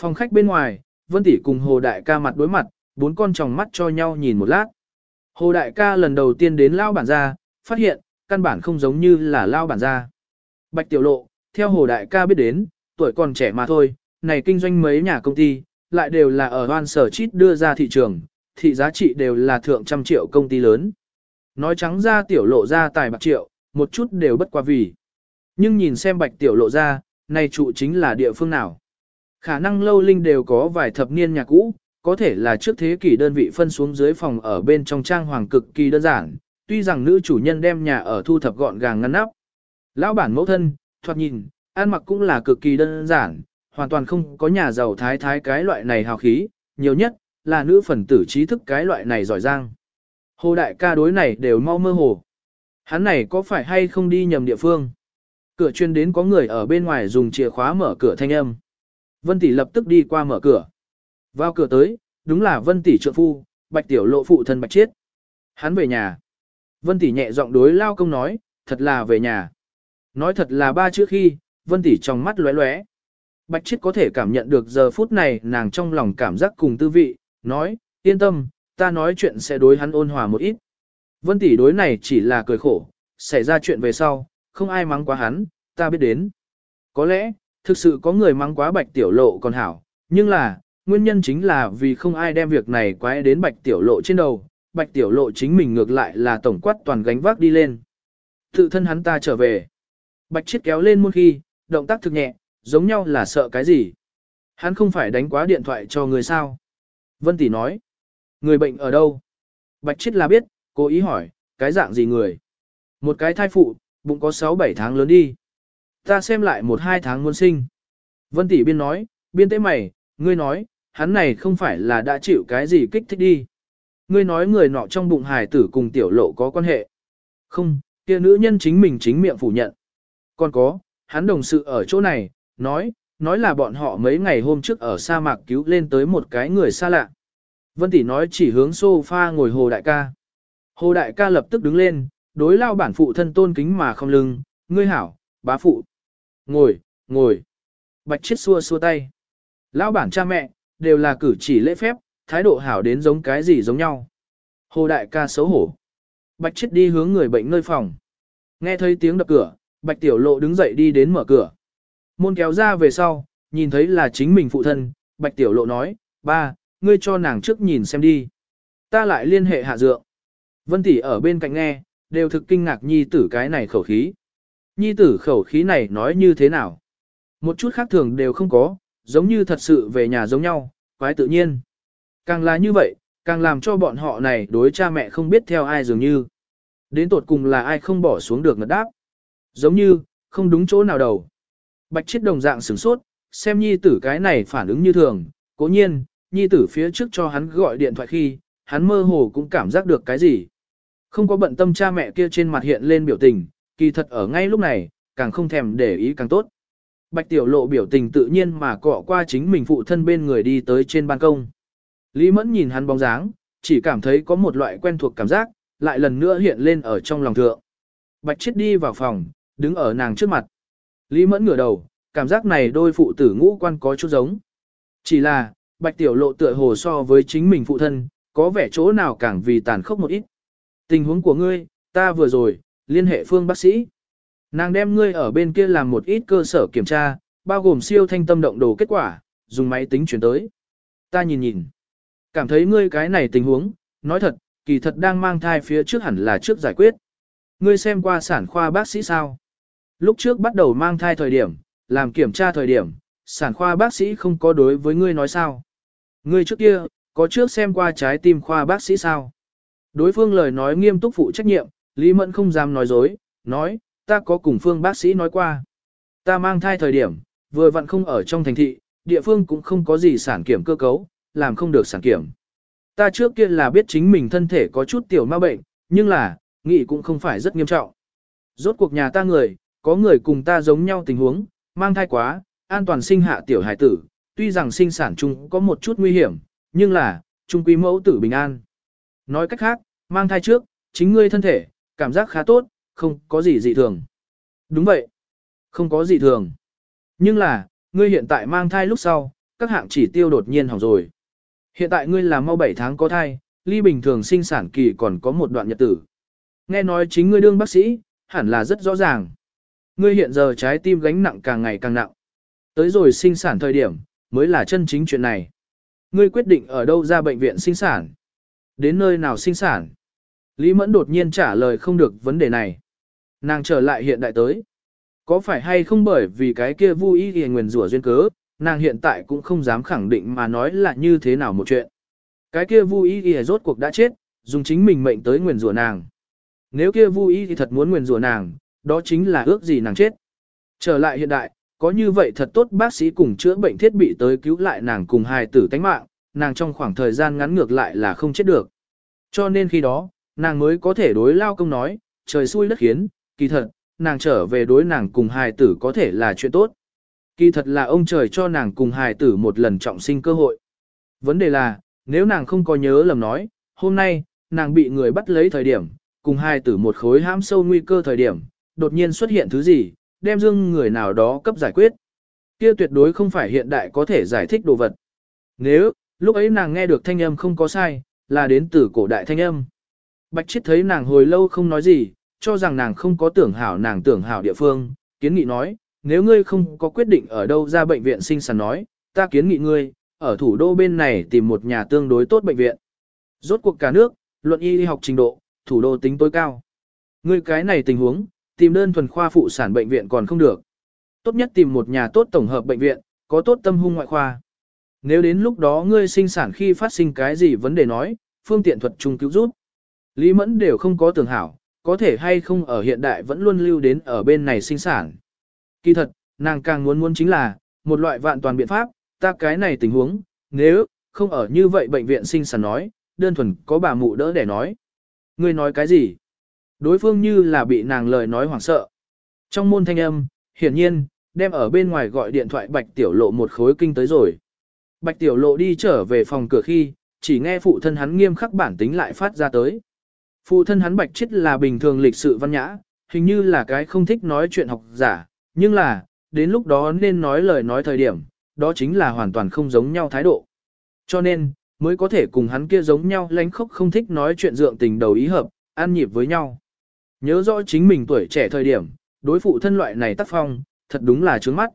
Phòng khách bên ngoài, Vân Tỷ cùng Hồ Đại ca mặt đối mặt, bốn con tròng mắt cho nhau nhìn một lát. Hồ Đại ca lần đầu tiên đến Lao bản gia, phát hiện, căn bản không giống như là Lao bản gia. Bạch Tiểu Lộ, theo Hồ Đại ca biết đến, tuổi còn trẻ mà thôi, này kinh doanh mấy nhà công ty, lại đều là ở hoan sở chít đưa ra thị trường, thị giá trị đều là thượng trăm triệu công ty lớn. Nói trắng ra Tiểu Lộ ra tài bạc triệu, một chút đều bất qua vì. Nhưng nhìn xem Bạch Tiểu Lộ ra, này trụ chính là địa phương nào. Khả năng lâu linh đều có vài thập niên nhà cũ, có thể là trước thế kỷ đơn vị phân xuống dưới phòng ở bên trong trang hoàng cực kỳ đơn giản, tuy rằng nữ chủ nhân đem nhà ở thu thập gọn gàng ngăn nắp. Lão bản mẫu thân, thoạt nhìn, ăn mặc cũng là cực kỳ đơn giản, hoàn toàn không có nhà giàu thái thái cái loại này hào khí, nhiều nhất là nữ phần tử trí thức cái loại này giỏi giang. Hồ đại ca đối này đều mau mơ hồ. Hắn này có phải hay không đi nhầm địa phương? Cửa chuyên đến có người ở bên ngoài dùng chìa khóa mở cửa thanh âm. Vân Tỷ lập tức đi qua mở cửa. Vào cửa tới, đúng là Vân Tỷ trượng phu, Bạch Tiểu Lộ phụ thân Bạch Chiết. Hắn về nhà. Vân Tỷ nhẹ giọng đối lao công nói, thật là về nhà. Nói thật là ba chữ khi, Vân Tỷ trong mắt lóe lóe. Bạch Chiết có thể cảm nhận được giờ phút này nàng trong lòng cảm giác cùng tư vị, nói, yên tâm, ta nói chuyện sẽ đối hắn ôn hòa một ít. Vân Tỷ đối này chỉ là cười khổ, xảy ra chuyện về sau, không ai mắng quá hắn, ta biết đến. Có lẽ, thực sự có người mắng quá bạch tiểu lộ còn hảo, nhưng là, nguyên nhân chính là vì không ai đem việc này quái đến bạch tiểu lộ trên đầu, bạch tiểu lộ chính mình ngược lại là tổng quát toàn gánh vác đi lên. Tự thân hắn ta trở về. Bạch chết kéo lên một khi, động tác thực nhẹ, giống nhau là sợ cái gì. Hắn không phải đánh quá điện thoại cho người sao. Vân Tỷ nói. Người bệnh ở đâu? Bạch chết là biết, cố ý hỏi, cái dạng gì người? Một cái thai phụ, bụng có 6-7 tháng lớn đi. Ta xem lại một hai tháng muốn sinh. Vân Tỷ Biên nói, biên tế mày, ngươi nói, hắn này không phải là đã chịu cái gì kích thích đi. Ngươi nói người nọ trong bụng hài tử cùng tiểu lộ có quan hệ. Không, kia nữ nhân chính mình chính miệng phủ nhận. Còn có, hắn đồng sự ở chỗ này, nói, nói là bọn họ mấy ngày hôm trước ở sa mạc cứu lên tới một cái người xa lạ. Vân Tỷ nói chỉ hướng sofa ngồi Hồ Đại ca. Hồ Đại ca lập tức đứng lên, đối lao bản phụ thân tôn kính mà không lưng, ngươi hảo, bá phụ. Ngồi, ngồi. Bạch chết xua xua tay. Lão bản cha mẹ, đều là cử chỉ lễ phép, thái độ hảo đến giống cái gì giống nhau. Hồ đại ca xấu hổ. Bạch chết đi hướng người bệnh nơi phòng. Nghe thấy tiếng đập cửa, bạch tiểu lộ đứng dậy đi đến mở cửa. Môn kéo ra về sau, nhìn thấy là chính mình phụ thân, bạch tiểu lộ nói, ba, ngươi cho nàng trước nhìn xem đi. Ta lại liên hệ hạ dượng. Vân tỷ ở bên cạnh nghe, đều thực kinh ngạc nhi tử cái này khẩu khí. Nhi tử khẩu khí này nói như thế nào? Một chút khác thường đều không có, giống như thật sự về nhà giống nhau, quái tự nhiên. Càng là như vậy, càng làm cho bọn họ này đối cha mẹ không biết theo ai dường như. Đến tột cùng là ai không bỏ xuống được ngật đáp. Giống như, không đúng chỗ nào đầu. Bạch chết đồng dạng sửng sốt, xem nhi tử cái này phản ứng như thường. Cố nhiên, nhi tử phía trước cho hắn gọi điện thoại khi, hắn mơ hồ cũng cảm giác được cái gì. Không có bận tâm cha mẹ kia trên mặt hiện lên biểu tình, kỳ thật ở ngay lúc này, càng không thèm để ý càng tốt. Bạch tiểu lộ biểu tình tự nhiên mà cọ qua chính mình phụ thân bên người đi tới trên ban công. Lý mẫn nhìn hắn bóng dáng, chỉ cảm thấy có một loại quen thuộc cảm giác, lại lần nữa hiện lên ở trong lòng thượng. Bạch Chiết đi vào phòng, đứng ở nàng trước mặt. Lý mẫn ngửa đầu, cảm giác này đôi phụ tử ngũ quan có chút giống. Chỉ là, bạch tiểu lộ tựa hồ so với chính mình phụ thân, có vẻ chỗ nào càng vì tàn khốc một ít. Tình huống của ngươi, ta vừa rồi, liên hệ phương bác sĩ. Nàng đem ngươi ở bên kia làm một ít cơ sở kiểm tra, bao gồm siêu thanh tâm động đồ kết quả, dùng máy tính chuyển tới. Ta nhìn nhìn. Cảm thấy ngươi cái này tình huống, nói thật, kỳ thật đang mang thai phía trước hẳn là trước giải quyết. Ngươi xem qua sản khoa bác sĩ sao? Lúc trước bắt đầu mang thai thời điểm, làm kiểm tra thời điểm, sản khoa bác sĩ không có đối với ngươi nói sao. Ngươi trước kia, có trước xem qua trái tim khoa bác sĩ sao? Đối phương lời nói nghiêm túc phụ trách nhiệm, Lý Mẫn không dám nói dối, nói, ta có cùng phương bác sĩ nói qua. Ta mang thai thời điểm, vừa vặn không ở trong thành thị, địa phương cũng không có gì sản kiểm cơ cấu, làm không được sản kiểm. Ta trước kia là biết chính mình thân thể có chút tiểu ma bệnh, nhưng là, nghĩ cũng không phải rất nghiêm trọng. Rốt cuộc nhà ta người, có người cùng ta giống nhau tình huống, mang thai quá, an toàn sinh hạ tiểu hải tử, tuy rằng sinh sản chung có một chút nguy hiểm, nhưng là, chung quý mẫu tử bình an. Nói cách khác, mang thai trước, chính ngươi thân thể, cảm giác khá tốt, không có gì dị thường. Đúng vậy, không có gì thường. Nhưng là, ngươi hiện tại mang thai lúc sau, các hạng chỉ tiêu đột nhiên hỏng rồi. Hiện tại ngươi là mau 7 tháng có thai, ly bình thường sinh sản kỳ còn có một đoạn nhật tử. Nghe nói chính ngươi đương bác sĩ, hẳn là rất rõ ràng. Ngươi hiện giờ trái tim gánh nặng càng ngày càng nặng. Tới rồi sinh sản thời điểm, mới là chân chính chuyện này. Ngươi quyết định ở đâu ra bệnh viện sinh sản? Đến nơi nào sinh sản? Lý Mẫn đột nhiên trả lời không được vấn đề này. Nàng trở lại hiện đại tới. Có phải hay không bởi vì cái kia vui ý nguyền rủa duyên cớ, nàng hiện tại cũng không dám khẳng định mà nói là như thế nào một chuyện. Cái kia vui ý rốt cuộc đã chết, dùng chính mình mệnh tới nguyền rủa nàng. Nếu kia vui ý thì thật muốn nguyền rủa nàng, đó chính là ước gì nàng chết. Trở lại hiện đại, có như vậy thật tốt bác sĩ cùng chữa bệnh thiết bị tới cứu lại nàng cùng hài tử tánh mạng, nàng trong khoảng thời gian ngắn ngược lại là không chết được. Cho nên khi đó, nàng mới có thể đối lao công nói, trời xui đất khiến, kỳ thật, nàng trở về đối nàng cùng hài tử có thể là chuyện tốt. Kỳ thật là ông trời cho nàng cùng hài tử một lần trọng sinh cơ hội. Vấn đề là, nếu nàng không có nhớ lầm nói, hôm nay, nàng bị người bắt lấy thời điểm, cùng hài tử một khối hãm sâu nguy cơ thời điểm, đột nhiên xuất hiện thứ gì, đem dương người nào đó cấp giải quyết. Kia tuyệt đối không phải hiện đại có thể giải thích đồ vật. Nếu, lúc ấy nàng nghe được thanh âm không có sai, là đến từ cổ đại thanh âm. Bạch Chiết thấy nàng hồi lâu không nói gì, cho rằng nàng không có tưởng hảo nàng tưởng hảo địa phương, kiến nghị nói, nếu ngươi không có quyết định ở đâu ra bệnh viện sinh sản nói, ta kiến nghị ngươi, ở thủ đô bên này tìm một nhà tương đối tốt bệnh viện. Rốt cuộc cả nước, luận y học trình độ, thủ đô tính tối cao. Ngươi cái này tình huống, tìm đơn thuần khoa phụ sản bệnh viện còn không được. Tốt nhất tìm một nhà tốt tổng hợp bệnh viện, có tốt tâm hung ngoại khoa. Nếu đến lúc đó ngươi sinh sản khi phát sinh cái gì vấn đề nói, phương tiện thuật trung cứu giúp. Lý Mẫn đều không có tưởng hảo, có thể hay không ở hiện đại vẫn luôn lưu đến ở bên này sinh sản. Kỳ thật, nàng càng muốn muốn chính là, một loại vạn toàn biện pháp, ta cái này tình huống, nếu, không ở như vậy bệnh viện sinh sản nói, đơn thuần có bà mụ đỡ để nói. Ngươi nói cái gì? Đối phương như là bị nàng lời nói hoảng sợ. Trong môn thanh âm, hiển nhiên, đem ở bên ngoài gọi điện thoại Bạch Tiểu Lộ một khối kinh tới rồi. Bạch Tiểu Lộ đi trở về phòng cửa khi, chỉ nghe phụ thân hắn nghiêm khắc bản tính lại phát ra tới. Phụ thân hắn Bạch Chết là bình thường lịch sự văn nhã, hình như là cái không thích nói chuyện học giả, nhưng là, đến lúc đó nên nói lời nói thời điểm, đó chính là hoàn toàn không giống nhau thái độ. Cho nên, mới có thể cùng hắn kia giống nhau lánh khóc không thích nói chuyện dượng tình đầu ý hợp, an nhịp với nhau. Nhớ rõ chính mình tuổi trẻ thời điểm, đối phụ thân loại này tác phong, thật đúng là trướng mắt.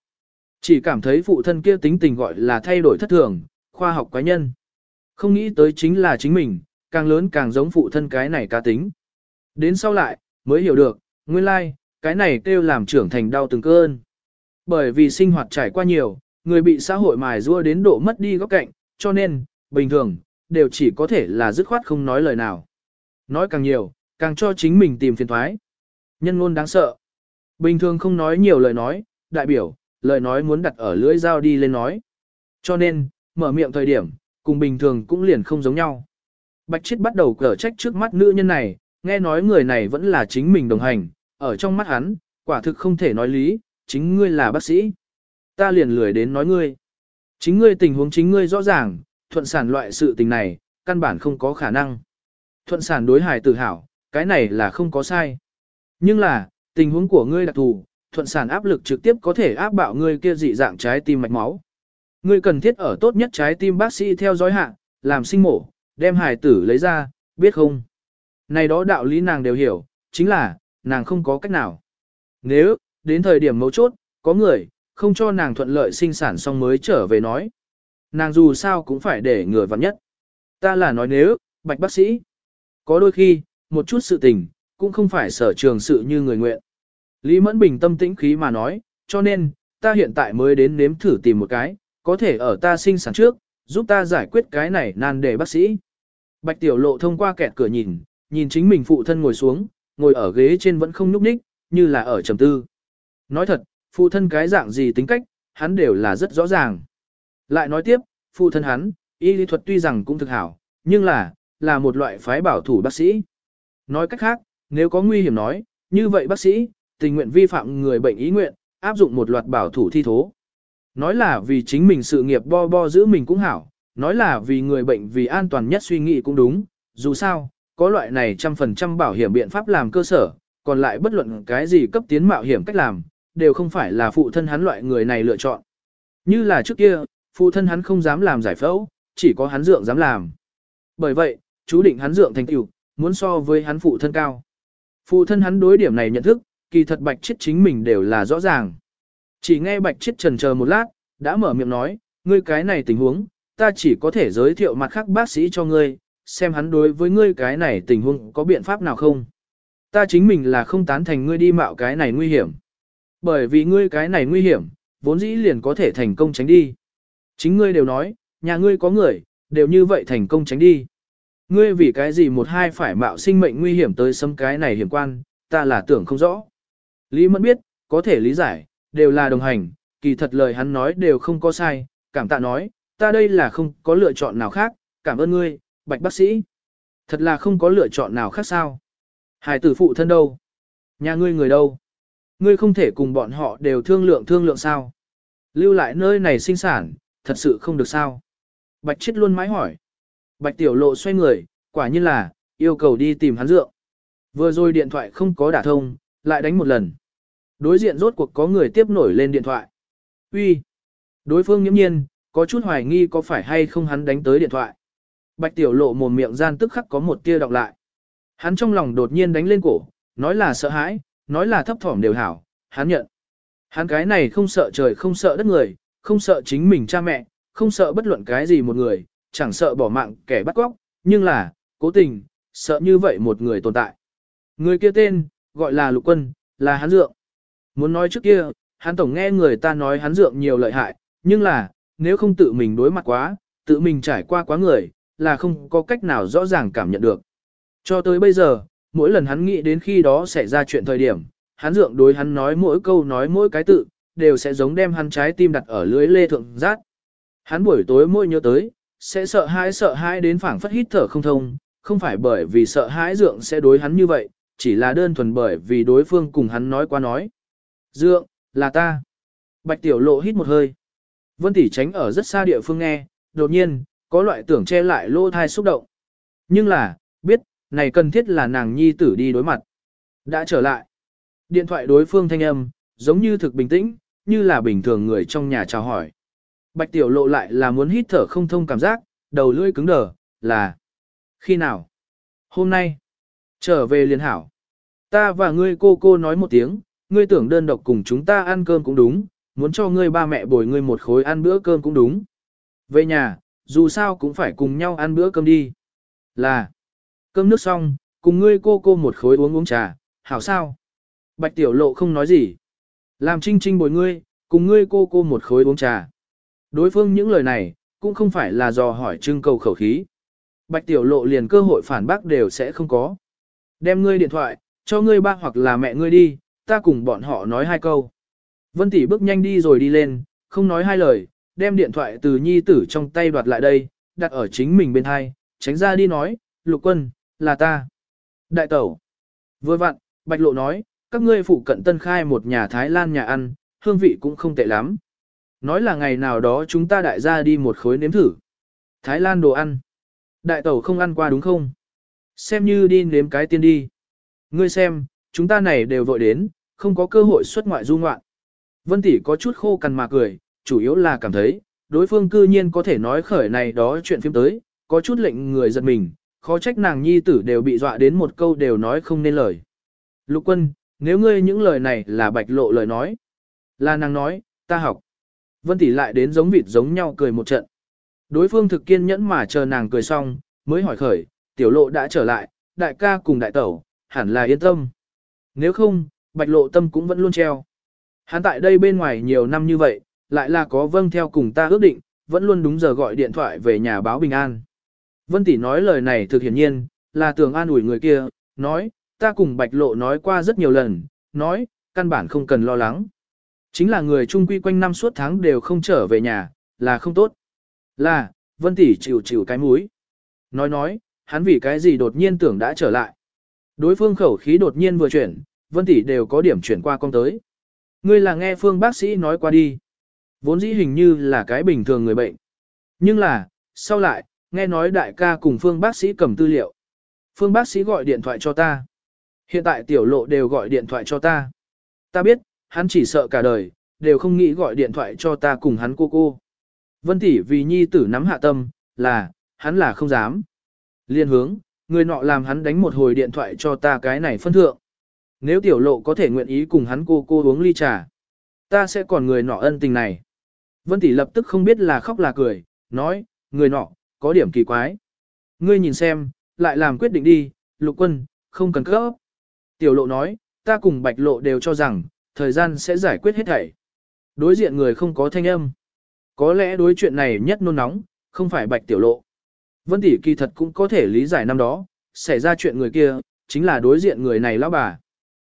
Chỉ cảm thấy phụ thân kia tính tình gọi là thay đổi thất thường, khoa học cá nhân. Không nghĩ tới chính là chính mình, càng lớn càng giống phụ thân cái này cá tính. Đến sau lại, mới hiểu được, nguyên lai, like, cái này kêu làm trưởng thành đau từng cơn. Bởi vì sinh hoạt trải qua nhiều, người bị xã hội mài rua đến độ mất đi góc cạnh, cho nên, bình thường, đều chỉ có thể là dứt khoát không nói lời nào. Nói càng nhiều, càng cho chính mình tìm phiền thoái. Nhân ngôn đáng sợ. Bình thường không nói nhiều lời nói, đại biểu, lời nói muốn đặt ở lưỡi dao đi lên nói. Cho nên, mở miệng thời điểm, cùng bình thường cũng liền không giống nhau. Bạch Chiết bắt đầu cở trách trước mắt nữ nhân này, nghe nói người này vẫn là chính mình đồng hành, ở trong mắt hắn, quả thực không thể nói lý, chính ngươi là bác sĩ. Ta liền lười đến nói ngươi. Chính ngươi tình huống chính ngươi rõ ràng, thuận sản loại sự tình này, căn bản không có khả năng. Thuận sản đối hài tự hảo, cái này là không có sai. Nhưng là, tình huống của ngươi đặc thù, thuận sản áp lực trực tiếp có thể áp bạo ngươi kia dị dạng trái tim mạch máu. Ngươi cần thiết ở tốt nhất trái tim bác sĩ theo dõi hạ, làm sinh mổ, đem hài tử lấy ra, biết không? Này đó đạo lý nàng đều hiểu, chính là, nàng không có cách nào. Nếu, đến thời điểm mấu chốt, có người, không cho nàng thuận lợi sinh sản xong mới trở về nói. Nàng dù sao cũng phải để người vặn nhất. Ta là nói nếu, bạch bác sĩ. Có đôi khi, một chút sự tình, cũng không phải sở trường sự như người nguyện. Lý Mẫn Bình tâm tĩnh khí mà nói, cho nên, ta hiện tại mới đến nếm thử tìm một cái, có thể ở ta sinh sản trước, giúp ta giải quyết cái này nan đề bác sĩ. Bạch Tiểu Lộ thông qua kẹt cửa nhìn, nhìn chính mình phụ thân ngồi xuống, ngồi ở ghế trên vẫn không nhúc nhích, như là ở trầm tư. Nói thật, phụ thân cái dạng gì tính cách, hắn đều là rất rõ ràng. Lại nói tiếp, phụ thân hắn, y lý thuật tuy rằng cũng thực hảo, nhưng là, là một loại phái bảo thủ bác sĩ. Nói cách khác, nếu có nguy hiểm nói, như vậy bác sĩ, tình nguyện vi phạm người bệnh ý nguyện, áp dụng một loạt bảo thủ thi thố. Nói là vì chính mình sự nghiệp bo bo giữ mình cũng hảo, nói là vì người bệnh vì an toàn nhất suy nghĩ cũng đúng, dù sao, có loại này trăm phần trăm bảo hiểm biện pháp làm cơ sở, còn lại bất luận cái gì cấp tiến mạo hiểm cách làm, đều không phải là phụ thân hắn loại người này lựa chọn. Như là trước kia, Phụ thân hắn không dám làm giải phẫu, chỉ có hắn dượng dám làm. Bởi vậy, chú định hắn dượng thành tựu, muốn so với hắn phụ thân cao. Phụ thân hắn đối điểm này nhận thức, kỳ thật bạch chết chính mình đều là rõ ràng. Chỉ nghe bạch chết trần chờ một lát, đã mở miệng nói, ngươi cái này tình huống, ta chỉ có thể giới thiệu mặt khác bác sĩ cho ngươi, xem hắn đối với ngươi cái này tình huống có biện pháp nào không. Ta chính mình là không tán thành ngươi đi mạo cái này nguy hiểm. Bởi vì ngươi cái này nguy hiểm, vốn dĩ liền có thể thành công tránh đi. Chính ngươi đều nói, nhà ngươi có người, đều như vậy thành công tránh đi. Ngươi vì cái gì một hai phải mạo sinh mệnh nguy hiểm tới xâm cái này hiểm quan, ta là tưởng không rõ. Lý Mẫn biết, có thể lý giải, đều là đồng hành, kỳ thật lời hắn nói đều không có sai, cảm tạ nói, ta đây là không có lựa chọn nào khác, cảm ơn ngươi, bạch bác sĩ. Thật là không có lựa chọn nào khác sao. Hải tử phụ thân đâu? Nhà ngươi người đâu? Ngươi không thể cùng bọn họ đều thương lượng thương lượng sao? Lưu lại nơi này sinh sản, thật sự không được sao? Bạch chết luôn mãi hỏi. Bạch tiểu lộ xoay người, quả nhiên là, yêu cầu đi tìm hắn dượng. Vừa rồi điện thoại không có đả thông, lại đánh một lần. Đối diện rốt cuộc có người tiếp nổi lên điện thoại. Uy, Đối phương nghiễm nhiên, có chút hoài nghi có phải hay không hắn đánh tới điện thoại. Bạch tiểu lộ mồm miệng gian tức khắc có một tia đọc lại. Hắn trong lòng đột nhiên đánh lên cổ, nói là sợ hãi, nói là thấp thỏm đều hảo, hắn nhận. Hắn cái này không sợ trời không sợ đất người, không sợ chính mình cha mẹ, không sợ bất luận cái gì một người, chẳng sợ bỏ mạng kẻ bắt cóc, nhưng là, cố tình, sợ như vậy một người tồn tại. Người kia tên, gọi là lục quân, là hắn dượng. Muốn nói trước kia, hắn tổng nghe người ta nói hắn dượng nhiều lợi hại, nhưng là, nếu không tự mình đối mặt quá, tự mình trải qua quá người, là không có cách nào rõ ràng cảm nhận được. Cho tới bây giờ, mỗi lần hắn nghĩ đến khi đó xảy ra chuyện thời điểm, hắn dượng đối hắn nói mỗi câu nói mỗi cái tự, đều sẽ giống đem hắn trái tim đặt ở lưới lê thượng rát. Hắn buổi tối mỗi nhớ tới, sẽ sợ hãi sợ hãi đến phảng phất hít thở không thông, không phải bởi vì sợ hãi dượng sẽ đối hắn như vậy, chỉ là đơn thuần bởi vì đối phương cùng hắn nói qua nói. Dượng, là ta. Bạch tiểu lộ hít một hơi. Vân tỷ tránh ở rất xa địa phương nghe, đột nhiên, có loại tưởng che lại lô thai xúc động. Nhưng là, biết, này cần thiết là nàng nhi tử đi đối mặt. Đã trở lại. Điện thoại đối phương thanh âm, giống như thực bình tĩnh, như là bình thường người trong nhà chào hỏi. Bạch tiểu lộ lại là muốn hít thở không thông cảm giác, đầu lưỡi cứng đờ, là khi nào? Hôm nay. Trở về liền hảo. Ta và ngươi cô cô nói một tiếng, ngươi tưởng đơn độc cùng chúng ta ăn cơm cũng đúng, muốn cho ngươi ba mẹ bồi ngươi một khối ăn bữa cơm cũng đúng. Về nhà, dù sao cũng phải cùng nhau ăn bữa cơm đi. Là, cơm nước xong, cùng ngươi cô cô một khối uống uống trà, hảo sao? Bạch tiểu lộ không nói gì. Làm trinh trinh bồi ngươi, cùng ngươi cô cô một khối uống trà. Đối phương những lời này, cũng không phải là dò hỏi trưng cầu khẩu khí. Bạch tiểu lộ liền cơ hội phản bác đều sẽ không có. Đem ngươi điện thoại, cho ngươi ba hoặc là mẹ ngươi đi, ta cùng bọn họ nói hai câu. Vân tỷ bước nhanh đi rồi đi lên, không nói hai lời, đem điện thoại từ nhi tử trong tay đoạt lại đây, đặt ở chính mình bên hai, tránh ra đi nói, lục quân, là ta. Đại tẩu. Vừa vặn, bạch lộ nói, các ngươi phụ cận tân khai một nhà Thái Lan nhà ăn, hương vị cũng không tệ lắm. Nói là ngày nào đó chúng ta đại gia đi một khối nếm thử. Thái Lan đồ ăn. Đại tẩu không ăn qua đúng không? Xem như đi nếm cái tiên đi. Ngươi xem, chúng ta này đều vội đến, không có cơ hội xuất ngoại du ngoạn. Vân tỷ có chút khô cằn mà cười, chủ yếu là cảm thấy, đối phương cư nhiên có thể nói khởi này đó chuyện phim tới, có chút lệnh người giật mình, khó trách nàng nhi tử đều bị dọa đến một câu đều nói không nên lời. Lục quân, nếu ngươi những lời này là bạch lộ lời nói. Là nàng nói, ta học. Vân tỷ lại đến giống vịt giống nhau cười một trận. Đối phương thực kiên nhẫn mà chờ nàng cười xong, mới hỏi khởi, tiểu lộ đã trở lại, đại ca cùng đại tẩu, hẳn là yên tâm. Nếu không, bạch lộ tâm cũng vẫn luôn treo. Hắn tại đây bên ngoài nhiều năm như vậy, lại là có vâng theo cùng ta ước định, vẫn luôn đúng giờ gọi điện thoại về nhà báo bình an. Vân tỷ nói lời này thực hiển nhiên, là tưởng an ủi người kia, nói, ta cùng bạch lộ nói qua rất nhiều lần, nói, căn bản không cần lo lắng. Chính là người trung quy quanh năm suốt tháng đều không trở về nhà, là không tốt. Là, Vân tỷ chịu chịu cái mũi. Nói nói, hắn vì cái gì đột nhiên tưởng đã trở lại. Đối phương khẩu khí đột nhiên vừa chuyển, Vân tỷ đều có điểm chuyển qua con tới. Ngươi là nghe phương bác sĩ nói qua đi. Vốn dĩ hình như là cái bình thường người bệnh. Nhưng là, sau lại, nghe nói đại ca cùng phương bác sĩ cầm tư liệu. Phương bác sĩ gọi điện thoại cho ta. Hiện tại tiểu lộ đều gọi điện thoại cho ta. Ta biết, hắn chỉ sợ cả đời, đều không nghĩ gọi điện thoại cho ta cùng hắn cô cô. Vân tỷ vì nhi tử nắm hạ tâm, là, hắn là không dám. Liên hướng, người nọ làm hắn đánh một hồi điện thoại cho ta cái này phân thượng. Nếu tiểu lộ có thể nguyện ý cùng hắn cô cô uống ly trà, ta sẽ còn người nọ ân tình này. Vân tỷ lập tức không biết là khóc là cười, nói, người nọ, có điểm kỳ quái. Ngươi nhìn xem, lại làm quyết định đi, lục quân, không cần cấp. Tiểu lộ nói, ta cùng bạch lộ đều cho rằng, thời gian sẽ giải quyết hết thảy. Đối diện người không có thanh âm. Có lẽ đối chuyện này nhất nôn nóng, không phải bạch tiểu lộ. Vân tỷ kỳ thật cũng có thể lý giải năm đó, xảy ra chuyện người kia, chính là đối diện người này lão bà.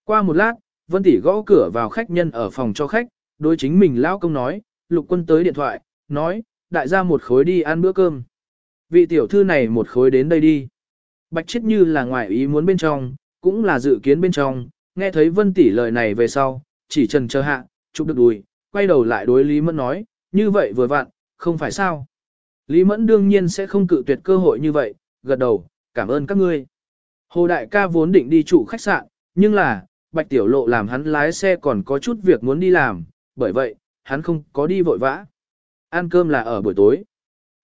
Qua một lát, Vân tỷ gõ cửa vào khách nhân ở phòng cho khách, đối chính mình lão công nói, lục quân tới điện thoại, nói, đại gia một khối đi ăn bữa cơm. Vị tiểu thư này một khối đến đây đi. Bạch chết như là ngoài ý muốn bên trong, cũng là dự kiến bên trong, nghe thấy Vân tỷ lời này về sau, chỉ trần chờ hạ, chụp được đùi, quay đầu lại đối Lý Mẫn nói, như vậy vừa vặn, không phải sao. Lý Mẫn đương nhiên sẽ không cự tuyệt cơ hội như vậy, gật đầu, cảm ơn các ngươi. Hồ Đại ca vốn định đi trụ khách sạn, nhưng là, Bạch Tiểu Lộ làm hắn lái xe còn có chút việc muốn đi làm, bởi vậy, hắn không có đi vội vã. Ăn cơm là ở buổi tối.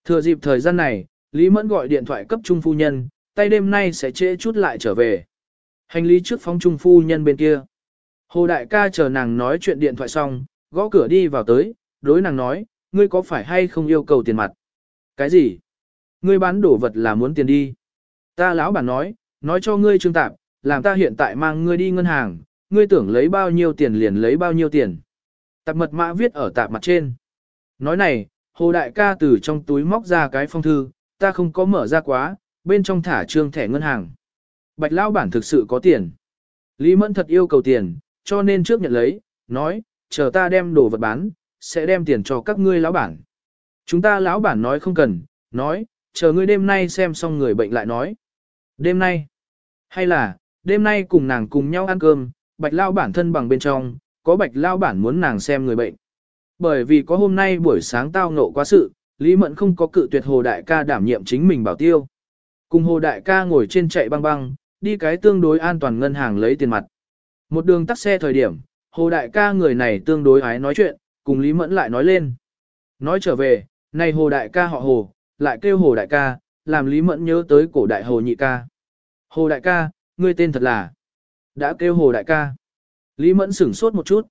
Thừa dịp thời gian này, Lý Mẫn gọi điện thoại cấp trung phu nhân, tay đêm nay sẽ trễ chút lại trở về. Hành lý trước phóng trung phu nhân bên kia. Hồ Đại ca chờ nàng nói chuyện điện thoại xong, gõ cửa đi vào tới, đối nàng nói, ngươi có phải hay không yêu cầu tiền mặt? Cái gì? Ngươi bán đồ vật là muốn tiền đi. Ta lão bản nói, nói cho ngươi trương tạp, làm ta hiện tại mang ngươi đi ngân hàng, ngươi tưởng lấy bao nhiêu tiền liền lấy bao nhiêu tiền. Tạp mật mã viết ở tạp mặt trên. Nói này, hồ đại ca từ trong túi móc ra cái phong thư, ta không có mở ra quá, bên trong thả trương thẻ ngân hàng. Bạch lão bản thực sự có tiền. Lý Mẫn thật yêu cầu tiền, cho nên trước nhận lấy, nói, chờ ta đem đồ vật bán, sẽ đem tiền cho các ngươi lão bản. Chúng ta lão bản nói không cần, nói, chờ ngươi đêm nay xem xong người bệnh lại nói. Đêm nay? Hay là, đêm nay cùng nàng cùng nhau ăn cơm, bạch lao bản thân bằng bên trong, có bạch lao bản muốn nàng xem người bệnh. Bởi vì có hôm nay buổi sáng tao ngộ quá sự, Lý Mẫn không có cự tuyệt Hồ Đại ca đảm nhiệm chính mình bảo tiêu. Cùng Hồ Đại ca ngồi trên chạy băng băng, đi cái tương đối an toàn ngân hàng lấy tiền mặt. Một đường tắt xe thời điểm, Hồ Đại ca người này tương đối ái nói chuyện, cùng Lý Mẫn lại nói lên. Nói trở về, này Hồ Đại ca họ Hồ, lại kêu Hồ Đại ca, làm Lý Mẫn nhớ tới cổ đại Hồ Nhị ca. Hồ Đại ca, ngươi tên thật là. Đã kêu Hồ Đại ca. Lý Mẫn sửng sốt một chút.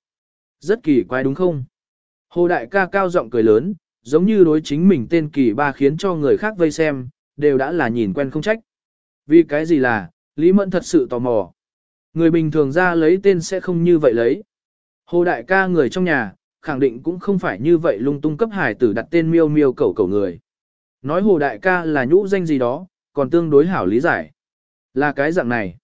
Rất kỳ quái đúng không? Hồ Đại ca cao giọng cười lớn, giống như đối chính mình tên kỳ ba khiến cho người khác vây xem, đều đã là nhìn quen không trách. Vì cái gì là, Lý Mẫn thật sự tò mò. Người bình thường ra lấy tên sẽ không như vậy lấy. Hồ Đại ca người trong nhà, khẳng định cũng không phải như vậy lung tung cấp hải tử đặt tên miêu miêu cầu cầu người. Nói hồ đại ca là nhũ danh gì đó, còn tương đối hảo lý giải. Là cái dạng này.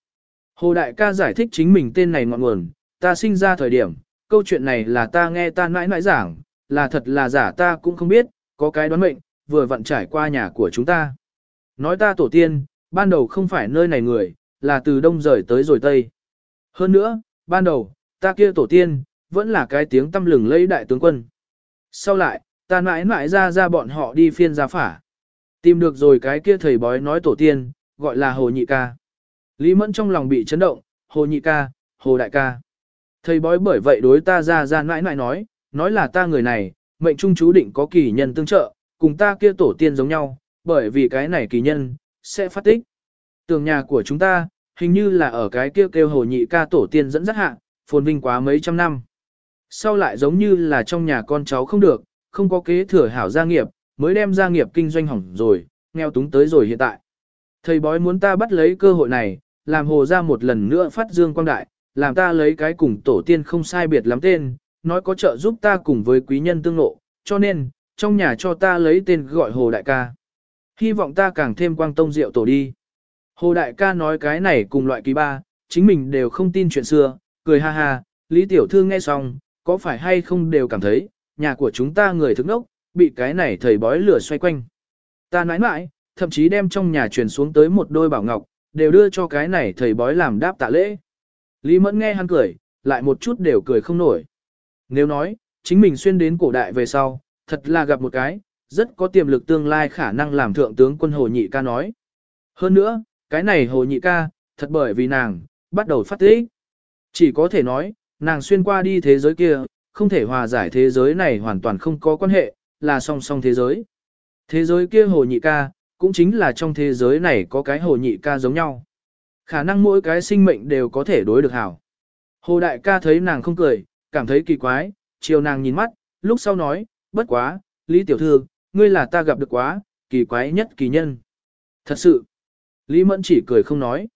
Hồ đại ca giải thích chính mình tên này ngọn nguồn, ta sinh ra thời điểm, câu chuyện này là ta nghe ta mãi mãi giảng, là thật là giả ta cũng không biết, có cái đoán mệnh, vừa vặn trải qua nhà của chúng ta. Nói ta tổ tiên, ban đầu không phải nơi này người, là từ đông rời tới rồi tây. Hơn nữa, ban đầu, ta kia tổ tiên, vẫn là cái tiếng tâm lừng lấy đại tướng quân. Sau lại, ta mãi mãi ra ra bọn họ đi phiên gia phả. Tìm được rồi cái kia thầy bói nói tổ tiên, gọi là Hồ Nhị Ca. Lý Mẫn trong lòng bị chấn động, Hồ Nhị Ca, Hồ Đại Ca. Thầy bói bởi vậy đối ta ra ra nãi nãi nói, nói là ta người này, mệnh trung chú định có kỳ nhân tương trợ, cùng ta kia tổ tiên giống nhau, bởi vì cái này kỳ nhân, sẽ phát tích. Tường nhà của chúng ta, hình như là ở cái kia kêu, kêu Hồ Nhị Ca tổ tiên dẫn dắt hạ, phồn vinh quá mấy trăm năm. Sau lại giống như là trong nhà con cháu không được, không có kế thừa hảo gia nghiệp, mới đem gia nghiệp kinh doanh hỏng rồi, nghèo túng tới rồi hiện tại. Thầy bói muốn ta bắt lấy cơ hội này, làm hồ ra một lần nữa phát dương quang đại, làm ta lấy cái cùng tổ tiên không sai biệt lắm tên, nói có trợ giúp ta cùng với quý nhân tương lộ, cho nên, trong nhà cho ta lấy tên gọi hồ đại ca. Hy vọng ta càng thêm quang tông rượu tổ đi. Hồ đại ca nói cái này cùng loại kỳ ba, chính mình đều không tin chuyện xưa, cười ha ha, Lý Tiểu Thư nghe xong, có phải hay không đều cảm thấy, nhà của chúng ta người thức nốc, bị cái này thầy bói lửa xoay quanh. Ta nãi nãi, thậm chí đem trong nhà truyền xuống tới một đôi bảo ngọc, đều đưa cho cái này thầy bói làm đáp tạ lễ. Lý Mẫn nghe hắn cười, lại một chút đều cười không nổi. Nếu nói, chính mình xuyên đến cổ đại về sau, thật là gặp một cái, rất có tiềm lực tương lai khả năng làm thượng tướng quân Hồ Nhị ca nói. Hơn nữa, cái này Hồ Nhị ca, thật bởi vì nàng, bắt đầu phát tích. Chỉ có thể nói, nàng xuyên qua đi thế giới kia, không thể hòa giải thế giới này hoàn toàn không có quan hệ, là song song thế giới. Thế giới kia hồ nhị ca, cũng chính là trong thế giới này có cái hồ nhị ca giống nhau. Khả năng mỗi cái sinh mệnh đều có thể đối được hảo. Hồ đại ca thấy nàng không cười, cảm thấy kỳ quái, chiều nàng nhìn mắt, lúc sau nói, bất quá, Lý tiểu thư, ngươi là ta gặp được quá, kỳ quái nhất kỳ nhân. Thật sự, Lý Mẫn chỉ cười không nói.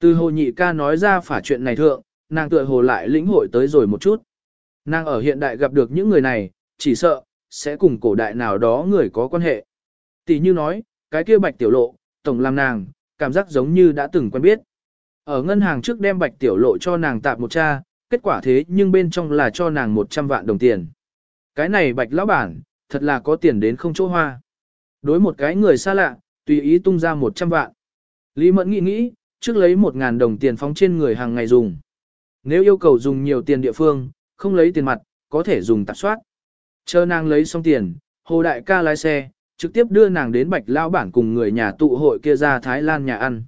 Từ hồ nhị ca nói ra phả chuyện này thượng, nàng tựa hồ lại lĩnh hội tới rồi một chút. Nàng ở hiện đại gặp được những người này, chỉ sợ, sẽ cùng cổ đại nào đó người có quan hệ. Tỷ như nói, cái kia bạch tiểu lộ, tổng làm nàng, cảm giác giống như đã từng quen biết. Ở ngân hàng trước đem bạch tiểu lộ cho nàng tạp một cha, kết quả thế nhưng bên trong là cho nàng 100 vạn đồng tiền. Cái này bạch lão bản, thật là có tiền đến không chỗ hoa. Đối một cái người xa lạ, tùy ý tung ra 100 vạn. Lý Mẫn nghĩ nghĩ, trước lấy 1.000 đồng tiền phóng trên người hàng ngày dùng. Nếu yêu cầu dùng nhiều tiền địa phương, không lấy tiền mặt, có thể dùng tạp soát. Chờ nàng lấy xong tiền, hồ đại ca lái xe, trực tiếp đưa nàng đến bạch lao bản cùng người nhà tụ hội kia ra Thái Lan nhà ăn.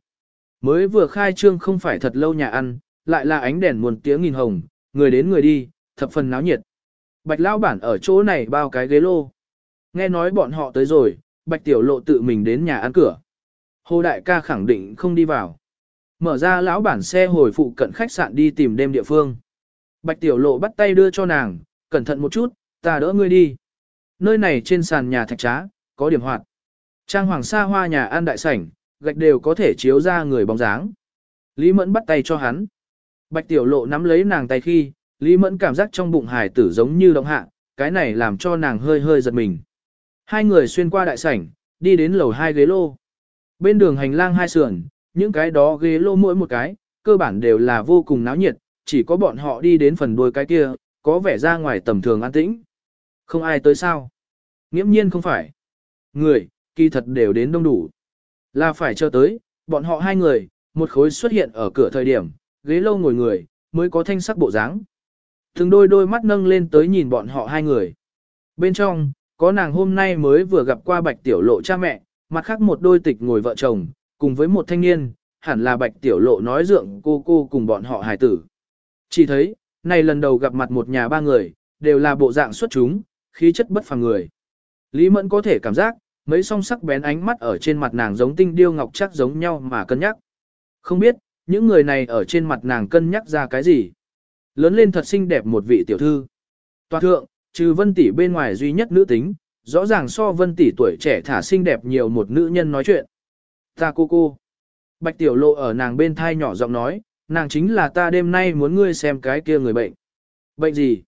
Mới vừa khai trương không phải thật lâu nhà ăn, lại là ánh đèn muôn tiếng nghìn hồng, người đến người đi, thập phần náo nhiệt. Bạch lao bản ở chỗ này bao cái ghế lô. Nghe nói bọn họ tới rồi, bạch tiểu lộ tự mình đến nhà ăn cửa. Hồ đại ca khẳng định không đi vào. Mở ra lão bản xe hồi phụ cận khách sạn đi tìm đêm địa phương. Bạch tiểu lộ bắt tay đưa cho nàng, cẩn thận một chút, ta đỡ ngươi đi. Nơi này trên sàn nhà thạch trá, có điểm hoạt. Trang hoàng sa hoa nhà ăn đại sảnh, gạch đều có thể chiếu ra người bóng dáng. Lý Mẫn bắt tay cho hắn. Bạch tiểu lộ nắm lấy nàng tay khi, Lý Mẫn cảm giác trong bụng hải tử giống như động hạ, cái này làm cho nàng hơi hơi giật mình. Hai người xuyên qua đại sảnh, đi đến lầu hai ghế lô. Bên đường hành lang hai sườn, những cái đó ghế lô mỗi một cái, cơ bản đều là vô cùng náo nhiệt, chỉ có bọn họ đi đến phần đuôi cái kia, có vẻ ra ngoài tầm thường an tĩnh. Không ai tới sao? Nghiễm nhiên không phải. Người, kỳ thật đều đến đông đủ. Là phải chờ tới, bọn họ hai người, một khối xuất hiện ở cửa thời điểm, ghế lâu ngồi người, mới có thanh sắc bộ dáng. Từng đôi đôi mắt nâng lên tới nhìn bọn họ hai người. Bên trong, có nàng hôm nay mới vừa gặp qua bạch tiểu lộ cha mẹ, mặt khác một đôi tịch ngồi vợ chồng, cùng với một thanh niên, hẳn là bạch tiểu lộ nói dượng cô cô cùng bọn họ hài tử. Chỉ thấy, này lần đầu gặp mặt một nhà ba người, đều là bộ dạng xuất chúng, khí chất bất phàm người. Lý Mẫn có thể cảm giác, mấy song sắc bén ánh mắt ở trên mặt nàng giống tinh điêu ngọc chắc giống nhau mà cân nhắc. Không biết, những người này ở trên mặt nàng cân nhắc ra cái gì. Lớn lên thật xinh đẹp một vị tiểu thư. Toàn thượng, trừ vân tỷ bên ngoài duy nhất nữ tính, rõ ràng so vân tỷ tuổi trẻ thả xinh đẹp nhiều một nữ nhân nói chuyện. Ta cô cô. Bạch tiểu lộ ở nàng bên thai nhỏ giọng nói, nàng chính là ta đêm nay muốn ngươi xem cái kia người bệnh. Bệnh gì?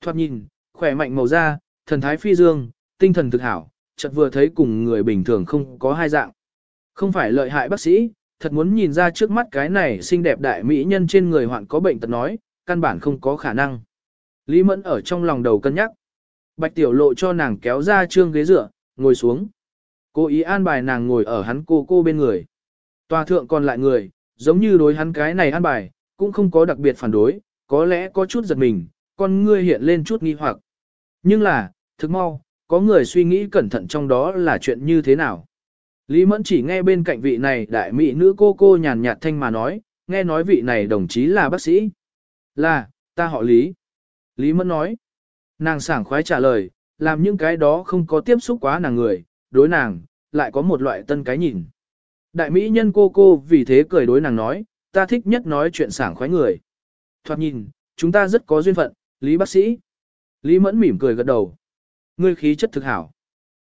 Thoạt nhìn, khỏe mạnh màu da, thần thái phi dương, tinh thần thực hảo, chợt vừa thấy cùng người bình thường không có hai dạng. Không phải lợi hại bác sĩ, thật muốn nhìn ra trước mắt cái này xinh đẹp đại mỹ nhân trên người hoạn có bệnh tật nói, căn bản không có khả năng. Lý Mẫn ở trong lòng đầu cân nhắc. Bạch Tiểu Lộ cho nàng kéo ra trương ghế dựa, ngồi xuống. Cô ý an bài nàng ngồi ở hắn cô cô bên người. Tòa thượng còn lại người, giống như đối hắn cái này an bài, cũng không có đặc biệt phản đối, có lẽ có chút giật mình, con ngươi hiện lên chút nghi hoặc. Nhưng là, thực mau, có người suy nghĩ cẩn thận trong đó là chuyện như thế nào. Lý Mẫn chỉ nghe bên cạnh vị này đại mỹ nữ cô cô nhàn nhạt thanh mà nói, nghe nói vị này đồng chí là bác sĩ. Là, ta họ Lý. Lý Mẫn nói. Nàng sảng khoái trả lời, làm những cái đó không có tiếp xúc quá nàng người, đối nàng, lại có một loại tân cái nhìn. Đại mỹ nhân cô cô vì thế cười đối nàng nói, ta thích nhất nói chuyện sảng khoái người. Thoạt nhìn, chúng ta rất có duyên phận, Lý bác sĩ. Lý Mẫn mỉm cười gật đầu. Ngươi khí chất thực hảo.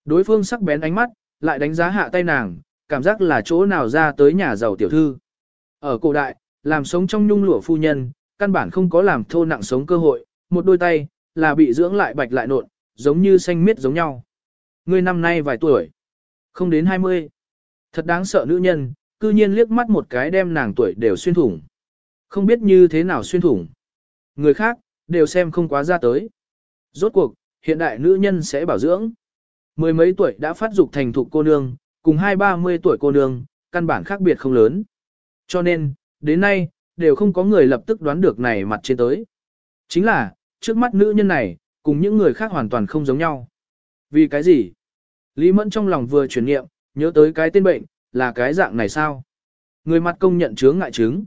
Đối phương sắc bén ánh mắt, lại đánh giá hạ tay nàng, cảm giác là chỗ nào ra tới nhà giàu tiểu thư. Ở cổ đại, làm sống trong nhung lụa phu nhân, căn bản không có làm thô nặng sống cơ hội, một đôi tay, là bị dưỡng lại bạch lại nộn, giống như xanh miết giống nhau. Ngươi năm nay vài tuổi? Không đến 20. Thật đáng sợ nữ nhân, cư nhiên liếc mắt một cái đem nàng tuổi đều xuyên thủng. Không biết như thế nào xuyên thủng. Người khác, đều xem không quá ra tới. Rốt cuộc, hiện đại nữ nhân sẽ bảo dưỡng. Mười mấy tuổi đã phát dục thành thục cô nương, cùng hai ba mươi tuổi cô nương, căn bản khác biệt không lớn. Cho nên, đến nay, đều không có người lập tức đoán được này mặt trên tới. Chính là, trước mắt nữ nhân này, cùng những người khác hoàn toàn không giống nhau. Vì cái gì? Lý Mẫn trong lòng vừa chuyển nghiệm, nhớ tới cái tên bệnh, là cái dạng này sao? Người mặt công nhận chướng ngại chứng.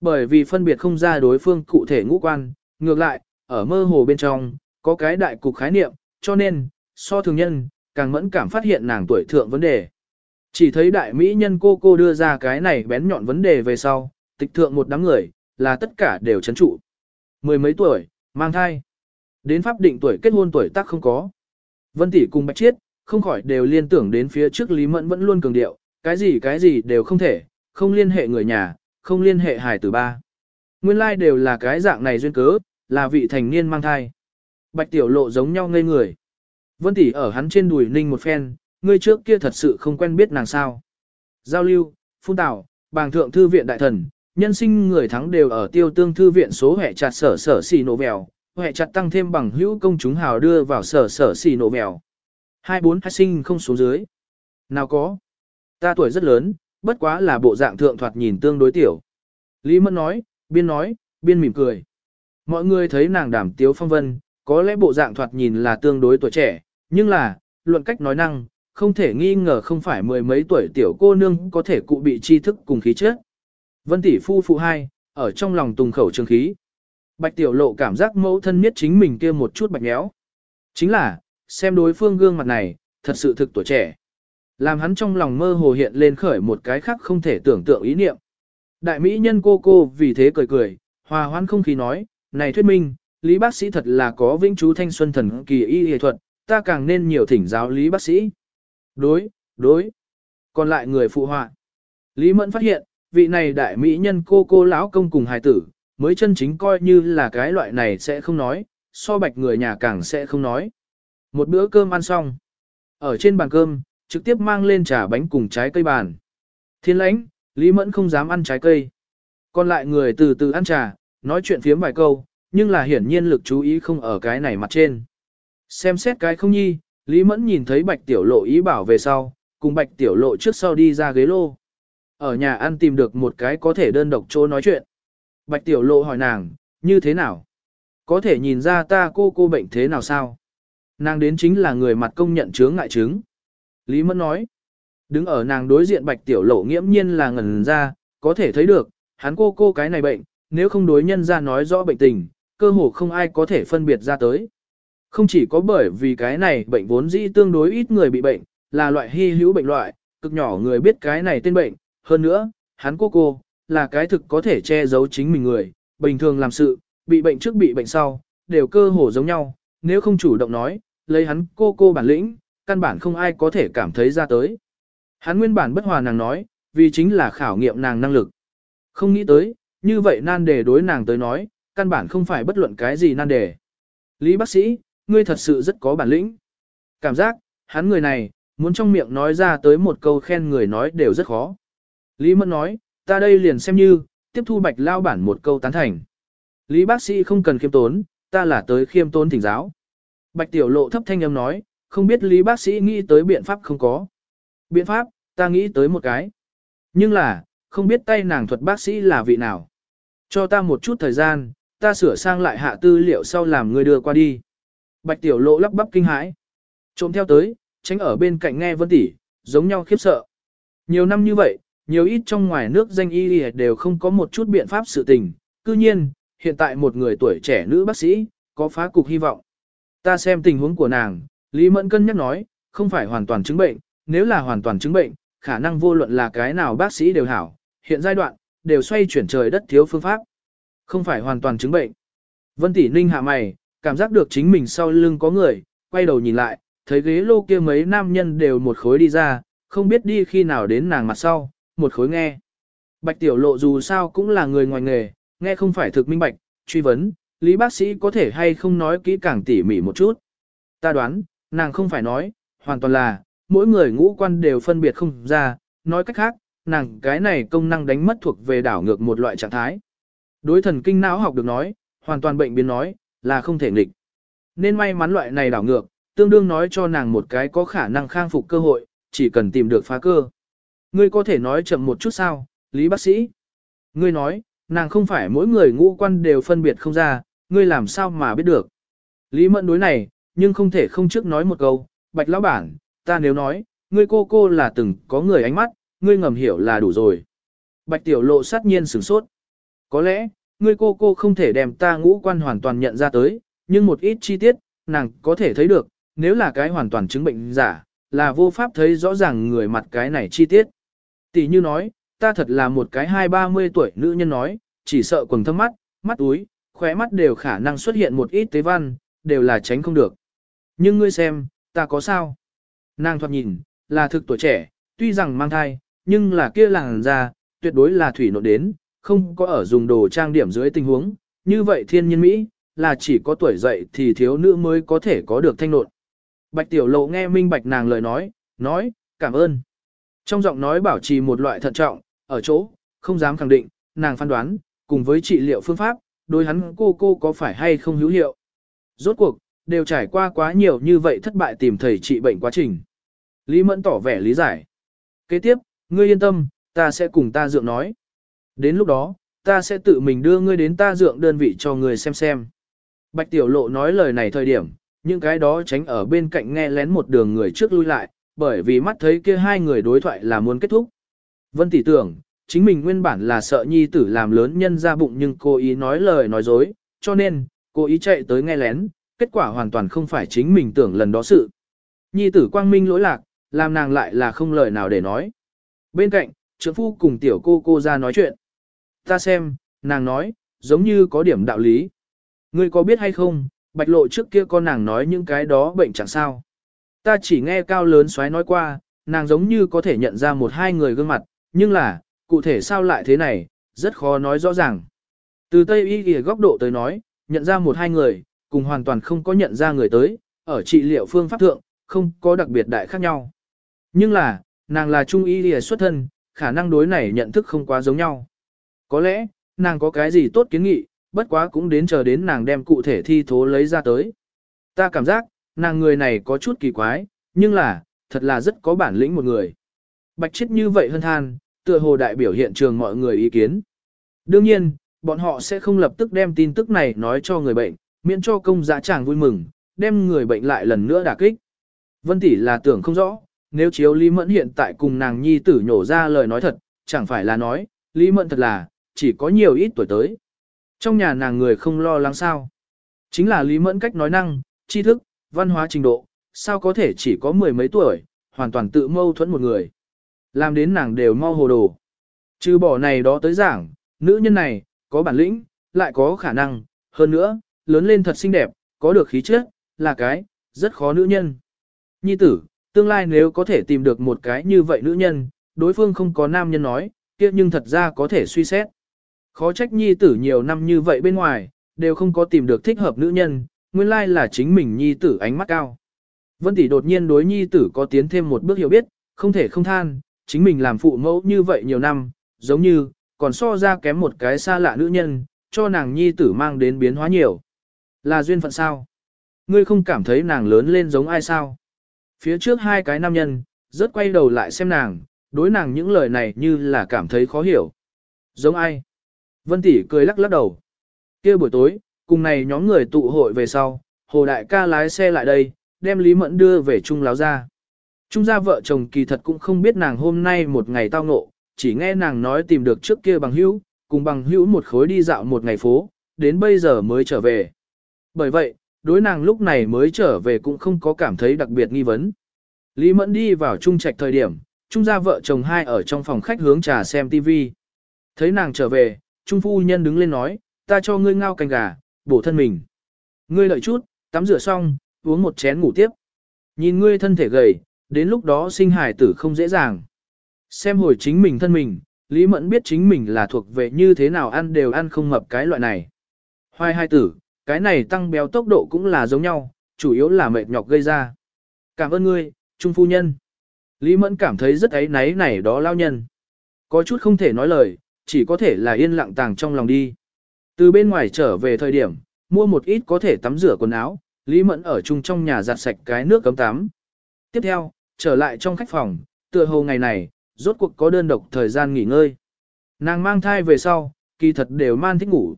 Bởi vì phân biệt không ra đối phương cụ thể ngũ quan, ngược lại, ở mơ hồ bên trong, có cái đại cục khái niệm, cho nên, so thường nhân, càng mẫn cảm phát hiện nàng tuổi thượng vấn đề. Chỉ thấy đại mỹ nhân cô cô đưa ra cái này bén nhọn vấn đề về sau, tịch thượng một đám người, là tất cả đều chấn trụ. Mười mấy tuổi, mang thai. Đến pháp định tuổi kết hôn tuổi tác không có. Vân tỷ cùng Bạch Chiết, không khỏi đều liên tưởng đến phía trước Lý Mẫn vẫn luôn cường điệu, cái gì cái gì đều không thể, không liên hệ người nhà, không liên hệ hài tử ba. Nguyên lai like đều là cái dạng này duyên cớ, là vị thành niên mang thai. Bạch tiểu lộ giống nhau ngây người. Vân tỷ ở hắn trên đùi ninh một phen, ngươi trước kia thật sự không quen biết nàng sao. Giao lưu, phun tảo, bàng thượng thư viện đại thần, nhân sinh người thắng đều ở tiêu tương thư viện số hệ chặt sở sở xì nổ vèo, hệ chặt tăng thêm bằng hữu công chúng hào đưa vào sở sở xì nổ vèo. Hai bốn hai sinh không xuống dưới. Nào có. Ta tuổi rất lớn, bất quá là bộ dạng thượng thoạt nhìn tương đối tiểu. Lý Mẫn nói, biên nói, biên mỉm cười. Mọi người thấy nàng đảm tiếu phong vân, có lẽ bộ dạng thoạt nhìn là tương đối tuổi trẻ, nhưng là, luận cách nói năng, không thể nghi ngờ không phải mười mấy tuổi tiểu cô nương có thể cụ bị tri thức cùng khí chất. Vân tỷ phu phụ hai, ở trong lòng tùng khẩu trường khí. Bạch tiểu lộ cảm giác mẫu thân miết chính mình kia một chút bạch méo. Chính là, xem đối phương gương mặt này, thật sự thực tuổi trẻ. Làm hắn trong lòng mơ hồ hiện lên khởi một cái khác không thể tưởng tượng ý niệm. Đại mỹ nhân cô cô vì thế cười cười, hòa hoan không khí nói, này thuyết minh, lý bác sĩ thật là có vĩnh chú thanh xuân thần kỳ y y thuật, ta càng nên nhiều thỉnh giáo lý bác sĩ. Đối, đối. Còn lại người phụ họa. Lý Mẫn phát hiện, vị này đại mỹ nhân cô cô lão công cùng hài tử, mới chân chính coi như là cái loại này sẽ không nói, so bạch người nhà càng sẽ không nói. Một bữa cơm ăn xong. Ở trên bàn cơm, trực tiếp mang lên trà bánh cùng trái cây bàn. Thiên lãnh, Lý Mẫn không dám ăn trái cây. Còn lại người từ từ ăn trà, nói chuyện phiếm vài câu, nhưng là hiển nhiên lực chú ý không ở cái này mặt trên. Xem xét cái không nhi, Lý Mẫn nhìn thấy bạch tiểu lộ ý bảo về sau, cùng bạch tiểu lộ trước sau đi ra ghế lô. Ở nhà ăn tìm được một cái có thể đơn độc chỗ nói chuyện. Bạch tiểu lộ hỏi nàng, như thế nào? Có thể nhìn ra ta cô cô bệnh thế nào sao? Nàng đến chính là người mặt công nhận chướng ngại chứng. Lý Mẫn nói, đứng ở nàng đối diện bạch tiểu lộ nghiễm nhiên là ngẩn ra, có thể thấy được, hắn cô cô cái này bệnh, nếu không đối nhân ra nói rõ bệnh tình, cơ hồ không ai có thể phân biệt ra tới. Không chỉ có bởi vì cái này bệnh vốn dĩ tương đối ít người bị bệnh, là loại hy hữu bệnh loại, cực nhỏ người biết cái này tên bệnh, hơn nữa, hắn cô cô, là cái thực có thể che giấu chính mình người, bình thường làm sự, bị bệnh trước bị bệnh sau, đều cơ hồ giống nhau, nếu không chủ động nói, lấy hắn cô cô bản lĩnh, căn bản không ai có thể cảm thấy ra tới. Hắn nguyên bản bất hòa nàng nói, vì chính là khảo nghiệm nàng năng lực. Không nghĩ tới, như vậy nan đề đối nàng tới nói, căn bản không phải bất luận cái gì nan đề. Lý bác sĩ, ngươi thật sự rất có bản lĩnh. Cảm giác, hắn người này, muốn trong miệng nói ra tới một câu khen người nói đều rất khó. Lý Mẫn nói, ta đây liền xem như, tiếp thu bạch lao bản một câu tán thành. Lý bác sĩ không cần khiêm tốn, ta là tới khiêm tốn thỉnh giáo. Bạch tiểu lộ thấp thanh âm nói, không biết Lý bác sĩ nghĩ tới biện pháp không có. Biện pháp, ta nghĩ tới một cái. Nhưng là, không biết tay nàng thuật bác sĩ là vị nào. Cho ta một chút thời gian, ta sửa sang lại hạ tư liệu sau làm người đưa qua đi. Bạch tiểu lộ lắp bắp kinh hãi. Trộm theo tới, tránh ở bên cạnh nghe vân tỷ, giống nhau khiếp sợ. Nhiều năm như vậy, nhiều ít trong ngoài nước danh y đều không có một chút biện pháp sự tình. Cư nhiên, hiện tại một người tuổi trẻ nữ bác sĩ, có phá cục hy vọng. Ta xem tình huống của nàng, Lý Mẫn cân nhắc nói, không phải hoàn toàn chứng bệnh, nếu là hoàn toàn chứng bệnh, khả năng vô luận là cái nào bác sĩ đều hảo, hiện giai đoạn, đều xoay chuyển trời đất thiếu phương pháp. Không phải hoàn toàn chứng bệnh. Vân Tỷ Ninh hạ mày, cảm giác được chính mình sau lưng có người, quay đầu nhìn lại, thấy ghế lô kia mấy nam nhân đều một khối đi ra, không biết đi khi nào đến nàng mặt sau, một khối nghe. Bạch tiểu lộ dù sao cũng là người ngoài nghề, nghe không phải thực minh bạch, truy vấn, lý bác sĩ có thể hay không nói kỹ càng tỉ mỉ một chút. Ta đoán, nàng không phải nói, hoàn toàn là, mỗi người ngũ quan đều phân biệt không ra, nói cách khác, nàng cái này công năng đánh mất thuộc về đảo ngược một loại trạng thái. Đối thần kinh não học được nói, hoàn toàn bệnh biến nói, là không thể nghịch. Nên may mắn loại này đảo ngược, tương đương nói cho nàng một cái có khả năng khang phục cơ hội, chỉ cần tìm được phá cơ. Ngươi có thể nói chậm một chút sao, Lý bác sĩ? Ngươi nói, nàng không phải mỗi người ngũ quan đều phân biệt không ra, ngươi làm sao mà biết được. Lý mẫn đối này, nhưng không thể không trước nói một câu, bạch lão bản, ta nếu nói, ngươi cô cô là từng có người ánh mắt, ngươi ngầm hiểu là đủ rồi. Bạch tiểu lộ sát nhiên sửng sốt. Có lẽ, ngươi cô cô không thể đem ta ngũ quan hoàn toàn nhận ra tới, nhưng một ít chi tiết, nàng có thể thấy được, nếu là cái hoàn toàn chứng bệnh giả, là vô pháp thấy rõ ràng người mặt cái này chi tiết. Tỷ như nói, ta thật là một cái hai ba mươi tuổi nữ nhân nói, chỉ sợ quần thâm mắt, mắt úi, khóe mắt đều khả năng xuất hiện một ít tế văn, đều là tránh không được. Nhưng ngươi xem, ta có sao? Nàng thoạt nhìn, là thực tuổi trẻ, tuy rằng mang thai, nhưng là kia làng ra, tuyệt đối là thủy nộn đến, không có ở dùng đồ trang điểm dưới tình huống, như vậy thiên nhiên Mỹ, là chỉ có tuổi dậy thì thiếu nữ mới có thể có được thanh nộn. Bạch tiểu lộ nghe minh bạch nàng lời nói, nói, cảm ơn. Trong giọng nói bảo trì một loại thận trọng, ở chỗ, không dám khẳng định, nàng phán đoán, cùng với trị liệu phương pháp, đối hắn cô cô có phải hay không hữu hiệu. Rốt cuộc, đều trải qua quá nhiều như vậy thất bại tìm thầy trị bệnh quá trình. Lý Mẫn tỏ vẻ lý giải. Kế tiếp, ngươi yên tâm, ta sẽ cùng ta dượng nói. Đến lúc đó, ta sẽ tự mình đưa ngươi đến ta dượng đơn vị cho ngươi xem xem. Bạch Tiểu Lộ nói lời này thời điểm, những cái đó tránh ở bên cạnh nghe lén một đường người trước lui lại, bởi vì mắt thấy kia hai người đối thoại là muốn kết thúc. Vân tỷ tưởng, chính mình nguyên bản là sợ nhi tử làm lớn nhân ra bụng nhưng cô ý nói lời nói dối, cho nên, cô ý chạy tới nghe lén, kết quả hoàn toàn không phải chính mình tưởng lần đó sự. Nhi tử quang minh lỗi lạc, làm nàng lại là không lời nào để nói. Bên cạnh, trưởng phu cùng tiểu cô cô ra nói chuyện. Ta xem, nàng nói, giống như có điểm đạo lý. Ngươi có biết hay không, bạch lộ trước kia con nàng nói những cái đó bệnh chẳng sao. Ta chỉ nghe cao lớn xoáy nói qua, nàng giống như có thể nhận ra một hai người gương mặt, nhưng là, cụ thể sao lại thế này, rất khó nói rõ ràng. Từ Tây Y kìa góc độ tới nói, nhận ra một hai người, cùng hoàn toàn không có nhận ra người tới, ở trị liệu phương pháp thượng, không có đặc biệt đại khác nhau. Nhưng là, nàng là trung y kìa xuất thân, khả năng đối này nhận thức không quá giống nhau. Có lẽ, nàng có cái gì tốt kiến nghị, bất quá cũng đến chờ đến nàng đem cụ thể thi thố lấy ra tới. Ta cảm giác, nàng người này có chút kỳ quái, nhưng là, thật là rất có bản lĩnh một người. Bạch chết như vậy hơn than, tựa hồ đại biểu hiện trường mọi người ý kiến. Đương nhiên, bọn họ sẽ không lập tức đem tin tức này nói cho người bệnh, miễn cho công giá chàng vui mừng, đem người bệnh lại lần nữa đả kích. Vân tỷ là tưởng không rõ, nếu chiếu Lý Mẫn hiện tại cùng nàng nhi tử nhổ ra lời nói thật, chẳng phải là nói, Lý Mẫn thật là, chỉ có nhiều ít tuổi tới. Trong nhà nàng người không lo lắng sao. Chính là Lý Mẫn cách nói năng, tri thức, văn hóa trình độ, sao có thể chỉ có mười mấy tuổi, hoàn toàn tự mâu thuẫn một người. Làm đến nàng đều mau hồ đồ. Trừ bỏ này đó tới giảng, nữ nhân này, có bản lĩnh, lại có khả năng, hơn nữa, lớn lên thật xinh đẹp, có được khí chất, là cái, rất khó nữ nhân. Nhi tử, tương lai nếu có thể tìm được một cái như vậy nữ nhân, đối phương không có nam nhân nói, kia nhưng thật ra có thể suy xét. Khó trách nhi tử nhiều năm như vậy bên ngoài, đều không có tìm được thích hợp nữ nhân, nguyên lai là chính mình nhi tử ánh mắt cao. Vân tỷ đột nhiên đối nhi tử có tiến thêm một bước hiểu biết, không thể không than, chính mình làm phụ mẫu như vậy nhiều năm, giống như, còn so ra kém một cái xa lạ nữ nhân, cho nàng nhi tử mang đến biến hóa nhiều. Là duyên phận sao? Ngươi không cảm thấy nàng lớn lên giống ai sao? Phía trước hai cái nam nhân, rất quay đầu lại xem nàng, đối nàng những lời này như là cảm thấy khó hiểu. Giống ai? Vân tỷ cười lắc lắc đầu. kia buổi tối, cùng này nhóm người tụ hội về sau, Hồ Đại ca lái xe lại đây, đem Lý Mẫn đưa về Trung Láo ra. Trung gia vợ chồng kỳ thật cũng không biết nàng hôm nay một ngày tao ngộ, chỉ nghe nàng nói tìm được trước kia bằng hữu, cùng bằng hữu một khối đi dạo một ngày phố, đến bây giờ mới trở về. Bởi vậy, đối nàng lúc này mới trở về cũng không có cảm thấy đặc biệt nghi vấn. Lý Mẫn đi vào trung trạch thời điểm, trung gia vợ chồng hai ở trong phòng khách hướng trà xem TV. Thấy nàng trở về, trung phu nhân đứng lên nói, ta cho ngươi ngao canh gà, bổ thân mình. Ngươi lợi chút, tắm rửa xong, uống một chén ngủ tiếp. Nhìn ngươi thân thể gầy, đến lúc đó sinh hải tử không dễ dàng. Xem hồi chính mình thân mình, Lý Mẫn biết chính mình là thuộc về như thế nào ăn đều ăn không mập cái loại này. Hoài hai tử, cái này tăng béo tốc độ cũng là giống nhau, chủ yếu là mệt nhọc gây ra. Cảm ơn ngươi, Trung Phu Nhân. Lý Mẫn cảm thấy rất ấy náy này đó lao nhân. Có chút không thể nói lời, chỉ có thể là yên lặng tàng trong lòng đi. Từ bên ngoài trở về thời điểm, mua một ít có thể tắm rửa quần áo, Lý Mẫn ở chung trong nhà giặt sạch cái nước cấm tắm. Tiếp theo, trở lại trong khách phòng, tựa hồ ngày này, rốt cuộc có đơn độc thời gian nghỉ ngơi. Nàng mang thai về sau, kỳ thật đều man thích ngủ.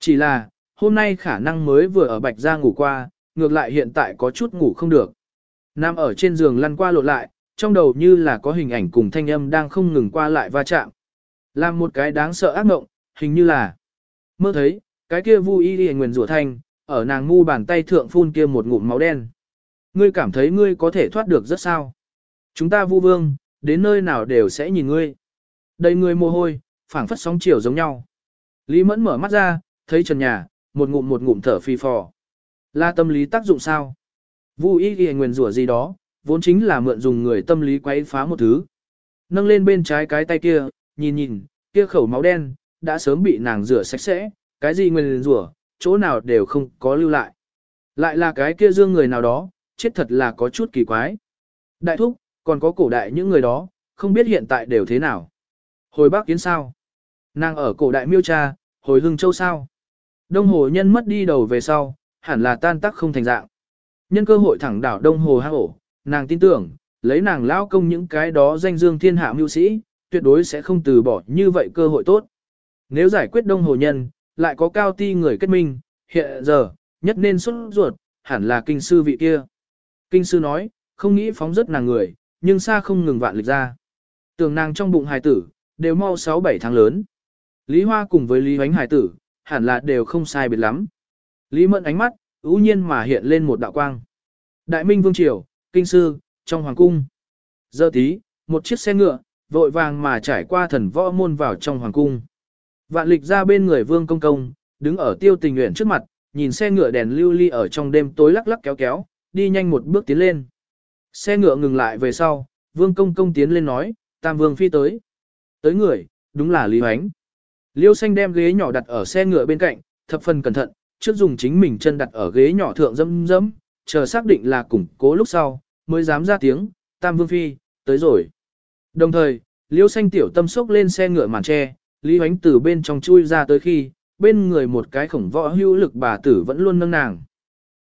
Chỉ là, hôm nay khả năng mới vừa ở Bạch Gia ngủ qua, ngược lại hiện tại có chút ngủ không được. Nam ở trên giường lăn qua lộn lại, trong đầu như là có hình ảnh cùng thanh âm đang không ngừng qua lại va chạm. Làm một cái đáng sợ ác mộng, hình như là mơ thấy, cái kia vu y đi nguyền rủa thanh, ở nàng ngu bàn tay thượng phun kia một ngụm máu đen. ngươi cảm thấy ngươi có thể thoát được rất sao. Chúng ta vu vương, đến nơi nào đều sẽ nhìn ngươi. Đầy ngươi mồ hôi, phảng phất sóng chiều giống nhau. Lý Mẫn mở mắt ra, thấy trần nhà, một ngụm một ngụm thở phì phò. Là tâm lý tác dụng sao? Vu y ghi nguyền rủa gì đó, vốn chính là mượn dùng người tâm lý quấy phá một thứ. Nâng lên bên trái cái tay kia, nhìn nhìn, kia khẩu máu đen, đã sớm bị nàng rửa sạch sẽ, cái gì nguyên rửa, chỗ nào đều không có lưu lại. Lại là cái kia dương người nào đó, chết thật là có chút kỳ quái. Đại thúc, còn có cổ đại những người đó, không biết hiện tại đều thế nào. Hồi bác kiến sao? Nàng ở cổ đại miêu cha, hồi hưng châu sao? Đông hồ nhân mất đi đầu về sau, hẳn là tan tác không thành dạng. Nhân cơ hội thẳng đảo đông hồ hang ổ, nàng tin tưởng, lấy nàng lao công những cái đó danh dương thiên hạ mưu sĩ, tuyệt đối sẽ không từ bỏ như vậy cơ hội tốt. Nếu giải quyết đông hồ nhân, lại có cao ti người kết minh, hiện giờ, nhất nên xuất ruột, hẳn là kinh sư vị kia. Kinh sư nói, không nghĩ phóng rất nàng người, nhưng xa không ngừng vạn lịch ra. Tưởng nàng trong bụng hài tử, đều mau 6-7 tháng lớn. Lý Hoa cùng với Lý Hoánh hài tử, hẳn là đều không sai biệt lắm. Lý Mẫn ánh mắt, ưu nhiên mà hiện lên một đạo quang. Đại Minh Vương Triều, Kinh Sư, trong Hoàng Cung. Giờ tí, một chiếc xe ngựa, vội vàng mà trải qua thần võ môn vào trong Hoàng Cung. Vạn lịch ra bên người Vương Công Công, đứng ở tiêu tình nguyện trước mặt, nhìn xe ngựa đèn lưu ly ở trong đêm tối lắc lắc kéo kéo, đi nhanh một bước tiến lên. Xe ngựa ngừng lại về sau, Vương Công Công tiến lên nói, Tam Vương Phi tới. Tới người, đúng là Lý Hoánh. Liêu xanh đem ghế nhỏ đặt ở xe ngựa bên cạnh, thập phần cẩn thận, trước dùng chính mình chân đặt ở ghế nhỏ thượng dâm dâm, chờ xác định là củng cố lúc sau, mới dám ra tiếng, Tam Vương Phi, tới rồi. Đồng thời, Liêu xanh tiểu tâm sốc lên xe ngựa màn tre, Lý Hoánh từ bên trong chui ra tới khi, bên người một cái khổng võ hữu lực bà tử vẫn luôn nâng nàng.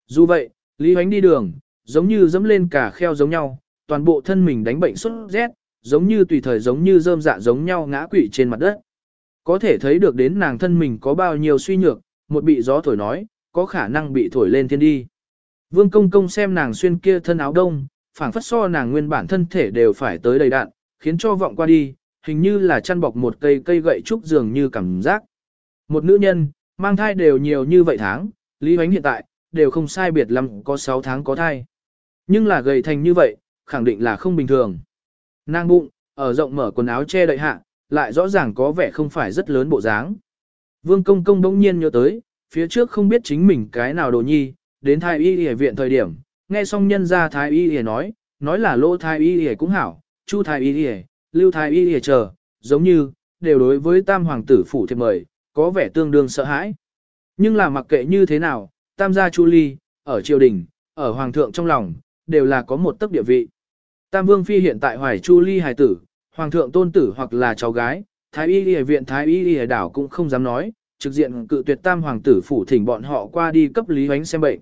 Dù vậy, Lý Hoánh đi đường, giống như dẫm lên cả kheo giống nhau, toàn bộ thân mình đánh bệnh xuất rét, giống như tùy thời giống như rơm dạ giống nhau ngã quỵ trên mặt đất. Có thể thấy được đến nàng thân mình có bao nhiêu suy nhược, một bị gió thổi nói, có khả năng bị thổi lên thiên đi. Vương công công xem nàng xuyên kia thân áo đông, phảng phất so nàng nguyên bản thân thể đều phải tới đầy đạn, khiến cho vọng qua đi, hình như là chăn bọc một cây cây gậy trúc dường như cảm giác. Một nữ nhân, mang thai đều nhiều như vậy tháng, Lý Huánh hiện tại, đều không sai biệt lắm có 6 tháng có thai. Nhưng là gầy thành như vậy, khẳng định là không bình thường. Nàng bụng, ở rộng mở quần áo che đậy hạ, lại rõ ràng có vẻ không phải rất lớn bộ dáng. Vương công công bỗng nhiên nhớ tới, phía trước không biết chính mình cái nào đồ nhi, đến thái y y viện thời điểm, nghe xong nhân ra thái y y nói, nói là lỗ thái y y cũng hảo, chu thái y Lìa, lưu thái y Lìa chờ, giống như, đều đối với tam hoàng tử phủ thiệp mời, có vẻ tương đương sợ hãi. Nhưng là mặc kệ như thế nào, tam gia chu ly, ở triều đình, ở hoàng thượng trong lòng, đều là có một tấc địa vị. Tam vương phi hiện tại hoài chu ly hài tử, hoàng thượng tôn tử hoặc là cháu gái, thái y Lìa viện thái y Lìa đảo cũng không dám nói, trực diện cự tuyệt tam hoàng tử phủ thỉnh bọn họ qua đi cấp Lý Hoánh xem bệnh.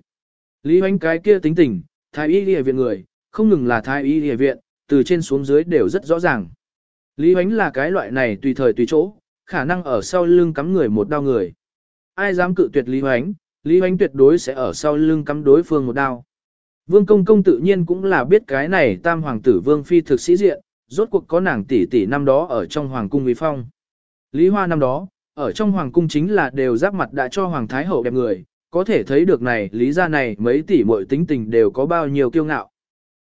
Lý Hoánh cái kia tính tình, thái y Lìa viện người, không ngừng là thái y Lìa viện, từ trên xuống dưới đều rất rõ ràng. Lý Huánh là cái loại này tùy thời tùy chỗ, khả năng ở sau lưng cắm người một đau người. Ai dám cự tuyệt Lý Huánh, Lý Huánh tuyệt đối sẽ ở sau lưng cắm đối phương một đao. Vương Công Công tự nhiên cũng là biết cái này tam hoàng tử Vương Phi thực sĩ diện, rốt cuộc có nàng tỷ tỷ năm đó ở trong hoàng cung uy phong. Lý Hoa năm đó, ở trong hoàng cung chính là đều giáp mặt đã cho hoàng thái hậu đẹp người, có thể thấy được này lý gia này mấy tỷ muội tính tình đều có bao nhiêu kiêu ngạo.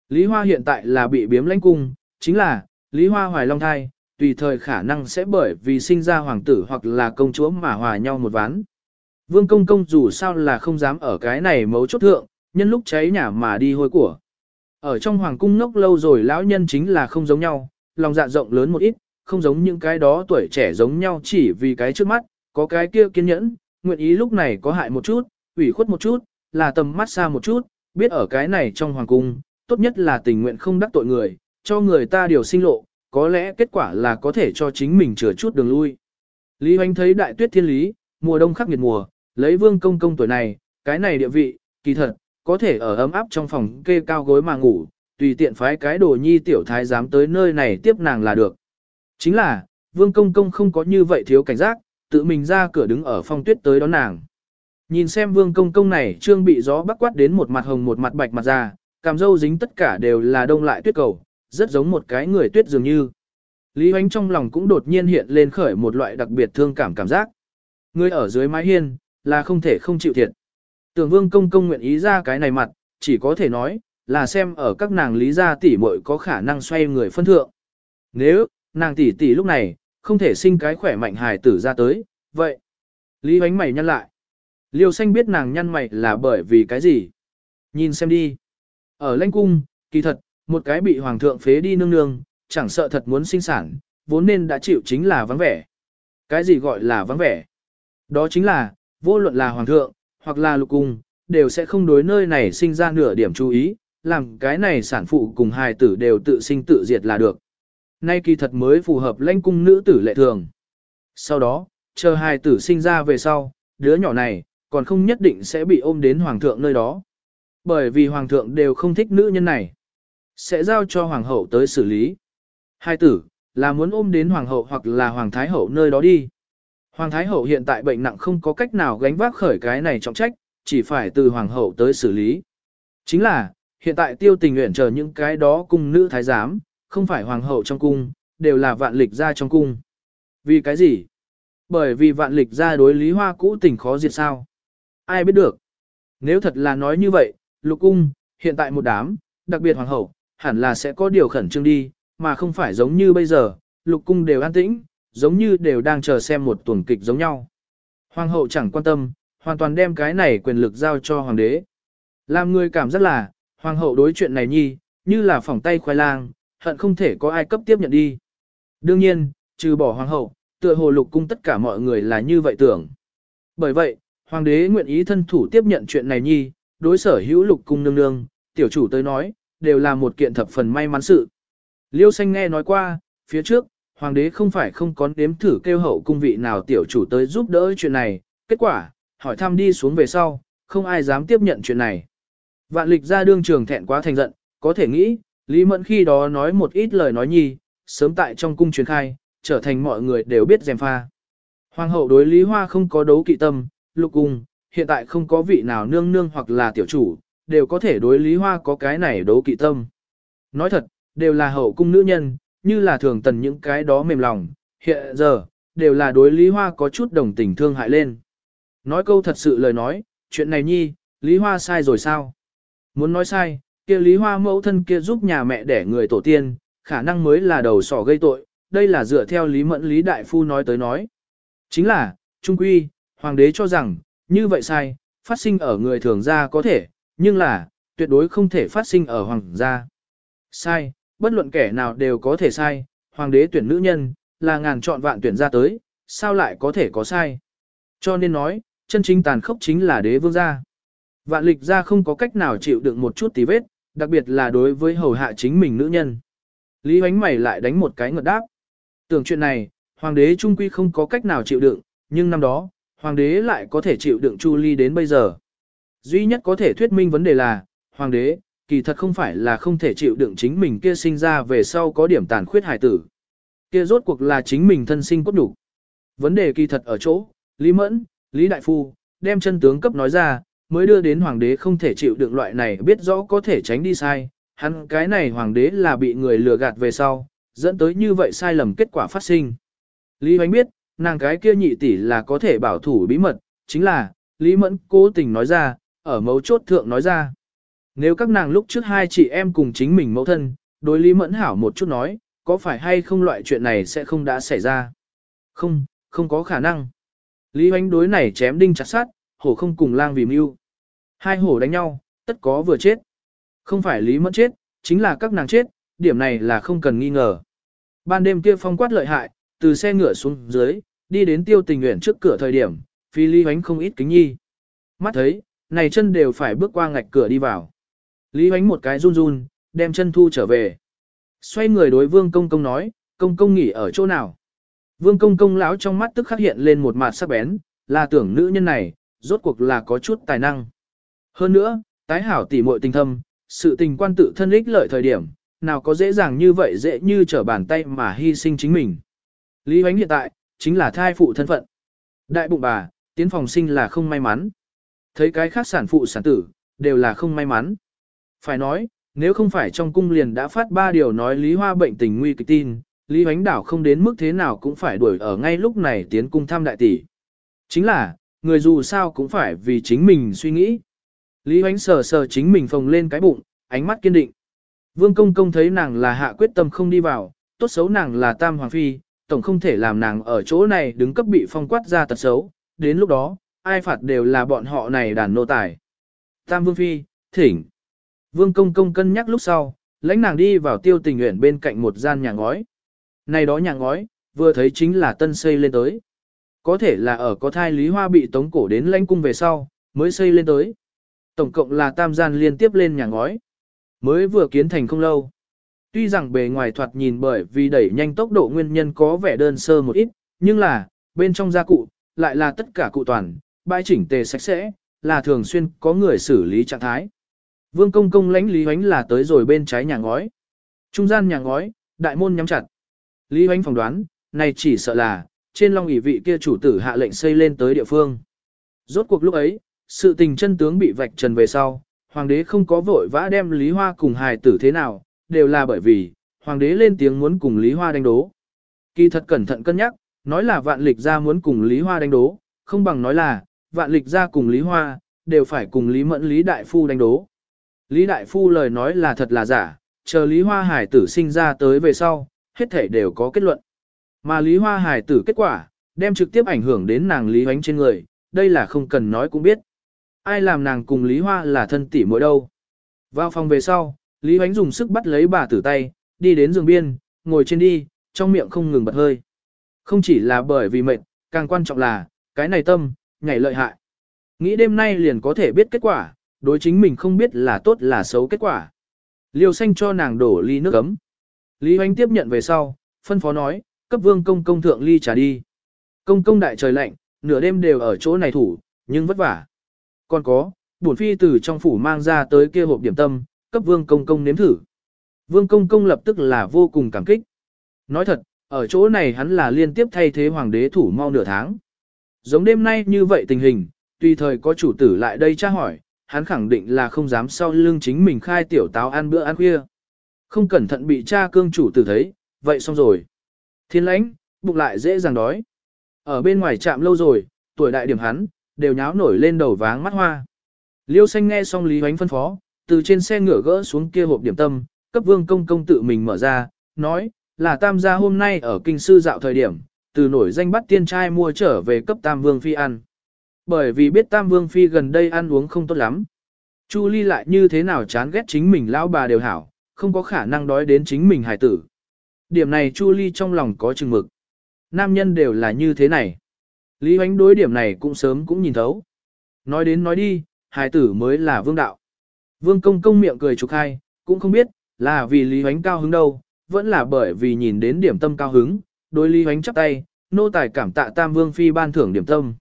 Lý Hoa hiện tại là bị biếm lãnh cung, chính là, Lý Hoa hoài long thai, tùy thời khả năng sẽ bởi vì sinh ra hoàng tử hoặc là công chúa mà hòa nhau một ván. Vương công công dù sao là không dám ở cái này mấu chốt thượng, nhân lúc cháy nhà mà đi hôi của. Ở trong hoàng cung ngốc lâu rồi lão nhân chính là không giống nhau, lòng dạ rộng lớn một ít, không giống những cái đó tuổi trẻ giống nhau chỉ vì cái trước mắt, có cái kia kiên nhẫn, nguyện ý lúc này có hại một chút, ủy khuất một chút, là tầm mắt xa một chút, biết ở cái này trong hoàng cung, tốt nhất là tình nguyện không đắc tội người, cho người ta điều sinh lộ, có lẽ kết quả là có thể cho chính mình chừa chút đường lui. Lý Hoành thấy đại tuyết thiên lý, mùa đông khắc nghiệt mùa, lấy vương công công tuổi này, cái này địa vị, kỳ thật, có thể ở ấm áp trong phòng kê cao gối mà ngủ, tùy tiện phái cái đồ nhi tiểu thái dám tới nơi này tiếp nàng là được. Chính là, vương công công không có như vậy thiếu cảnh giác, tự mình ra cửa đứng ở phong tuyết tới đón nàng. Nhìn xem vương công công này trương bị gió bắc quát đến một mặt hồng một mặt bạch mặt già, cằm dâu dính tất cả đều là đông lại tuyết cầu, rất giống một cái người tuyết dường như. Lý Hoánh trong lòng cũng đột nhiên hiện lên khởi một loại đặc biệt thương cảm cảm giác. Người ở dưới mái hiên, là không thể không chịu thiệt. Tưởng vương công công nguyện ý ra cái này mặt, chỉ có thể nói, là xem ở các nàng lý gia tỷ muội có khả năng xoay người phân thượng. Nếu, nàng tỷ tỷ lúc này, không thể sinh cái khỏe mạnh hài tử ra tới, vậy. Lý hoánh mày nhăn lại. Liêu xanh biết nàng nhăn mày là bởi vì cái gì. Nhìn xem đi. Ở lãnh cung, kỳ thật, một cái bị hoàng thượng phế đi nương nương, chẳng sợ thật muốn sinh sản, vốn nên đã chịu chính là vắng vẻ. Cái gì gọi là vắng vẻ? Đó chính là, vô luận là hoàng thượng, hoặc là lục cung, đều sẽ không đối nơi này sinh ra nửa điểm chú ý, làm cái này sản phụ cùng hài tử đều tự sinh tự diệt là được. Nay kỳ thật mới phù hợp lãnh cung nữ tử lệ thường. Sau đó, chờ hài tử sinh ra về sau, đứa nhỏ này, còn không nhất định sẽ bị ôm đến hoàng thượng nơi đó. Bởi vì hoàng thượng đều không thích nữ nhân này. Sẽ giao cho hoàng hậu tới xử lý. Hai tử, là muốn ôm đến hoàng hậu hoặc là hoàng thái hậu nơi đó đi. Hoàng thái hậu hiện tại bệnh nặng không có cách nào gánh vác khởi cái này trọng trách, chỉ phải từ hoàng hậu tới xử lý. Chính là, hiện tại tiêu tình nguyện chờ những cái đó cung nữ thái giám, không phải hoàng hậu trong cung, đều là vạn lịch ra trong cung. Vì cái gì? Bởi vì vạn lịch ra đối lý hoa cũ tình khó diệt sao. Ai biết được? Nếu thật là nói như vậy, lục cung, hiện tại một đám, đặc biệt hoàng hậu, hẳn là sẽ có điều khẩn trương đi, mà không phải giống như bây giờ, lục cung đều an tĩnh, giống như đều đang chờ xem một tuần kịch giống nhau. Hoàng hậu chẳng quan tâm, hoàn toàn đem cái này quyền lực giao cho hoàng đế. Làm người cảm giác là, hoàng hậu đối chuyện này nhi, như là phỏng tay khoai lang, hận không thể có ai cấp tiếp nhận đi. Đương nhiên, trừ bỏ hoàng hậu, tựa hồ lục cung tất cả mọi người là như vậy tưởng. Bởi vậy, hoàng đế nguyện ý thân thủ tiếp nhận chuyện này nhi, đối sở hữu lục cung nương nương, tiểu chủ tới nói, đều là một kiện thập phần may mắn sự. Liêu xanh nghe nói qua, phía trước, hoàng đế không phải không có nếm thử kêu hậu cung vị nào tiểu chủ tới giúp đỡ chuyện này, kết quả, hỏi thăm đi xuống về sau, không ai dám tiếp nhận chuyện này. Vạn lịch ra đương trường thẹn quá thành giận, có thể nghĩ, Lý Mẫn khi đó nói một ít lời nói nhi, sớm tại trong cung truyền khai, trở thành mọi người đều biết dèm pha. Hoàng hậu đối Lý Hoa không có đấu kỵ tâm, lục cung, hiện tại không có vị nào nương nương hoặc là tiểu chủ, đều có thể đối Lý Hoa có cái này đấu kỵ tâm. Nói thật, đều là hậu cung nữ nhân, như là thường tần những cái đó mềm lòng, hiện giờ, đều là đối Lý Hoa có chút đồng tình thương hại lên. Nói câu thật sự lời nói, chuyện này nhi, Lý Hoa sai rồi sao? Muốn nói sai, kia Lý Hoa mẫu thân kia giúp nhà mẹ đẻ người tổ tiên, khả năng mới là đầu sỏ gây tội, đây là dựa theo Lý Mẫn Lý Đại Phu nói tới nói. Chính là, Trung Quy, Hoàng đế cho rằng, như vậy sai, phát sinh ở người thường gia có thể, nhưng là, tuyệt đối không thể phát sinh ở Hoàng gia. Sai, bất luận kẻ nào đều có thể sai, Hoàng đế tuyển nữ nhân, là ngàn chọn vạn tuyển ra tới, sao lại có thể có sai. Cho nên nói, chân chính tàn khốc chính là đế vương gia. Vạn lịch gia không có cách nào chịu đựng một chút tí vết, đặc biệt là đối với hầu hạ chính mình nữ nhân. Lý Huánh mày lại đánh một cái ngợt đáp. Tưởng chuyện này, hoàng đế trung quy không có cách nào chịu đựng, nhưng năm đó, hoàng đế lại có thể chịu đựng Chu Ly đến bây giờ. Duy nhất có thể thuyết minh vấn đề là, hoàng đế, kỳ thật không phải là không thể chịu đựng chính mình kia sinh ra về sau có điểm tàn khuyết hài tử. Kia rốt cuộc là chính mình thân sinh cốt đủ. Vấn đề kỳ thật ở chỗ, Lý Mẫn, Lý Đại Phu, đem chân tướng cấp nói ra, mới đưa đến hoàng đế không thể chịu đựng loại này biết rõ có thể tránh đi sai. Hắn cái này hoàng đế là bị người lừa gạt về sau, dẫn tới như vậy sai lầm kết quả phát sinh. Lý Hoánh biết, nàng cái kia nhị tỷ là có thể bảo thủ bí mật, chính là, Lý Mẫn cố tình nói ra, ở mấu chốt thượng nói ra. Nếu các nàng lúc trước hai chị em cùng chính mình mẫu thân, đối Lý Mẫn hảo một chút nói, có phải hay không loại chuyện này sẽ không đã xảy ra? Không, không có khả năng. Lý Hoánh đối này chém đinh chặt sát, hổ không cùng lang vì mưu. Hai hổ đánh nhau, tất có vừa chết. Không phải Lý Mẫn chết, chính là các nàng chết, điểm này là không cần nghi ngờ. Ban đêm kia phong quát lợi hại, từ xe ngựa xuống dưới, đi đến tiêu tình nguyện trước cửa thời điểm, phi Lý Hoánh không ít kính nhi. Mắt thấy, này chân đều phải bước qua ngạch cửa đi vào. Lý Hoánh một cái run run, đem chân thu trở về. Xoay người đối vương công công nói, công công nghỉ ở chỗ nào. Vương công công lão trong mắt tức khắc hiện lên một mặt sắc bén, là tưởng nữ nhân này, rốt cuộc là có chút tài năng. Hơn nữa, tái hảo tỉ muội tình thâm, sự tình quan tự thân ích lợi thời điểm, nào có dễ dàng như vậy dễ như trở bàn tay mà hy sinh chính mình. Lý Huánh hiện tại, chính là thai phụ thân phận. Đại bụng bà, tiến phòng sinh là không may mắn. Thấy cái khác sản phụ sản tử, đều là không may mắn. Phải nói, nếu không phải trong cung liền đã phát ba điều nói Lý Hoa bệnh tình nguy kịch tin, Lý Huánh đảo không đến mức thế nào cũng phải đuổi ở ngay lúc này tiến cung thăm đại tỷ. Chính là, người dù sao cũng phải vì chính mình suy nghĩ. Lý Huánh sờ sờ chính mình phồng lên cái bụng, ánh mắt kiên định. Vương công công thấy nàng là hạ quyết tâm không đi vào, tốt xấu nàng là tam hoàng phi, tổng không thể làm nàng ở chỗ này đứng cấp bị phong quát ra tật xấu, đến lúc đó, ai phạt đều là bọn họ này đàn nô tài. Tam vương phi, thỉnh. Vương công công cân nhắc lúc sau, lãnh nàng đi vào tiêu tình nguyện bên cạnh một gian nhà ngói. Này đó nhà ngói, vừa thấy chính là tân xây lên tới. Có thể là ở có thai Lý Hoa bị tống cổ đến lãnh cung về sau, mới xây lên tới. Tổng cộng là tam gian liên tiếp lên nhà ngói. Mới vừa kiến thành không lâu. Tuy rằng bề ngoài thoạt nhìn bởi vì đẩy nhanh tốc độ nguyên nhân có vẻ đơn sơ một ít, nhưng là, bên trong gia cụ, lại là tất cả cụ toàn, bãi chỉnh tề sạch sẽ, là thường xuyên có người xử lý trạng thái. Vương công công lãnh Lý Hoánh là tới rồi bên trái nhà ngói. Trung gian nhà ngói, đại môn nhắm chặt. Lý Hoánh phỏng đoán, này chỉ sợ là, trên long ỷ vị kia chủ tử hạ lệnh xây lên tới địa phương. Rốt cuộc lúc ấy, sự tình chân tướng bị vạch trần về sau, hoàng đế không có vội vã đem Lý Hoa cùng hài tử thế nào, đều là bởi vì, hoàng đế lên tiếng muốn cùng Lý Hoa đánh đố. Kỳ thật cẩn thận cân nhắc, nói là vạn lịch ra muốn cùng Lý Hoa đánh đố, không bằng nói là, vạn lịch ra cùng Lý Hoa, đều phải cùng Lý Mẫn Lý Đại Phu đánh đố. Lý Đại Phu lời nói là thật là giả, chờ Lý Hoa Hải tử sinh ra tới về sau, hết thể đều có kết luận. Mà Lý Hoa Hải tử kết quả, đem trực tiếp ảnh hưởng đến nàng Lý Hoánh trên người, đây là không cần nói cũng biết. Ai làm nàng cùng Lý Hoa là thân tỷ mỗi đâu. Vào phòng về sau, Lý Hoánh dùng sức bắt lấy bà tử tay, đi đến giường biên, ngồi trên đi, trong miệng không ngừng bật hơi. Không chỉ là bởi vì mệt, càng quan trọng là, cái này tâm, nhảy lợi hại. Nghĩ đêm nay liền có thể biết kết quả, đối chính mình không biết là tốt là xấu kết quả. Liêu xanh cho nàng đổ ly nước ấm. Lý Hoánh tiếp nhận về sau, phân phó nói, cấp vương công công thượng ly trà đi. Công công đại trời lạnh, nửa đêm đều ở chỗ này thủ, nhưng vất vả. Còn có, bổn phi từ trong phủ mang ra tới kia hộp điểm tâm, cấp vương công công nếm thử. Vương công công lập tức là vô cùng cảm kích. Nói thật, ở chỗ này hắn là liên tiếp thay thế hoàng đế thủ mau nửa tháng. Giống đêm nay như vậy tình hình, tùy thời có chủ tử lại đây tra hỏi, hắn khẳng định là không dám sau lưng chính mình khai tiểu táo ăn bữa ăn khuya. Không cẩn thận bị cha cương chủ tử thấy, vậy xong rồi. Thiên lãnh, bụng lại dễ dàng đói. Ở bên ngoài chạm lâu rồi, tuổi đại điểm hắn, đều nháo nổi lên đầu váng mắt hoa. Liêu xanh nghe xong Lý Hoánh phân phó, từ trên xe ngựa gỡ xuống kia hộp điểm tâm, cấp vương công công tự mình mở ra, nói, là tam gia hôm nay ở kinh sư dạo thời điểm, từ nổi danh bắt tiên trai mua trở về cấp tam vương phi ăn. Bởi vì biết tam vương phi gần đây ăn uống không tốt lắm. Chu ly lại như thế nào chán ghét chính mình lão bà đều hảo, không có khả năng đói đến chính mình hải tử. Điểm này Chu ly trong lòng có chừng mực. Nam nhân đều là như thế này. Lý hoánh đối điểm này cũng sớm cũng nhìn thấu. Nói đến nói đi, hải tử mới là vương đạo. Vương công công miệng cười trục hai, cũng không biết, là vì Lý Huánh cao hứng đâu, vẫn là bởi vì nhìn đến điểm tâm cao hứng, đối Lý Huánh chắp tay, nô tài cảm tạ tam vương phi ban thưởng điểm tâm.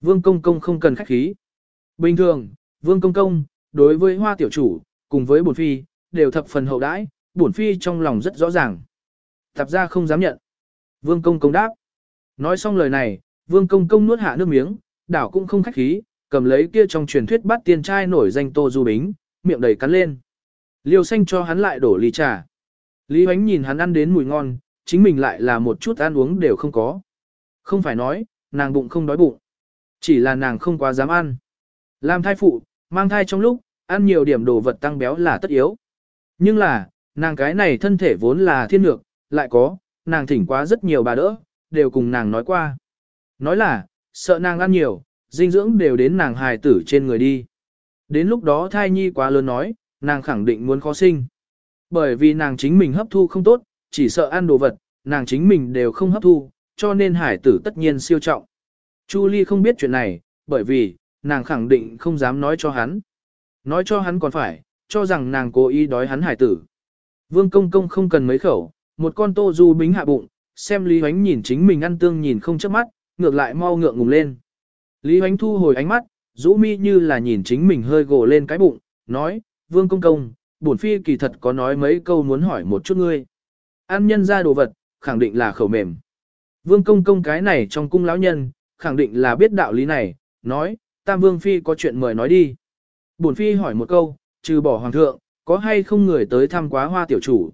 Vương Công Công không cần khách khí. Bình thường, Vương Công Công, đối với hoa tiểu chủ, cùng với bổn phi, đều thập phần hậu đãi, bổn phi trong lòng rất rõ ràng. Tạp ra không dám nhận. Vương Công Công đáp. Nói xong lời này, Vương Công Công nuốt hạ nước miếng, đảo cũng không khách khí, cầm lấy kia trong truyền thuyết bắt tiên trai nổi danh Tô Du Bính, miệng đầy cắn lên. Liêu xanh cho hắn lại đổ ly trà. Lý Huánh nhìn hắn ăn đến mùi ngon, chính mình lại là một chút ăn uống đều không có. Không phải nói, nàng bụng không đói bụng. Chỉ là nàng không quá dám ăn. Làm thai phụ, mang thai trong lúc, ăn nhiều điểm đồ vật tăng béo là tất yếu. Nhưng là, nàng cái này thân thể vốn là thiên lược, lại có, nàng thỉnh quá rất nhiều bà đỡ, đều cùng nàng nói qua. Nói là, sợ nàng ăn nhiều, dinh dưỡng đều đến nàng hài tử trên người đi. Đến lúc đó thai nhi quá lớn nói, nàng khẳng định muốn khó sinh. Bởi vì nàng chính mình hấp thu không tốt, chỉ sợ ăn đồ vật, nàng chính mình đều không hấp thu, cho nên hải tử tất nhiên siêu trọng. Chu Ly không biết chuyện này, bởi vì, nàng khẳng định không dám nói cho hắn. Nói cho hắn còn phải, cho rằng nàng cố ý đói hắn hải tử. Vương công công không cần mấy khẩu, một con tô du bính hạ bụng, xem Lý Huánh nhìn chính mình ăn tương nhìn không chớp mắt, ngược lại mau ngượng ngùng lên. Lý Huánh thu hồi ánh mắt, rũ mi như là nhìn chính mình hơi gồ lên cái bụng, nói, Vương công công, bổn phi kỳ thật có nói mấy câu muốn hỏi một chút ngươi. Ăn nhân ra đồ vật, khẳng định là khẩu mềm. Vương công công cái này trong cung lão nhân, khẳng định là biết đạo lý này, nói, Tam Vương Phi có chuyện mời nói đi. Bổn Phi hỏi một câu, trừ bỏ Hoàng thượng, có hay không người tới thăm quá hoa tiểu chủ?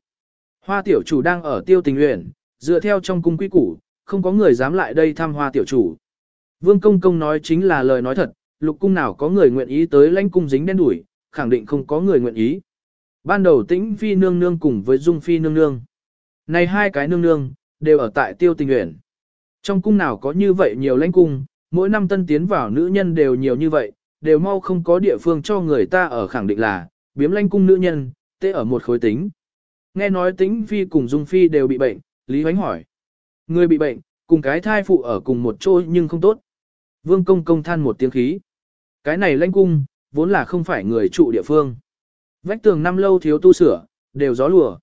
Hoa tiểu chủ đang ở tiêu tình nguyện, dựa theo trong cung quy củ, không có người dám lại đây thăm hoa tiểu chủ. Vương Công Công nói chính là lời nói thật, lục cung nào có người nguyện ý tới lãnh cung dính đen đuổi, khẳng định không có người nguyện ý. Ban đầu tĩnh phi nương nương cùng với dung phi nương nương. Này hai cái nương nương, đều ở tại tiêu tình nguyện. Trong cung nào có như vậy nhiều lãnh cung, mỗi năm tân tiến vào nữ nhân đều nhiều như vậy, đều mau không có địa phương cho người ta ở khẳng định là, biếm lãnh cung nữ nhân, tê ở một khối tính. Nghe nói tĩnh phi cùng dung phi đều bị bệnh, Lý Hoánh hỏi. Người bị bệnh, cùng cái thai phụ ở cùng một chỗ nhưng không tốt. Vương công công than một tiếng khí. Cái này lãnh cung, vốn là không phải người trụ địa phương. Vách tường năm lâu thiếu tu sửa, đều gió lùa.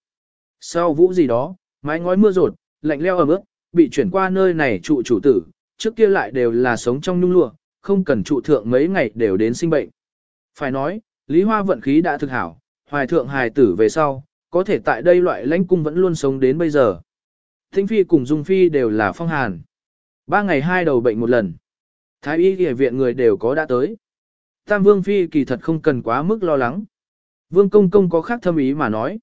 Sau vũ gì đó, mái ngói mưa rột, lạnh leo ẩm ướt, bị chuyển qua nơi này trụ chủ tử, trước kia lại đều là sống trong nhung lụa, không cần trụ thượng mấy ngày đều đến sinh bệnh. Phải nói, Lý Hoa vận khí đã thực hảo, hoài thượng hài tử về sau, có thể tại đây loại lãnh cung vẫn luôn sống đến bây giờ. Thính Phi cùng Dung Phi đều là phong hàn. Ba ngày hai đầu bệnh một lần. Thái y y viện người đều có đã tới. Tam Vương Phi kỳ thật không cần quá mức lo lắng. Vương Công Công có khác thâm ý mà nói.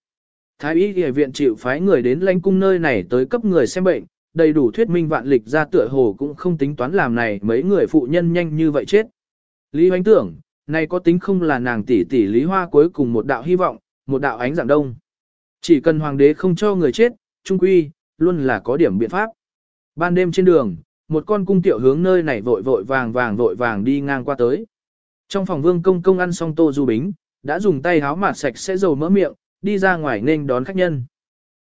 Thái y y viện chịu phái người đến lãnh cung nơi này tới cấp người xem bệnh, đầy đủ thuyết minh vạn lịch ra tựa hồ cũng không tính toán làm này mấy người phụ nhân nhanh như vậy chết. Lý Hoánh tưởng, này có tính không là nàng tỷ tỷ Lý Hoa cuối cùng một đạo hy vọng, một đạo ánh dạng đông. Chỉ cần hoàng đế không cho người chết, trung quy, luôn là có điểm biện pháp. Ban đêm trên đường, một con cung tiểu hướng nơi này vội vội vàng vàng vội vàng đi ngang qua tới. Trong phòng vương công công ăn xong tô du bính, đã dùng tay háo mạt sạch sẽ dầu mỡ miệng, đi ra ngoài nên đón khách nhân.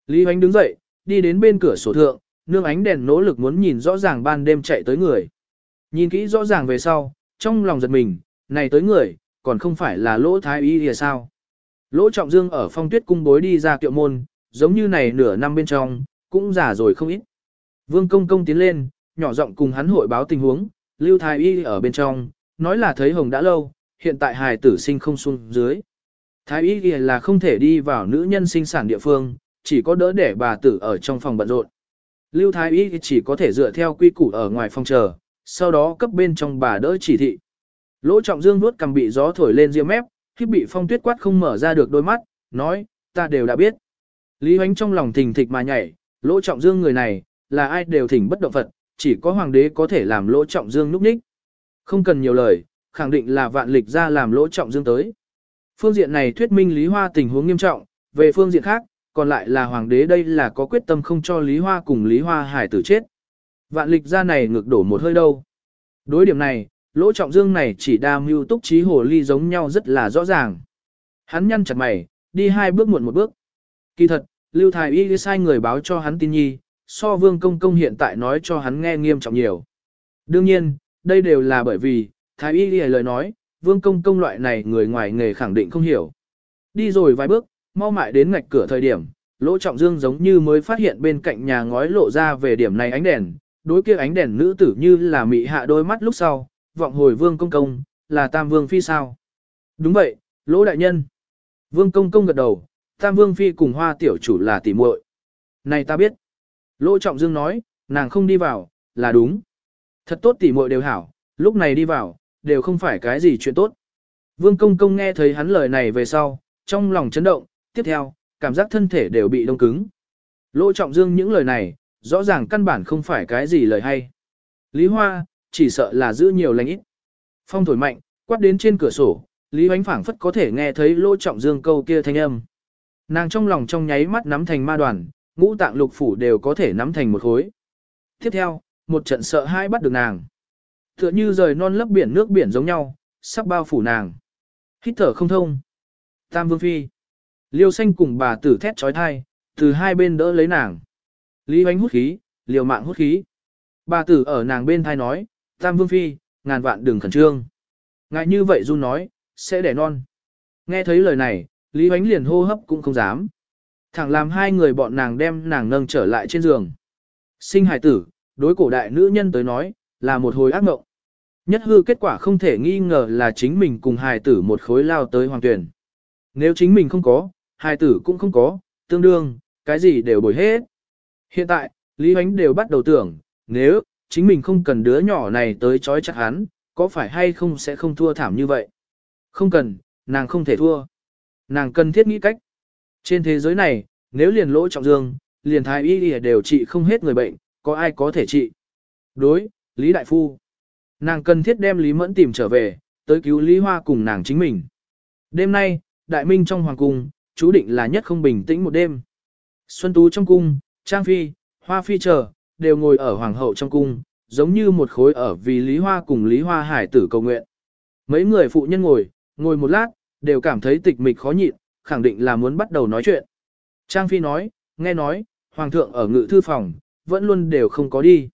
Lý Hoánh đứng dậy, đi đến bên cửa sổ thượng, nương ánh đèn nỗ lực muốn nhìn rõ ràng ban đêm chạy tới người. Nhìn kỹ rõ ràng về sau, trong lòng giật mình, này tới người, còn không phải là lỗ thái y thì sao. Lỗ trọng dương ở phong tuyết cung bối đi ra kiệu môn, giống như này nửa năm bên trong, cũng già rồi không ít. Vương công công tiến lên, nhỏ giọng cùng hắn hội báo tình huống, lưu thái y ở bên trong, nói là thấy hồng đã lâu, hiện tại hài tử sinh không xuống dưới. Thái y là không thể đi vào nữ nhân sinh sản địa phương, chỉ có đỡ để bà tử ở trong phòng bận rộn. Lưu Thái Y chỉ có thể dựa theo quy củ ở ngoài phòng chờ, sau đó cấp bên trong bà đỡ chỉ thị. Lỗ Trọng Dương nuốt cầm bị gió thổi lên ria mép, khi bị phong tuyết quát không mở ra được đôi mắt, nói, ta đều đã biết. Lý Hoánh trong lòng thình thịch mà nhảy, Lỗ Trọng Dương người này, là ai đều thỉnh bất động Phật, chỉ có hoàng đế có thể làm Lỗ Trọng Dương núp ních. Không cần nhiều lời, khẳng định là vạn lịch ra làm Lỗ Trọng Dương tới. Phương diện này thuyết minh Lý Hoa tình huống nghiêm trọng, về phương diện khác, còn lại là hoàng đế đây là có quyết tâm không cho Lý Hoa cùng Lý Hoa hải tử chết. Vạn lịch ra này ngược đổ một hơi đâu. Đối điểm này, lỗ trọng dương này chỉ đa mưu túc trí hồ ly giống nhau rất là rõ ràng. Hắn nhăn chặt mày, đi hai bước muộn một bước. Kỳ thật, Lưu Thái Y sai người báo cho hắn tin nhi, so vương công công hiện tại nói cho hắn nghe nghiêm trọng nhiều. Đương nhiên, đây đều là bởi vì, Thái Y lời nói, vương công công loại này người ngoài nghề khẳng định không hiểu. Đi rồi vài bước, mau mại đến ngạch cửa thời điểm, lỗ trọng dương giống như mới phát hiện bên cạnh nhà ngói lộ ra về điểm này ánh đèn, đối kia ánh đèn nữ tử như là mị hạ đôi mắt lúc sau, vọng hồi vương công công, là tam vương phi sao. Đúng vậy, lỗ đại nhân. Vương công công gật đầu, tam vương phi cùng hoa tiểu chủ là tỉ muội. Này ta biết. Lỗ trọng dương nói, nàng không đi vào, là đúng. Thật tốt tỉ muội đều hảo, lúc này đi vào, đều không phải cái gì chuyện tốt. Vương công công nghe thấy hắn lời này về sau, trong lòng chấn động, tiếp theo, cảm giác thân thể đều bị đông cứng. Lỗ trọng dương những lời này, rõ ràng căn bản không phải cái gì lời hay. Lý Hoa, chỉ sợ là giữ nhiều lành ít. Phong thổi mạnh, quát đến trên cửa sổ, Lý Hoánh phảng phất có thể nghe thấy lỗ trọng dương câu kia thanh âm. Nàng trong lòng trong nháy mắt nắm thành ma đoàn, ngũ tạng lục phủ đều có thể nắm thành một khối. Tiếp theo, một trận sợ hai bắt được nàng. Tựa như rời non lấp biển nước biển giống nhau, sắp bao phủ nàng. Hít thở không thông. Tam Vương Phi. Liêu xanh cùng bà tử thét trói thai, từ hai bên đỡ lấy nàng. Lý hoánh hút khí, liều mạng hút khí. Bà tử ở nàng bên thai nói, Tam Vương Phi, ngàn vạn đừng khẩn trương. Ngại như vậy run nói, sẽ đẻ non. Nghe thấy lời này, Lý hoánh liền hô hấp cũng không dám. Thẳng làm hai người bọn nàng đem nàng nâng trở lại trên giường. Sinh hải tử, đối cổ đại nữ nhân tới nói, là một hồi ác mộng. Nhất hư kết quả không thể nghi ngờ là chính mình cùng hài tử một khối lao tới hoàng tuyển. Nếu chính mình không có, hài tử cũng không có, tương đương, cái gì đều bồi hết. Hiện tại, Lý Huánh đều bắt đầu tưởng, nếu, chính mình không cần đứa nhỏ này tới chói chặt hắn, có phải hay không sẽ không thua thảm như vậy? Không cần, nàng không thể thua. Nàng cần thiết nghĩ cách. Trên thế giới này, nếu liền lỗ trọng dương, liền thái y đều trị không hết người bệnh, có ai có thể trị? Đối, Lý Đại Phu. Nàng cần thiết đem Lý Mẫn tìm trở về, tới cứu Lý Hoa cùng nàng chính mình. Đêm nay, Đại Minh trong Hoàng Cung, chú định là nhất không bình tĩnh một đêm. Xuân Tú trong cung, Trang Phi, Hoa Phi chờ, đều ngồi ở hoàng hậu trong cung, giống như một khối ở vì Lý Hoa cùng Lý Hoa hải tử cầu nguyện. Mấy người phụ nhân ngồi, ngồi một lát, đều cảm thấy tịch mịch khó nhịn, khẳng định là muốn bắt đầu nói chuyện. Trang Phi nói, nghe nói, Hoàng thượng ở ngự thư phòng, vẫn luôn đều không có đi.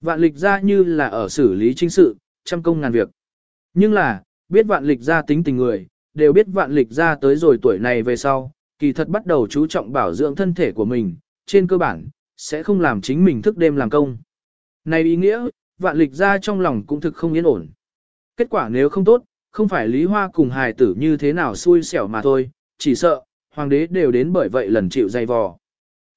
Vạn lịch ra như là ở xử lý chính sự, trăm công ngàn việc. Nhưng là, biết vạn lịch ra tính tình người, đều biết vạn lịch ra tới rồi tuổi này về sau, kỳ thật bắt đầu chú trọng bảo dưỡng thân thể của mình, trên cơ bản, sẽ không làm chính mình thức đêm làm công. Này ý nghĩa, vạn lịch ra trong lòng cũng thực không yên ổn. Kết quả nếu không tốt, không phải Lý Hoa cùng hài tử như thế nào xui xẻo mà thôi, chỉ sợ, hoàng đế đều đến bởi vậy lần chịu dày vò.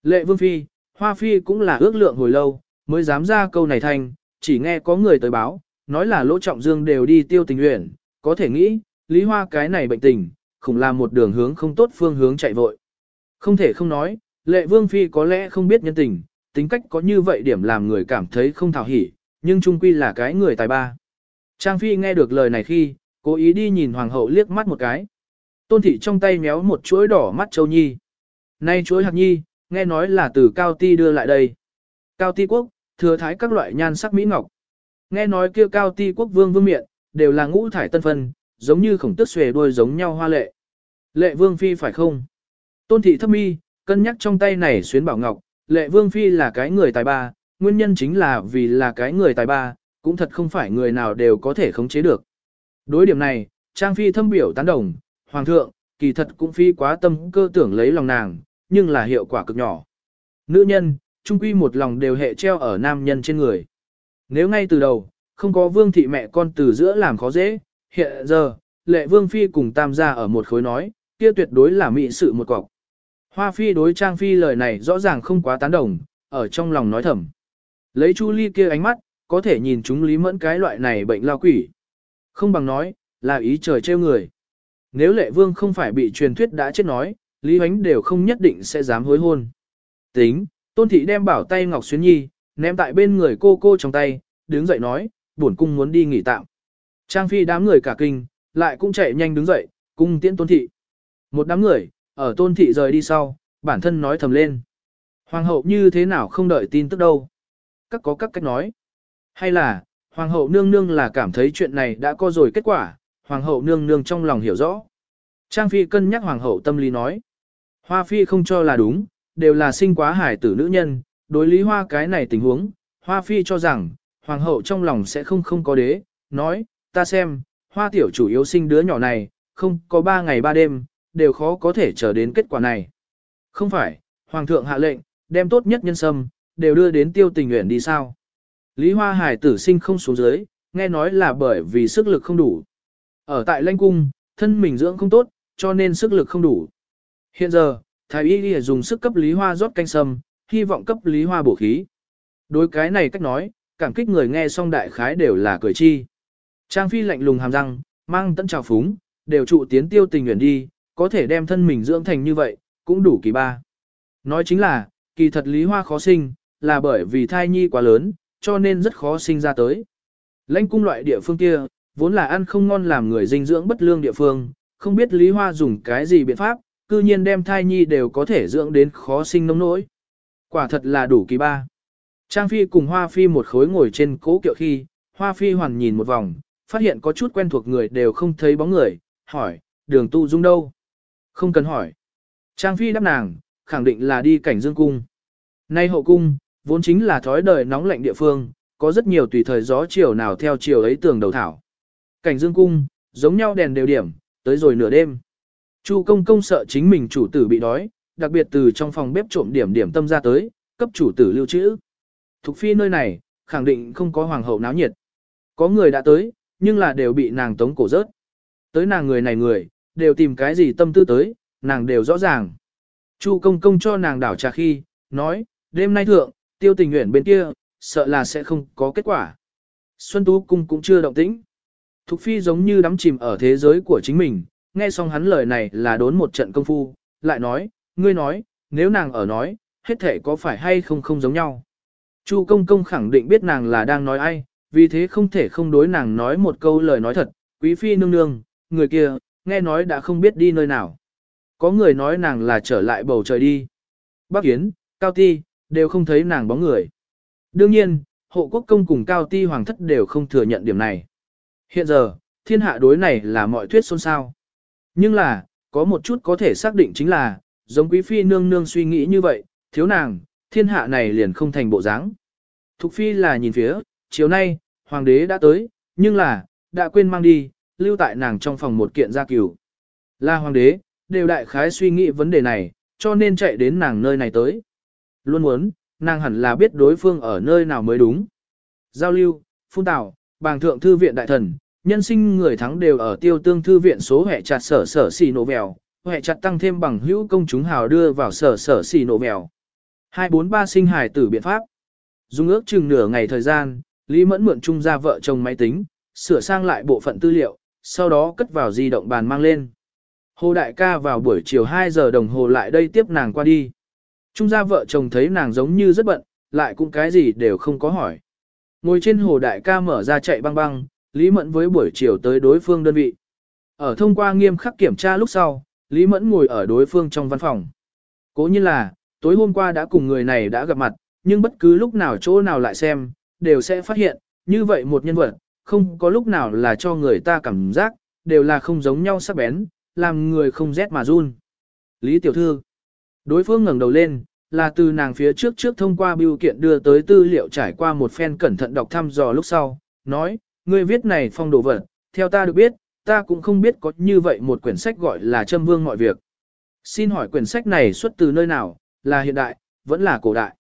Lệ Vương Phi, Hoa Phi cũng là ước lượng hồi lâu, mới dám ra câu này thành, chỉ nghe có người tới báo, nói là lỗ trọng dương đều đi tiêu tình nguyện, có thể nghĩ, Lý Hoa cái này bệnh tình, khủng là một đường hướng không tốt phương hướng chạy vội. Không thể không nói, Lệ Vương Phi có lẽ không biết nhân tình, tính cách có như vậy điểm làm người cảm thấy không thảo hỉ, nhưng trung quy là cái người tài ba. Trang Phi nghe được lời này khi, cố ý đi nhìn Hoàng hậu liếc mắt một cái. Tôn thị trong tay méo một chuỗi đỏ mắt châu nhi. Nay chuỗi hạt nhi, nghe nói là từ Cao Ti đưa lại đây. Cao Ti quốc, thừa thái các loại nhan sắc mỹ ngọc. Nghe nói kia Cao Ti quốc vương vương miện, đều là ngũ thải tân phân, giống như khổng tức xuề đuôi giống nhau hoa lệ. Lệ vương phi phải không? Tôn thị thấp mi, cân nhắc trong tay này xuyến bảo ngọc, lệ vương phi là cái người tài ba, nguyên nhân chính là vì là cái người tài ba, cũng thật không phải người nào đều có thể khống chế được. Đối điểm này, Trang Phi thâm biểu tán đồng, Hoàng thượng, kỳ thật cũng phi quá tâm cơ tưởng lấy lòng nàng, nhưng là hiệu quả cực nhỏ. Nữ nhân, trung quy một lòng đều hệ treo ở nam nhân trên người. Nếu ngay từ đầu, không có vương thị mẹ con từ giữa làm khó dễ, hiện giờ, lệ vương phi cùng tam gia ở một khối nói, kia tuyệt đối là mỹ sự một cọc. Hoa phi đối trang phi lời này rõ ràng không quá tán đồng, ở trong lòng nói thầm. Lấy chu ly kia ánh mắt, có thể nhìn chúng lý mẫn cái loại này bệnh lao quỷ. Không bằng nói, là ý trời trêu người. Nếu lệ vương không phải bị truyền thuyết đã chết nói, Lý Huánh đều không nhất định sẽ dám hối hôn. Tính, tôn thị đem bảo tay Ngọc Xuyến Nhi, ném tại bên người cô cô trong tay, đứng dậy nói, bổn cung muốn đi nghỉ tạm. Trang phi đám người cả kinh, lại cũng chạy nhanh đứng dậy, cung tiễn tôn thị. Một đám người, ở tôn thị rời đi sau, bản thân nói thầm lên. Hoàng hậu như thế nào không đợi tin tức đâu. Các có các cách nói. Hay là, hoàng hậu nương nương là cảm thấy chuyện này đã có rồi kết quả, hoàng hậu nương nương trong lòng hiểu rõ. Trang phi cân nhắc hoàng hậu tâm lý nói. Hoa phi không cho là đúng, đều là sinh quá hải tử nữ nhân, đối lý hoa cái này tình huống, hoa phi cho rằng, hoàng hậu trong lòng sẽ không không có đế, nói, ta xem, hoa tiểu chủ yếu sinh đứa nhỏ này, không có ba ngày ba đêm, đều khó có thể chờ đến kết quả này. Không phải, hoàng thượng hạ lệnh, đem tốt nhất nhân sâm, đều đưa đến tiêu tình nguyện đi sao. Lý hoa hải tử sinh không xuống dưới, nghe nói là bởi vì sức lực không đủ. Ở tại Lanh cung, thân mình dưỡng không tốt, cho nên sức lực không đủ. Hiện giờ, thái y đi dùng sức cấp Lý Hoa rót canh sâm, hy vọng cấp Lý Hoa bổ khí. Đối cái này cách nói, cảm kích người nghe xong đại khái đều là cười chi. Trang Phi lạnh lùng hàm răng, mang tận trào phúng, đều trụ tiến tiêu tình nguyện đi, có thể đem thân mình dưỡng thành như vậy, cũng đủ kỳ ba. Nói chính là, kỳ thật Lý Hoa khó sinh, là bởi vì thai nhi quá lớn, cho nên rất khó sinh ra tới. Lãnh cung loại địa phương kia, vốn là ăn không ngon làm người dinh dưỡng bất lương địa phương, không biết Lý Hoa dùng cái gì biện pháp, cư nhiên đem thai nhi đều có thể dưỡng đến khó sinh nông nỗi. Quả thật là đủ kỳ ba. Trang Phi cùng Hoa Phi một khối ngồi trên cố kiệu khi, Hoa Phi hoàn nhìn một vòng, phát hiện có chút quen thuộc người đều không thấy bóng người, hỏi, đường tu dung đâu? Không cần hỏi. Trang Phi đáp nàng, khẳng định là đi cảnh dương cung. Nay hậu cung, vốn chính là thói đời nóng lạnh địa phương, có rất nhiều tùy thời gió chiều nào theo chiều ấy tường đầu thảo. Cảnh dương cung, giống nhau đèn đều điểm, tới rồi nửa đêm. Chu công công sợ chính mình chủ tử bị đói, đặc biệt từ trong phòng bếp trộm điểm điểm tâm ra tới, cấp chủ tử lưu trữ. Thục phi nơi này, khẳng định không có hoàng hậu náo nhiệt. Có người đã tới, nhưng là đều bị nàng tống cổ rớt. Tới nàng người này người, đều tìm cái gì tâm tư tới, nàng đều rõ ràng. Chu công công cho nàng đảo trà khi, nói, đêm nay thượng, tiêu tình nguyện bên kia, sợ là sẽ không có kết quả. Xuân Tú Cung cũng chưa động tĩnh. Thục Phi giống như đắm chìm ở thế giới của chính mình, nghe xong hắn lời này là đốn một trận công phu, lại nói, ngươi nói, nếu nàng ở nói, hết thể có phải hay không không giống nhau. Chu công công khẳng định biết nàng là đang nói ai, vì thế không thể không đối nàng nói một câu lời nói thật, quý phi nương nương, người kia, nghe nói đã không biết đi nơi nào. Có người nói nàng là trở lại bầu trời đi. Bắc Yến, Cao Ti, đều không thấy nàng bóng người. Đương nhiên, hộ quốc công cùng Cao Ti Hoàng thất đều không thừa nhận điểm này. Hiện giờ, thiên hạ đối này là mọi thuyết xôn xao. Nhưng là, có một chút có thể xác định chính là, giống quý phi nương nương suy nghĩ như vậy, thiếu nàng, thiên hạ này liền không thành bộ dáng. Thục phi là nhìn phía, chiều nay, hoàng đế đã tới, nhưng là, đã quên mang đi, lưu tại nàng trong phòng một kiện gia cửu. Là hoàng đế, đều đại khái suy nghĩ vấn đề này, cho nên chạy đến nàng nơi này tới. Luôn muốn, nàng hẳn là biết đối phương ở nơi nào mới đúng. Giao lưu, phun tạo, bàng thượng thư viện đại thần, nhân sinh người thắng đều ở tiêu tương thư viện số hệ chặt sở sở xì nổ vèo, hệ chặt tăng thêm bằng hữu công chúng hào đưa vào sở sở xì nổ vèo. 243 sinh hài tử biện pháp. Dùng ước chừng nửa ngày thời gian, Lý Mẫn mượn chung ra vợ chồng máy tính, sửa sang lại bộ phận tư liệu, sau đó cất vào di động bàn mang lên. Hồ Đại ca vào buổi chiều 2 giờ đồng hồ lại đây tiếp nàng qua đi. Trung gia vợ chồng thấy nàng giống như rất bận, lại cũng cái gì đều không có hỏi. Ngồi trên Hồ Đại ca mở ra chạy băng băng, Lý Mẫn với buổi chiều tới đối phương đơn vị. Ở thông qua nghiêm khắc kiểm tra lúc sau, Lý Mẫn ngồi ở đối phương trong văn phòng. Cố nhiên là, tối hôm qua đã cùng người này đã gặp mặt, nhưng bất cứ lúc nào chỗ nào lại xem, đều sẽ phát hiện, như vậy một nhân vật, không có lúc nào là cho người ta cảm giác, đều là không giống nhau sắc bén, làm người không rét mà run. Lý tiểu thư, đối phương ngẩng đầu lên, là từ nàng phía trước trước thông qua biêu kiện đưa tới tư liệu trải qua một phen cẩn thận đọc thăm dò lúc sau, nói, Ngươi viết này phong đồ vật, theo ta được biết, ta cũng không biết có như vậy một quyển sách gọi là Trâm Vương mọi việc. Xin hỏi quyển sách này xuất từ nơi nào, là hiện đại, vẫn là cổ đại.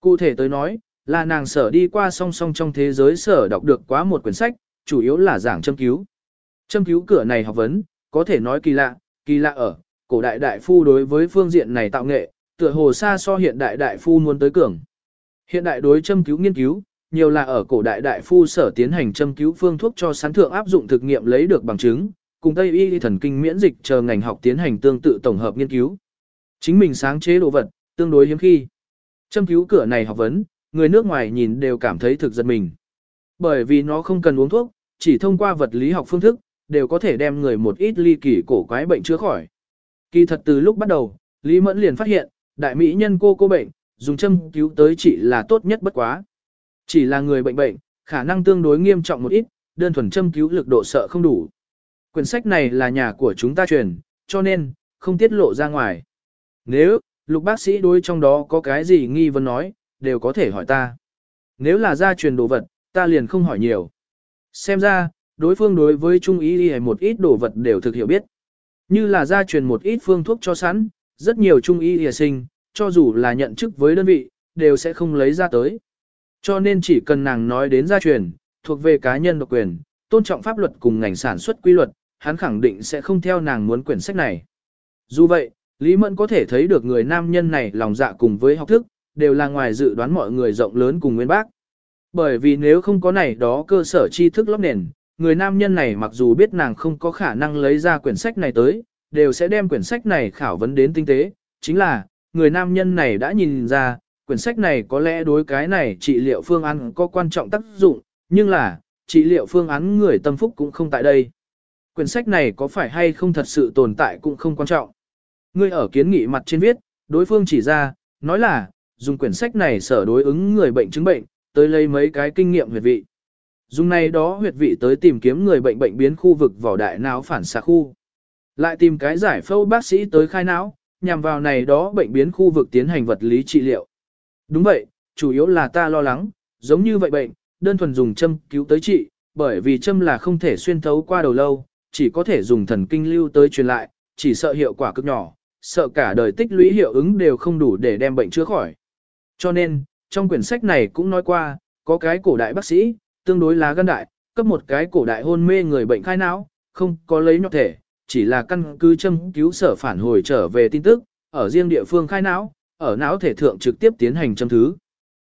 Cụ thể tới nói, là nàng sở đi qua song song trong thế giới sở đọc được quá một quyển sách, chủ yếu là giảng châm cứu. Châm cứu cửa này học vấn, có thể nói kỳ lạ, kỳ lạ ở, cổ đại đại phu đối với phương diện này tạo nghệ, tựa hồ xa so hiện đại đại phu muốn tới cường. Hiện đại đối châm cứu nghiên cứu, nhiều là ở cổ đại đại phu sở tiến hành châm cứu phương thuốc cho sán thượng áp dụng thực nghiệm lấy được bằng chứng, cùng Tây y thần kinh miễn dịch chờ ngành học tiến hành tương tự tổng hợp nghiên cứu. Chính mình sáng chế đồ vật, tương đối hiếm khi. Châm cứu cửa này học vấn, người nước ngoài nhìn đều cảm thấy thực giật mình. Bởi vì nó không cần uống thuốc, chỉ thông qua vật lý học phương thức, đều có thể đem người một ít ly kỳ cổ quái bệnh chữa khỏi. Kỳ thật từ lúc bắt đầu, Lý Mẫn liền phát hiện, đại mỹ nhân cô cô bệnh, dùng châm cứu tới chỉ là tốt nhất bất quá. Chỉ là người bệnh bệnh, khả năng tương đối nghiêm trọng một ít, đơn thuần châm cứu lực độ sợ không đủ. Quyển sách này là nhà của chúng ta truyền, cho nên, không tiết lộ ra ngoài. Nếu, lục bác sĩ đối trong đó có cái gì nghi vấn nói, đều có thể hỏi ta. Nếu là gia truyền đồ vật, ta liền không hỏi nhiều. Xem ra, đối phương đối với trung ý y một ít đồ vật đều thực hiểu biết. Như là gia truyền một ít phương thuốc cho sẵn, rất nhiều trung y y sinh, cho dù là nhận chức với đơn vị, đều sẽ không lấy ra tới. Cho nên chỉ cần nàng nói đến gia truyền, thuộc về cá nhân độc quyền, tôn trọng pháp luật cùng ngành sản xuất quy luật, hắn khẳng định sẽ không theo nàng muốn quyển sách này. Dù vậy, Lý Mẫn có thể thấy được người nam nhân này lòng dạ cùng với học thức, đều là ngoài dự đoán mọi người rộng lớn cùng nguyên bác. Bởi vì nếu không có này đó cơ sở tri thức lóc nền, người nam nhân này mặc dù biết nàng không có khả năng lấy ra quyển sách này tới, đều sẽ đem quyển sách này khảo vấn đến tinh tế, chính là, người nam nhân này đã nhìn ra, quyển sách này có lẽ đối cái này trị liệu phương án có quan trọng tác dụng, nhưng là, trị liệu phương án người tâm phúc cũng không tại đây. Quyển sách này có phải hay không thật sự tồn tại cũng không quan trọng. Người ở kiến nghị mặt trên viết, đối phương chỉ ra, nói là, dùng quyển sách này sở đối ứng người bệnh chứng bệnh, tới lấy mấy cái kinh nghiệm huyệt vị. Dùng này đó huyệt vị tới tìm kiếm người bệnh bệnh biến khu vực vỏ đại não phản xạ khu. Lại tìm cái giải phẫu bác sĩ tới khai não, nhằm vào này đó bệnh biến khu vực tiến hành vật lý trị liệu. Đúng vậy, chủ yếu là ta lo lắng, giống như vậy bệnh, đơn thuần dùng châm cứu tới trị, bởi vì châm là không thể xuyên thấu qua đầu lâu, chỉ có thể dùng thần kinh lưu tới truyền lại, chỉ sợ hiệu quả cực nhỏ, sợ cả đời tích lũy hiệu ứng đều không đủ để đem bệnh chữa khỏi. Cho nên, trong quyển sách này cũng nói qua, có cái cổ đại bác sĩ, tương đối là gan đại, cấp một cái cổ đại hôn mê người bệnh khai não, không có lấy nhọc thể, chỉ là căn cứ châm cứu sở phản hồi trở về tin tức, ở riêng địa phương khai não, ở não thể thượng trực tiếp tiến hành châm thứ.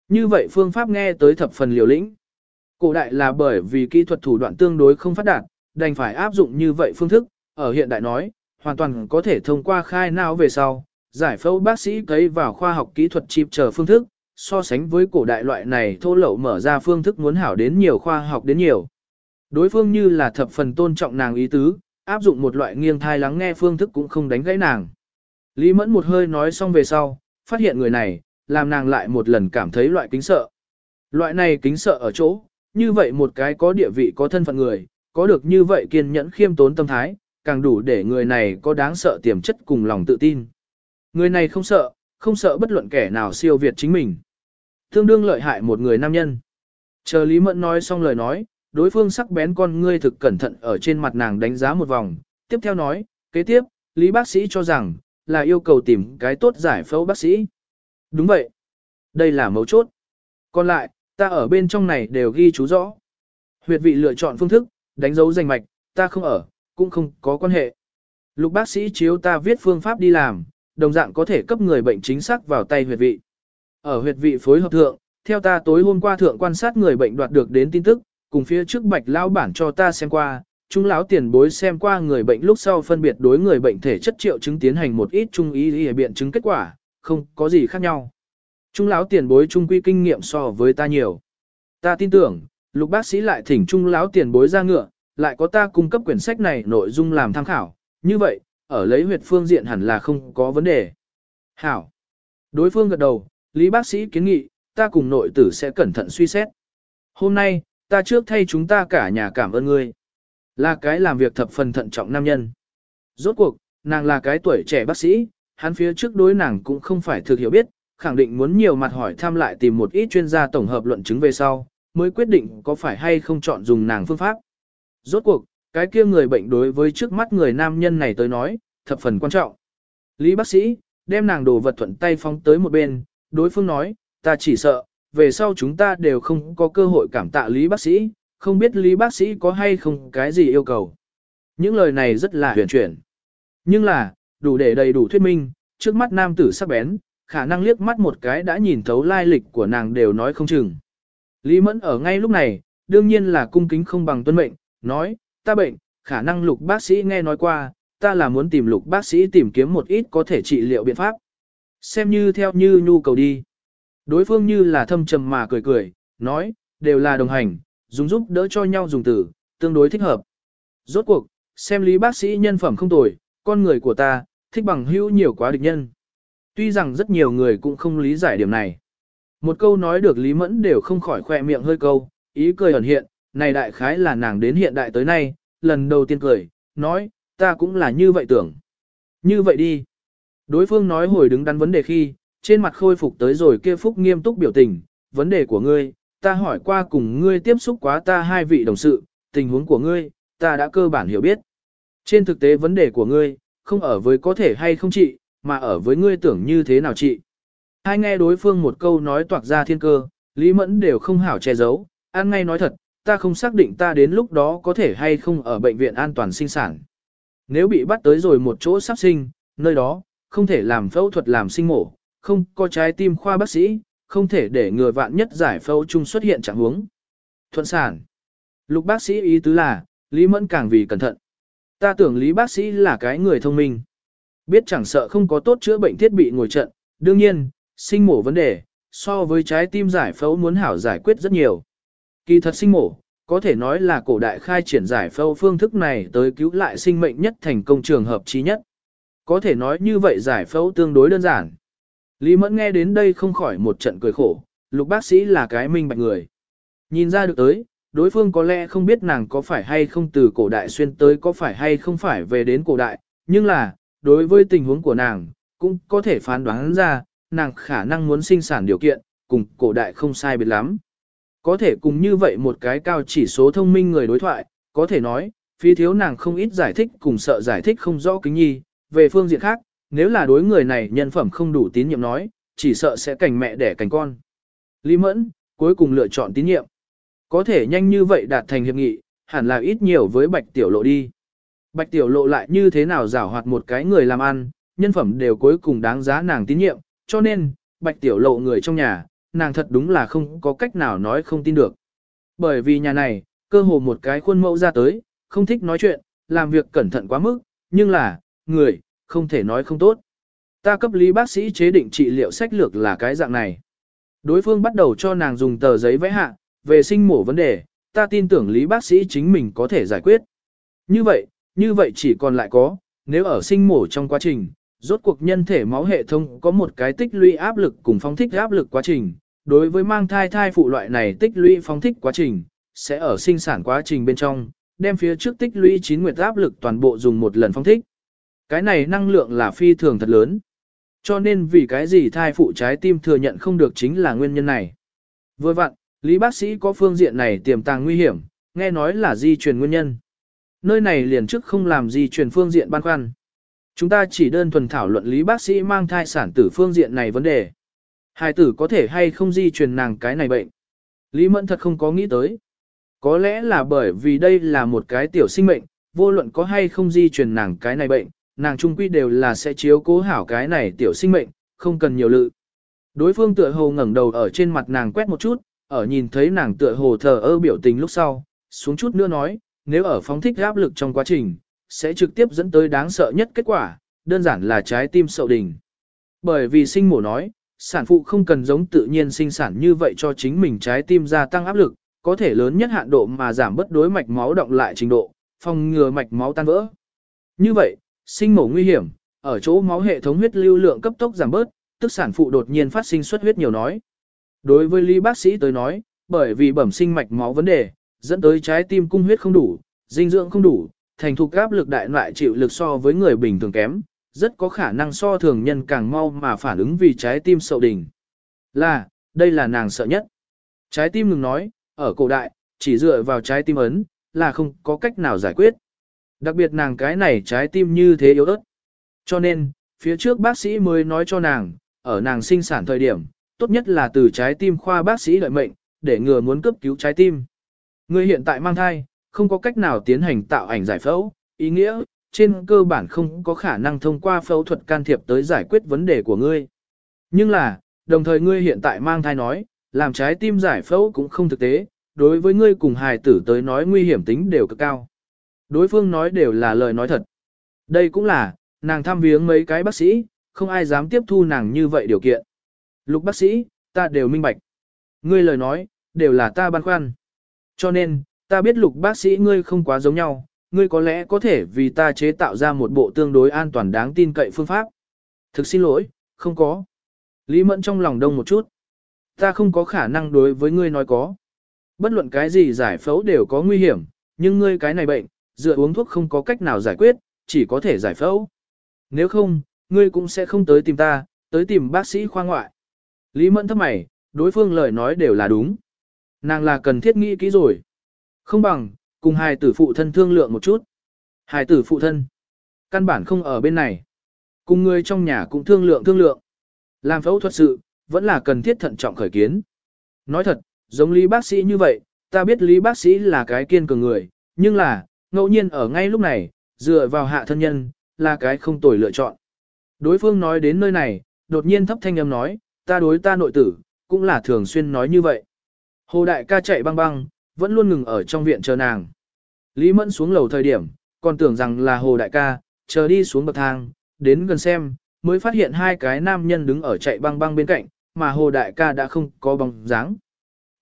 Như vậy phương pháp nghe tới thập phần liều lĩnh. Cổ đại là bởi vì kỹ thuật thủ đoạn tương đối không phát đạt, đành phải áp dụng như vậy phương thức, ở hiện đại nói, hoàn toàn có thể thông qua khai não về sau, giải phẫu bác sĩ cấy vào khoa học kỹ thuật chip chờ phương thức, so sánh với cổ đại loại này thô lậu mở ra phương thức muốn hảo đến nhiều khoa học đến nhiều. Đối phương như là thập phần tôn trọng nàng ý tứ, áp dụng một loại nghiêng thai lắng nghe phương thức cũng không đánh gãy nàng. Lý Mẫn một hơi nói xong về sau, phát hiện người này, làm nàng lại một lần cảm thấy loại kính sợ. Loại này kính sợ ở chỗ, như vậy một cái có địa vị có thân phận người, có được như vậy kiên nhẫn khiêm tốn tâm thái, càng đủ để người này có đáng sợ tiềm chất cùng lòng tự tin. Người này không sợ, không sợ bất luận kẻ nào siêu việt chính mình. Tương đương lợi hại một người nam nhân. Chờ Lý Mẫn nói xong lời nói, đối phương sắc bén con ngươi thực cẩn thận ở trên mặt nàng đánh giá một vòng, tiếp theo nói, kế tiếp, Lý bác sĩ cho rằng, là yêu cầu tìm cái tốt giải phẫu bác sĩ. Đúng vậy. Đây là mấu chốt. Còn lại, ta ở bên trong này đều ghi chú rõ. Huyệt vị lựa chọn phương thức, đánh dấu danh mạch, ta không ở, cũng không có quan hệ. Lục bác sĩ chiếu ta viết phương pháp đi làm, đồng dạng có thể cấp người bệnh chính xác vào tay huyệt vị. Ở huyệt vị phối hợp thượng, theo ta tối hôm qua thượng quan sát người bệnh đoạt được đến tin tức, cùng phía trước bạch lão bản cho ta xem qua, chúng lão tiền bối xem qua người bệnh lúc sau phân biệt đối người bệnh thể chất triệu chứng tiến hành một ít trung ý y biện chứng kết quả, không có gì khác nhau. Trung lão tiền bối trung quy kinh nghiệm so với ta nhiều. Ta tin tưởng, lục bác sĩ lại thỉnh trung lão tiền bối ra ngựa, lại có ta cung cấp quyển sách này nội dung làm tham khảo, như vậy, ở lấy huyệt phương diện hẳn là không có vấn đề. Hảo. Đối phương gật đầu, Lý bác sĩ kiến nghị, ta cùng nội tử sẽ cẩn thận suy xét. Hôm nay, ta trước thay chúng ta cả nhà cảm ơn ngươi. Là cái làm việc thập phần thận trọng nam nhân. Rốt cuộc, nàng là cái tuổi trẻ bác sĩ, hắn phía trước đối nàng cũng không phải thực hiểu biết, khẳng định muốn nhiều mặt hỏi thăm lại tìm một ít chuyên gia tổng hợp luận chứng về sau, mới quyết định có phải hay không chọn dùng nàng phương pháp. Rốt cuộc, cái kia người bệnh đối với trước mắt người nam nhân này tới nói, thập phần quan trọng. Lý bác sĩ, đem nàng đồ vật thuận tay phóng tới một bên, đối phương nói, ta chỉ sợ, về sau chúng ta đều không có cơ hội cảm tạ Lý bác sĩ, không biết Lý bác sĩ có hay không cái gì yêu cầu. Những lời này rất là huyền chuyển. Nhưng là, đủ để đầy đủ thuyết minh, trước mắt nam tử sắc bén, khả năng liếc mắt một cái đã nhìn thấu lai lịch của nàng đều nói không chừng. Lý Mẫn ở ngay lúc này, đương nhiên là cung kính không bằng tuân mệnh, nói, ta bệnh, khả năng lục bác sĩ nghe nói qua, ta là muốn tìm lục bác sĩ tìm kiếm một ít có thể trị liệu biện pháp. Xem như theo như nhu cầu đi. Đối phương như là thâm trầm mà cười cười, nói, đều là đồng hành, dùng giúp đỡ cho nhau dùng từ, tương đối thích hợp. Rốt cuộc, xem lý bác sĩ nhân phẩm không tồi, con người của ta, thích bằng hữu nhiều quá địch nhân. Tuy rằng rất nhiều người cũng không lý giải điểm này. Một câu nói được Lý Mẫn đều không khỏi khoe miệng hơi câu, ý cười ẩn hiện, này đại khái là nàng đến hiện đại tới nay, lần đầu tiên cười, nói, ta cũng là như vậy tưởng. Như vậy đi. Đối phương nói hồi đứng đắn vấn đề khi, trên mặt khôi phục tới rồi kia phúc nghiêm túc biểu tình, vấn đề của ngươi, ta hỏi qua cùng ngươi tiếp xúc quá ta hai vị đồng sự, tình huống của ngươi, ta đã cơ bản hiểu biết. Trên thực tế vấn đề của ngươi, không ở với có thể hay không trị, mà ở với ngươi tưởng như thế nào trị. Hai nghe đối phương một câu nói toạc ra thiên cơ, Lý Mẫn đều không hảo che giấu, an ngay nói thật, ta không xác định ta đến lúc đó có thể hay không ở bệnh viện an toàn sinh sản. Nếu bị bắt tới rồi một chỗ sắp sinh, nơi đó, không thể làm phẫu thuật làm sinh mổ, không có trái tim khoa bác sĩ, không thể để người vạn nhất giải phẫu chung xuất hiện trạng huống. Thuận sản. Lục bác sĩ ý tứ là, Lý Mẫn càng vì cẩn thận. Ta tưởng Lý bác sĩ là cái người thông minh. Biết chẳng sợ không có tốt chữa bệnh thiết bị ngồi trận, đương nhiên, sinh mổ vấn đề, so với trái tim giải phẫu muốn hảo giải quyết rất nhiều. Kỳ thật sinh mổ, có thể nói là cổ đại khai triển giải phẫu phương thức này tới cứu lại sinh mệnh nhất thành công trường hợp trí nhất. Có thể nói như vậy giải phẫu tương đối đơn giản. Lý Mẫn nghe đến đây không khỏi một trận cười khổ, lục bác sĩ là cái minh bạch người. Nhìn ra được tới, đối phương có lẽ không biết nàng có phải hay không từ cổ đại xuyên tới có phải hay không phải về đến cổ đại, nhưng là, đối với tình huống của nàng, cũng có thể phán đoán ra, nàng khả năng muốn sinh sản điều kiện, cùng cổ đại không sai biệt lắm. Có thể cùng như vậy một cái cao chỉ số thông minh người đối thoại, có thể nói, phi thiếu nàng không ít giải thích cùng sợ giải thích không rõ kính nhi, về phương diện khác, nếu là đối người này nhân phẩm không đủ tín nhiệm nói, chỉ sợ sẽ cảnh mẹ đẻ cảnh con. Lý Mẫn, cuối cùng lựa chọn tín nhiệm. Có thể nhanh như vậy đạt thành hiệp nghị, hẳn là ít nhiều với Bạch Tiểu Lộ đi. Bạch Tiểu Lộ lại như thế nào giảo hoạt một cái người làm ăn, nhân phẩm đều cuối cùng đáng giá nàng tín nhiệm, cho nên, Bạch Tiểu Lộ người trong nhà, nàng thật đúng là không có cách nào nói không tin được. Bởi vì nhà này, cơ hồ một cái khuôn mẫu ra tới, không thích nói chuyện, làm việc cẩn thận quá mức, nhưng là, người, không thể nói không tốt. Ta cấp lý bác sĩ chế định trị liệu sách lược là cái dạng này. Đối phương bắt đầu cho nàng dùng tờ giấy vẽ hạ, về sinh mổ vấn đề, ta tin tưởng lý bác sĩ chính mình có thể giải quyết. Như vậy, như vậy chỉ còn lại có, nếu ở sinh mổ trong quá trình, Rốt cuộc nhân thể máu hệ thống có một cái tích lũy áp lực cùng phóng thích áp lực quá trình, đối với mang thai thai phụ loại này tích lũy phóng thích quá trình, sẽ ở sinh sản quá trình bên trong, đem phía trước tích lũy chín nguyệt áp lực toàn bộ dùng một lần phóng thích. Cái này năng lượng là phi thường thật lớn. Cho nên vì cái gì thai phụ trái tim thừa nhận không được chính là nguyên nhân này. Vừa vặn, Lý bác sĩ có phương diện này tiềm tàng nguy hiểm, nghe nói là di truyền nguyên nhân. Nơi này liền trước không làm di truyền phương diện ban khoăn. Chúng ta chỉ đơn thuần thảo luận Lý bác sĩ mang thai sản tử phương diện này vấn đề. Hài tử có thể hay không di truyền nàng cái này bệnh. Lý Mẫn thật không có nghĩ tới. Có lẽ là bởi vì đây là một cái tiểu sinh mệnh, vô luận có hay không di truyền nàng cái này bệnh, nàng trung quy đều là sẽ chiếu cố hảo cái này tiểu sinh mệnh, không cần nhiều lự. Đối phương tựa hồ ngẩng đầu ở trên mặt nàng quét một chút, ở nhìn thấy nàng tựa hồ thờ ơ biểu tình lúc sau, xuống chút nữa nói, nếu ở phóng thích áp lực trong quá trình, sẽ trực tiếp dẫn tới đáng sợ nhất kết quả, đơn giản là trái tim sậu đỉnh. Bởi vì sinh mổ nói, sản phụ không cần giống tự nhiên sinh sản như vậy cho chính mình trái tim gia tăng áp lực, có thể lớn nhất hạn độ mà giảm bất đối mạch máu động lại trình độ, phòng ngừa mạch máu tan vỡ. Như vậy, sinh mổ nguy hiểm, ở chỗ máu hệ thống huyết lưu lượng cấp tốc giảm bớt, tức sản phụ đột nhiên phát sinh xuất huyết nhiều nói. Đối với lý bác sĩ tới nói, bởi vì bẩm sinh mạch máu vấn đề, dẫn tới trái tim cung huyết không đủ, dinh dưỡng không đủ, thành thục áp lực đại loại chịu lực so với người bình thường kém, rất có khả năng so thường nhân càng mau mà phản ứng vì trái tim sậu đỉnh. Là, đây là nàng sợ nhất. Trái tim ngừng nói, ở cổ đại, chỉ dựa vào trái tim ấn, là không có cách nào giải quyết. Đặc biệt nàng cái này trái tim như thế yếu ớt. Cho nên, phía trước bác sĩ mới nói cho nàng, ở nàng sinh sản thời điểm, tốt nhất là từ trái tim khoa bác sĩ lợi mệnh, để ngừa muốn cấp cứu trái tim. Người hiện tại mang thai, không có cách nào tiến hành tạo ảnh giải phẫu, ý nghĩa, trên cơ bản không có khả năng thông qua phẫu thuật can thiệp tới giải quyết vấn đề của ngươi. Nhưng là, đồng thời ngươi hiện tại mang thai nói, làm trái tim giải phẫu cũng không thực tế, đối với ngươi cùng hài tử tới nói nguy hiểm tính đều cực cao. Đối phương nói đều là lời nói thật. Đây cũng là, nàng thăm viếng mấy cái bác sĩ, không ai dám tiếp thu nàng như vậy điều kiện. Lục bác sĩ, ta đều minh bạch. Ngươi lời nói, đều là ta băn khoăn. Cho nên, ta biết lục bác sĩ ngươi không quá giống nhau, ngươi có lẽ có thể vì ta chế tạo ra một bộ tương đối an toàn đáng tin cậy phương pháp. Thực xin lỗi, không có. Lý Mẫn trong lòng đông một chút. Ta không có khả năng đối với ngươi nói có. Bất luận cái gì giải phẫu đều có nguy hiểm, nhưng ngươi cái này bệnh, dựa uống thuốc không có cách nào giải quyết, chỉ có thể giải phẫu. Nếu không, ngươi cũng sẽ không tới tìm ta, tới tìm bác sĩ khoa ngoại. Lý Mẫn thấp mày, đối phương lời nói đều là đúng. Nàng là cần thiết nghĩ kỹ rồi. Không bằng, cùng hài tử phụ thân thương lượng một chút. Hài tử phụ thân, căn bản không ở bên này. Cùng người trong nhà cũng thương lượng thương lượng. Làm phẫu thuật sự, vẫn là cần thiết thận trọng khởi kiến. Nói thật, giống Lý bác sĩ như vậy, ta biết Lý bác sĩ là cái kiên cường người, nhưng là, ngẫu nhiên ở ngay lúc này, dựa vào hạ thân nhân, là cái không tồi lựa chọn. Đối phương nói đến nơi này, đột nhiên thấp thanh âm nói, ta đối ta nội tử, cũng là thường xuyên nói như vậy. Hồ đại ca chạy băng băng, vẫn luôn ngừng ở trong viện chờ nàng. Lý Mẫn xuống lầu thời điểm, còn tưởng rằng là hồ đại ca, chờ đi xuống bậc thang, đến gần xem, mới phát hiện hai cái nam nhân đứng ở chạy băng băng bên cạnh, mà hồ đại ca đã không có bóng dáng.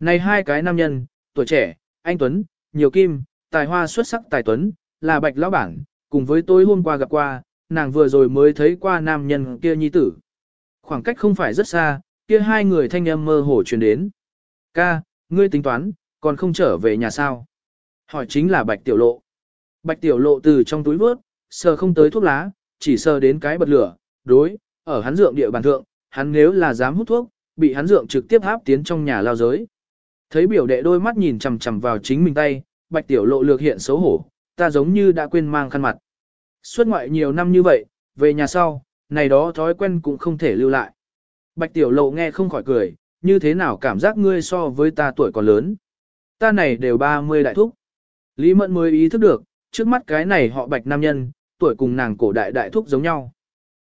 Này hai cái nam nhân, tuổi trẻ, anh Tuấn, nhiều kim, tài hoa xuất sắc tài Tuấn, là bạch lão bản, cùng với tôi hôm qua gặp qua, nàng vừa rồi mới thấy qua nam nhân kia nhi tử. Khoảng cách không phải rất xa, kia hai người thanh âm mơ hồ truyền đến. Ca, ngươi tính toán, còn không trở về nhà sao? Hỏi chính là bạch tiểu lộ. Bạch tiểu lộ từ trong túi vớt, sờ không tới thuốc lá, chỉ sờ đến cái bật lửa, đối, ở hắn dượng địa bàn thượng, hắn nếu là dám hút thuốc, bị hắn dượng trực tiếp áp tiến trong nhà lao giới. Thấy biểu đệ đôi mắt nhìn chằm chằm vào chính mình tay, bạch tiểu lộ lược hiện xấu hổ, ta giống như đã quên mang khăn mặt. Xuất ngoại nhiều năm như vậy, về nhà sau, này đó thói quen cũng không thể lưu lại. Bạch tiểu lộ nghe không khỏi cười, như thế nào cảm giác ngươi so với ta tuổi còn lớn. Ta này đều 30 đại thúc. Lý Mẫn mới ý thức được, trước mắt cái này họ bạch nam nhân, tuổi cùng nàng cổ đại đại thúc giống nhau.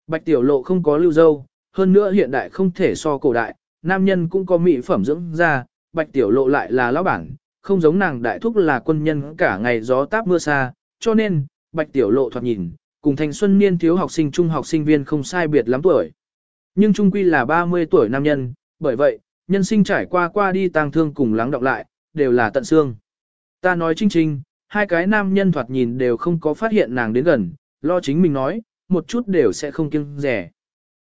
Bạch tiểu lộ không có lưu dâu, hơn nữa hiện đại không thể so cổ đại, nam nhân cũng có mỹ phẩm dưỡng da, bạch tiểu lộ lại là lão bản, không giống nàng đại thúc là quân nhân cả ngày gió táp mưa xa, cho nên, bạch tiểu lộ thoạt nhìn, cùng thanh xuân niên thiếu học sinh trung học sinh viên không sai biệt lắm tuổi. Nhưng trung quy là 30 tuổi nam nhân, bởi vậy, nhân sinh trải qua qua đi tang thương cùng lắng đọng lại, đều là tận xương. Ta nói trinh trinh, hai cái nam nhân thoạt nhìn đều không có phát hiện nàng đến gần, lo chính mình nói, một chút đều sẽ không kiêng rẻ.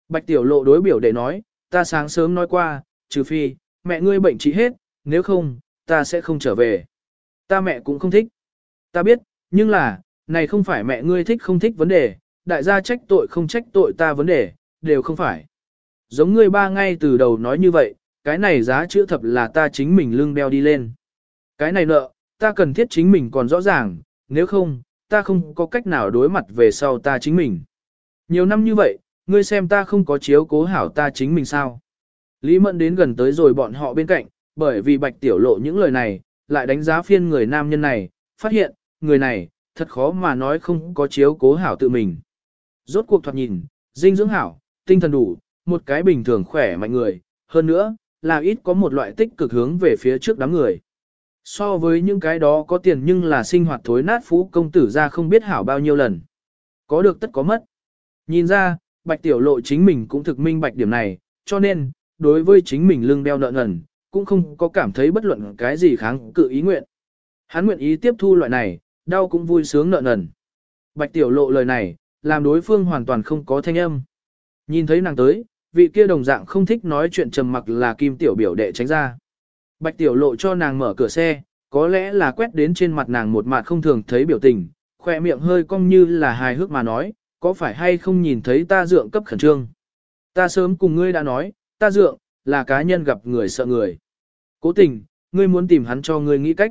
Bạch tiểu lộ đối biểu để nói, ta sáng sớm nói qua, trừ phi, mẹ ngươi bệnh trị hết, nếu không, ta sẽ không trở về. Ta mẹ cũng không thích. Ta biết, nhưng là, này không phải mẹ ngươi thích không thích vấn đề, đại gia trách tội không trách tội ta vấn đề, đều không phải. Giống ngươi ba ngay từ đầu nói như vậy, cái này giá chữa thập là ta chính mình lưng đeo đi lên. Cái này nợ, ta cần thiết chính mình còn rõ ràng, nếu không, ta không có cách nào đối mặt về sau ta chính mình. Nhiều năm như vậy, ngươi xem ta không có chiếu cố hảo ta chính mình sao. Lý Mẫn đến gần tới rồi bọn họ bên cạnh, bởi vì bạch tiểu lộ những lời này, lại đánh giá phiên người nam nhân này, phát hiện, người này, thật khó mà nói không có chiếu cố hảo tự mình. Rốt cuộc thoạt nhìn, dinh dưỡng hảo, tinh thần đủ, một cái bình thường khỏe mạnh người, hơn nữa, là ít có một loại tích cực hướng về phía trước đám người. So với những cái đó có tiền nhưng là sinh hoạt thối nát phú công tử ra không biết hảo bao nhiêu lần. Có được tất có mất. Nhìn ra, bạch tiểu lộ chính mình cũng thực minh bạch điểm này, cho nên, đối với chính mình lưng đeo nợ ngẩn, cũng không có cảm thấy bất luận cái gì kháng cự ý nguyện. Hắn nguyện ý tiếp thu loại này, đau cũng vui sướng nợ nần. Bạch tiểu lộ lời này, làm đối phương hoàn toàn không có thanh âm. Nhìn thấy nàng tới, vị kia đồng dạng không thích nói chuyện trầm mặc là kim tiểu biểu đệ tránh ra. Bạch tiểu lộ cho nàng mở cửa xe, có lẽ là quét đến trên mặt nàng một mặt không thường thấy biểu tình, khỏe miệng hơi cong như là hài hước mà nói, có phải hay không nhìn thấy ta dượng cấp khẩn trương. Ta sớm cùng ngươi đã nói, ta dượng, là cá nhân gặp người sợ người. Cố tình, ngươi muốn tìm hắn cho ngươi nghĩ cách.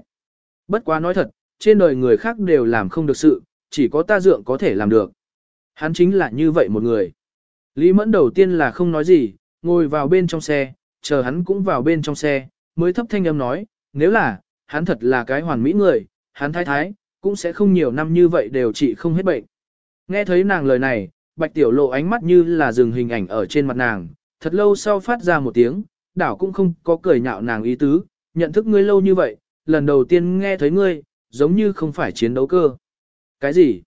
Bất quá nói thật, trên đời người khác đều làm không được sự, chỉ có ta dượng có thể làm được. Hắn chính là như vậy một người. Lý Mẫn đầu tiên là không nói gì, ngồi vào bên trong xe, chờ hắn cũng vào bên trong xe, mới thấp thanh âm nói, nếu là, hắn thật là cái hoàn mỹ người, hắn thái thái, cũng sẽ không nhiều năm như vậy đều trị không hết bệnh. Nghe thấy nàng lời này, bạch tiểu lộ ánh mắt như là dừng hình ảnh ở trên mặt nàng, thật lâu sau phát ra một tiếng, đảo cũng không có cười nhạo nàng ý tứ, nhận thức ngươi lâu như vậy, lần đầu tiên nghe thấy ngươi, giống như không phải chiến đấu cơ. Cái gì?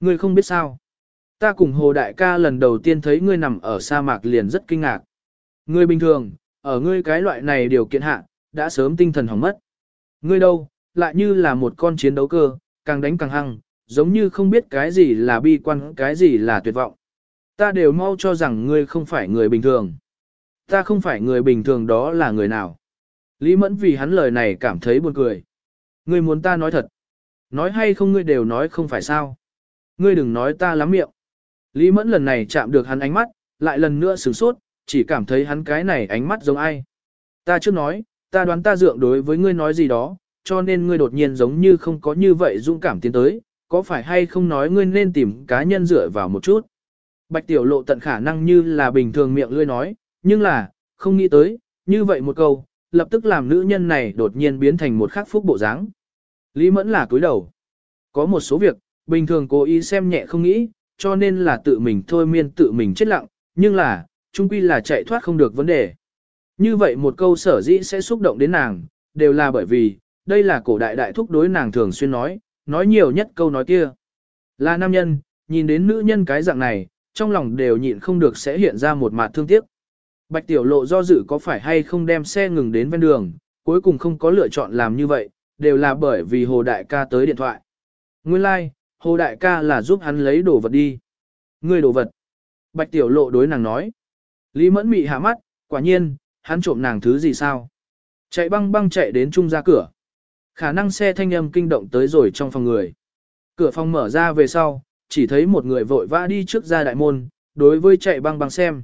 Ngươi không biết sao? Ta cùng Hồ Đại ca lần đầu tiên thấy ngươi nằm ở sa mạc liền rất kinh ngạc. Ngươi bình thường, ở ngươi cái loại này điều kiện hạ, đã sớm tinh thần hỏng mất. Ngươi đâu, lại như là một con chiến đấu cơ, càng đánh càng hăng, giống như không biết cái gì là bi quan, cái gì là tuyệt vọng. Ta đều mau cho rằng ngươi không phải người bình thường. Ta không phải người bình thường đó là người nào. Lý Mẫn vì hắn lời này cảm thấy buồn cười. Ngươi muốn ta nói thật. Nói hay không ngươi đều nói không phải sao. Ngươi đừng nói ta lắm miệng. Lý Mẫn lần này chạm được hắn ánh mắt, lại lần nữa sửng sốt, chỉ cảm thấy hắn cái này ánh mắt giống ai. Ta chưa nói, ta đoán ta dượng đối với ngươi nói gì đó, cho nên ngươi đột nhiên giống như không có như vậy dũng cảm tiến tới, có phải hay không nói ngươi nên tìm cá nhân dựa vào một chút. Bạch tiểu lộ tận khả năng như là bình thường miệng lươi nói, nhưng là, không nghĩ tới, như vậy một câu, lập tức làm nữ nhân này đột nhiên biến thành một khắc phúc bộ dáng. Lý mẫn là cúi đầu. Có một số việc, bình thường cố ý xem nhẹ không nghĩ, cho nên là tự mình thôi miên tự mình chết lặng, nhưng là, chung quy là chạy thoát không được vấn đề. Như vậy một câu sở dĩ sẽ xúc động đến nàng, đều là bởi vì, đây là cổ đại đại thúc đối nàng thường xuyên nói, nói nhiều nhất câu nói kia. Là nam nhân, nhìn đến nữ nhân cái dạng này, trong lòng đều nhịn không được sẽ hiện ra một mặt thương tiếc. Bạch tiểu lộ do dự có phải hay không đem xe ngừng đến ven đường, cuối cùng không có lựa chọn làm như vậy, đều là bởi vì hồ đại ca tới điện thoại. Nguyên lai, like, hồ đại ca là giúp hắn lấy đồ vật đi. Ngươi đồ vật. Bạch tiểu lộ đối nàng nói. Lý mẫn mị hạ mắt, quả nhiên, hắn trộm nàng thứ gì sao? Chạy băng băng chạy đến trung ra cửa. Khả năng xe thanh âm kinh động tới rồi trong phòng người. Cửa phòng mở ra về sau, chỉ thấy một người vội vã đi trước ra đại môn, đối với chạy băng băng xem.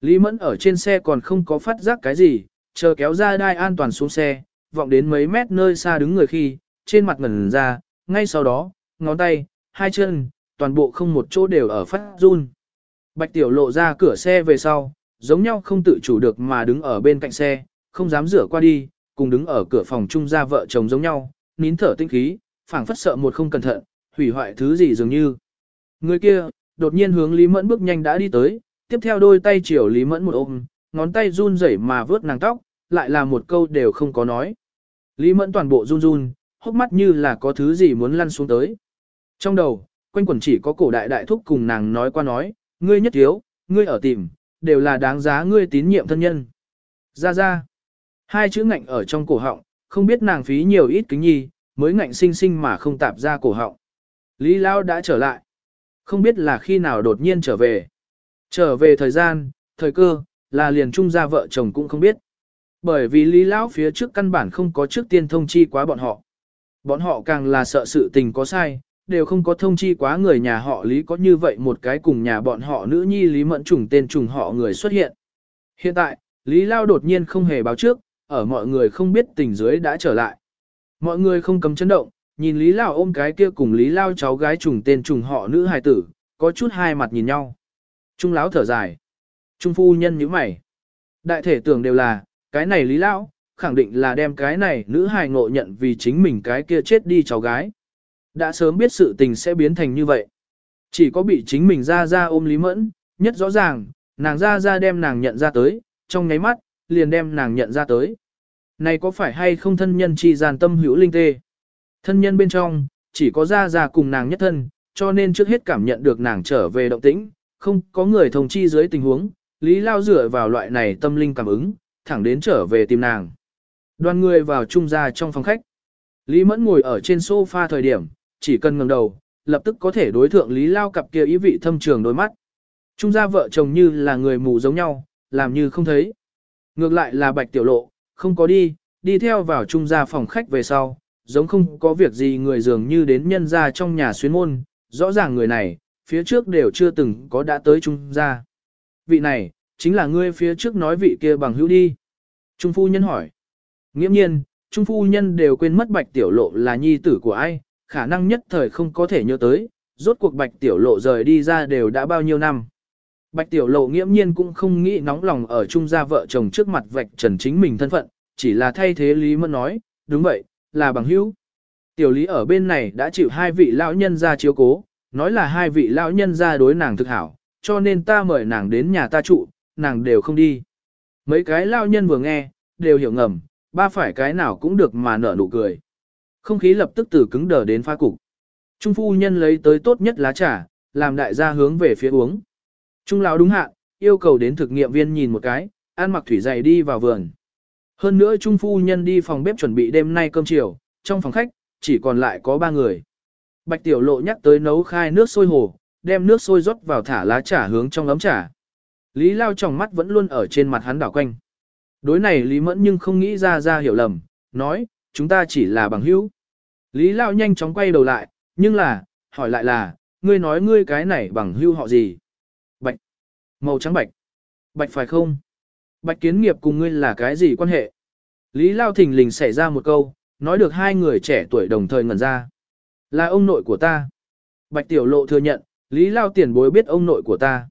Lý Mẫn ở trên xe còn không có phát giác cái gì, chờ kéo ra đai an toàn xuống xe, vọng đến mấy mét nơi xa đứng người khi, trên mặt ngẩn ra, ngay sau đó, ngón tay, hai chân, toàn bộ không một chỗ đều ở phát run. Bạch Tiểu lộ ra cửa xe về sau, giống nhau không tự chủ được mà đứng ở bên cạnh xe, không dám rửa qua đi, cùng đứng ở cửa phòng chung ra vợ chồng giống nhau, nín thở tinh khí, phảng phất sợ một không cẩn thận, hủy hoại thứ gì dường như. Người kia, đột nhiên hướng Lý Mẫn bước nhanh đã đi tới, tiếp theo đôi tay chiều Lý Mẫn một ôm, ngón tay run rẩy mà vớt nàng tóc, lại là một câu đều không có nói. Lý Mẫn toàn bộ run run, hốc mắt như là có thứ gì muốn lăn xuống tới. Trong đầu, quanh quẩn chỉ có cổ đại đại thúc cùng nàng nói qua nói, ngươi nhất thiếu, ngươi ở tìm, đều là đáng giá ngươi tín nhiệm thân nhân. Ra ra. Hai chữ ngạnh ở trong cổ họng, không biết nàng phí nhiều ít kính nhi, mới ngạnh sinh sinh mà không tạp ra cổ họng. Lý Lao đã trở lại không biết là khi nào đột nhiên trở về. Trở về thời gian, thời cơ, là liền trung gia vợ chồng cũng không biết. Bởi vì Lý Lão phía trước căn bản không có trước tiên thông chi quá bọn họ. Bọn họ càng là sợ sự tình có sai, đều không có thông chi quá người nhà họ Lý có như vậy một cái cùng nhà bọn họ nữ nhi Lý Mẫn trùng tên trùng họ người xuất hiện. Hiện tại, Lý Lao đột nhiên không hề báo trước, ở mọi người không biết tình dưới đã trở lại. Mọi người không cấm chấn động, nhìn Lý Lao ôm cái kia cùng Lý Lao cháu gái trùng tên trùng họ nữ hài tử, có chút hai mặt nhìn nhau. Trung lão thở dài. Trung phu nhân nhíu mày. Đại thể tưởng đều là, cái này Lý Lao, khẳng định là đem cái này nữ hài ngộ nhận vì chính mình cái kia chết đi cháu gái. Đã sớm biết sự tình sẽ biến thành như vậy. Chỉ có bị chính mình ra ra ôm Lý Mẫn, nhất rõ ràng, nàng ra ra đem nàng nhận ra tới, trong nháy mắt, liền đem nàng nhận ra tới. Này có phải hay không thân nhân chi gian tâm hữu linh tê? Thân nhân bên trong, chỉ có ra ra cùng nàng nhất thân, cho nên trước hết cảm nhận được nàng trở về động tĩnh, không có người thông chi dưới tình huống, Lý Lao dựa vào loại này tâm linh cảm ứng, thẳng đến trở về tìm nàng. Đoàn người vào trung ra trong phòng khách. Lý Mẫn ngồi ở trên sofa thời điểm, chỉ cần ngẩng đầu, lập tức có thể đối thượng Lý Lao cặp kia ý vị thâm trường đôi mắt. Trung gia vợ chồng như là người mù giống nhau, làm như không thấy. Ngược lại là bạch tiểu lộ, không có đi, đi theo vào trung gia phòng khách về sau, giống không có việc gì người dường như đến nhân gia trong nhà xuyên môn, rõ ràng người này, phía trước đều chưa từng có đã tới trung gia. Vị này, chính là ngươi phía trước nói vị kia bằng hữu đi. Trung phu nhân hỏi. Nghiễm nhiên, trung phu nhân đều quên mất bạch tiểu lộ là nhi tử của ai, khả năng nhất thời không có thể nhớ tới, rốt cuộc bạch tiểu lộ rời đi ra đều đã bao nhiêu năm. Bạch tiểu lộ nghiễm nhiên cũng không nghĩ nóng lòng ở trung gia vợ chồng trước mặt vạch trần chính mình thân phận, chỉ là thay thế Lý Mẫn nói, đúng vậy, là bằng hữu. Tiểu Lý ở bên này đã chịu hai vị lão nhân ra chiếu cố, nói là hai vị lão nhân ra đối nàng thực hảo, cho nên ta mời nàng đến nhà ta trụ, nàng đều không đi. Mấy cái lão nhân vừa nghe, đều hiểu ngầm, ba phải cái nào cũng được mà nở nụ cười. Không khí lập tức từ cứng đờ đến pha cục. Trung phu nhân lấy tới tốt nhất lá trà, làm đại gia hướng về phía uống. Trung lão đúng hạn, yêu cầu đến thực nghiệm viên nhìn một cái, ăn mặc thủy dày đi vào vườn. Hơn nữa Trung phu nhân đi phòng bếp chuẩn bị đêm nay cơm chiều, trong phòng khách, chỉ còn lại có ba người. Bạch tiểu lộ nhắc tới nấu khai nước sôi hồ, đem nước sôi rót vào thả lá trà hướng trong ấm trà. Lý lao trong mắt vẫn luôn ở trên mặt hắn đảo quanh. Đối này Lý mẫn nhưng không nghĩ ra ra hiểu lầm, nói, chúng ta chỉ là bằng hữu. Lý lao nhanh chóng quay đầu lại, nhưng là, hỏi lại là, ngươi nói ngươi cái này bằng hữu họ gì? Bạch. Màu trắng bạch. Bạch phải không? Bạch kiến nghiệp cùng ngươi là cái gì quan hệ? Lý Lao thình lình xảy ra một câu, nói được hai người trẻ tuổi đồng thời ngẩn ra. Là ông nội của ta. Bạch tiểu lộ thừa nhận, Lý Lao tiền bối biết ông nội của ta.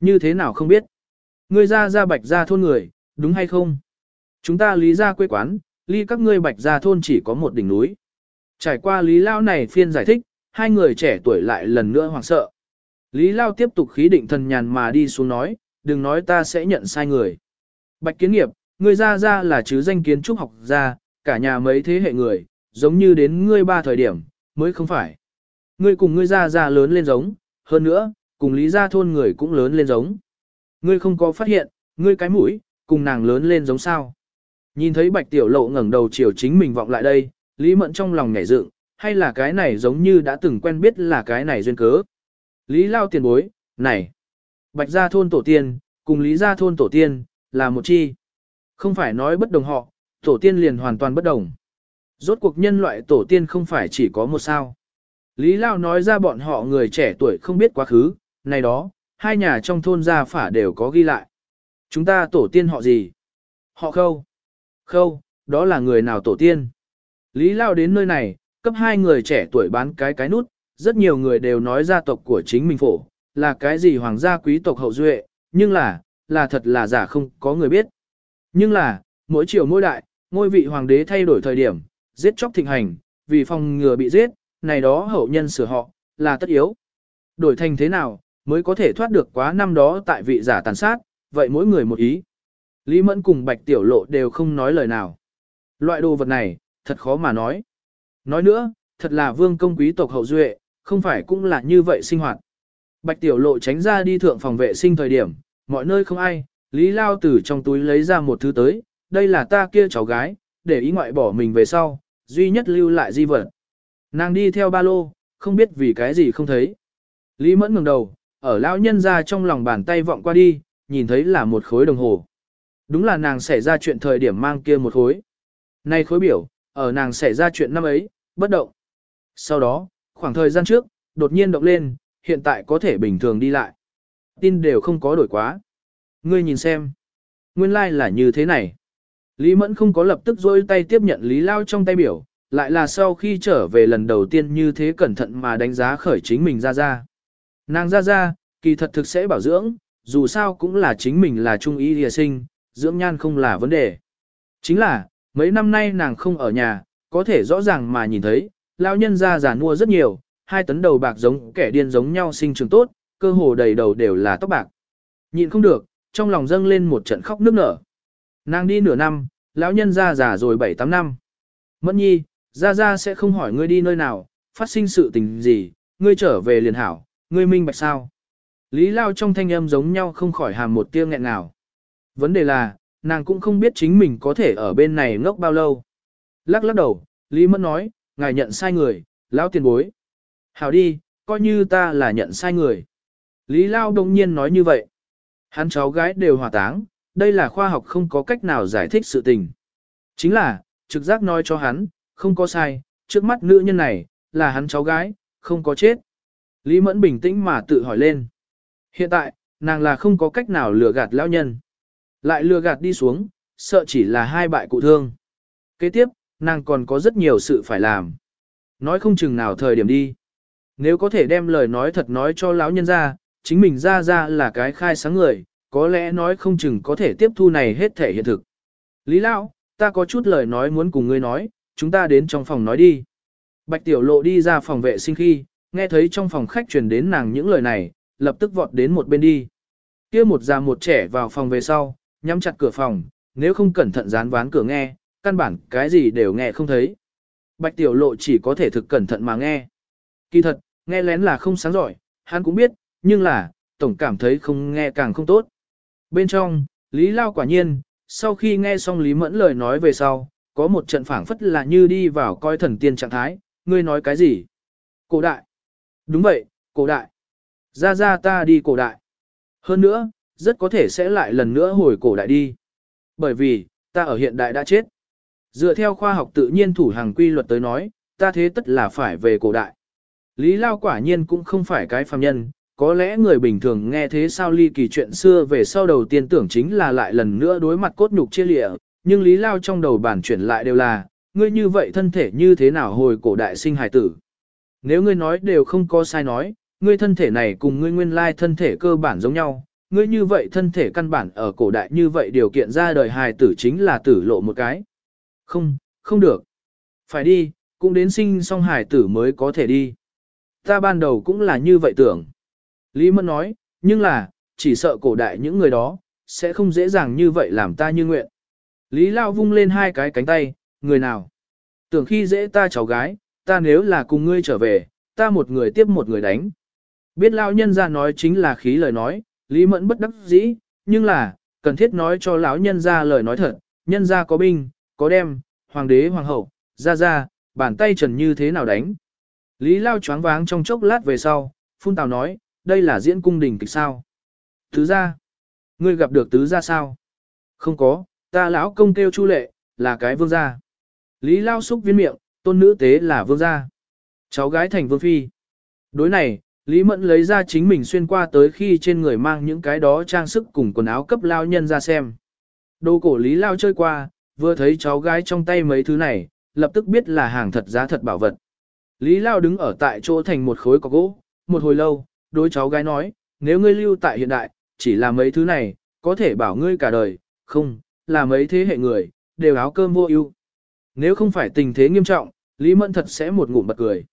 Như thế nào không biết? Ngươi ra ra bạch ra thôn người, đúng hay không? Chúng ta lý ra quê quán, ly các ngươi bạch ra thôn chỉ có một đỉnh núi. Trải qua Lý Lao này phiên giải thích, hai người trẻ tuổi lại lần nữa hoảng sợ. Lý Lao tiếp tục khí định thần nhàn mà đi xuống nói, đừng nói ta sẽ nhận sai người. Bạch kiến nghiệp, ngươi ra ra là chứ danh kiến trúc học gia, cả nhà mấy thế hệ người, giống như đến ngươi ba thời điểm, mới không phải. Ngươi cùng ngươi ra ra lớn lên giống, hơn nữa, cùng lý gia thôn người cũng lớn lên giống. Ngươi không có phát hiện, ngươi cái mũi, cùng nàng lớn lên giống sao. Nhìn thấy bạch tiểu lộ ngẩng đầu chiều chính mình vọng lại đây, lý mẫn trong lòng nhảy dựng, hay là cái này giống như đã từng quen biết là cái này duyên cớ. Lý lao tiền bối, này, bạch gia thôn tổ tiên, cùng lý gia thôn tổ tiên, là một chi. Không phải nói bất đồng họ, tổ tiên liền hoàn toàn bất đồng. Rốt cuộc nhân loại tổ tiên không phải chỉ có một sao. Lý Lao nói ra bọn họ người trẻ tuổi không biết quá khứ, này đó, hai nhà trong thôn gia phả đều có ghi lại. Chúng ta tổ tiên họ gì? Họ khâu. Khâu, đó là người nào tổ tiên? Lý Lao đến nơi này, cấp hai người trẻ tuổi bán cái cái nút, rất nhiều người đều nói gia tộc của chính mình phổ, là cái gì hoàng gia quý tộc hậu duệ, nhưng là, là thật là giả không có người biết. Nhưng là, mỗi chiều mỗi đại, ngôi vị hoàng đế thay đổi thời điểm, giết chóc thịnh hành, vì phòng ngừa bị giết, này đó hậu nhân sửa họ, là tất yếu. Đổi thành thế nào, mới có thể thoát được quá năm đó tại vị giả tàn sát, vậy mỗi người một ý. Lý Mẫn cùng Bạch Tiểu Lộ đều không nói lời nào. Loại đồ vật này, thật khó mà nói. Nói nữa, thật là vương công quý tộc hậu duệ, không phải cũng là như vậy sinh hoạt. Bạch Tiểu Lộ tránh ra đi thượng phòng vệ sinh thời điểm, mọi nơi không ai, Lý Lao từ trong túi lấy ra một thứ tới, đây là ta kia cháu gái, để ý ngoại bỏ mình về sau, duy nhất lưu lại di vật. Nàng đi theo ba lô, không biết vì cái gì không thấy. Lý Mẫn ngẩng đầu, ở lão nhân ra trong lòng bàn tay vọng qua đi, nhìn thấy là một khối đồng hồ. Đúng là nàng xảy ra chuyện thời điểm mang kia một khối. Nay khối biểu, ở nàng xảy ra chuyện năm ấy, bất động. Sau đó, khoảng thời gian trước, đột nhiên động lên, hiện tại có thể bình thường đi lại. Tin đều không có đổi quá. Ngươi nhìn xem. Nguyên lai like là như thế này. Lý Mẫn không có lập tức dôi tay tiếp nhận Lý Lao trong tay biểu, lại là sau khi trở về lần đầu tiên như thế cẩn thận mà đánh giá khởi chính mình ra ra. Nàng ra ra, kỳ thật thực sẽ bảo dưỡng, dù sao cũng là chính mình là trung ý địa sinh, dưỡng nhan không là vấn đề. Chính là, mấy năm nay nàng không ở nhà, có thể rõ ràng mà nhìn thấy, lão nhân ra già mua rất nhiều, hai tấn đầu bạc giống kẻ điên giống nhau sinh trường tốt, cơ hồ đầy đầu đều là tóc bạc. Nhịn không được, trong lòng dâng lên một trận khóc nức nở. Nàng đi nửa năm, lão nhân ra già rồi 7-8 năm. Mẫn nhi, ra ra sẽ không hỏi ngươi đi nơi nào, phát sinh sự tình gì, ngươi trở về liền hảo, ngươi minh bạch sao. Lý Lao trong thanh âm giống nhau không khỏi hàm một tia nghẹn nào. Vấn đề là, nàng cũng không biết chính mình có thể ở bên này ngốc bao lâu. Lắc lắc đầu, Lý Mẫn nói, ngài nhận sai người, lão tiền bối. Hảo đi, coi như ta là nhận sai người. Lý Lao đồng nhiên nói như vậy. Hắn cháu gái đều hỏa táng, đây là khoa học không có cách nào giải thích sự tình. Chính là, trực giác nói cho hắn, không có sai, trước mắt nữ nhân này, là hắn cháu gái, không có chết. Lý Mẫn bình tĩnh mà tự hỏi lên. Hiện tại, nàng là không có cách nào lừa gạt lão nhân. Lại lừa gạt đi xuống, sợ chỉ là hai bại cụ thương. Kế tiếp, nàng còn có rất nhiều sự phải làm. Nói không chừng nào thời điểm đi. Nếu có thể đem lời nói thật nói cho lão nhân ra, chính mình ra ra là cái khai sáng người, có lẽ nói không chừng có thể tiếp thu này hết thể hiện thực. Lý Lão, ta có chút lời nói muốn cùng ngươi nói, chúng ta đến trong phòng nói đi. Bạch Tiểu Lộ đi ra phòng vệ sinh khi, nghe thấy trong phòng khách truyền đến nàng những lời này, lập tức vọt đến một bên đi. kia một già một trẻ vào phòng về sau, nhắm chặt cửa phòng, nếu không cẩn thận dán ván cửa nghe, căn bản cái gì đều nghe không thấy. Bạch Tiểu Lộ chỉ có thể thực cẩn thận mà nghe. Kỳ thật, nghe lén là không sáng giỏi, hắn cũng biết, nhưng là, tổng cảm thấy không nghe càng không tốt. Bên trong, Lý Lao quả nhiên, sau khi nghe xong Lý Mẫn lời nói về sau, có một trận phảng phất là như đi vào coi thần tiên trạng thái, ngươi nói cái gì? Cổ đại. Đúng vậy, cổ đại. Ra ra ta đi cổ đại. Hơn nữa, rất có thể sẽ lại lần nữa hồi cổ đại đi. Bởi vì, ta ở hiện đại đã chết. Dựa theo khoa học tự nhiên thủ hàng quy luật tới nói, ta thế tất là phải về cổ đại. Lý Lao quả nhiên cũng không phải cái phàm nhân, có lẽ người bình thường nghe thế sao ly kỳ chuyện xưa về sau đầu tiên tưởng chính là lại lần nữa đối mặt cốt nhục chia lịa, nhưng Lý Lao trong đầu bản chuyển lại đều là, ngươi như vậy thân thể như thế nào hồi cổ đại sinh hải tử. Nếu ngươi nói đều không có sai nói, ngươi thân thể này cùng ngươi nguyên lai thân thể cơ bản giống nhau, ngươi như vậy thân thể căn bản ở cổ đại như vậy điều kiện ra đời hài tử chính là tử lộ một cái. Không, không được. Phải đi, cũng đến sinh xong hài tử mới có thể đi. Ta ban đầu cũng là như vậy tưởng. Lý Mẫn nói, nhưng là, chỉ sợ cổ đại những người đó, sẽ không dễ dàng như vậy làm ta như nguyện. Lý Lao vung lên hai cái cánh tay, người nào? Tưởng khi dễ ta cháu gái, ta nếu là cùng ngươi trở về, ta một người tiếp một người đánh. Biết Lao nhân ra nói chính là khí lời nói, Lý Mẫn bất đắc dĩ, nhưng là, cần thiết nói cho lão nhân ra lời nói thật, nhân ra có binh, có đem, hoàng đế hoàng hậu, ra ra, bàn tay trần như thế nào đánh. Lý Lao choáng váng trong chốc lát về sau, phun tào nói, đây là diễn cung đình kịch sao. Tứ gia, ngươi gặp được tứ gia sao? Không có, ta lão công kêu chu lệ, là cái vương gia. Lý Lao xúc viên miệng, tôn nữ tế là vương gia. Cháu gái thành vương phi. Đối này, Lý Mẫn lấy ra chính mình xuyên qua tới khi trên người mang những cái đó trang sức cùng quần áo cấp lao nhân ra xem. Đồ cổ Lý Lao chơi qua, vừa thấy cháu gái trong tay mấy thứ này, lập tức biết là hàng thật giá thật bảo vật. Lý Lao đứng ở tại chỗ thành một khối có gỗ, một hồi lâu, đối cháu gái nói, nếu ngươi lưu tại hiện đại, chỉ là mấy thứ này, có thể bảo ngươi cả đời, không, là mấy thế hệ người, đều áo cơm vô ưu. Nếu không phải tình thế nghiêm trọng, Lý Mẫn thật sẽ một ngụm bật cười.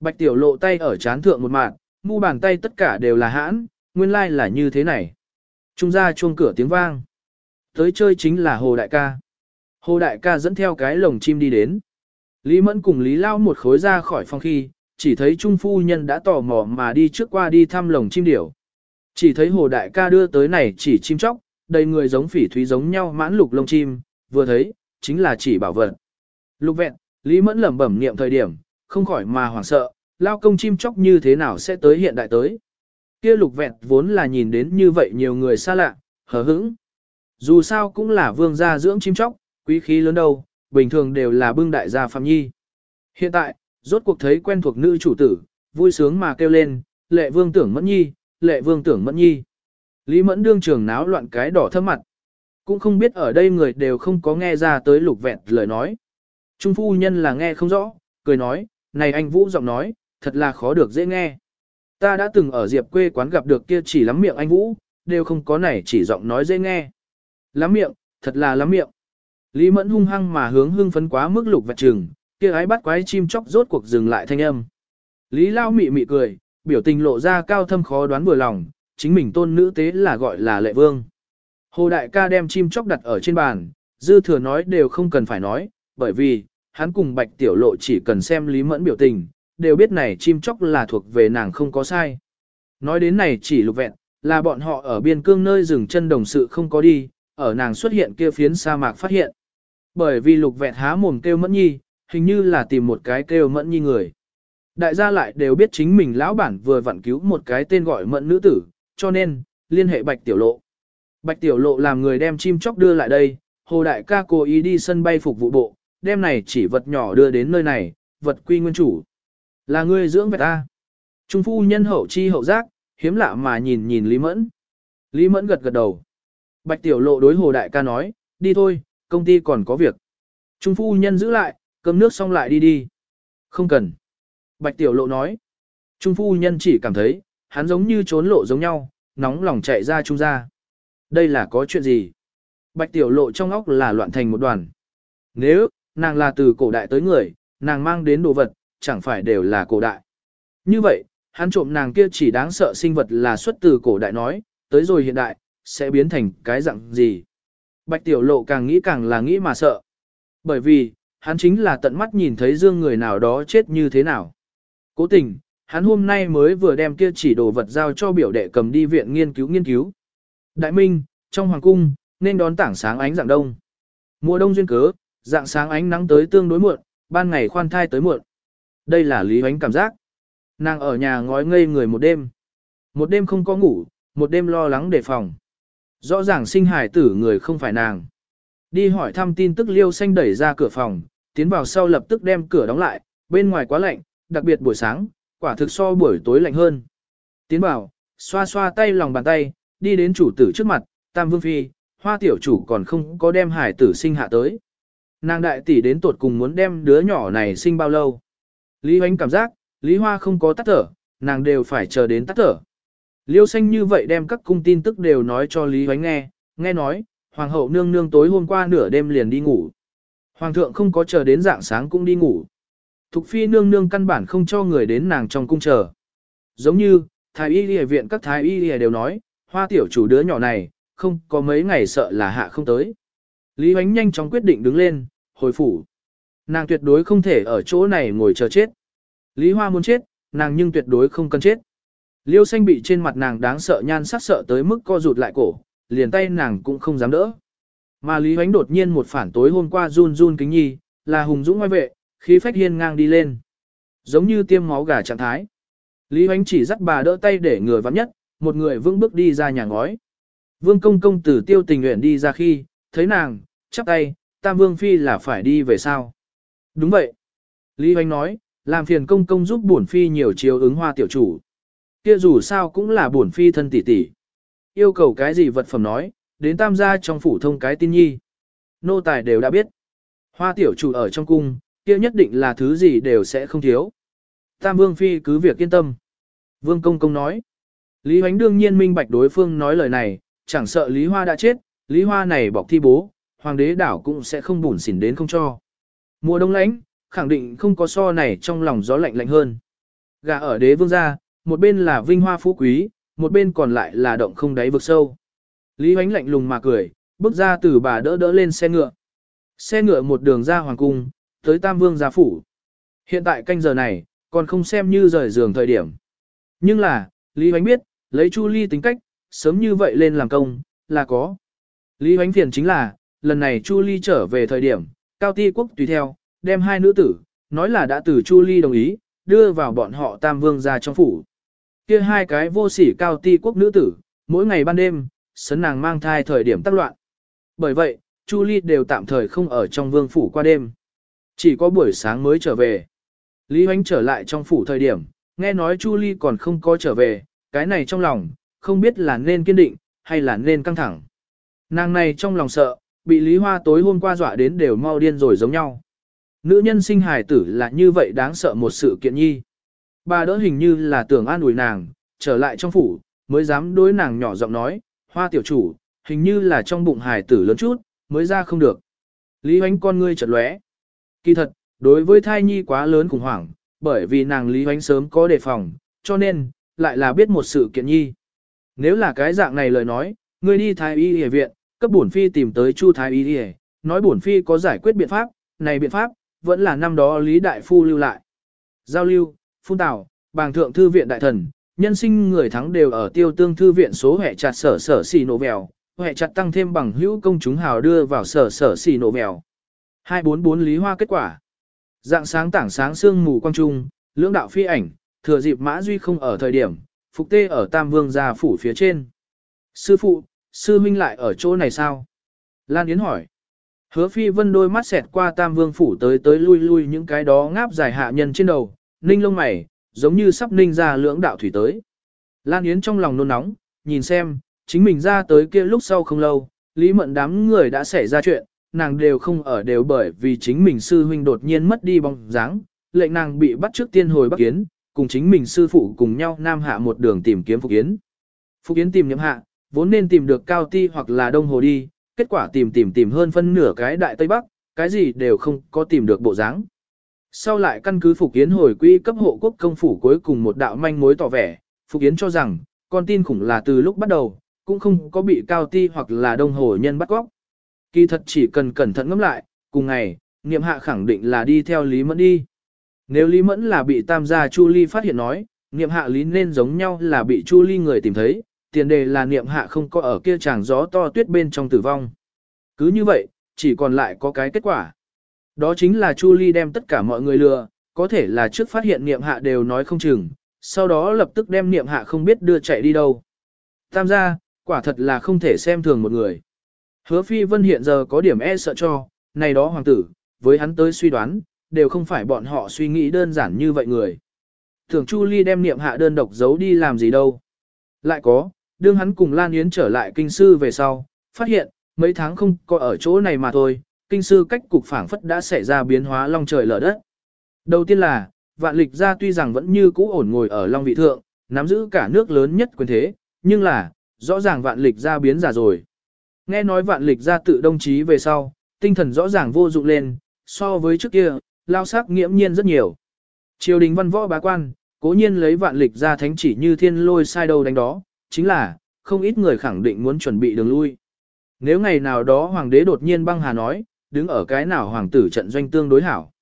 Bạch Tiểu lộ tay ở chán thượng một mạng, mu bàn tay tất cả đều là hãn, nguyên lai like là như thế này. Trung ra chuông cửa tiếng vang. Tới chơi chính là Hồ Đại ca. Hồ Đại ca dẫn theo cái lồng chim đi đến. Lý Mẫn cùng Lý Lao một khối ra khỏi phòng khi, chỉ thấy Trung Phu Nhân đã tò mò mà đi trước qua đi thăm lồng chim điểu. Chỉ thấy Hồ Đại ca đưa tới này chỉ chim chóc, đầy người giống phỉ thúy giống nhau mãn lục lông chim, vừa thấy, chính là chỉ bảo vật. Lục vẹn, Lý Mẫn lẩm bẩm niệm thời điểm, không khỏi mà hoảng sợ, lao công chim chóc như thế nào sẽ tới hiện đại tới. Kia lục vẹn vốn là nhìn đến như vậy nhiều người xa lạ, hờ hững. Dù sao cũng là vương gia dưỡng chim chóc, quý khí lớn đâu, bình thường đều là bưng đại gia phạm nhi. Hiện tại, rốt cuộc thấy quen thuộc nữ chủ tử, vui sướng mà kêu lên, lệ vương tưởng mẫn nhi, lệ vương tưởng mẫn nhi. Lý mẫn đương trường náo loạn cái đỏ thâm mặt. Cũng không biết ở đây người đều không có nghe ra tới lục vẹn lời nói. Trung phu nhân là nghe không rõ, cười nói, này anh Vũ giọng nói, thật là khó được dễ nghe. Ta đã từng ở Diệp quê quán gặp được kia chỉ lắm miệng anh Vũ, đều không có này chỉ giọng nói dễ nghe. Lắm miệng, thật là lắm miệng. Lý Mẫn hung hăng mà hướng hưng phấn quá mức lục vẹn trừng, kia ái bắt quái chim chóc rốt cuộc dừng lại thanh âm. Lý Lao mị mị cười, biểu tình lộ ra cao thâm khó đoán vừa lòng, chính mình tôn nữ tế là gọi là lệ vương. Hồ đại ca đem chim chóc đặt ở trên bàn, dư thừa nói đều không cần phải nói, bởi vì, hắn cùng bạch tiểu lộ chỉ cần xem Lý Mẫn biểu tình, đều biết này chim chóc là thuộc về nàng không có sai. Nói đến này chỉ lục vẹn, là bọn họ ở biên cương nơi rừng chân đồng sự không có đi, ở nàng xuất hiện kia phiến sa mạc phát hiện. Bởi vì lục vẹn há mồm kêu mẫn nhi, hình như là tìm một cái kêu mẫn nhi người. Đại gia lại đều biết chính mình lão bản vừa vặn cứu một cái tên gọi mẫn nữ tử, cho nên, liên hệ bạch tiểu lộ. Bạch tiểu lộ làm người đem chim chóc đưa lại đây, hồ đại ca cố ý đi sân bay phục vụ bộ, đem này chỉ vật nhỏ đưa đến nơi này, vật quy nguyên chủ. Là ngươi dưỡng vẹt ta. Trung phu nhân hậu chi hậu giác, hiếm lạ mà nhìn nhìn Lý Mẫn. Lý Mẫn gật gật đầu. Bạch tiểu lộ đối hồ đại ca nói, đi thôi, công ty còn có việc. Trung phu nhân giữ lại, cơm nước xong lại đi đi. Không cần. Bạch tiểu lộ nói. Trung phu nhân chỉ cảm thấy, hắn giống như trốn lộ giống nhau, nóng lòng chạy ra trung ra. Đây là có chuyện gì? Bạch tiểu lộ trong óc là loạn thành một đoàn. Nếu, nàng là từ cổ đại tới người, nàng mang đến đồ vật, chẳng phải đều là cổ đại. Như vậy, hắn trộm nàng kia chỉ đáng sợ sinh vật là xuất từ cổ đại nói, tới rồi hiện đại, sẽ biến thành cái dạng gì. Bạch tiểu lộ càng nghĩ càng là nghĩ mà sợ. Bởi vì, hắn chính là tận mắt nhìn thấy dương người nào đó chết như thế nào. Cố tình, hắn hôm nay mới vừa đem kia chỉ đồ vật giao cho biểu đệ cầm đi viện nghiên cứu nghiên cứu. Đại Minh, trong hoàng cung, nên đón tảng sáng ánh dạng đông. Mùa đông duyên cớ, dạng sáng ánh nắng tới tương đối muộn, ban ngày khoan thai tới muộn. Đây là lý ánh cảm giác. Nàng ở nhà ngói ngây người một đêm. Một đêm không có ngủ, một đêm lo lắng đề phòng. Rõ ràng sinh hải tử người không phải nàng. Đi hỏi thăm tin tức liêu xanh đẩy ra cửa phòng, tiến vào sau lập tức đem cửa đóng lại, bên ngoài quá lạnh, đặc biệt buổi sáng, quả thực so buổi tối lạnh hơn. Tiến vào, xoa xoa tay lòng bàn tay, đi đến chủ tử trước mặt, tam vương phi, hoa tiểu chủ còn không có đem hải tử sinh hạ tới. Nàng đại tỷ đến tuột cùng muốn đem đứa nhỏ này sinh bao lâu. Lý Hoánh cảm giác, Lý Hoa không có tắt thở, nàng đều phải chờ đến tắt thở. Liêu xanh như vậy đem các cung tin tức đều nói cho Lý Hoánh nghe, nghe nói, Hoàng hậu nương nương tối hôm qua nửa đêm liền đi ngủ. Hoàng thượng không có chờ đến dạng sáng cũng đi ngủ. Thục phi nương nương căn bản không cho người đến nàng trong cung chờ. Giống như, thái y y viện các thái y y đều nói, hoa tiểu chủ đứa nhỏ này, không có mấy ngày sợ là hạ không tới. Lý Huánh nhanh chóng quyết định đứng lên, hồi phủ. Nàng tuyệt đối không thể ở chỗ này ngồi chờ chết. Lý Hoa muốn chết, nàng nhưng tuyệt đối không cần chết. Liêu xanh bị trên mặt nàng đáng sợ nhan sắc sợ tới mức co rụt lại cổ, liền tay nàng cũng không dám đỡ. Mà Lý Hoánh đột nhiên một phản tối hôm qua run run kính nhi, là hùng dũng ngoài vệ, khí phách hiên ngang đi lên. Giống như tiêm máu gà trạng thái. Lý Hoánh chỉ dắt bà đỡ tay để người vắng nhất, một người vững bước đi ra nhà ngói. Vương công công tử tiêu tình nguyện đi ra khi, thấy nàng, chắp tay, tam vương phi là phải đi về sao. Đúng vậy. Lý Hoánh nói, làm phiền công công giúp bổn phi nhiều chiếu ứng hoa tiểu chủ. Kia dù sao cũng là bổn phi thân tỷ tỷ. Yêu cầu cái gì vật phẩm nói, đến tam gia trong phủ thông cái tin nhi. Nô tài đều đã biết. Hoa tiểu chủ ở trong cung, kia nhất định là thứ gì đều sẽ không thiếu. Tam vương phi cứ việc yên tâm. Vương công công nói. Lý Hoánh đương nhiên minh bạch đối phương nói lời này, chẳng sợ Lý Hoa đã chết, Lý Hoa này bọc thi bố, hoàng đế đảo cũng sẽ không bùn xỉn đến không cho. Mùa đông lãnh, khẳng định không có so này trong lòng gió lạnh lạnh hơn. Gà ở đế vương gia, một bên là vinh hoa phú quý, một bên còn lại là động không đáy vực sâu. Lý Hoánh lạnh lùng mà cười, bước ra từ bà đỡ đỡ lên xe ngựa. Xe ngựa một đường ra hoàng cung, tới Tam Vương gia phủ. Hiện tại canh giờ này, còn không xem như rời giường thời điểm. Nhưng là, Lý Hoánh biết, lấy Chu Ly tính cách, sớm như vậy lên làm công, là có. Lý Hoánh phiền chính là, lần này Chu Ly trở về thời điểm, Cao Ti Quốc tùy theo, đem hai nữ tử, nói là đã từ Chu Ly đồng ý, đưa vào bọn họ tam vương ra trong phủ. Kia hai cái vô sỉ cao ti quốc nữ tử, mỗi ngày ban đêm, sấn nàng mang thai thời điểm tác loạn. Bởi vậy, Chu Ly đều tạm thời không ở trong vương phủ qua đêm. Chỉ có buổi sáng mới trở về. Lý Hoánh trở lại trong phủ thời điểm, nghe nói Chu Ly còn không có trở về, cái này trong lòng, không biết là nên kiên định, hay là nên căng thẳng. Nàng này trong lòng sợ, bị Lý Hoa tối hôm qua dọa đến đều mau điên rồi giống nhau. Nữ nhân sinh hài tử là như vậy đáng sợ một sự kiện nhi. Bà đỡ hình như là tưởng an ủi nàng, trở lại trong phủ, mới dám đối nàng nhỏ giọng nói, hoa tiểu chủ, hình như là trong bụng hài tử lớn chút, mới ra không được. Lý hoánh con ngươi chợt lóe. Kỳ thật, đối với thai nhi quá lớn khủng hoảng, bởi vì nàng Lý hoánh sớm có đề phòng, cho nên, lại là biết một sự kiện nhi. Nếu là cái dạng này lời nói, ngươi đi thái y y viện, cấp bổn phi tìm tới Chu thái y y, nói bổn phi có giải quyết biện pháp, này biện pháp, vẫn là năm đó Lý Đại Phu lưu lại. Giao lưu, phun tào, bàng thượng thư viện đại thần, nhân sinh người thắng đều ở tiêu tương thư viện số hệ chặt sở sở xì nổ vèo, hệ chặt tăng thêm bằng hữu công chúng hào đưa vào sở sở xì nổ vèo. 244 Lý Hoa kết quả. Dạng sáng tảng sáng sương mù quang trung, lưỡng đạo phi ảnh, thừa dịp Mã Duy không ở thời điểm, phục tê ở Tam Vương gia phủ phía trên. Sư phụ, sư minh lại ở chỗ này sao? Lan Yến hỏi. Hứa phi vân đôi mắt xẹt qua tam vương phủ tới tới lui lui những cái đó ngáp dài hạ nhân trên đầu, ninh lông mày, giống như sắp ninh ra lưỡng đạo thủy tới. Lan Yến trong lòng nôn nóng, nhìn xem, chính mình ra tới kia lúc sau không lâu, lý mận đám người đã xảy ra chuyện, nàng đều không ở đều bởi vì chính mình sư huynh đột nhiên mất đi bóng dáng, lệnh nàng bị bắt trước tiên hồi Bắc Yến, cùng chính mình sư phụ cùng nhau nam hạ một đường tìm kiếm Phục Yến. Phục Yến tìm nhậm hạ, vốn nên tìm được Cao Ti hoặc là Đông Hồ đi, kết quả tìm tìm tìm hơn phân nửa cái đại Tây Bắc, cái gì đều không có tìm được bộ dáng. Sau lại căn cứ Phục Yến hồi quy cấp hộ quốc công phủ cuối cùng một đạo manh mối tỏ vẻ, Phục Yến cho rằng, con tin khủng là từ lúc bắt đầu, cũng không có bị cao ti hoặc là đông hồ nhân bắt góc. Kỳ thật chỉ cần cẩn thận ngẫm lại, cùng ngày, niệm hạ khẳng định là đi theo Lý Mẫn đi. Nếu Lý Mẫn là bị tam gia Chu Ly phát hiện nói, niệm hạ Lý nên giống nhau là bị Chu Ly người tìm thấy, tiền đề là niệm hạ không có ở kia tràng gió to tuyết bên trong tử vong. Cứ như vậy, chỉ còn lại có cái kết quả. Đó chính là Chu Ly đem tất cả mọi người lừa, có thể là trước phát hiện niệm hạ đều nói không chừng, sau đó lập tức đem niệm hạ không biết đưa chạy đi đâu. Tam gia, quả thật là không thể xem thường một người. Hứa phi vân hiện giờ có điểm e sợ cho, này đó hoàng tử, với hắn tới suy đoán, đều không phải bọn họ suy nghĩ đơn giản như vậy người. Thường Chu Ly đem niệm hạ đơn độc giấu đi làm gì đâu. Lại có, đương hắn cùng Lan Yến trở lại kinh sư về sau, phát hiện, mấy tháng không có ở chỗ này mà thôi, kinh sư cách cục phảng phất đã xảy ra biến hóa long trời lở đất. Đầu tiên là, vạn lịch gia tuy rằng vẫn như cũ ổn ngồi ở long vị thượng, nắm giữ cả nước lớn nhất quyền thế, nhưng là, rõ ràng vạn lịch gia biến giả rồi. Nghe nói vạn lịch gia tự đồng chí về sau, tinh thần rõ ràng vô dụng lên, so với trước kia, lao sắc nghiễm nhiên rất nhiều. Triều đình văn võ bá quan, cố nhiên lấy vạn lịch gia thánh chỉ như thiên lôi sai đầu đánh đó, chính là, không ít người khẳng định muốn chuẩn bị đường lui. Nếu ngày nào đó hoàng đế đột nhiên băng hà nói, đứng ở cái nào hoàng tử trận doanh tương đối hảo.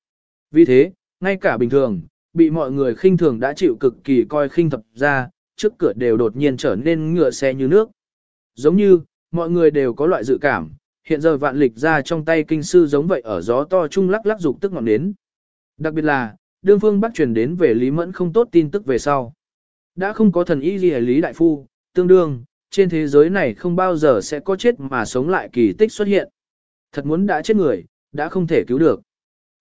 Vì thế, ngay cả bình thường, bị mọi người khinh thường đã chịu cực kỳ coi khinh thập ra, trước cửa đều đột nhiên trở nên ngựa xe như nước. Giống như, mọi người đều có loại dự cảm, hiện giờ vạn lịch ra trong tay kinh sư giống vậy ở gió to chung lắc lắc dục tức ngọn đến. Đặc biệt là, đương phương bắc truyền đến về Lý Mẫn không tốt tin tức về sau. Đã không có thần y gì Lý Đại Phu, tương đương, trên thế giới này không bao giờ sẽ có chết mà sống lại kỳ tích xuất hiện. Thật muốn đã chết người, đã không thể cứu được.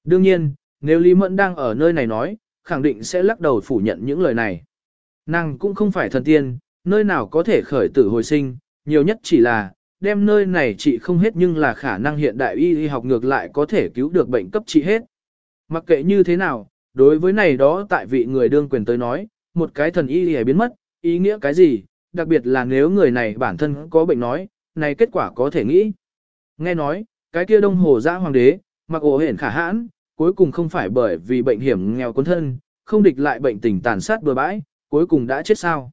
Đương nhiên, nếu Lý Mẫn đang ở nơi này nói, khẳng định sẽ lắc đầu phủ nhận những lời này. Nàng cũng không phải thần tiên, nơi nào có thể khởi tử hồi sinh, nhiều nhất chỉ là, đem nơi này trị không hết nhưng là khả năng hiện đại y y học ngược lại có thể cứu được bệnh cấp trị hết. Mặc kệ như thế nào, đối với này đó tại vị người đương quyền tới nói, một cái thần y y biến mất, ý nghĩa cái gì, đặc biệt là nếu người này bản thân có bệnh nói, này kết quả có thể nghĩ. Nghe nói, cái kia đông hồ giã hoàng đế, mặc ổ hển khả hãn, cuối cùng không phải bởi vì bệnh hiểm nghèo cuốn thân, không địch lại bệnh tình tàn sát bừa bãi, cuối cùng đã chết sao.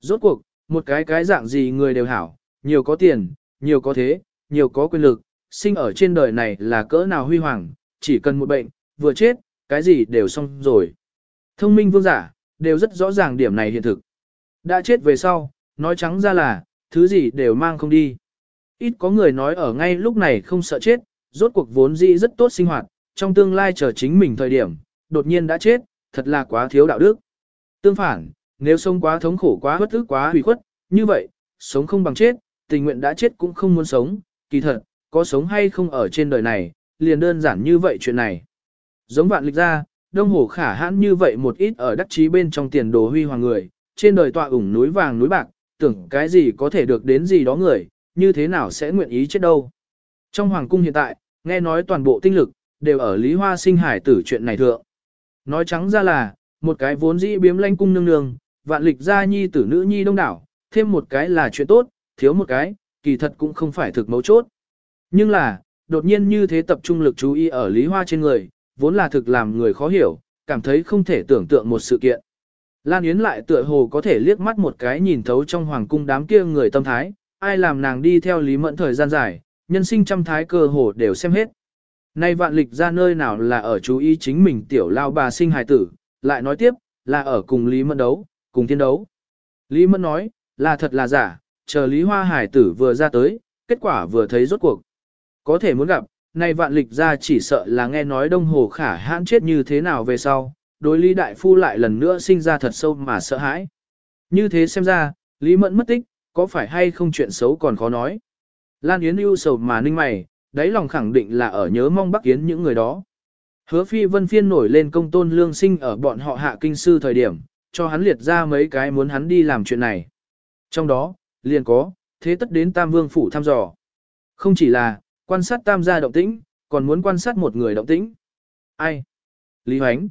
Rốt cuộc, một cái cái dạng gì người đều hảo, nhiều có tiền, nhiều có thế, nhiều có quyền lực, sinh ở trên đời này là cỡ nào huy hoàng, chỉ cần một bệnh, vừa chết, cái gì đều xong rồi. Thông minh vương giả, đều rất rõ ràng điểm này hiện thực. Đã chết về sau, nói trắng ra là, thứ gì đều mang không đi. Ít có người nói ở ngay lúc này không sợ chết, rốt cuộc vốn dĩ rất tốt sinh hoạt, trong tương lai chờ chính mình thời điểm, đột nhiên đã chết, thật là quá thiếu đạo đức. Tương phản, nếu sống quá thống khổ quá bất ức quá hủy khuất, như vậy, sống không bằng chết, tình nguyện đã chết cũng không muốn sống, kỳ thật, có sống hay không ở trên đời này, liền đơn giản như vậy chuyện này. Giống vạn lịch ra, đông hồ khả hãn như vậy một ít ở đắc chí bên trong tiền đồ huy hoàng người, trên đời tọa ủng núi vàng núi bạc, tưởng cái gì có thể được đến gì đó người, như thế nào sẽ nguyện ý chết đâu. Trong hoàng cung hiện tại, nghe nói toàn bộ tinh lực, đều ở Lý Hoa sinh hải tử chuyện này thượng. Nói trắng ra là, một cái vốn dĩ biếm lanh cung nương nương, vạn lịch gia nhi tử nữ nhi đông đảo, thêm một cái là chuyện tốt, thiếu một cái, kỳ thật cũng không phải thực mấu chốt. Nhưng là, đột nhiên như thế tập trung lực chú ý ở Lý Hoa trên người, vốn là thực làm người khó hiểu, cảm thấy không thể tưởng tượng một sự kiện. Lan Yến lại tựa hồ có thể liếc mắt một cái nhìn thấu trong hoàng cung đám kia người tâm thái, ai làm nàng đi theo Lý Mẫn thời gian dài, nhân sinh trăm thái cơ hồ đều xem hết. Nay vạn lịch ra nơi nào là ở chú ý chính mình tiểu lao bà sinh hài tử, lại nói tiếp, là ở cùng Lý Mẫn đấu, cùng thiên đấu. Lý Mẫn nói, là thật là giả, chờ Lý Hoa Hải tử vừa ra tới, kết quả vừa thấy rốt cuộc. Có thể muốn gặp, nay vạn lịch ra chỉ sợ là nghe nói đông hồ khả hãn chết như thế nào về sau, đối Lý Đại Phu lại lần nữa sinh ra thật sâu mà sợ hãi. Như thế xem ra, Lý Mẫn mất tích, có phải hay không chuyện xấu còn khó nói. Lan Yến ưu sầu mà ninh mày, đáy lòng khẳng định là ở nhớ mong Bắc Yến những người đó. Hứa phi vân phiên nổi lên công tôn lương sinh ở bọn họ hạ kinh sư thời điểm, cho hắn liệt ra mấy cái muốn hắn đi làm chuyện này. Trong đó, liền có, thế tất đến Tam Vương Phủ thăm dò. Không chỉ là, quan sát Tam gia động tĩnh, còn muốn quan sát một người động tĩnh. Ai? Lý Hoánh.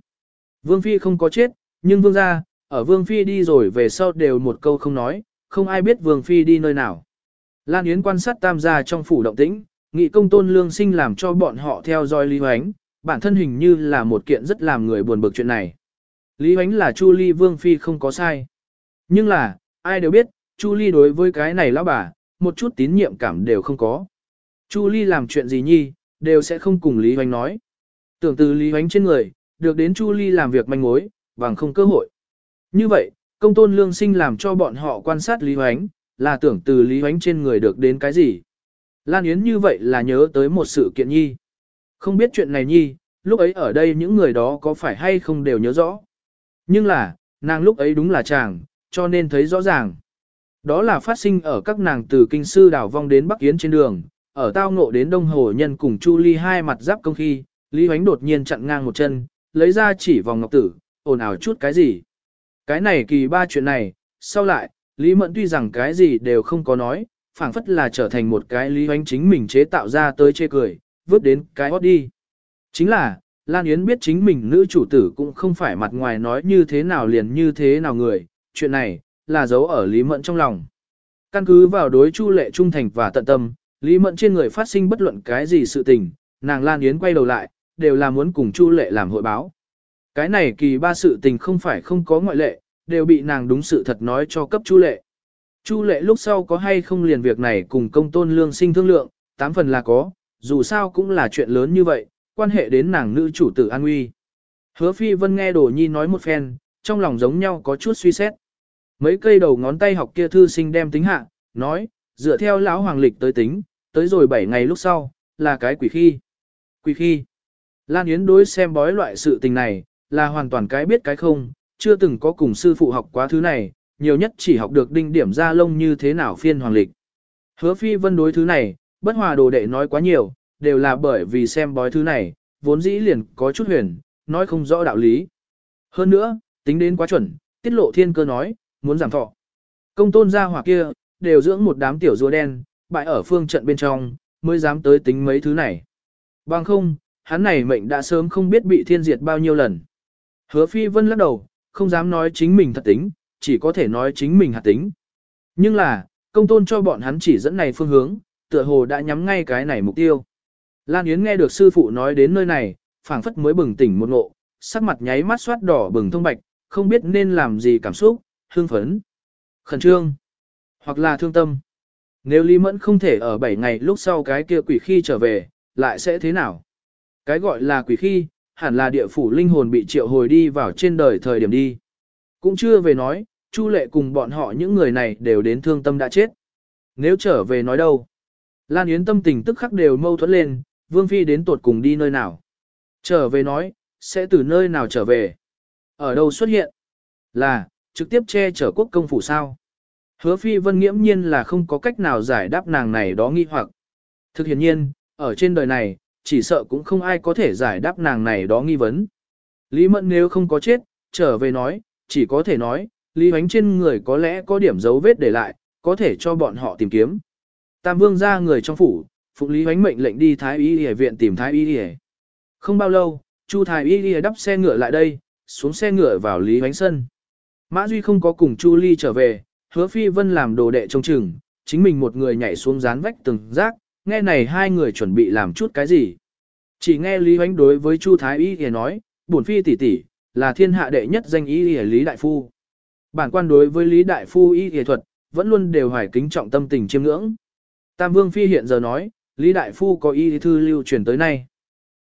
Vương Phi không có chết, nhưng Vương gia, ở Vương Phi đi rồi về sau đều một câu không nói, không ai biết Vương Phi đi nơi nào. Lan Yến quan sát Tam gia trong phủ động tĩnh, nghị công tôn lương sinh làm cho bọn họ theo dõi Lý Hoánh, bản thân hình như là một kiện rất làm người buồn bực chuyện này. Lý Hoánh là Chu Ly Vương Phi không có sai. Nhưng là, ai đều biết, Chu Ly đối với cái này lão bà, một chút tín nhiệm cảm đều không có. Chu Ly làm chuyện gì nhi, đều sẽ không cùng Lý Hoánh nói. Tưởng từ Lý Hoánh trên người, được đến Chu Ly làm việc manh mối, bằng không cơ hội. Như vậy, công tôn lương sinh làm cho bọn họ quan sát Lý Hoánh, là tưởng từ Lý Hoánh trên người được đến cái gì. Lan Yến như vậy là nhớ tới một sự kiện nhi. Không biết chuyện này nhi, lúc ấy ở đây những người đó có phải hay không đều nhớ rõ. Nhưng là, nàng lúc ấy đúng là chàng, cho nên thấy rõ ràng. Đó là phát sinh ở các nàng từ kinh sư đảo vong đến Bắc Yến trên đường, ở tao ngộ đến Đông Hồ Nhân cùng Chu Ly hai mặt giáp công khi, Lý Hoánh đột nhiên chặn ngang một chân, lấy ra chỉ vòng ngọc tử, ồn ào chút cái gì. Cái này kỳ ba chuyện này, sau lại, Lý Mẫn tuy rằng cái gì đều không có nói, phảng phất là trở thành một cái Lý Hoánh chính mình chế tạo ra tới chê cười, vứt đến cái hót đi. Chính là, Lan Yến biết chính mình nữ chủ tử cũng không phải mặt ngoài nói như thế nào liền như thế nào người, chuyện này, là giấu ở Lý Mẫn trong lòng. Căn cứ vào đối chu lệ trung thành và tận tâm, Lý Mẫn trên người phát sinh bất luận cái gì sự tình, nàng Lan Yến quay đầu lại, đều là muốn cùng chu lệ làm hội báo. Cái này kỳ ba sự tình không phải không có ngoại lệ, đều bị nàng đúng sự thật nói cho cấp chu lệ. Chu lệ lúc sau có hay không liền việc này cùng công tôn lương sinh thương lượng, tám phần là có, dù sao cũng là chuyện lớn như vậy, quan hệ đến nàng nữ chủ tử an nguy. Hứa phi vân nghe đồ nhi nói một phen, trong lòng giống nhau có chút suy xét. Mấy cây đầu ngón tay học kia thư sinh đem tính hạ, nói, dựa theo lão hoàng lịch tới tính, tới rồi 7 ngày lúc sau, là cái quỷ khi. Quỷ khi. Lan Yến đối xem bói loại sự tình này, là hoàn toàn cái biết cái không, chưa từng có cùng sư phụ học quá thứ này, nhiều nhất chỉ học được đinh điểm ra lông như thế nào phiên hoàng lịch. Hứa phi vân đối thứ này, bất hòa đồ đệ nói quá nhiều, đều là bởi vì xem bói thứ này, vốn dĩ liền có chút huyền, nói không rõ đạo lý. Hơn nữa, tính đến quá chuẩn, tiết lộ thiên cơ nói, muốn giảm thọ. Công tôn gia hỏa kia, đều dưỡng một đám tiểu rùa đen, bại ở phương trận bên trong, mới dám tới tính mấy thứ này. Bằng không, hắn này mệnh đã sớm không biết bị thiên diệt bao nhiêu lần. Hứa phi vân lắc đầu, không dám nói chính mình thật tính, chỉ có thể nói chính mình hạt tính. Nhưng là, công tôn cho bọn hắn chỉ dẫn này phương hướng, tựa hồ đã nhắm ngay cái này mục tiêu. Lan Yến nghe được sư phụ nói đến nơi này, phảng phất mới bừng tỉnh một ngộ, sắc mặt nháy mắt xoát đỏ bừng thông bạch, không biết nên làm gì cảm xúc, hương phấn, khẩn trương, hoặc là thương tâm. Nếu Lý Mẫn không thể ở 7 ngày lúc sau cái kia quỷ khi trở về, lại sẽ thế nào? Cái gọi là quỷ khi, hẳn là địa phủ linh hồn bị triệu hồi đi vào trên đời thời điểm đi. Cũng chưa về nói, Chu Lệ cùng bọn họ những người này đều đến thương tâm đã chết. Nếu trở về nói đâu? Lan Yến tâm tình tức khắc đều mâu thuẫn lên, Vương Phi đến tuột cùng đi nơi nào. Trở về nói, sẽ từ nơi nào trở về. Ở đâu xuất hiện? Là, trực tiếp che chở quốc công phủ sao? Hứa phi vân nghiễm nhiên là không có cách nào giải đáp nàng này đó nghi hoặc. Thực hiện nhiên, ở trên đời này, chỉ sợ cũng không ai có thể giải đáp nàng này đó nghi vấn. Lý Mẫn nếu không có chết, trở về nói, chỉ có thể nói, Lý Hoánh trên người có lẽ có điểm dấu vết để lại, có thể cho bọn họ tìm kiếm. Tam Vương ra người trong phủ, Phụng Lý Hoánh mệnh lệnh đi Thái Y Y viện tìm Thái Y Y. Không bao lâu, Chu Thái Y Y đắp xe ngựa lại đây, xuống xe ngựa vào Lý Hoánh sân. Mã Duy không có cùng Chu Ly trở về, hứa Phi Vân làm đồ đệ trong chừng, chính mình một người nhảy xuống dán vách từng rác, nghe này hai người chuẩn bị làm chút cái gì. Chỉ nghe Lý Huánh đối với Chu Thái Y thì nói, bổn phi tỷ tỷ là thiên hạ đệ nhất danh y y Lý Đại Phu. Bản quan đối với Lý Đại Phu y y thuật, vẫn luôn đều hoài kính trọng tâm tình chiêm ngưỡng. Tam Vương Phi hiện giờ nói, Lý Đại Phu có y thư lưu truyền tới nay.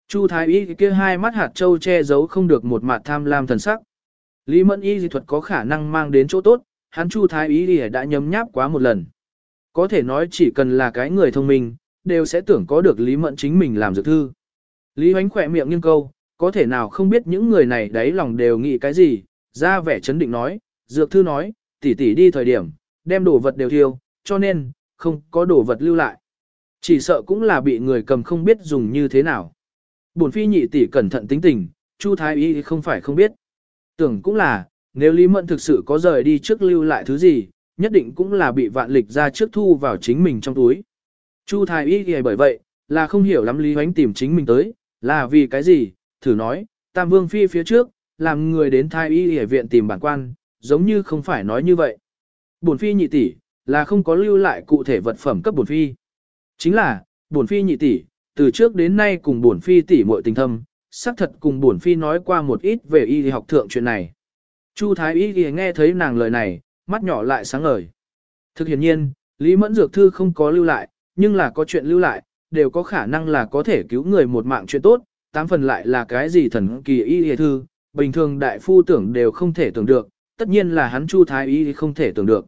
Chu Thái Y kia hai mắt hạt châu che giấu không được một mặt tham lam thần sắc. Lý Mẫn Y dị thuật có khả năng mang đến chỗ tốt, hắn Chu Thái Y đã nhấm nháp quá một lần. Có thể nói chỉ cần là cái người thông minh, đều sẽ tưởng có được Lý Mẫn chính mình làm dược thư. Lý Hoánh khỏe miệng nghiêng câu, có thể nào không biết những người này đấy lòng đều nghĩ cái gì, ra vẻ chấn định nói, dược thư nói, tỷ tỷ đi thời điểm, đem đồ vật đều thiêu, cho nên, không có đồ vật lưu lại. Chỉ sợ cũng là bị người cầm không biết dùng như thế nào. Bổn phi nhị tỷ cẩn thận tính tình, Chu Thái Y không phải không biết. Tưởng cũng là, nếu Lý Mẫn thực sự có rời đi trước lưu lại thứ gì, nhất định cũng là bị vạn lịch ra trước thu vào chính mình trong túi. Chu Thái Y thì bởi vậy, là không hiểu lắm Lý Huánh tìm chính mình tới, là vì cái gì, thử nói, Tam Vương Phi phía trước, làm người đến Thái Y Y viện tìm bản quan, giống như không phải nói như vậy. Bổn Phi nhị tỷ là không có lưu lại cụ thể vật phẩm cấp bổn Phi. Chính là, bổn Phi nhị tỷ từ trước đến nay cùng bổn Phi tỷ muội tình thâm, xác thật cùng bổn Phi nói qua một ít về y học thượng chuyện này. Chu Thái Y Y nghe thấy nàng lời này, mắt nhỏ lại sáng ngời. Thực hiện nhiên, Lý Mẫn Dược Thư không có lưu lại, nhưng là có chuyện lưu lại, đều có khả năng là có thể cứu người một mạng chuyện tốt, tám phần lại là cái gì thần kỳ y y thư, bình thường đại phu tưởng đều không thể tưởng được, tất nhiên là hắn Chu Thái Y không thể tưởng được.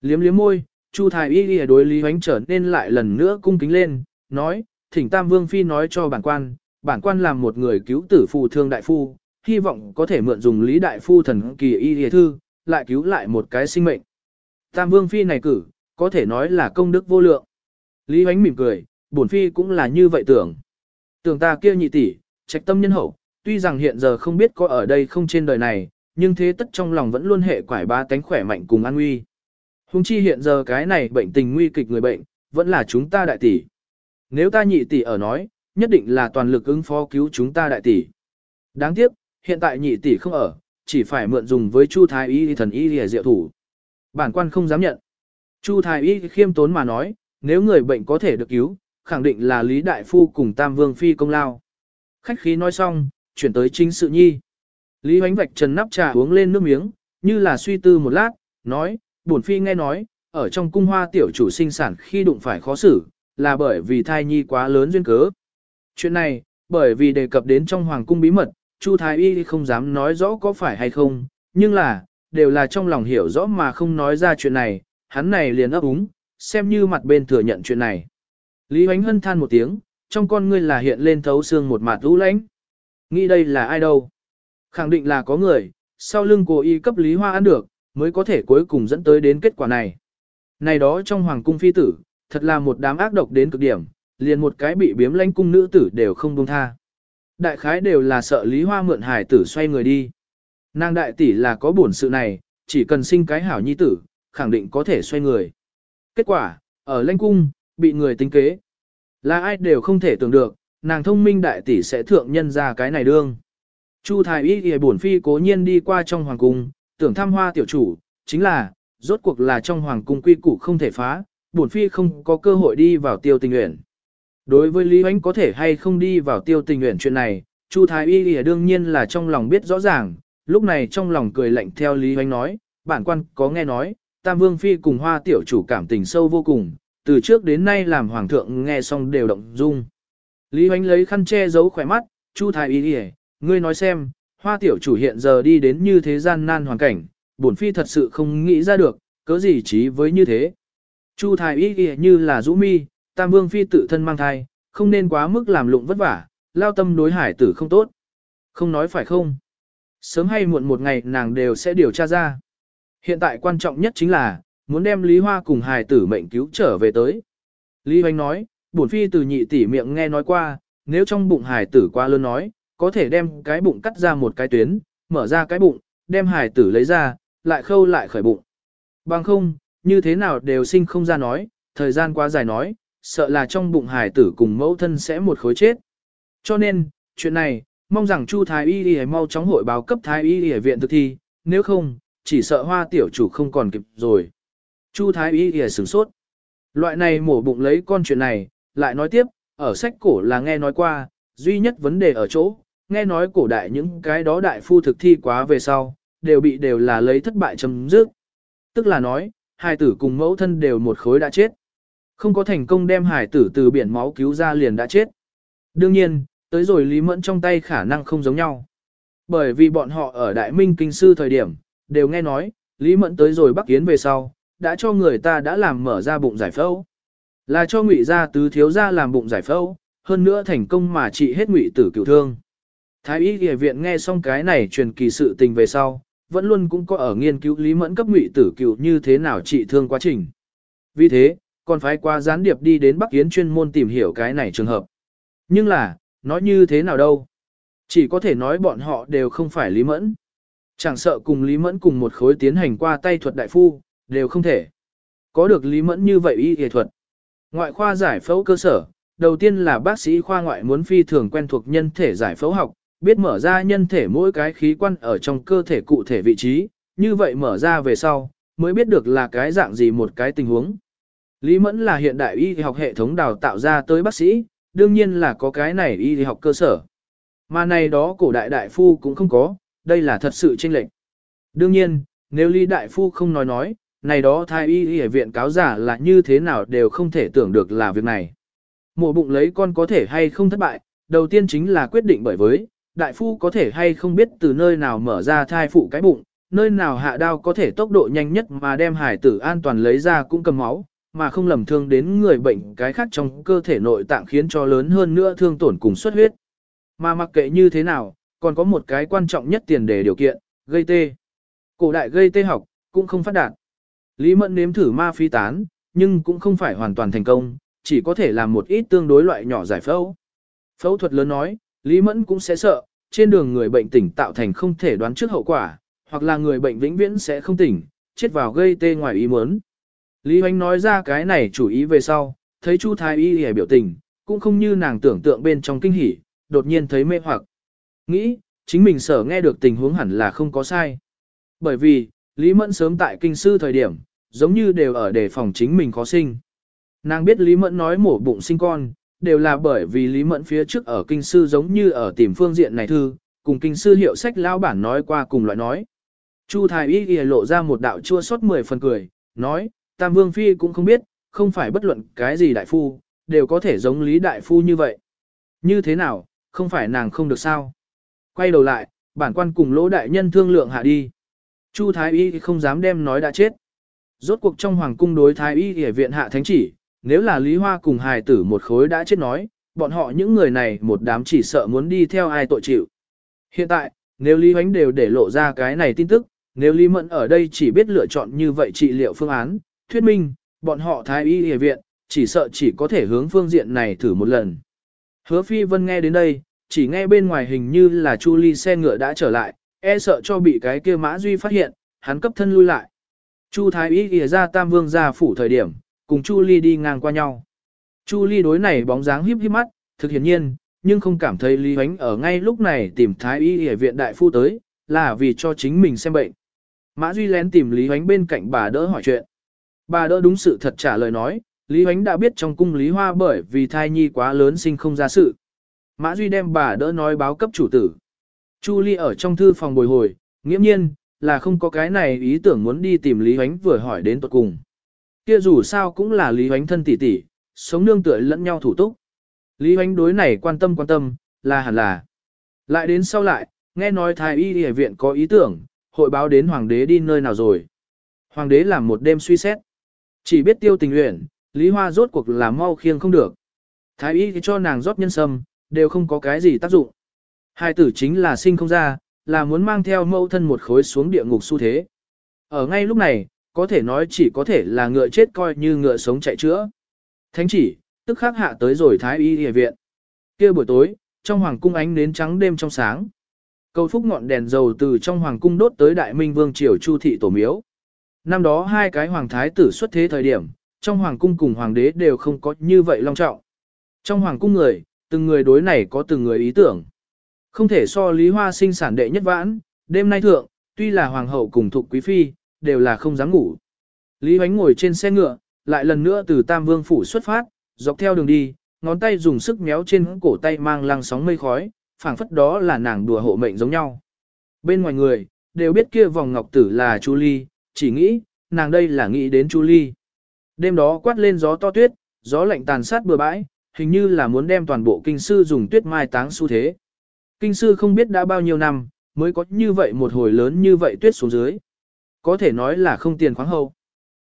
Liếm liếm môi, Chu Thái Y đối Lý Hoánh trở nên lại lần nữa cung kính lên, nói, thỉnh Tam Vương Phi nói cho bản quan, bản quan làm một người cứu tử phù thương đại phu, hy vọng có thể mượn dùng Lý Đại Phu thần kỳ y y thư, lại cứu lại một cái sinh mệnh. Tam Vương Phi này cử, có thể nói là công đức vô lượng. Lý Hoánh mỉm cười, bổn Phi cũng là như vậy tưởng. Tưởng ta kia nhị tỷ, trạch tâm nhân hậu, tuy rằng hiện giờ không biết có ở đây không trên đời này, nhưng thế tất trong lòng vẫn luôn hệ quải ba tánh khỏe mạnh cùng an nguy. Hùng chi hiện giờ cái này bệnh tình nguy kịch người bệnh, vẫn là chúng ta đại tỷ. Nếu ta nhị tỷ ở nói, nhất định là toàn lực ứng phó cứu chúng ta đại tỷ. Đáng tiếc, hiện tại nhị tỷ không ở, chỉ phải mượn dùng với Chu Thái Y thần y lìa diệu thủ. Bản quan không dám nhận. Chu Thái Y khiêm tốn mà nói, nếu người bệnh có thể được cứu, khẳng định là Lý Đại Phu cùng Tam Vương Phi công lao. Khách khí nói xong, chuyển tới chính sự nhi. Lý Hoánh vạch trần nắp trà uống lên nước miếng, như là suy tư một lát, nói, bổn Phi nghe nói, ở trong cung hoa tiểu chủ sinh sản khi đụng phải khó xử, là bởi vì thai nhi quá lớn duyên cớ. Chuyện này, bởi vì đề cập đến trong hoàng cung bí mật, Chu Thái Y không dám nói rõ có phải hay không, nhưng là, đều là trong lòng hiểu rõ mà không nói ra chuyện này, hắn này liền ấp úng, xem như mặt bên thừa nhận chuyện này. Lý Hoánh Hân than một tiếng, trong con ngươi là hiện lên thấu xương một mặt lũ lãnh. Nghĩ đây là ai đâu? Khẳng định là có người, sau lưng cô y cấp Lý Hoa ăn được, mới có thể cuối cùng dẫn tới đến kết quả này. Này đó trong hoàng cung phi tử, thật là một đám ác độc đến cực điểm, liền một cái bị biếm lãnh cung nữ tử đều không buông tha. Đại khái đều là sợ Lý Hoa mượn hải tử xoay người đi. Nàng đại tỷ là có buồn sự này, chỉ cần sinh cái hảo nhi tử, khẳng định có thể xoay người. Kết quả, ở lãnh cung, bị người tính kế. Là ai đều không thể tưởng được, nàng thông minh đại tỷ sẽ thượng nhân ra cái này đương. Chu thái y y bổn phi cố nhiên đi qua trong hoàng cung, tưởng thăm hoa tiểu chủ, chính là, rốt cuộc là trong hoàng cung quy củ không thể phá, bổn phi không có cơ hội đi vào tiêu tình nguyện. Đối với Lý Ánh có thể hay không đi vào tiêu tình nguyện chuyện này, Chu Thái Y Y đương nhiên là trong lòng biết rõ ràng, lúc này trong lòng cười lạnh theo Lý Ánh nói, bản quan có nghe nói, Tam Vương Phi cùng hoa tiểu chủ cảm tình sâu vô cùng, từ trước đến nay làm hoàng thượng nghe xong đều động dung. Lý Hoánh lấy khăn che giấu khỏe mắt, Chu Thái Y đi ngươi nói xem, hoa tiểu chủ hiện giờ đi đến như thế gian nan hoàn cảnh, bổn phi thật sự không nghĩ ra được, cớ gì trí với như thế. Chu Thái Y đi như là rũ mi, Tam Vương Phi tự thân mang thai, không nên quá mức làm lụng vất vả, lao tâm đối hải tử không tốt. Không nói phải không? Sớm hay muộn một ngày nàng đều sẽ điều tra ra. Hiện tại quan trọng nhất chính là, muốn đem Lý Hoa cùng hài tử mệnh cứu trở về tới. Lý Hoành nói, bổn phi từ nhị tỷ miệng nghe nói qua, nếu trong bụng hài tử quá lớn nói, có thể đem cái bụng cắt ra một cái tuyến, mở ra cái bụng, đem hài tử lấy ra, lại khâu lại khởi bụng. Bằng không, như thế nào đều sinh không ra nói, thời gian quá dài nói, sợ là trong bụng hài tử cùng mẫu thân sẽ một khối chết. Cho nên, chuyện này, mong rằng Chu Thái Y Y mau chóng hội báo cấp Thái Y Y viện thực thi, nếu không, chỉ sợ hoa tiểu chủ không còn kịp rồi. Chu Thái Y Y sửng sốt. Loại này mổ bụng lấy con chuyện này, lại nói tiếp, ở sách cổ là nghe nói qua, duy nhất vấn đề ở chỗ, nghe nói cổ đại những cái đó đại phu thực thi quá về sau, đều bị đều là lấy thất bại chấm dứt. Tức là nói, hai tử cùng mẫu thân đều một khối đã chết. Không có thành công đem hải tử từ biển máu cứu ra liền đã chết. Đương nhiên, tới rồi Lý Mẫn trong tay khả năng không giống nhau. Bởi vì bọn họ ở Đại Minh Kinh Sư thời điểm, đều nghe nói, Lý Mẫn tới rồi Bắc Yến về sau, đã cho người ta đã làm mở ra bụng giải phẫu. Là cho ngụy gia tứ thiếu gia làm bụng giải phẫu, hơn nữa thành công mà trị hết ngụy tử cựu thương. Thái y y viện nghe xong cái này truyền kỳ sự tình về sau, vẫn luôn cũng có ở nghiên cứu Lý Mẫn cấp ngụy tử cựu như thế nào trị thương quá trình. Vì thế, còn phải qua gián điệp đi đến Bắc Yến chuyên môn tìm hiểu cái này trường hợp. Nhưng là, nói như thế nào đâu? Chỉ có thể nói bọn họ đều không phải Lý Mẫn. Chẳng sợ cùng Lý Mẫn cùng một khối tiến hành qua tay thuật đại phu, đều không thể. Có được Lý Mẫn như vậy y y thuật. Ngoại khoa giải phẫu cơ sở, đầu tiên là bác sĩ khoa ngoại muốn phi thường quen thuộc nhân thể giải phẫu học, biết mở ra nhân thể mỗi cái khí quan ở trong cơ thể cụ thể vị trí, như vậy mở ra về sau, mới biết được là cái dạng gì một cái tình huống. Lý Mẫn là hiện đại y học hệ thống đào tạo ra tới bác sĩ, đương nhiên là có cái này y học cơ sở. Mà này đó cổ đại đại phu cũng không có, đây là thật sự chênh lệch. Đương nhiên, nếu Lý đại phu không nói nói, này đó thái y y viện cáo giả là như thế nào đều không thể tưởng được là việc này. Mổ bụng lấy con có thể hay không thất bại, đầu tiên chính là quyết định bởi với, đại phu có thể hay không biết từ nơi nào mở ra thai phụ cái bụng, nơi nào hạ đao có thể tốc độ nhanh nhất mà đem hải tử an toàn lấy ra cũng cầm máu, mà không lầm thương đến người bệnh cái khác trong cơ thể nội tạng khiến cho lớn hơn nữa thương tổn cùng xuất huyết. Mà mặc kệ như thế nào, còn có một cái quan trọng nhất tiền đề điều kiện, gây tê. Cổ đại gây tê học, cũng không phát đạt. Lý Mẫn nếm thử ma phi tán, nhưng cũng không phải hoàn toàn thành công, chỉ có thể làm một ít tương đối loại nhỏ giải phẫu. Phẫu thuật lớn nói, Lý Mẫn cũng sẽ sợ, trên đường người bệnh tỉnh tạo thành không thể đoán trước hậu quả, hoặc là người bệnh vĩnh viễn sẽ không tỉnh, chết vào gây tê ngoài ý muốn. Lý Hoánh nói ra cái này chủ ý về sau, thấy Chu Thái Y hề biểu tình, cũng không như nàng tưởng tượng bên trong kinh hỉ, đột nhiên thấy mê hoặc. Nghĩ, chính mình sở nghe được tình huống hẳn là không có sai. Bởi vì, Lý Mẫn sớm tại kinh sư thời điểm, giống như đều ở đề phòng chính mình khó sinh. Nàng biết Lý Mẫn nói mổ bụng sinh con, đều là bởi vì Lý Mẫn phía trước ở kinh sư giống như ở tìm phương diện này thư, cùng kinh sư hiệu sách lao bản nói qua cùng loại nói. Chu Thái Y ghi lộ ra một đạo chua xót mười phần cười, nói, Tam Vương Phi cũng không biết, không phải bất luận cái gì đại phu, đều có thể giống Lý Đại Phu như vậy. Như thế nào, không phải nàng không được sao? Quay đầu lại, bản quan cùng lỗ đại nhân thương lượng hạ đi. Chu Thái Y không dám đem nói đã chết. Rốt cuộc trong hoàng cung đối Thái Y ở viện hạ thánh chỉ, nếu là Lý Hoa cùng hài tử một khối đã chết nói, bọn họ những người này một đám chỉ sợ muốn đi theo ai tội chịu. Hiện tại, nếu Lý Hoánh đều để lộ ra cái này tin tức, nếu Lý Mẫn ở đây chỉ biết lựa chọn như vậy trị liệu phương án, thuyết minh, bọn họ Thái Y ở viện, chỉ sợ chỉ có thể hướng phương diện này thử một lần. Hứa Phi Vân nghe đến đây, chỉ nghe bên ngoài hình như là Chu Ly xe ngựa đã trở lại, e sợ cho bị cái kia Mã Duy phát hiện, hắn cấp thân lui lại. Chu Thái Y ghi ra Tam Vương ra phủ thời điểm, cùng Chu Ly đi ngang qua nhau. Chu Ly đối này bóng dáng híp híp mắt, thực hiển nhiên, nhưng không cảm thấy Lý Hoánh ở ngay lúc này tìm Thái Y ở viện đại phu tới, là vì cho chính mình xem bệnh. Mã Duy lén tìm Lý Hoánh bên cạnh bà đỡ hỏi chuyện. Bà đỡ đúng sự thật trả lời nói, Lý Hoánh đã biết trong cung Lý Hoa bởi vì thai nhi quá lớn sinh không ra sự. Mã Duy đem bà đỡ nói báo cấp chủ tử. Chu Ly ở trong thư phòng bồi hồi, nghiễm nhiên, là không có cái này ý tưởng muốn đi tìm Lý Huánh vừa hỏi đến tuật cùng. Kia dù sao cũng là Lý Huánh thân tỷ tỷ, sống nương tựa lẫn nhau thủ túc. Lý Huánh đối này quan tâm quan tâm, là hẳn là. Lại đến sau lại, nghe nói thái y y viện có ý tưởng, hội báo đến hoàng đế đi nơi nào rồi. Hoàng đế làm một đêm suy xét. Chỉ biết tiêu tình nguyện, Lý Hoa rốt cuộc là mau khiêng không được. Thái y cho nàng rót nhân sâm, đều không có cái gì tác dụng. Hai tử chính là sinh không ra, là muốn mang theo mẫu thân một khối xuống địa ngục xu thế. Ở ngay lúc này, có thể nói chỉ có thể là ngựa chết coi như ngựa sống chạy chữa. Thánh chỉ, tức khắc hạ tới rồi thái y y viện. kia buổi tối, trong hoàng cung ánh nến trắng đêm trong sáng. Cầu phúc ngọn đèn dầu từ trong hoàng cung đốt tới đại minh vương triều chu thị tổ miếu. Năm đó hai cái hoàng thái tử xuất thế thời điểm, trong hoàng cung cùng hoàng đế đều không có như vậy long trọng. Trong hoàng cung người, từng người đối này có từng người ý tưởng. Không thể so Lý Hoa sinh sản đệ nhất vãn, đêm nay thượng, tuy là hoàng hậu cùng thuộc quý phi, đều là không dám ngủ. Lý Hoánh ngồi trên xe ngựa, lại lần nữa từ Tam Vương phủ xuất phát, dọc theo đường đi, ngón tay dùng sức méo trên cổ tay mang lăng sóng mây khói, phảng phất đó là nàng đùa hộ mệnh giống nhau. Bên ngoài người, đều biết kia vòng ngọc tử là Chu Ly, chỉ nghĩ, nàng đây là nghĩ đến Chu Ly. Đêm đó quát lên gió to tuyết, gió lạnh tàn sát bừa bãi, hình như là muốn đem toàn bộ kinh sư dùng tuyết mai táng xu thế. Kinh sư không biết đã bao nhiêu năm, mới có như vậy một hồi lớn như vậy tuyết xuống dưới. Có thể nói là không tiền khoáng hậu.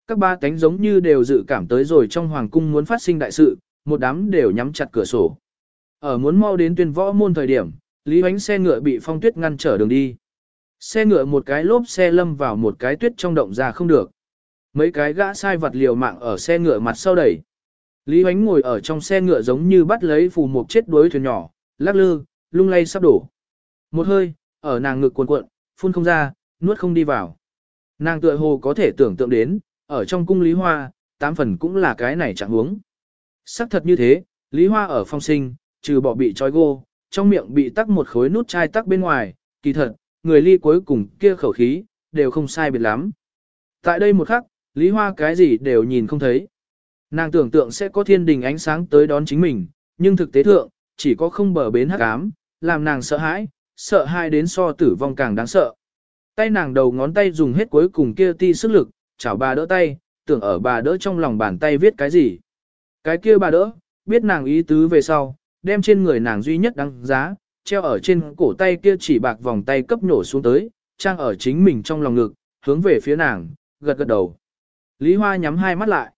Các ba cánh giống như đều dự cảm tới rồi trong hoàng cung muốn phát sinh đại sự, một đám đều nhắm chặt cửa sổ. Ở muốn mau đến tuyên võ môn thời điểm, Lý Hoánh xe ngựa bị phong tuyết ngăn trở đường đi. Xe ngựa một cái lốp xe lâm vào một cái tuyết trong động ra không được. Mấy cái gã sai vật liều mạng ở xe ngựa mặt sau đẩy. Lý Hoánh ngồi ở trong xe ngựa giống như bắt lấy phù một chết đuối thuyền nhỏ, lắc lư, lung lay sắp đổ. Một hơi, ở nàng ngực cuộn cuộn, phun không ra, nuốt không đi vào. Nàng tựa hồ có thể tưởng tượng đến, ở trong cung Lý Hoa, tám phần cũng là cái này chẳng huống. Sắc thật như thế, Lý Hoa ở phong sinh, trừ bỏ bị trói gô, trong miệng bị tắc một khối nút chai tắc bên ngoài, kỳ thật, người ly cuối cùng kia khẩu khí, đều không sai biệt lắm. Tại đây một khắc, Lý Hoa cái gì đều nhìn không thấy. Nàng tưởng tượng sẽ có thiên đình ánh sáng tới đón chính mình, nhưng thực tế thượng, chỉ có không bờ bến hắc ám, làm nàng sợ hãi, sợ hai đến so tử vong càng đáng sợ. Tay nàng đầu ngón tay dùng hết cuối cùng kia ti sức lực, chảo bà đỡ tay, tưởng ở bà đỡ trong lòng bàn tay viết cái gì. Cái kia bà đỡ, biết nàng ý tứ về sau, đem trên người nàng duy nhất đăng giá, treo ở trên cổ tay kia chỉ bạc vòng tay cấp nổ xuống tới, trang ở chính mình trong lòng ngực, hướng về phía nàng, gật gật đầu. Lý Hoa nhắm hai mắt lại.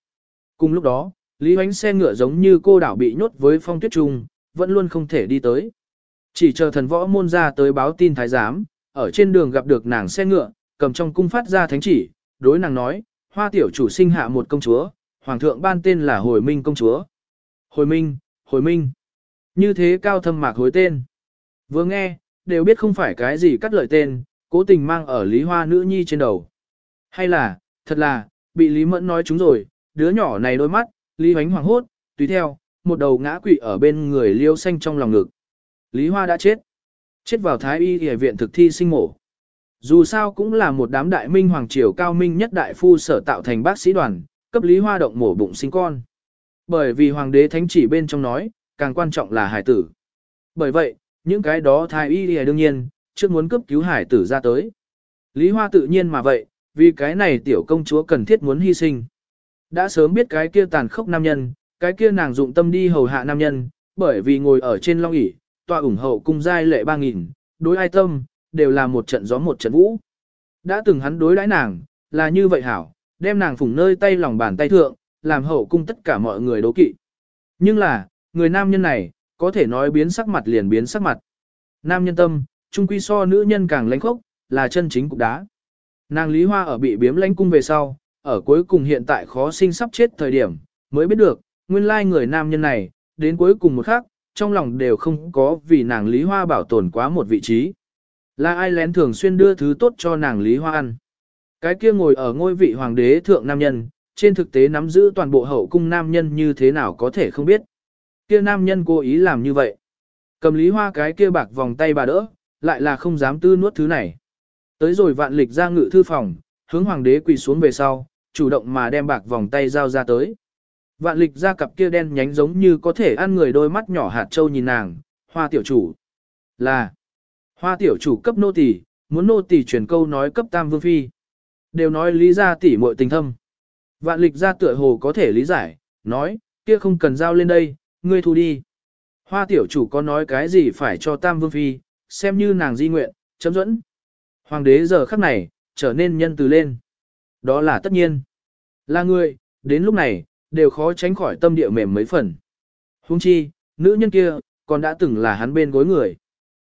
Cùng lúc đó, Lý Hoánh xe ngựa giống như cô đảo bị nhốt với phong tuyết trung, vẫn luôn không thể đi tới. Chỉ chờ thần võ môn ra tới báo tin thái giám, ở trên đường gặp được nàng xe ngựa, cầm trong cung phát ra thánh chỉ, đối nàng nói, hoa tiểu chủ sinh hạ một công chúa, hoàng thượng ban tên là Hồi Minh công chúa. Hồi Minh, Hồi Minh. Như thế cao thâm mạc hối tên. Vừa nghe, đều biết không phải cái gì cắt lợi tên, cố tình mang ở Lý Hoa nữ nhi trên đầu. Hay là, thật là, bị Lý Mẫn nói chúng rồi, đứa nhỏ này đôi mắt, Lý Hoánh hoảng hốt, tùy theo, một đầu ngã quỵ ở bên người liêu xanh trong lòng ngực. Lý Hoa đã chết. Chết vào Thái Y Y viện thực thi sinh mổ. Dù sao cũng là một đám đại minh hoàng triều cao minh nhất đại phu sở tạo thành bác sĩ đoàn, cấp Lý Hoa động mổ bụng sinh con. Bởi vì hoàng đế thánh chỉ bên trong nói, càng quan trọng là hải tử. Bởi vậy, những cái đó thái y y đương nhiên, trước muốn cấp cứu hải tử ra tới. Lý Hoa tự nhiên mà vậy, vì cái này tiểu công chúa cần thiết muốn hy sinh. Đã sớm biết cái kia tàn khốc nam nhân, cái kia nàng dụng tâm đi hầu hạ nam nhân, bởi vì ngồi ở trên long ỷ tọa ủng hậu cung giai lệ ba nghìn, đối ai tâm, đều là một trận gió một trận vũ. Đã từng hắn đối đãi nàng, là như vậy hảo, đem nàng phủng nơi tay lòng bàn tay thượng, làm hậu cung tất cả mọi người đố kỵ. Nhưng là, người nam nhân này, có thể nói biến sắc mặt liền biến sắc mặt. Nam nhân tâm, trung quy so nữ nhân càng lãnh khốc, là chân chính cục đá. Nàng Lý Hoa ở bị biếm lãnh cung về sau, ở cuối cùng hiện tại khó sinh sắp chết thời điểm, mới biết được, nguyên lai người nam nhân này, đến cuối cùng một khắc, trong lòng đều không có vì nàng Lý Hoa bảo tồn quá một vị trí. Là ai lén thường xuyên đưa thứ tốt cho nàng Lý Hoa ăn. Cái kia ngồi ở ngôi vị hoàng đế thượng nam nhân, trên thực tế nắm giữ toàn bộ hậu cung nam nhân như thế nào có thể không biết. Kia nam nhân cố ý làm như vậy. Cầm Lý Hoa cái kia bạc vòng tay bà đỡ, lại là không dám tư nuốt thứ này. Tới rồi vạn lịch ra ngự thư phòng, hướng hoàng đế quỳ xuống về sau, chủ động mà đem bạc vòng tay giao ra tới. Vạn lịch ra cặp kia đen nhánh giống như có thể ăn người đôi mắt nhỏ hạt châu nhìn nàng, hoa tiểu chủ. Là, hoa tiểu chủ cấp nô tỳ, muốn nô tỳ truyền câu nói cấp tam vương phi. Đều nói lý ra tỉ muội tình thâm. Vạn lịch ra tựa hồ có thể lý giải, nói, kia không cần giao lên đây, ngươi thu đi. Hoa tiểu chủ có nói cái gì phải cho tam vương phi, xem như nàng di nguyện, chấm dẫn. Hoàng đế giờ khắc này, trở nên nhân từ lên. Đó là tất nhiên. Là người, đến lúc này, đều khó tránh khỏi tâm địa mềm mấy phần. Hung chi, nữ nhân kia, còn đã từng là hắn bên gối người.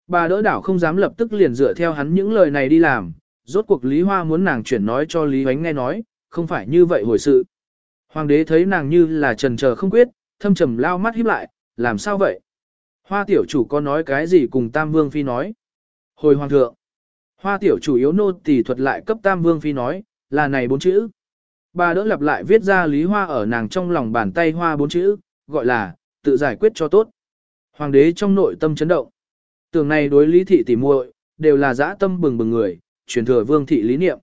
Bà đỡ đảo không dám lập tức liền dựa theo hắn những lời này đi làm, rốt cuộc Lý Hoa muốn nàng chuyển nói cho Lý Huánh nghe nói, không phải như vậy hồi sự. Hoàng đế thấy nàng như là trần chờ không quyết, thâm trầm lao mắt híp lại, làm sao vậy? Hoa tiểu chủ có nói cái gì cùng Tam Vương Phi nói? Hồi Hoàng thượng, hoa tiểu chủ yếu nô tỳ thuật lại cấp Tam Vương Phi nói, là này bốn chữ. Bà đỡ lặp lại viết ra Lý Hoa ở nàng trong lòng bàn tay hoa bốn chữ, gọi là, tự giải quyết cho tốt. Hoàng đế trong nội tâm chấn động. Tưởng này đối lý thị tỉ muội đều là dã tâm bừng bừng người, truyền thừa vương thị lý niệm.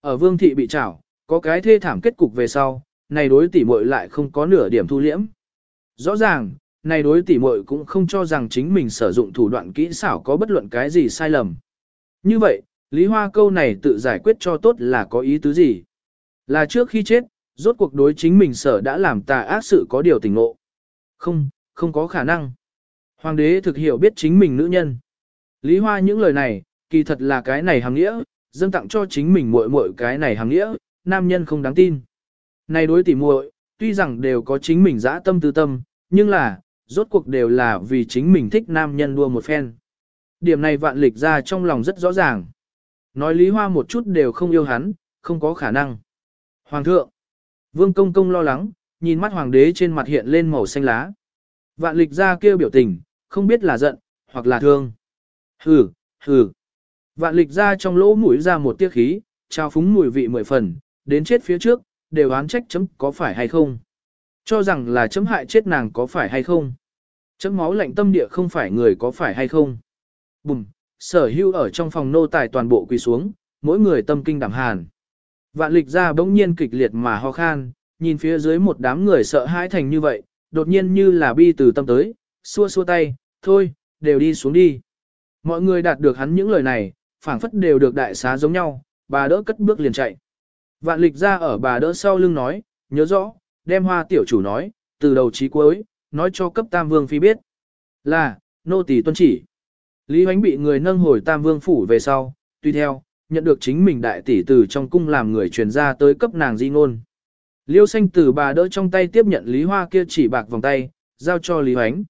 Ở vương thị bị trảo, có cái thê thảm kết cục về sau, này đối tỉ muội lại không có nửa điểm thu liễm. Rõ ràng, này đối tỉ muội cũng không cho rằng chính mình sử dụng thủ đoạn kỹ xảo có bất luận cái gì sai lầm. Như vậy, Lý Hoa câu này tự giải quyết cho tốt là có ý tứ gì? Là trước khi chết, rốt cuộc đối chính mình sở đã làm tà ác sự có điều tình ngộ. Không, không có khả năng. Hoàng đế thực hiểu biết chính mình nữ nhân. Lý Hoa những lời này, kỳ thật là cái này hàng nghĩa, dâng tặng cho chính mình muội muội cái này hàng nghĩa, nam nhân không đáng tin. Này đối tỉ muội, tuy rằng đều có chính mình dã tâm tư tâm, nhưng là, rốt cuộc đều là vì chính mình thích nam nhân đua một phen. Điểm này vạn lịch ra trong lòng rất rõ ràng. Nói Lý Hoa một chút đều không yêu hắn, không có khả năng. Hoàng thượng, Vương Công Công lo lắng, nhìn mắt hoàng đế trên mặt hiện lên màu xanh lá. Vạn lịch ra kêu biểu tình, không biết là giận, hoặc là thương. Hừ, hừ. Vạn lịch ra trong lỗ mũi ra một tiếc khí, trao phúng mùi vị mười phần, đến chết phía trước, đều án trách chấm có phải hay không. Cho rằng là chấm hại chết nàng có phải hay không. Chấm máu lạnh tâm địa không phải người có phải hay không. Bùm, sở hưu ở trong phòng nô tài toàn bộ quỳ xuống, mỗi người tâm kinh đảm hàn. Vạn lịch ra bỗng nhiên kịch liệt mà ho khan, nhìn phía dưới một đám người sợ hãi thành như vậy, đột nhiên như là bi từ tâm tới, xua xua tay, thôi, đều đi xuống đi. Mọi người đạt được hắn những lời này, phảng phất đều được đại xá giống nhau, bà đỡ cất bước liền chạy. Vạn lịch ra ở bà đỡ sau lưng nói, nhớ rõ, đem hoa tiểu chủ nói, từ đầu chí cuối, nói cho cấp tam vương phi biết. Là, nô tỳ tuân chỉ. Lý Hoánh bị người nâng hồi tam vương phủ về sau, tuy theo, nhận được chính mình đại tỷ từ trong cung làm người truyền ra tới cấp nàng di ngôn. Liêu xanh từ bà đỡ trong tay tiếp nhận Lý Hoa kia chỉ bạc vòng tay, giao cho Lý Hoánh.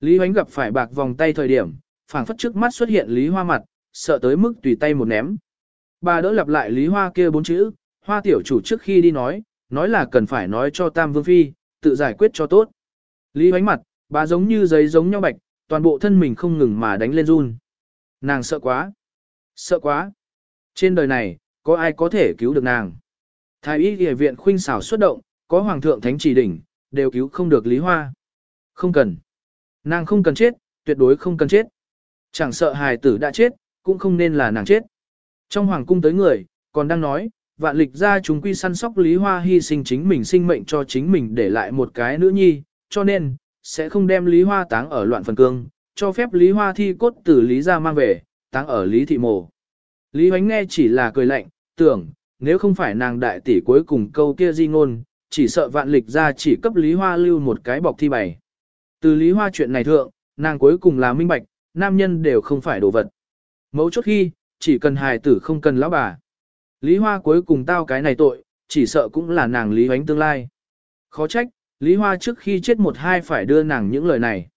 Lý Hoánh gặp phải bạc vòng tay thời điểm, phảng phất trước mắt xuất hiện Lý Hoa mặt, sợ tới mức tùy tay một ném. Bà đỡ lặp lại Lý Hoa kia bốn chữ, Hoa tiểu chủ trước khi đi nói, nói là cần phải nói cho Tam Vương Phi, tự giải quyết cho tốt. Lý Hoánh mặt, bà giống như giấy giống nhau bạch, toàn bộ thân mình không ngừng mà đánh lên run. Nàng sợ quá. Sợ quá. Trên đời này, có ai có thể cứu được nàng? Thái y y viện khuynh xảo xuất động, có hoàng thượng thánh chỉ đỉnh, đều cứu không được Lý Hoa. Không cần. Nàng không cần chết, tuyệt đối không cần chết. Chẳng sợ hài tử đã chết, cũng không nên là nàng chết. Trong hoàng cung tới người, còn đang nói, vạn lịch ra chúng quy săn sóc Lý Hoa hy sinh chính mình sinh mệnh cho chính mình để lại một cái nữ nhi, cho nên, sẽ không đem Lý Hoa táng ở loạn phần cương, cho phép Lý Hoa thi cốt từ Lý ra mang về, táng ở Lý Thị Mộ. Lý Hoánh nghe chỉ là cười lạnh, tưởng, nếu không phải nàng đại tỷ cuối cùng câu kia di ngôn, chỉ sợ vạn lịch ra chỉ cấp Lý Hoa lưu một cái bọc thi bày. Từ Lý Hoa chuyện này thượng, nàng cuối cùng là minh bạch, nam nhân đều không phải đồ vật. Mấu chốt khi, chỉ cần hài tử không cần lão bà. Lý Hoa cuối cùng tao cái này tội, chỉ sợ cũng là nàng Lý Hoánh tương lai. Khó trách, Lý Hoa trước khi chết một hai phải đưa nàng những lời này.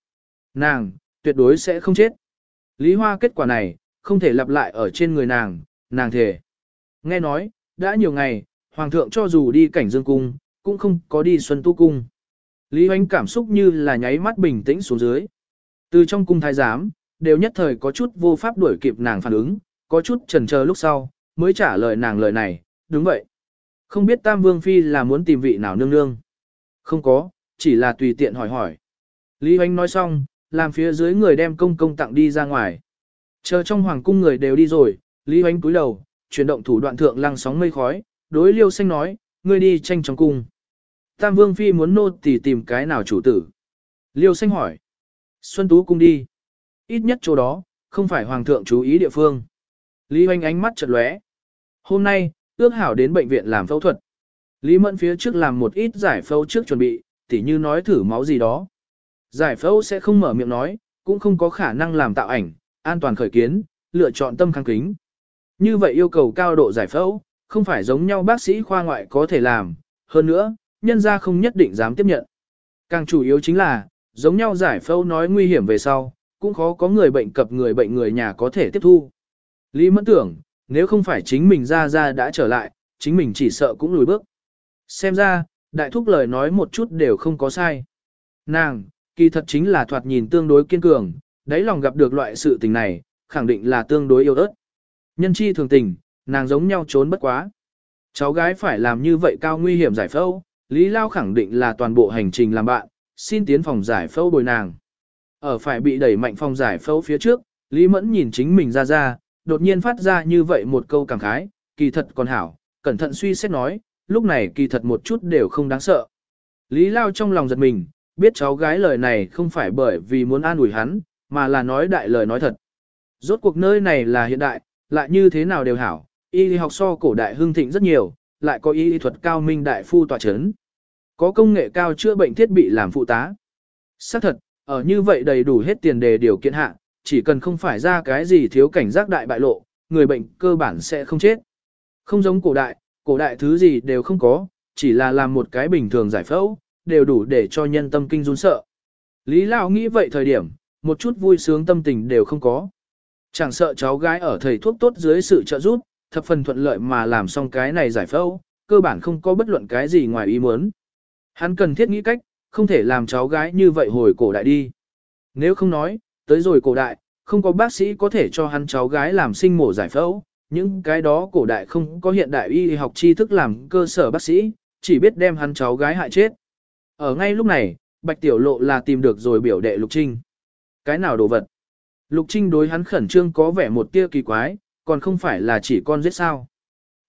Nàng, tuyệt đối sẽ không chết. Lý Hoa kết quả này, không thể lặp lại ở trên người nàng, nàng thề. Nghe nói, đã nhiều ngày, Hoàng thượng cho dù đi cảnh dương cung, cũng không có đi xuân tu cung. Lý Hoánh cảm xúc như là nháy mắt bình tĩnh xuống dưới. Từ trong cung thái giám, đều nhất thời có chút vô pháp đuổi kịp nàng phản ứng, có chút chần chờ lúc sau, mới trả lời nàng lời này, đúng vậy. Không biết Tam Vương Phi là muốn tìm vị nào nương nương. Không có, chỉ là tùy tiện hỏi hỏi. Lý Hoánh nói xong, làm phía dưới người đem công công tặng đi ra ngoài. Chờ trong hoàng cung người đều đi rồi, Lý Hoánh cúi đầu, chuyển động thủ đoạn thượng lăng sóng mây khói, đối liêu xanh nói, ngươi đi tranh trong cung. Tam Vương Phi muốn nô tỳ tìm cái nào chủ tử. Liêu xanh hỏi. Xuân Tú cung đi. Ít nhất chỗ đó, không phải hoàng thượng chú ý địa phương. Lý Hoánh ánh mắt chật lóe. Hôm nay, ước hảo đến bệnh viện làm phẫu thuật. Lý Mẫn phía trước làm một ít giải phẫu trước chuẩn bị, tỉ như nói thử máu gì đó. Giải phẫu sẽ không mở miệng nói, cũng không có khả năng làm tạo ảnh, an toàn khởi kiến, lựa chọn tâm kháng kính. Như vậy yêu cầu cao độ giải phẫu, không phải giống nhau bác sĩ khoa ngoại có thể làm, hơn nữa, nhân gia không nhất định dám tiếp nhận. Càng chủ yếu chính là, giống nhau giải phẫu nói nguy hiểm về sau, cũng khó có người bệnh cập người bệnh người nhà có thể tiếp thu. Lý Mẫn tưởng, nếu không phải chính mình ra ra đã trở lại, chính mình chỉ sợ cũng lùi bước. Xem ra, đại thúc lời nói một chút đều không có sai. Nàng, kỳ thật chính là thoạt nhìn tương đối kiên cường, đáy lòng gặp được loại sự tình này, khẳng định là tương đối yêu ớt. Nhân chi thường tình, nàng giống nhau trốn bất quá. Cháu gái phải làm như vậy cao nguy hiểm giải phẫu, Lý Lao khẳng định là toàn bộ hành trình làm bạn, xin tiến phòng giải phẫu bồi nàng. Ở phải bị đẩy mạnh phòng giải phẫu phía trước, Lý Mẫn nhìn chính mình ra ra, đột nhiên phát ra như vậy một câu cảm khái, kỳ thật còn hảo, cẩn thận suy xét nói, lúc này kỳ thật một chút đều không đáng sợ. Lý Lao trong lòng giật mình, biết cháu gái lời này không phải bởi vì muốn an ủi hắn, mà là nói đại lời nói thật. Rốt cuộc nơi này là hiện đại, lại như thế nào đều hảo, y học so cổ đại hưng thịnh rất nhiều, lại có y thuật cao minh đại phu tòa chấn. Có công nghệ cao chữa bệnh thiết bị làm phụ tá. Xác thật, ở như vậy đầy đủ hết tiền đề điều kiện hạ, chỉ cần không phải ra cái gì thiếu cảnh giác đại bại lộ, người bệnh cơ bản sẽ không chết. Không giống cổ đại, cổ đại thứ gì đều không có, chỉ là làm một cái bình thường giải phẫu, đều đủ để cho nhân tâm kinh run sợ. Lý Lão nghĩ vậy thời điểm, một chút vui sướng tâm tình đều không có. Chẳng sợ cháu gái ở thầy thuốc tốt dưới sự trợ giúp, thập phần thuận lợi mà làm xong cái này giải phẫu, cơ bản không có bất luận cái gì ngoài ý muốn. Hắn cần thiết nghĩ cách, không thể làm cháu gái như vậy hồi cổ đại đi. Nếu không nói, tới rồi cổ đại, không có bác sĩ có thể cho hắn cháu gái làm sinh mổ giải phẫu, những cái đó cổ đại không có hiện đại y học tri thức làm cơ sở bác sĩ, chỉ biết đem hắn cháu gái hại chết. Ở ngay lúc này, Bạch Tiểu Lộ là tìm được rồi biểu đệ Lục Trinh. Cái nào đồ vật? Lục Trinh đối hắn khẩn trương có vẻ một tia kỳ quái, còn không phải là chỉ con giết sao.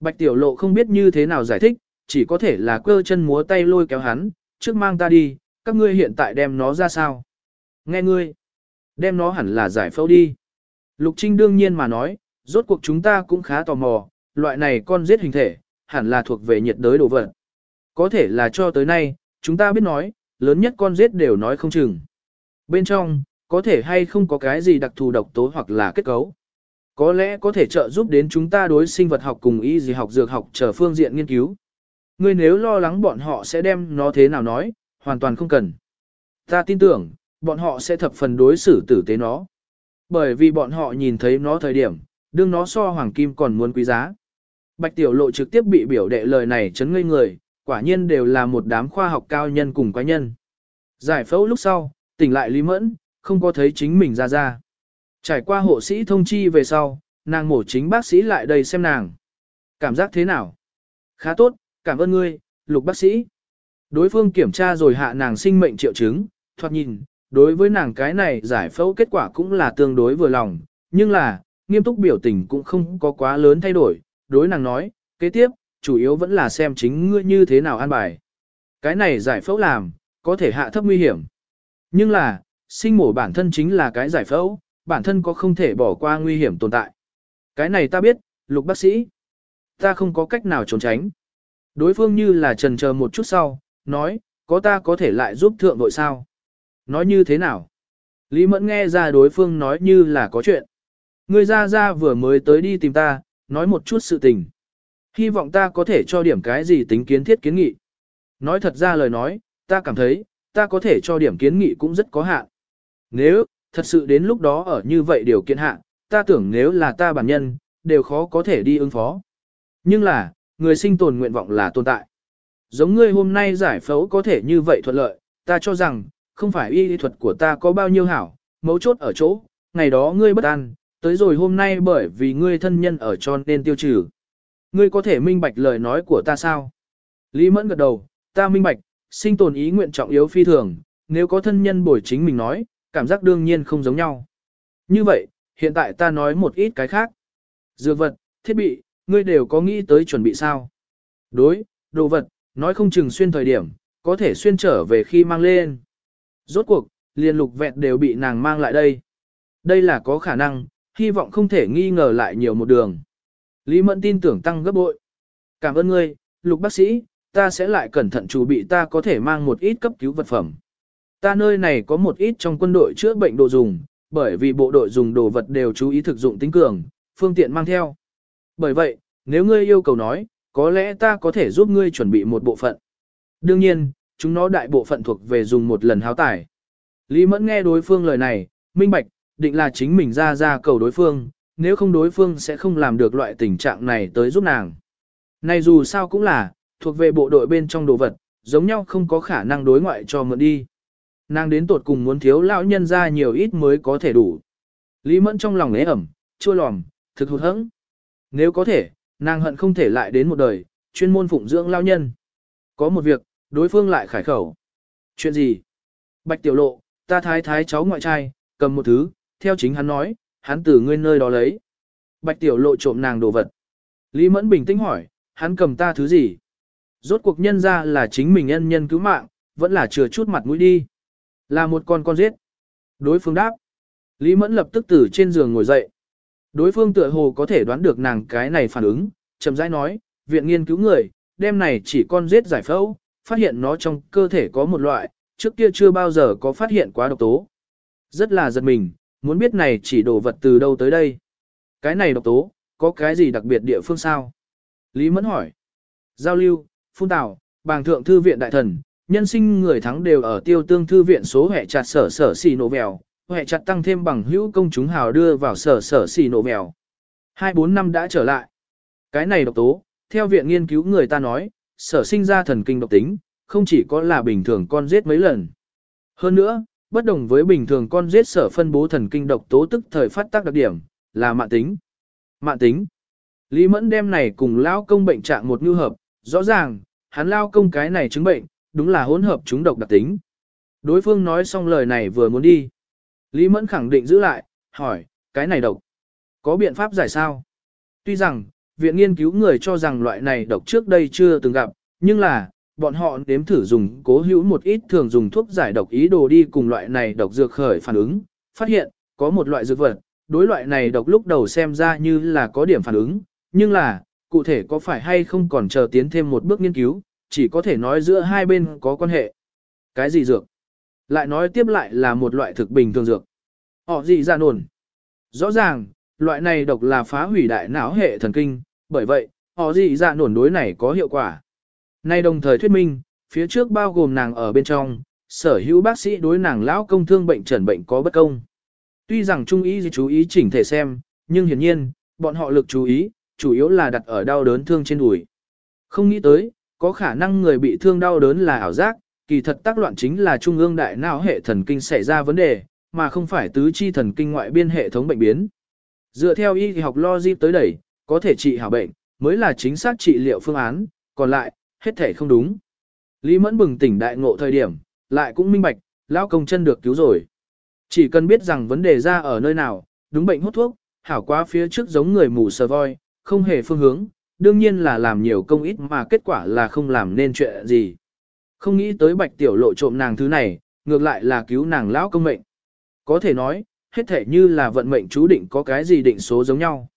Bạch Tiểu Lộ không biết như thế nào giải thích, chỉ có thể là cơ chân múa tay lôi kéo hắn, trước mang ta đi, các ngươi hiện tại đem nó ra sao. Nghe ngươi, đem nó hẳn là giải phẫu đi. Lục Trinh đương nhiên mà nói, rốt cuộc chúng ta cũng khá tò mò, loại này con giết hình thể, hẳn là thuộc về nhiệt đới đồ vật. Có thể là cho tới nay, chúng ta biết nói, lớn nhất con giết đều nói không chừng. Bên trong, có thể hay không có cái gì đặc thù độc tố hoặc là kết cấu. Có lẽ có thể trợ giúp đến chúng ta đối sinh vật học cùng y gì học dược học trở phương diện nghiên cứu. Ngươi nếu lo lắng bọn họ sẽ đem nó thế nào nói, hoàn toàn không cần. Ta tin tưởng, bọn họ sẽ thập phần đối xử tử tế nó. Bởi vì bọn họ nhìn thấy nó thời điểm, đương nó so hoàng kim còn muốn quý giá. Bạch Tiểu Lộ trực tiếp bị biểu đệ lời này chấn ngây người, quả nhiên đều là một đám khoa học cao nhân cùng quái nhân. Giải phẫu lúc sau, tỉnh lại Lý Mẫn, không có thấy chính mình ra ra. Trải qua hộ sĩ thông chi về sau, nàng mổ chính bác sĩ lại đây xem nàng. Cảm giác thế nào? Khá tốt, cảm ơn ngươi, lục bác sĩ. Đối phương kiểm tra rồi hạ nàng sinh mệnh triệu chứng, thoạt nhìn, đối với nàng cái này giải phẫu kết quả cũng là tương đối vừa lòng, nhưng là, nghiêm túc biểu tình cũng không có quá lớn thay đổi, đối nàng nói, kế tiếp, chủ yếu vẫn là xem chính ngươi như thế nào an bài. Cái này giải phẫu làm, có thể hạ thấp nguy hiểm. Nhưng là, sinh mổ bản thân chính là cái giải phẫu, bản thân có không thể bỏ qua nguy hiểm tồn tại. Cái này ta biết, lục bác sĩ. Ta không có cách nào trốn tránh. Đối phương như là trần chờ một chút sau, nói, có ta có thể lại giúp thượng vội sao. Nói như thế nào? Lý Mẫn nghe ra đối phương nói như là có chuyện. Người ra ra vừa mới tới đi tìm ta, nói một chút sự tình. Hy vọng ta có thể cho điểm cái gì tính kiến thiết kiến nghị. Nói thật ra lời nói, ta cảm thấy, ta có thể cho điểm kiến nghị cũng rất có hạn. Nếu, thật sự đến lúc đó ở như vậy điều kiện hạn, ta tưởng nếu là ta bản nhân, đều khó có thể đi ứng phó. Nhưng là, người sinh tồn nguyện vọng là tồn tại. Giống ngươi hôm nay giải phẫu có thể như vậy thuận lợi, ta cho rằng, không phải y lý thuật của ta có bao nhiêu hảo, mấu chốt ở chỗ, ngày đó ngươi bất an, tới rồi hôm nay bởi vì ngươi thân nhân ở cho nên tiêu trừ. Ngươi có thể minh bạch lời nói của ta sao? Lý Mẫn gật đầu, ta minh bạch, sinh tồn ý nguyện trọng yếu phi thường, nếu có thân nhân bồi chính mình nói, cảm giác đương nhiên không giống nhau. Như vậy, hiện tại ta nói một ít cái khác. Dược vật, thiết bị, ngươi đều có nghĩ tới chuẩn bị sao? Đối, đồ vật, nói không chừng xuyên thời điểm, có thể xuyên trở về khi mang lên. Rốt cuộc, liền lục vẹn đều bị nàng mang lại đây. Đây là có khả năng, hy vọng không thể nghi ngờ lại nhiều một đường. Lý Mẫn tin tưởng tăng gấp bội. Cảm ơn ngươi, lục bác sĩ, ta sẽ lại cẩn thận chuẩn bị ta có thể mang một ít cấp cứu vật phẩm. Ta nơi này có một ít trong quân đội chữa bệnh đồ dùng, bởi vì bộ đội dùng đồ vật đều chú ý thực dụng tính cường, phương tiện mang theo. Bởi vậy, nếu ngươi yêu cầu nói, có lẽ ta có thể giúp ngươi chuẩn bị một bộ phận. Đương nhiên, chúng nó đại bộ phận thuộc về dùng một lần háo tải. Lý Mẫn nghe đối phương lời này, minh bạch, định là chính mình ra ra cầu đối phương, nếu không đối phương sẽ không làm được loại tình trạng này tới giúp nàng. Này dù sao cũng là, thuộc về bộ đội bên trong đồ vật, giống nhau không có khả năng đối ngoại cho mượn đi. Nàng đến tột cùng muốn thiếu lão nhân ra nhiều ít mới có thể đủ. Lý Mẫn trong lòng ế ẩm, chua lòm, thực hụt hẫng. Nếu có thể, nàng hận không thể lại đến một đời, chuyên môn phụng dưỡng lao nhân. Có một việc, đối phương lại khải khẩu. Chuyện gì? Bạch tiểu lộ, ta thái thái cháu ngoại trai, cầm một thứ, theo chính hắn nói, hắn từ ngươi nơi đó lấy. Bạch tiểu lộ trộm nàng đồ vật. Lý Mẫn bình tĩnh hỏi, hắn cầm ta thứ gì? Rốt cuộc nhân ra là chính mình nhân nhân cứu mạng, vẫn là chừa chút mặt mũi đi. Là một con con giết. Đối phương đáp. Lý Mẫn lập tức từ trên giường ngồi dậy. Đối phương tựa hồ có thể đoán được nàng cái này phản ứng, chậm rãi nói, viện nghiên cứu người, đêm này chỉ con giết giải phẫu, phát hiện nó trong cơ thể có một loại, trước kia chưa bao giờ có phát hiện quá độc tố. Rất là giật mình, muốn biết này chỉ đồ vật từ đâu tới đây. Cái này độc tố, có cái gì đặc biệt địa phương sao? Lý Mẫn hỏi. Giao lưu, phun tảo, bàng thượng thư viện đại thần, nhân sinh người thắng đều ở tiêu tương thư viện số hệ chặt sở sở xì nổ vèo, hệ chặt tăng thêm bằng hữu công chúng hào đưa vào sở sở xì nổ vèo. Hai bốn năm đã trở lại. Cái này độc tố, theo viện nghiên cứu người ta nói, sở sinh ra thần kinh độc tính, không chỉ có là bình thường con giết mấy lần. Hơn nữa, bất đồng với bình thường con giết sở phân bố thần kinh độc tố tức thời phát tác đặc điểm, là mạng tính. Mạng tính. Lý Mẫn đem này cùng lao công bệnh trạng một như hợp, rõ ràng, hắn lao công cái này chứng bệnh, đúng là hỗn hợp chúng độc đặc tính. Đối phương nói xong lời này vừa muốn đi. Lý Mẫn khẳng định giữ lại, hỏi, cái này độc, có biện pháp giải sao? Tuy rằng, viện nghiên cứu người cho rằng loại này độc trước đây chưa từng gặp, nhưng là, bọn họ nếm thử dùng cố hữu một ít thường dùng thuốc giải độc ý đồ đi cùng loại này độc dược khởi phản ứng, phát hiện, có một loại dược vật, đối loại này độc lúc đầu xem ra như là có điểm phản ứng, nhưng là, cụ thể có phải hay không còn chờ tiến thêm một bước nghiên cứu, chỉ có thể nói giữa hai bên có quan hệ. Cái gì dược? Lại nói tiếp lại là một loại thực bình thường dược. Họ gì ra nồn? Rõ ràng, loại này độc là phá hủy đại não hệ thần kinh, bởi vậy, họ gì ra nổn đối này có hiệu quả. Nay đồng thời thuyết minh, phía trước bao gồm nàng ở bên trong, sở hữu bác sĩ đối nàng lão công thương bệnh trần bệnh có bất công. Tuy rằng trung ý chú ý chỉnh thể xem, nhưng hiển nhiên, bọn họ lực chú ý, chủ yếu là đặt ở đau đớn thương trên đùi. Không nghĩ tới, có khả năng người bị thương đau đớn là ảo giác, kỳ thật tác loạn chính là trung ương đại não hệ thần kinh xảy ra vấn đề, mà không phải tứ chi thần kinh ngoại biên hệ thống bệnh biến. Dựa theo y học logic tới đẩy, có thể trị hảo bệnh, mới là chính xác trị liệu phương án, còn lại, hết thể không đúng. Lý Mẫn bừng tỉnh đại ngộ thời điểm, lại cũng minh bạch, lão công chân được cứu rồi. Chỉ cần biết rằng vấn đề ra ở nơi nào, đúng bệnh hút thuốc, hảo quá phía trước giống người mù sờ voi, không hề phương hướng, đương nhiên là làm nhiều công ít mà kết quả là không làm nên chuyện gì. Không nghĩ tới bạch tiểu lộ trộm nàng thứ này, ngược lại là cứu nàng lão công mệnh. Có thể nói, hết thể như là vận mệnh chú định có cái gì định số giống nhau.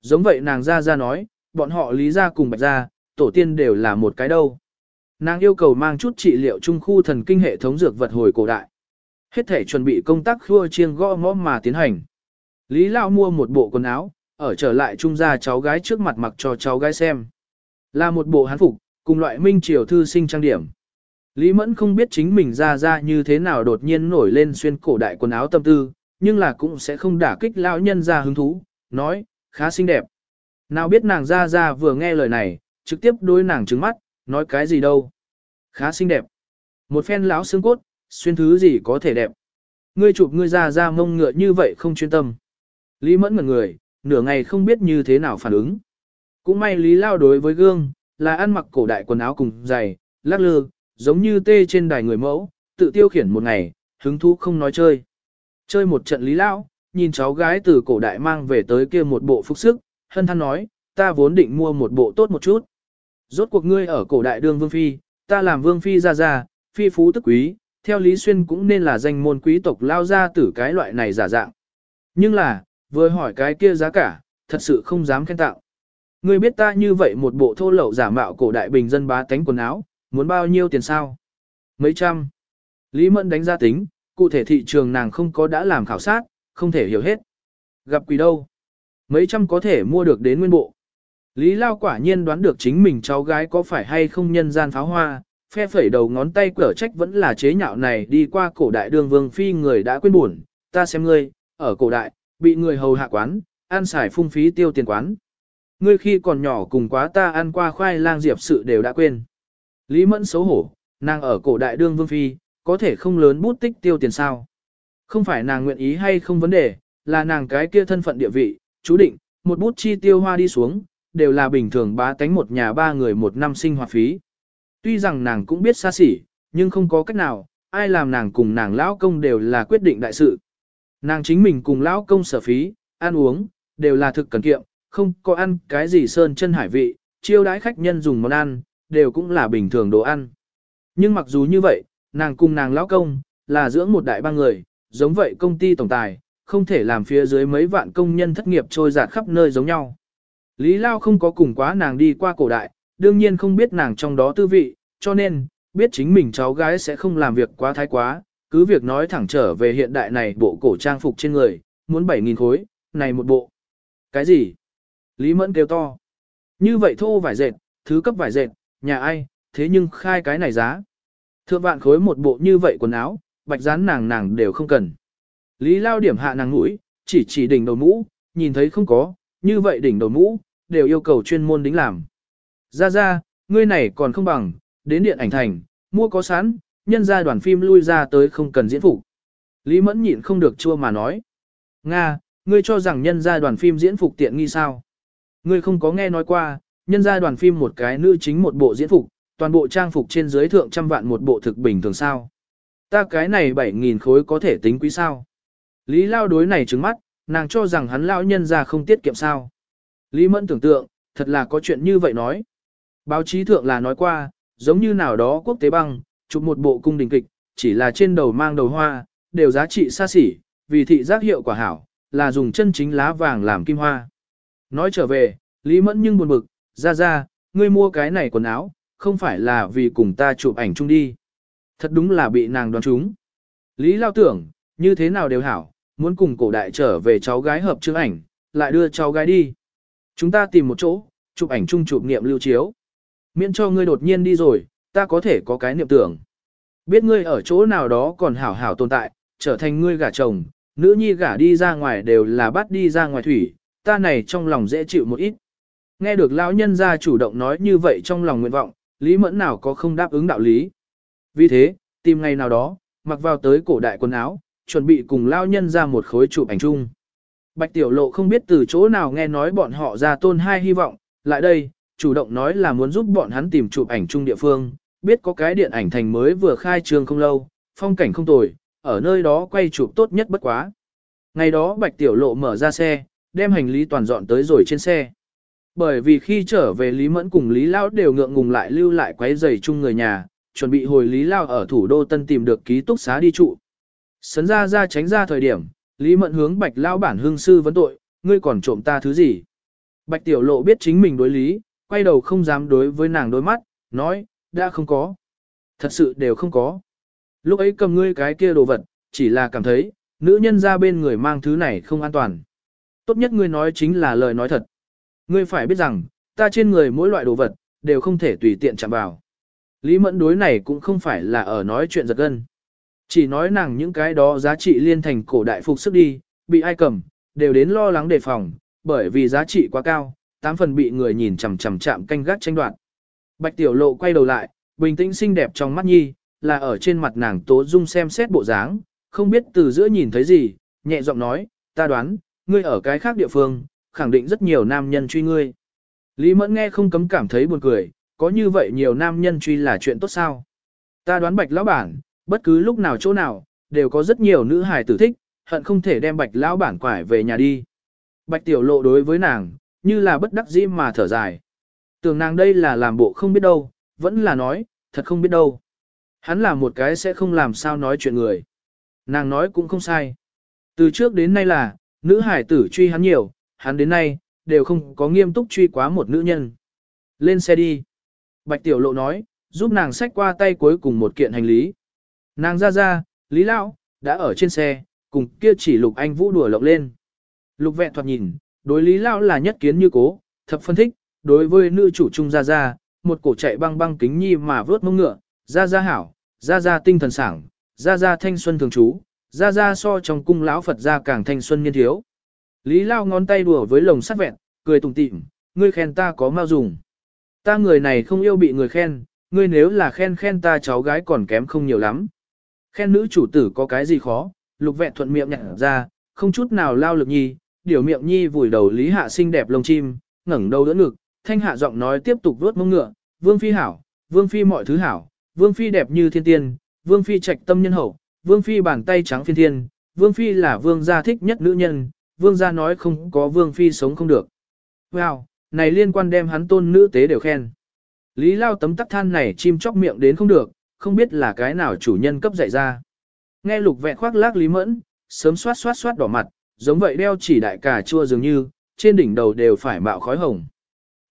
Giống vậy nàng ra ra nói, bọn họ lý ra cùng bạch ra, tổ tiên đều là một cái đâu. Nàng yêu cầu mang chút trị liệu trung khu thần kinh hệ thống dược vật hồi cổ đại. Hết thể chuẩn bị công tác khua chiêng gõ ngõ mà tiến hành. Lý Lão mua một bộ quần áo, ở trở lại trung gia cháu gái trước mặt mặc cho cháu gái xem. Là một bộ hán phục, cùng loại minh triều thư sinh trang điểm. Lý Mẫn không biết chính mình ra ra như thế nào đột nhiên nổi lên xuyên cổ đại quần áo tâm tư, nhưng là cũng sẽ không đả kích lão nhân ra hứng thú, nói, khá xinh đẹp. Nào biết nàng ra ra vừa nghe lời này, trực tiếp đối nàng trứng mắt, nói cái gì đâu. Khá xinh đẹp. Một phen lão xương cốt, xuyên thứ gì có thể đẹp. Ngươi chụp ngươi ra ra mông ngựa như vậy không chuyên tâm. Lý mẫn ngẩn người, nửa ngày không biết như thế nào phản ứng. Cũng may Lý Lao đối với gương, là ăn mặc cổ đại quần áo cùng giày, lắc lư, giống như tê trên đài người mẫu, tự tiêu khiển một ngày, hứng thú không nói chơi. Chơi một trận Lý Lao, nhìn cháu gái từ cổ đại mang về tới kia một bộ phục sức, hân than nói, ta vốn định mua một bộ tốt một chút. Rốt cuộc ngươi ở cổ đại đương vương phi, ta làm vương phi ra ra, phi phú tức quý, theo Lý Xuyên cũng nên là danh môn quý tộc lao ra tử cái loại này giả dạng. Nhưng là, vừa hỏi cái kia giá cả, thật sự không dám khen tạo. Ngươi biết ta như vậy một bộ thô lậu giả mạo cổ đại bình dân bá tánh quần áo, muốn bao nhiêu tiền sao? Mấy trăm. Lý Mẫn đánh giá tính, cụ thể thị trường nàng không có đã làm khảo sát, không thể hiểu hết. Gặp quỷ đâu? Mấy trăm có thể mua được đến nguyên bộ. Lý Lao quả nhiên đoán được chính mình cháu gái có phải hay không nhân gian pháo hoa, phe phẩy đầu ngón tay cở trách vẫn là chế nhạo này đi qua cổ đại đường vương phi người đã quên buồn, ta xem ngươi, ở cổ đại, bị người hầu hạ quán, ăn xài phung phí tiêu tiền quán. Ngươi khi còn nhỏ cùng quá ta ăn qua khoai lang diệp sự đều đã quên. Lý Mẫn xấu hổ, nàng ở cổ đại đương vương phi, có thể không lớn bút tích tiêu tiền sao. Không phải nàng nguyện ý hay không vấn đề, là nàng cái kia thân phận địa vị, chú định, một bút chi tiêu hoa đi xuống, đều là bình thường bá tánh một nhà ba người một năm sinh hoạt phí. Tuy rằng nàng cũng biết xa xỉ, nhưng không có cách nào, ai làm nàng cùng nàng lão công đều là quyết định đại sự. Nàng chính mình cùng lão công sở phí, ăn uống, đều là thực cần kiệm, không có ăn cái gì sơn chân hải vị, chiêu đãi khách nhân dùng món ăn, đều cũng là bình thường đồ ăn. Nhưng mặc dù như vậy, nàng cùng nàng lão công, là dưỡng một đại ba người, giống vậy công ty tổng tài, không thể làm phía dưới mấy vạn công nhân thất nghiệp trôi dạt khắp nơi giống nhau. Lý Lao không có cùng quá nàng đi qua cổ đại, đương nhiên không biết nàng trong đó tư vị, cho nên, biết chính mình cháu gái sẽ không làm việc quá thái quá, cứ việc nói thẳng trở về hiện đại này bộ cổ trang phục trên người, muốn 7.000 khối, này một bộ. Cái gì? Lý Mẫn kêu to. Như vậy thô vải dệt, thứ cấp vải dệt, nhà ai, thế nhưng khai cái này giá. Thượng vạn khối một bộ như vậy quần áo, bạch rán nàng nàng đều không cần. Lý Lao điểm hạ nàng mũi, chỉ chỉ đỉnh đầu mũ, nhìn thấy không có, như vậy đỉnh đầu mũ, đều yêu cầu chuyên môn đính làm. Ra ra, ngươi này còn không bằng, đến điện ảnh thành, mua có sẵn, nhân ra đoàn phim lui ra tới không cần diễn phục. Lý Mẫn nhịn không được chua mà nói. Nga, ngươi cho rằng nhân gia đoàn phim diễn phục tiện nghi sao? Ngươi không có nghe nói qua, nhân gia đoàn phim một cái nữ chính một bộ diễn phục, toàn bộ trang phục trên dưới thượng trăm vạn một bộ thực bình thường sao? Ta cái này 7.000 khối có thể tính quý sao? Lý Lao đối này trứng mắt, nàng cho rằng hắn lão nhân ra không tiết kiệm sao? Lý Mẫn tưởng tượng, thật là có chuyện như vậy nói. Báo chí thượng là nói qua, giống như nào đó quốc tế băng, chụp một bộ cung đình kịch, chỉ là trên đầu mang đầu hoa, đều giá trị xa xỉ, vì thị giác hiệu quả hảo, là dùng chân chính lá vàng làm kim hoa. Nói trở về, Lý Mẫn nhưng buồn bực, ra ra, ngươi mua cái này quần áo, không phải là vì cùng ta chụp ảnh chung đi. Thật đúng là bị nàng đoán trúng. Lý Lao tưởng, như thế nào đều hảo, muốn cùng cổ đại trở về cháu gái hợp chương ảnh, lại đưa cháu gái đi. Chúng ta tìm một chỗ, chụp ảnh chung chụp niệm lưu chiếu. Miễn cho ngươi đột nhiên đi rồi, ta có thể có cái niệm tưởng. Biết ngươi ở chỗ nào đó còn hảo hảo tồn tại, trở thành ngươi gả chồng, nữ nhi gả đi ra ngoài đều là bắt đi ra ngoài thủy, ta này trong lòng dễ chịu một ít. Nghe được lão nhân gia chủ động nói như vậy trong lòng nguyện vọng, Lý Mẫn nào có không đáp ứng đạo lý. Vì thế, tìm ngày nào đó, mặc vào tới cổ đại quần áo, chuẩn bị cùng lão nhân ra một khối chụp ảnh chung. Bạch Tiểu Lộ không biết từ chỗ nào nghe nói bọn họ ra tôn hai hy vọng, lại đây, chủ động nói là muốn giúp bọn hắn tìm chụp ảnh chung địa phương, biết có cái điện ảnh thành mới vừa khai trương không lâu, phong cảnh không tồi, ở nơi đó quay chụp tốt nhất bất quá. Ngày đó Bạch Tiểu Lộ mở ra xe, đem hành lý toàn dọn tới rồi trên xe. Bởi vì khi trở về Lý Mẫn cùng Lý Lao đều ngượng ngùng lại lưu lại quấy giày chung người nhà, chuẩn bị hồi Lý Lao ở thủ đô Tân tìm được ký túc xá đi trụ. Sấn ra ra tránh ra thời điểm, Lý Mẫn hướng Bạch Lão bản hương sư vấn tội, ngươi còn trộm ta thứ gì? Bạch Tiểu Lộ biết chính mình đối lý, quay đầu không dám đối với nàng đôi mắt, nói, đã không có. Thật sự đều không có. Lúc ấy cầm ngươi cái kia đồ vật, chỉ là cảm thấy, nữ nhân ra bên người mang thứ này không an toàn. Tốt nhất ngươi nói chính là lời nói thật. Ngươi phải biết rằng, ta trên người mỗi loại đồ vật, đều không thể tùy tiện chạm vào. Lý mẫn đối này cũng không phải là ở nói chuyện giật gân. Chỉ nói nàng những cái đó giá trị liên thành cổ đại phục sức đi, bị ai cầm, đều đến lo lắng đề phòng, bởi vì giá trị quá cao, tám phần bị người nhìn chằm chằm chạm canh gác tranh đoạt. Bạch Tiểu Lộ quay đầu lại, bình tĩnh xinh đẹp trong mắt nhi, là ở trên mặt nàng tố dung xem xét bộ dáng, không biết từ giữa nhìn thấy gì, nhẹ giọng nói, ta đoán, ngươi ở cái khác địa phương, khẳng định rất nhiều nam nhân truy ngươi. Lý Mẫn nghe không cấm cảm thấy buồn cười, có như vậy nhiều nam nhân truy là chuyện tốt sao? Ta đoán bạch lão bản, bất cứ lúc nào chỗ nào, đều có rất nhiều nữ hài tử thích, hận không thể đem bạch lão bản quải về nhà đi. Bạch tiểu lộ đối với nàng, như là bất đắc dĩ mà thở dài. Tưởng nàng đây là làm bộ không biết đâu, vẫn là nói, thật không biết đâu. Hắn là một cái sẽ không làm sao nói chuyện người. Nàng nói cũng không sai. Từ trước đến nay là, nữ hải tử truy hắn nhiều, hắn đến nay, đều không có nghiêm túc truy quá một nữ nhân. Lên xe đi. Bạch Tiểu Lộ nói, giúp nàng xách qua tay cuối cùng một kiện hành lý. Nàng ra ra, Lý Lão, đã ở trên xe, cùng kia chỉ Lục Anh Vũ đùa lộng lên. Lục vẹn thoạt nhìn, đối Lý Lão là nhất kiến như cố, thập phân thích, đối với nữ chủ trung ra ra, một cổ chạy băng băng kính nhi mà vớt mông ngựa, ra ra hảo, ra ra tinh thần sảng, ra ra thanh xuân thường trú, ra ra so trong cung lão Phật ra càng thanh xuân niên thiếu. Lý Lao ngón tay đùa với lồng sắt vẹn, cười tùng tịm, ngươi khen ta có mau dùng. Ta người này không yêu bị người khen, ngươi nếu là khen khen ta cháu gái còn kém không nhiều lắm. Khen nữ chủ tử có cái gì khó, lục vẹn thuận miệng nhận ra, không chút nào lao lực nhi, điều miệng nhi vùi đầu Lý Hạ xinh đẹp lông chim, ngẩng đầu đỡ ngực, thanh hạ giọng nói tiếp tục vuốt mông ngựa, vương phi hảo, vương phi mọi thứ hảo, vương phi đẹp như thiên tiên, vương phi trạch tâm nhân hậu, vương phi bàn tay trắng phiên thiên, vương phi là vương gia thích nhất nữ nhân, vương gia nói không có vương phi sống không được. Wow, này liên quan đem hắn tôn nữ tế đều khen. Lý Lao tấm tắc than này chim chóc miệng đến không được, không biết là cái nào chủ nhân cấp dạy ra. Nghe lục vẹn khoác lác Lý Mẫn, sớm xoát xoát xoát đỏ mặt, giống vậy đeo chỉ đại cà chua dường như, trên đỉnh đầu đều phải mạo khói hồng.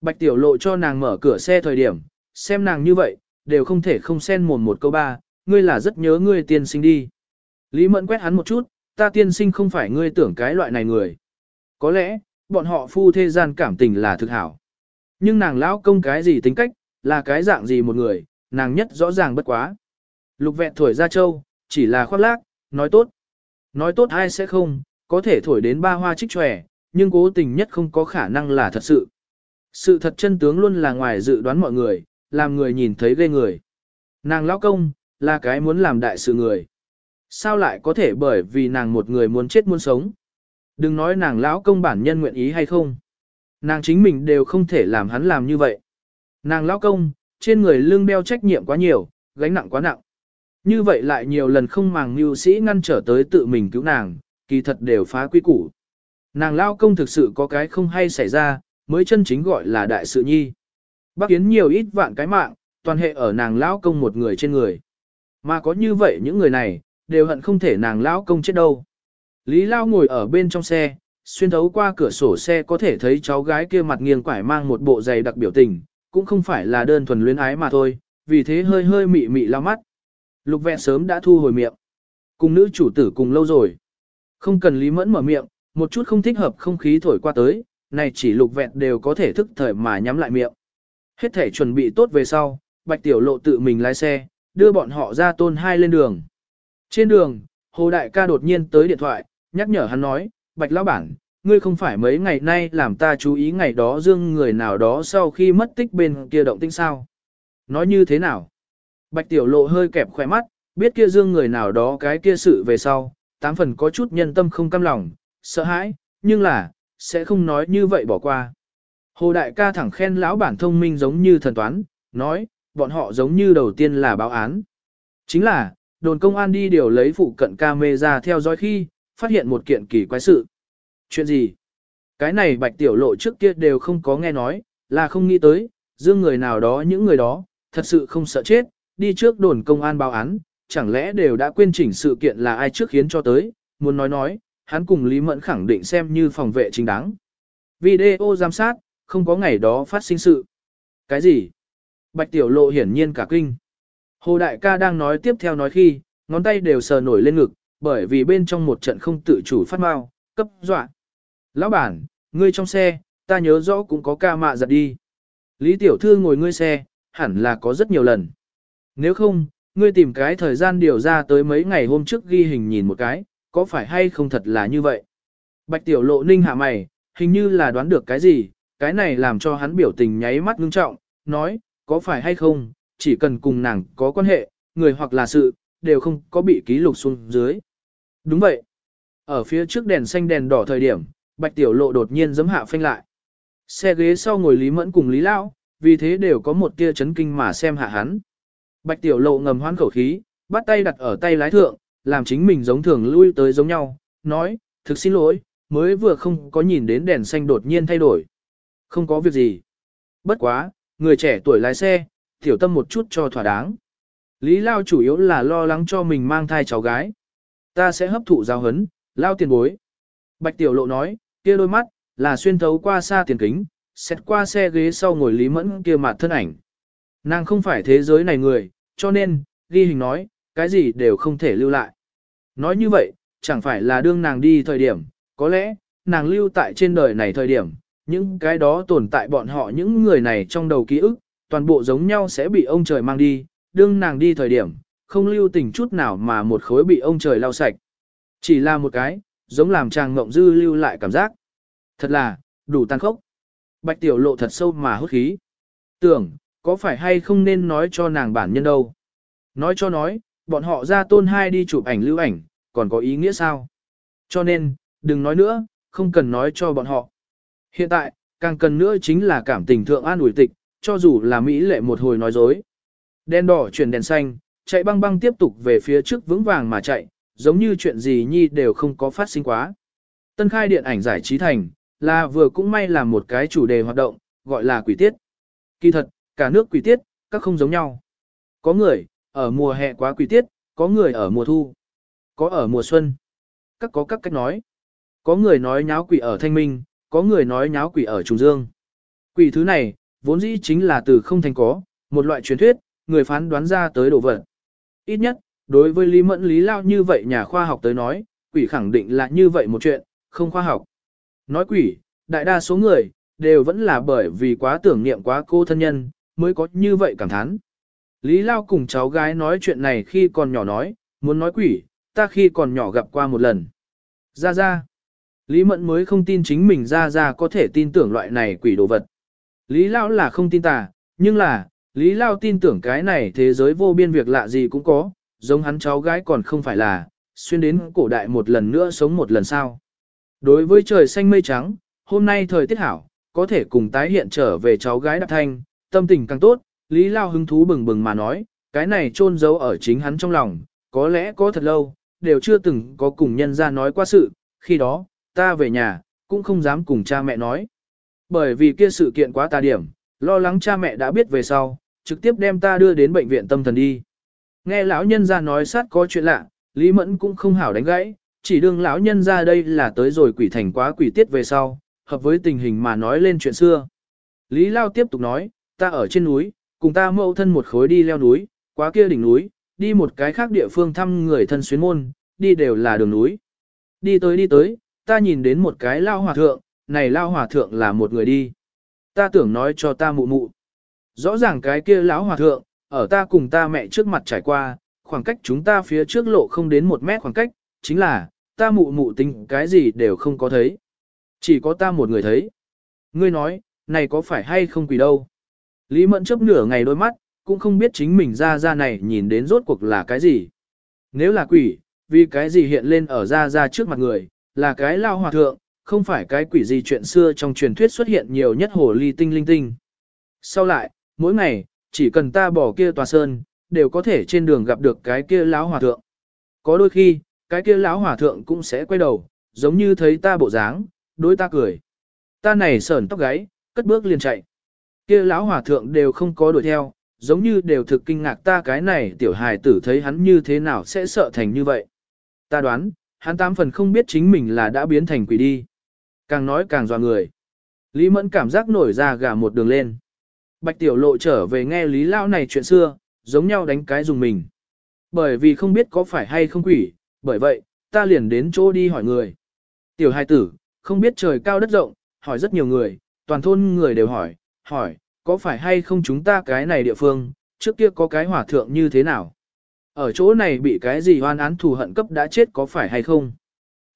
Bạch tiểu lộ cho nàng mở cửa xe thời điểm, xem nàng như vậy, đều không thể không xen mồm một câu ba, ngươi là rất nhớ ngươi tiên sinh đi. Lý Mẫn quét hắn một chút, ta tiên sinh không phải ngươi tưởng cái loại này người. Có lẽ, bọn họ phu thế gian cảm tình là thực hảo. Nhưng nàng lão công cái gì tính cách, là cái dạng gì một người, nàng nhất rõ ràng bất quá. Lục vẹn thổi ra châu, chỉ là khoác lác, nói tốt. Nói tốt ai sẽ không, có thể thổi đến ba hoa trích tròe, nhưng cố tình nhất không có khả năng là thật sự. Sự thật chân tướng luôn là ngoài dự đoán mọi người, làm người nhìn thấy ghê người. Nàng lão công, là cái muốn làm đại sự người. Sao lại có thể bởi vì nàng một người muốn chết muốn sống? Đừng nói nàng lão công bản nhân nguyện ý hay không. Nàng chính mình đều không thể làm hắn làm như vậy. Nàng lão công, trên người lương đeo trách nhiệm quá nhiều, gánh nặng quá nặng. Như vậy lại nhiều lần không màng mưu sĩ ngăn trở tới tự mình cứu nàng, kỳ thật đều phá quy củ. Nàng lão công thực sự có cái không hay xảy ra, mới chân chính gọi là đại sự nhi. Bác kiến nhiều ít vạn cái mạng, toàn hệ ở nàng lão công một người trên người. Mà có như vậy những người này, đều hận không thể nàng lão công chết đâu. Lý Lao ngồi ở bên trong xe, xuyên thấu qua cửa sổ xe có thể thấy cháu gái kia mặt nghiêng quải mang một bộ giày đặc biểu tình, cũng không phải là đơn thuần luyến ái mà thôi, vì thế hơi hơi mị mị lao mắt. Lục vẹn sớm đã thu hồi miệng. Cùng nữ chủ tử cùng lâu rồi. Không cần Lý Mẫn mở miệng, một chút không thích hợp không khí thổi qua tới, này chỉ lục vẹn đều có thể thức thời mà nhắm lại miệng. Hết thể chuẩn bị tốt về sau, Bạch Tiểu Lộ tự mình lái xe, đưa bọn họ ra tôn hai lên đường. Trên đường, Hồ Đại ca đột nhiên tới điện thoại, nhắc nhở hắn nói, Bạch Lão Bản, ngươi không phải mấy ngày nay làm ta chú ý ngày đó dương người nào đó sau khi mất tích bên kia động tinh sao. Nói như thế nào? Bạch Tiểu Lộ hơi kẹp khỏe mắt, biết kia dương người nào đó cái kia sự về sau, tám phần có chút nhân tâm không cam lòng, sợ hãi, nhưng là, sẽ không nói như vậy bỏ qua. Hồ Đại ca thẳng khen lão bản thông minh giống như thần toán, nói, bọn họ giống như đầu tiên là báo án. Chính là, đồn công an đi điều lấy phụ cận camera theo dõi khi, phát hiện một kiện kỳ quái sự. Chuyện gì? Cái này bạch tiểu lộ trước kia đều không có nghe nói, là không nghĩ tới, dương người nào đó những người đó, thật sự không sợ chết, đi trước đồn công an báo án, chẳng lẽ đều đã quên chỉnh sự kiện là ai trước khiến cho tới, muốn nói nói, hắn cùng Lý Mẫn khẳng định xem như phòng vệ chính đáng. Video giám sát, không có ngày đó phát sinh sự. Cái gì? Bạch tiểu lộ hiển nhiên cả kinh. Hồ đại ca đang nói tiếp theo nói khi, ngón tay đều sờ nổi lên ngực, bởi vì bên trong một trận không tự chủ phát mau, cấp dọa. Lão bản, ngươi trong xe, ta nhớ rõ cũng có ca mạ giật đi. Lý tiểu thư ngồi ngươi xe, hẳn là có rất nhiều lần. Nếu không, ngươi tìm cái thời gian điều ra tới mấy ngày hôm trước ghi hình nhìn một cái, có phải hay không thật là như vậy? Bạch tiểu lộ ninh hạ mày, hình như là đoán được cái gì, cái này làm cho hắn biểu tình nháy mắt ngưng trọng, nói, có phải hay không, chỉ cần cùng nàng có quan hệ, người hoặc là sự, đều không có bị ký lục xuống dưới. Đúng vậy. Ở phía trước đèn xanh đèn đỏ thời điểm, Bạch Tiểu Lộ đột nhiên giấm hạ phanh lại. Xe ghế sau ngồi Lý Mẫn cùng Lý Lão, vì thế đều có một tia chấn kinh mà xem hạ hắn. Bạch Tiểu Lộ ngầm hoán khẩu khí, bắt tay đặt ở tay lái thượng, làm chính mình giống thường lui tới giống nhau, nói, thực xin lỗi, mới vừa không có nhìn đến đèn xanh đột nhiên thay đổi. Không có việc gì. Bất quá, người trẻ tuổi lái xe, tiểu tâm một chút cho thỏa đáng. Lý Lao chủ yếu là lo lắng cho mình mang thai cháu gái. Ta sẽ hấp thụ giáo hấn, Lao tiền bối. Bạch tiểu lộ nói, kia đôi mắt, là xuyên thấu qua xa tiền kính, xét qua xe ghế sau ngồi Lý Mẫn kia mặt thân ảnh. Nàng không phải thế giới này người, cho nên, ghi hình nói, cái gì đều không thể lưu lại. Nói như vậy, chẳng phải là đương nàng đi thời điểm, có lẽ, nàng lưu tại trên đời này thời điểm, những cái đó tồn tại bọn họ những người này trong đầu ký ức, toàn bộ giống nhau sẽ bị ông trời mang đi, đương nàng đi thời điểm, không lưu tình chút nào mà một khối bị ông trời lau sạch. Chỉ là một cái, giống làm chàng ngộng dư lưu lại cảm giác. Thật là, đủ tàn khốc. Bạch tiểu lộ thật sâu mà hốt khí. Tưởng, có phải hay không nên nói cho nàng bản nhân đâu. Nói cho nói, bọn họ ra tôn hai đi chụp ảnh lưu ảnh, còn có ý nghĩa sao? Cho nên, đừng nói nữa, không cần nói cho bọn họ. Hiện tại, càng cần nữa chính là cảm tình thượng an ủi tịch, cho dù là Mỹ lệ một hồi nói dối. Đen đỏ chuyển đèn xanh, chạy băng băng tiếp tục về phía trước vững vàng mà chạy, giống như chuyện gì nhi đều không có phát sinh quá. Tân khai điện ảnh giải trí thành, là vừa cũng may làm một cái chủ đề hoạt động, gọi là quỷ tiết. Kỳ thật, cả nước quỷ tiết, các không giống nhau. Có người, ở mùa hè quá quỷ tiết, có người ở mùa thu, có ở mùa xuân. Các có các cách nói. Có người nói nháo quỷ ở thanh minh, có người nói nháo quỷ ở trùng dương. Quỷ thứ này, vốn dĩ chính là từ không thành có, một loại truyền thuyết, người phán đoán ra tới đồ vật. Ít nhất, đối với Lý Mẫn Lý Lao như vậy nhà khoa học tới nói, quỷ khẳng định là như vậy một chuyện, không khoa học. Nói quỷ, đại đa số người, đều vẫn là bởi vì quá tưởng niệm quá cô thân nhân, mới có như vậy cảm thán. Lý Lao cùng cháu gái nói chuyện này khi còn nhỏ nói, muốn nói quỷ, ta khi còn nhỏ gặp qua một lần. Ra ra. Lý Mẫn mới không tin chính mình ra ra có thể tin tưởng loại này quỷ đồ vật. Lý Lao là không tin tà, nhưng là, Lý Lao tin tưởng cái này thế giới vô biên việc lạ gì cũng có, giống hắn cháu gái còn không phải là, xuyên đến cổ đại một lần nữa sống một lần sau. Đối với trời xanh mây trắng, hôm nay thời tiết hảo, có thể cùng tái hiện trở về cháu gái đạp thanh, tâm tình càng tốt, Lý Lao hứng thú bừng bừng mà nói, cái này chôn giấu ở chính hắn trong lòng, có lẽ có thật lâu, đều chưa từng có cùng nhân ra nói qua sự, khi đó, ta về nhà, cũng không dám cùng cha mẹ nói. Bởi vì kia sự kiện quá tà điểm, lo lắng cha mẹ đã biết về sau, trực tiếp đem ta đưa đến bệnh viện tâm thần đi. Nghe lão nhân ra nói sát có chuyện lạ, Lý Mẫn cũng không hảo đánh gãy, chỉ đương lão nhân ra đây là tới rồi quỷ thành quá quỷ tiết về sau, hợp với tình hình mà nói lên chuyện xưa. Lý Lao tiếp tục nói, ta ở trên núi, cùng ta mẫu thân một khối đi leo núi, quá kia đỉnh núi, đi một cái khác địa phương thăm người thân xuyến môn, đi đều là đường núi. Đi tới đi tới, ta nhìn đến một cái lao hòa thượng, này lao hòa thượng là một người đi. Ta tưởng nói cho ta mụ mụ. Rõ ràng cái kia lão hòa thượng, ở ta cùng ta mẹ trước mặt trải qua, khoảng cách chúng ta phía trước lộ không đến một mét khoảng cách, chính là, ta mụ mụ tính cái gì đều không có thấy. Chỉ có ta một người thấy. Ngươi nói, này có phải hay không quỷ đâu. Lý Mẫn chấp nửa ngày đôi mắt, cũng không biết chính mình ra ra này nhìn đến rốt cuộc là cái gì. Nếu là quỷ, vì cái gì hiện lên ở ra ra trước mặt người, là cái lao hòa thượng, không phải cái quỷ gì chuyện xưa trong truyền thuyết xuất hiện nhiều nhất hồ ly tinh linh tinh. Sau lại, mỗi ngày, chỉ cần ta bỏ kia tòa sơn, đều có thể trên đường gặp được cái kia lão hòa thượng. Có đôi khi, cái kia lão hòa thượng cũng sẽ quay đầu, giống như thấy ta bộ dáng, đối ta cười. Ta này sởn tóc gáy, cất bước liền chạy. Kia lão hòa thượng đều không có đuổi theo, giống như đều thực kinh ngạc ta cái này tiểu hài tử thấy hắn như thế nào sẽ sợ thành như vậy. Ta đoán, hắn tám phần không biết chính mình là đã biến thành quỷ đi. Càng nói càng dọa người. Lý Mẫn cảm giác nổi ra gà một đường lên. Bạch Tiểu Lộ trở về nghe Lý Lão này chuyện xưa, giống nhau đánh cái dùng mình. Bởi vì không biết có phải hay không quỷ, bởi vậy, ta liền đến chỗ đi hỏi người. Tiểu hai tử, không biết trời cao đất rộng, hỏi rất nhiều người, toàn thôn người đều hỏi, hỏi, có phải hay không chúng ta cái này địa phương, trước kia có cái hỏa thượng như thế nào? Ở chỗ này bị cái gì hoan án thù hận cấp đã chết có phải hay không?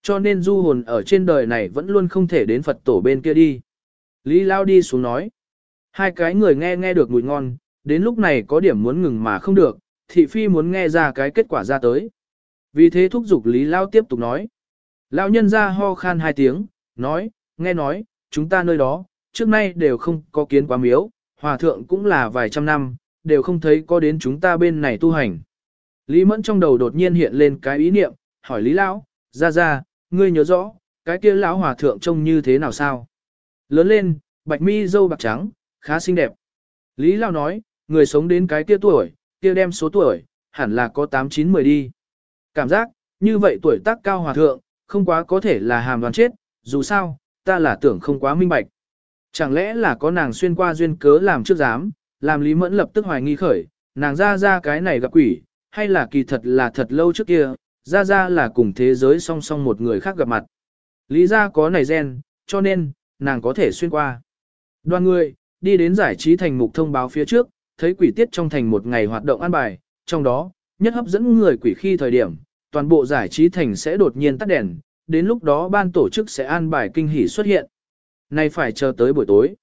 Cho nên du hồn ở trên đời này vẫn luôn không thể đến Phật tổ bên kia đi. Lý Lao đi xuống nói. Hai cái người nghe nghe được mùi ngon, đến lúc này có điểm muốn ngừng mà không được, thị phi muốn nghe ra cái kết quả ra tới. Vì thế thúc giục Lý Lao tiếp tục nói. Lão nhân ra ho khan hai tiếng, nói, nghe nói, chúng ta nơi đó, trước nay đều không có kiến quá miếu, hòa thượng cũng là vài trăm năm, đều không thấy có đến chúng ta bên này tu hành. Lý Mẫn trong đầu đột nhiên hiện lên cái ý niệm, hỏi Lý Lão, ra ra, ngươi nhớ rõ, cái kia lão hòa thượng trông như thế nào sao? Lớn lên, bạch mi dâu bạc trắng, khá xinh đẹp. Lý Lão nói, người sống đến cái kia tuổi, kia đem số tuổi, hẳn là có 8-9-10 đi. Cảm giác, như vậy tuổi tác cao hòa thượng, không quá có thể là hàm đoàn chết, dù sao, ta là tưởng không quá minh bạch. Chẳng lẽ là có nàng xuyên qua duyên cớ làm trước giám, làm Lý Mẫn lập tức hoài nghi khởi, nàng ra ra cái này gặp quỷ, hay là kỳ thật là thật lâu trước kia, ra ra là cùng thế giới song song một người khác gặp mặt. Lý ra có này gen, cho nên, nàng có thể xuyên qua. Đoàn người, đi đến giải trí thành mục thông báo phía trước, thấy quỷ tiết trong thành một ngày hoạt động an bài, trong đó, nhất hấp dẫn người quỷ khi thời điểm, toàn bộ giải trí thành sẽ đột nhiên tắt đèn, đến lúc đó ban tổ chức sẽ an bài kinh hỉ xuất hiện. Này phải chờ tới buổi tối.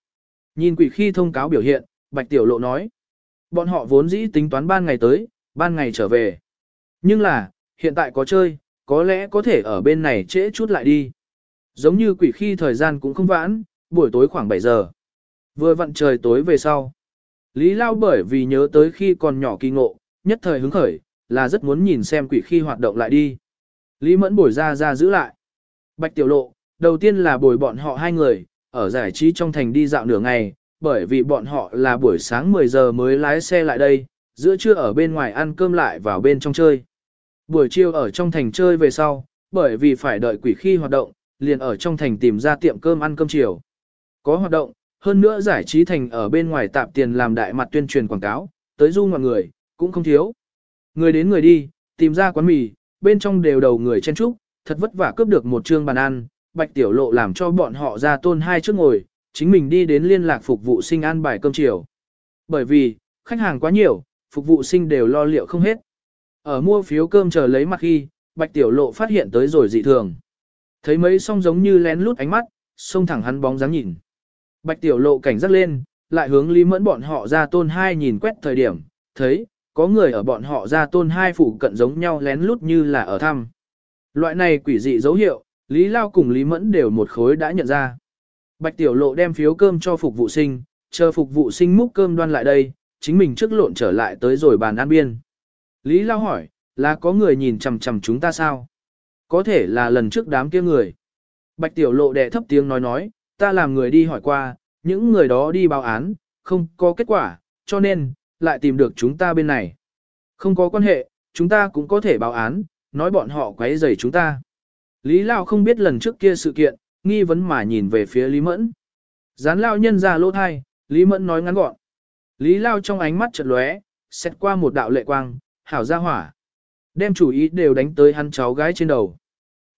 Nhìn quỷ khi thông cáo biểu hiện, Bạch Tiểu Lộ nói. Bọn họ vốn dĩ tính toán ban ngày tới, ban ngày trở về. Nhưng là, hiện tại có chơi, có lẽ có thể ở bên này trễ chút lại đi. Giống như quỷ khi thời gian cũng không vãn, buổi tối khoảng 7 giờ. Vừa vặn trời tối về sau. Lý Lao bởi vì nhớ tới khi còn nhỏ kỳ ngộ, nhất thời hứng khởi, là rất muốn nhìn xem quỷ khi hoạt động lại đi. Lý Mẫn bồi ra ra giữ lại. Bạch Tiểu Lộ, đầu tiên là bồi bọn họ hai người, ở giải trí trong thành đi dạo nửa ngày, bởi vì bọn họ là buổi sáng 10 giờ mới lái xe lại đây, giữa trưa ở bên ngoài ăn cơm lại vào bên trong chơi. Buổi chiều ở trong thành chơi về sau, bởi vì phải đợi quỷ khi hoạt động, liền ở trong thành tìm ra tiệm cơm ăn cơm chiều. Có hoạt động, hơn nữa giải trí thành ở bên ngoài tạp tiền làm đại mặt tuyên truyền quảng cáo, tới du mọi người, cũng không thiếu. Người đến người đi, tìm ra quán mì, bên trong đều đầu người chen trúc, thật vất vả cướp được một trương bàn ăn, bạch tiểu lộ làm cho bọn họ ra tôn hai trước ngồi, chính mình đi đến liên lạc phục vụ sinh ăn bài cơm chiều. Bởi vì, khách hàng quá nhiều, phục vụ sinh đều lo liệu không hết. Ở mua phiếu cơm chờ lấy mặt khi, bạch tiểu lộ phát hiện tới rồi dị thường. Thấy mấy song giống như lén lút ánh mắt, xông thẳng hắn bóng dáng nhìn. Bạch tiểu lộ cảnh giác lên, lại hướng Lý Mẫn bọn họ ra tôn hai nhìn quét thời điểm, thấy, có người ở bọn họ ra tôn hai phủ cận giống nhau lén lút như là ở thăm. Loại này quỷ dị dấu hiệu, Lý Lao cùng Lý Mẫn đều một khối đã nhận ra. Bạch tiểu lộ đem phiếu cơm cho phục vụ sinh, chờ phục vụ sinh múc cơm đoan lại đây, chính mình trước lộn trở lại tới rồi bàn ăn biên. Lý Lao hỏi, là có người nhìn chằm chằm chúng ta sao? Có thể là lần trước đám kia người. Bạch tiểu lộ đệ thấp tiếng nói nói, ta làm người đi hỏi qua, những người đó đi báo án, không có kết quả, cho nên, lại tìm được chúng ta bên này. Không có quan hệ, chúng ta cũng có thể báo án, nói bọn họ quấy rầy chúng ta. Lý Lao không biết lần trước kia sự kiện, nghi vấn mà nhìn về phía Lý Mẫn. Gián Lao nhân ra lỗ thai, Lý Mẫn nói ngắn gọn. Lý Lao trong ánh mắt chợt lóe, xét qua một đạo lệ quang, hảo ra hỏa. Đem chủ ý đều đánh tới hắn cháu gái trên đầu.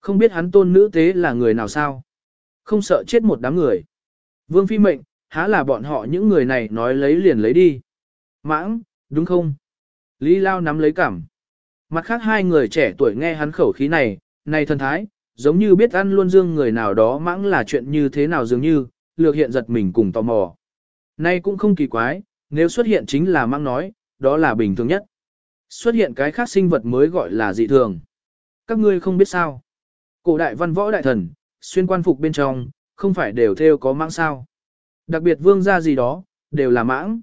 Không biết hắn tôn nữ tế là người nào sao? Không sợ chết một đám người. Vương phi mệnh, há là bọn họ những người này nói lấy liền lấy đi. Mãng, đúng không? Lý Lao nắm lấy cảm. Mặt khác hai người trẻ tuổi nghe hắn khẩu khí này, này thần thái, giống như biết ăn luôn dương người nào đó mãng là chuyện như thế nào dường như, lược hiện giật mình cùng tò mò. Nay cũng không kỳ quái, nếu xuất hiện chính là mãng nói, đó là bình thường nhất. Xuất hiện cái khác sinh vật mới gọi là dị thường. Các ngươi không biết sao. Cổ đại văn võ đại thần, xuyên quan phục bên trong, không phải đều theo có mãng sao. Đặc biệt vương gia gì đó, đều là mãng.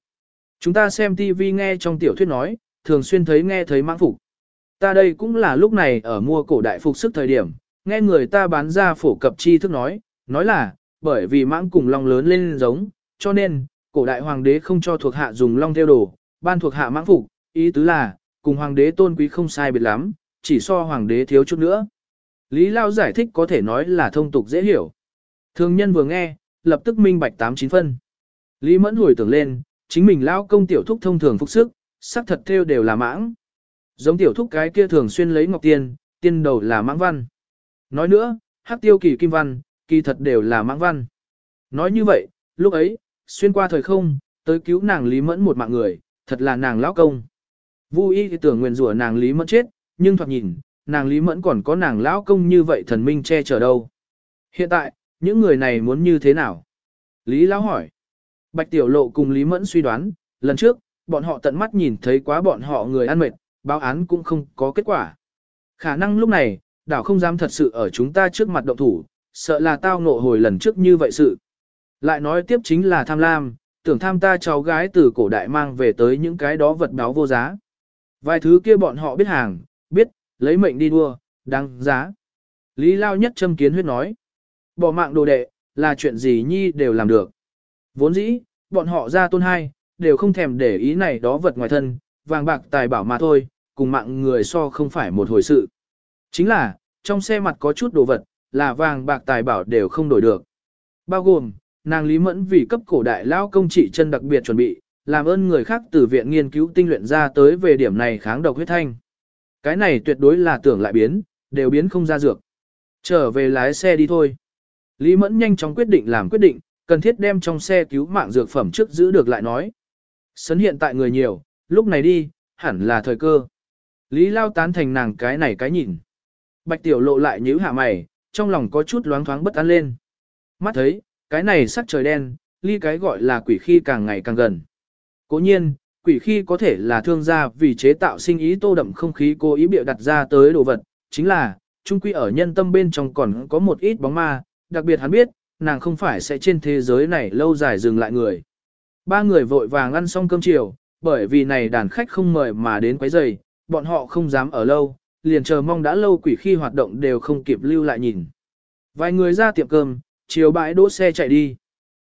Chúng ta xem TV nghe trong tiểu thuyết nói, thường xuyên thấy nghe thấy mãng phục. Ta đây cũng là lúc này ở mua cổ đại phục sức thời điểm, nghe người ta bán ra phổ cập chi thức nói, nói là, bởi vì mãng cùng long lớn lên giống, cho nên, cổ đại hoàng đế không cho thuộc hạ dùng long theo đồ, ban thuộc hạ mãng phục, ý tứ là, cùng hoàng đế tôn quý không sai biệt lắm, chỉ so hoàng đế thiếu chút nữa. Lý Lao giải thích có thể nói là thông tục dễ hiểu. Thường nhân vừa nghe, lập tức minh bạch tám chín phân. Lý Mẫn hồi tưởng lên, chính mình Lao công tiểu thúc thông thường phục sức, sắc thật theo đều là mãng. Giống tiểu thúc cái kia thường xuyên lấy ngọc tiền, tiên đầu là mãng văn. Nói nữa, hắc tiêu kỳ kim văn, kỳ thật đều là mãng văn. Nói như vậy, lúc ấy, xuyên qua thời không, tới cứu nàng Lý Mẫn một mạng người, thật là nàng lão công. Vu y thì tưởng nguyền rủa nàng Lý Mẫn chết, nhưng thoạt nhìn, nàng Lý Mẫn còn có nàng lão công như vậy thần minh che chở đâu. Hiện tại, những người này muốn như thế nào? Lý lão hỏi. Bạch Tiểu Lộ cùng Lý Mẫn suy đoán, lần trước, bọn họ tận mắt nhìn thấy quá bọn họ người ăn mệt, báo án cũng không có kết quả. Khả năng lúc này, đảo không dám thật sự ở chúng ta trước mặt động thủ, sợ là tao ngộ hồi lần trước như vậy sự. Lại nói tiếp chính là tham lam, tưởng tham ta cháu gái từ cổ đại mang về tới những cái đó vật báo vô giá. Vài thứ kia bọn họ biết hàng, biết, lấy mệnh đi đua, đáng giá. Lý Lao nhất châm kiến huyết nói. Bỏ mạng đồ đệ, là chuyện gì nhi đều làm được. Vốn dĩ, bọn họ ra tôn hai, đều không thèm để ý này đó vật ngoài thân, vàng bạc tài bảo mà thôi, cùng mạng người so không phải một hồi sự. Chính là, trong xe mặt có chút đồ vật, là vàng bạc tài bảo đều không đổi được. Bao gồm, nàng Lý Mẫn vì cấp cổ đại lao công trị chân đặc biệt chuẩn bị, làm ơn người khác từ viện nghiên cứu tinh luyện ra tới về điểm này kháng độc huyết thanh. Cái này tuyệt đối là tưởng lại biến, đều biến không ra dược. Trở về lái xe đi thôi. Lý Mẫn nhanh chóng quyết định làm quyết định, cần thiết đem trong xe cứu mạng dược phẩm trước giữ được lại nói. Sấn hiện tại người nhiều, lúc này đi, hẳn là thời cơ. Lý Lao tán thành nàng cái này cái nhìn. Bạch tiểu lộ lại nhíu hạ mày, trong lòng có chút loáng thoáng bất an lên. Mắt thấy, cái này sắc trời đen, ly cái gọi là quỷ khi càng ngày càng gần. Cố nhiên, quỷ khi có thể là thương gia vì chế tạo sinh ý tô đậm không khí cố ý bịa đặt ra tới đồ vật, chính là, trung quy ở nhân tâm bên trong còn có một ít bóng ma, đặc biệt hắn biết, nàng không phải sẽ trên thế giới này lâu dài dừng lại người. Ba người vội vàng ăn xong cơm chiều, bởi vì này đàn khách không mời mà đến quấy rầy, bọn họ không dám ở lâu, liền chờ mong đã lâu quỷ khi hoạt động đều không kịp lưu lại nhìn. Vài người ra tiệm cơm, chiều bãi đỗ xe chạy đi.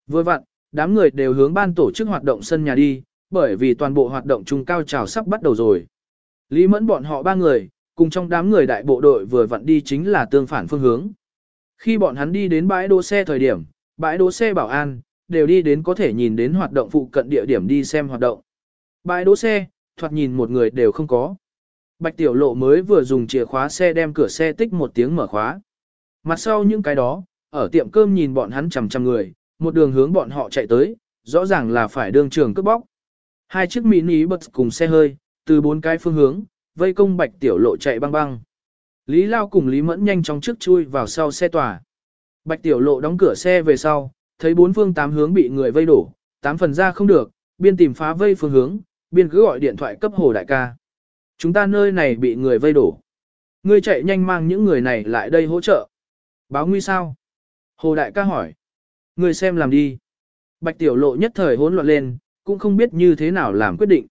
Vừa vặn, đám người đều hướng ban tổ chức hoạt động sân nhà đi, bởi vì toàn bộ hoạt động trung cao trào sắp bắt đầu rồi. Lý mẫn bọn họ ba người, cùng trong đám người đại bộ đội vừa vặn đi chính là tương phản phương hướng. Khi bọn hắn đi đến bãi đỗ xe thời điểm, bãi đỗ xe bảo an, đều đi đến có thể nhìn đến hoạt động phụ cận địa điểm đi xem hoạt động. Bãi đỗ xe, thoạt nhìn một người đều không có. Bạch Tiểu Lộ mới vừa dùng chìa khóa xe đem cửa xe tích một tiếng mở khóa. Mặt sau những cái đó, ở tiệm cơm nhìn bọn hắn chằm chằm người, một đường hướng bọn họ chạy tới, rõ ràng là phải đương trường cướp bóc. Hai chiếc mini bật cùng xe hơi, từ bốn cái phương hướng, vây công Bạch Tiểu Lộ chạy băng băng. Lý Lao cùng Lý Mẫn nhanh chóng trước chui vào sau xe tòa. Bạch Tiểu Lộ đóng cửa xe về sau, thấy bốn phương tám hướng bị người vây đổ, tám phần ra không được, biên tìm phá vây phương hướng, biên cứ gọi điện thoại cấp hồ đại ca. Chúng ta nơi này bị người vây đổ. Ngươi chạy nhanh mang những người này lại đây hỗ trợ. Báo nguy sao? Hồ đại ca hỏi. Ngươi xem làm đi. Bạch tiểu lộ nhất thời hỗn loạn lên, cũng không biết như thế nào làm quyết định.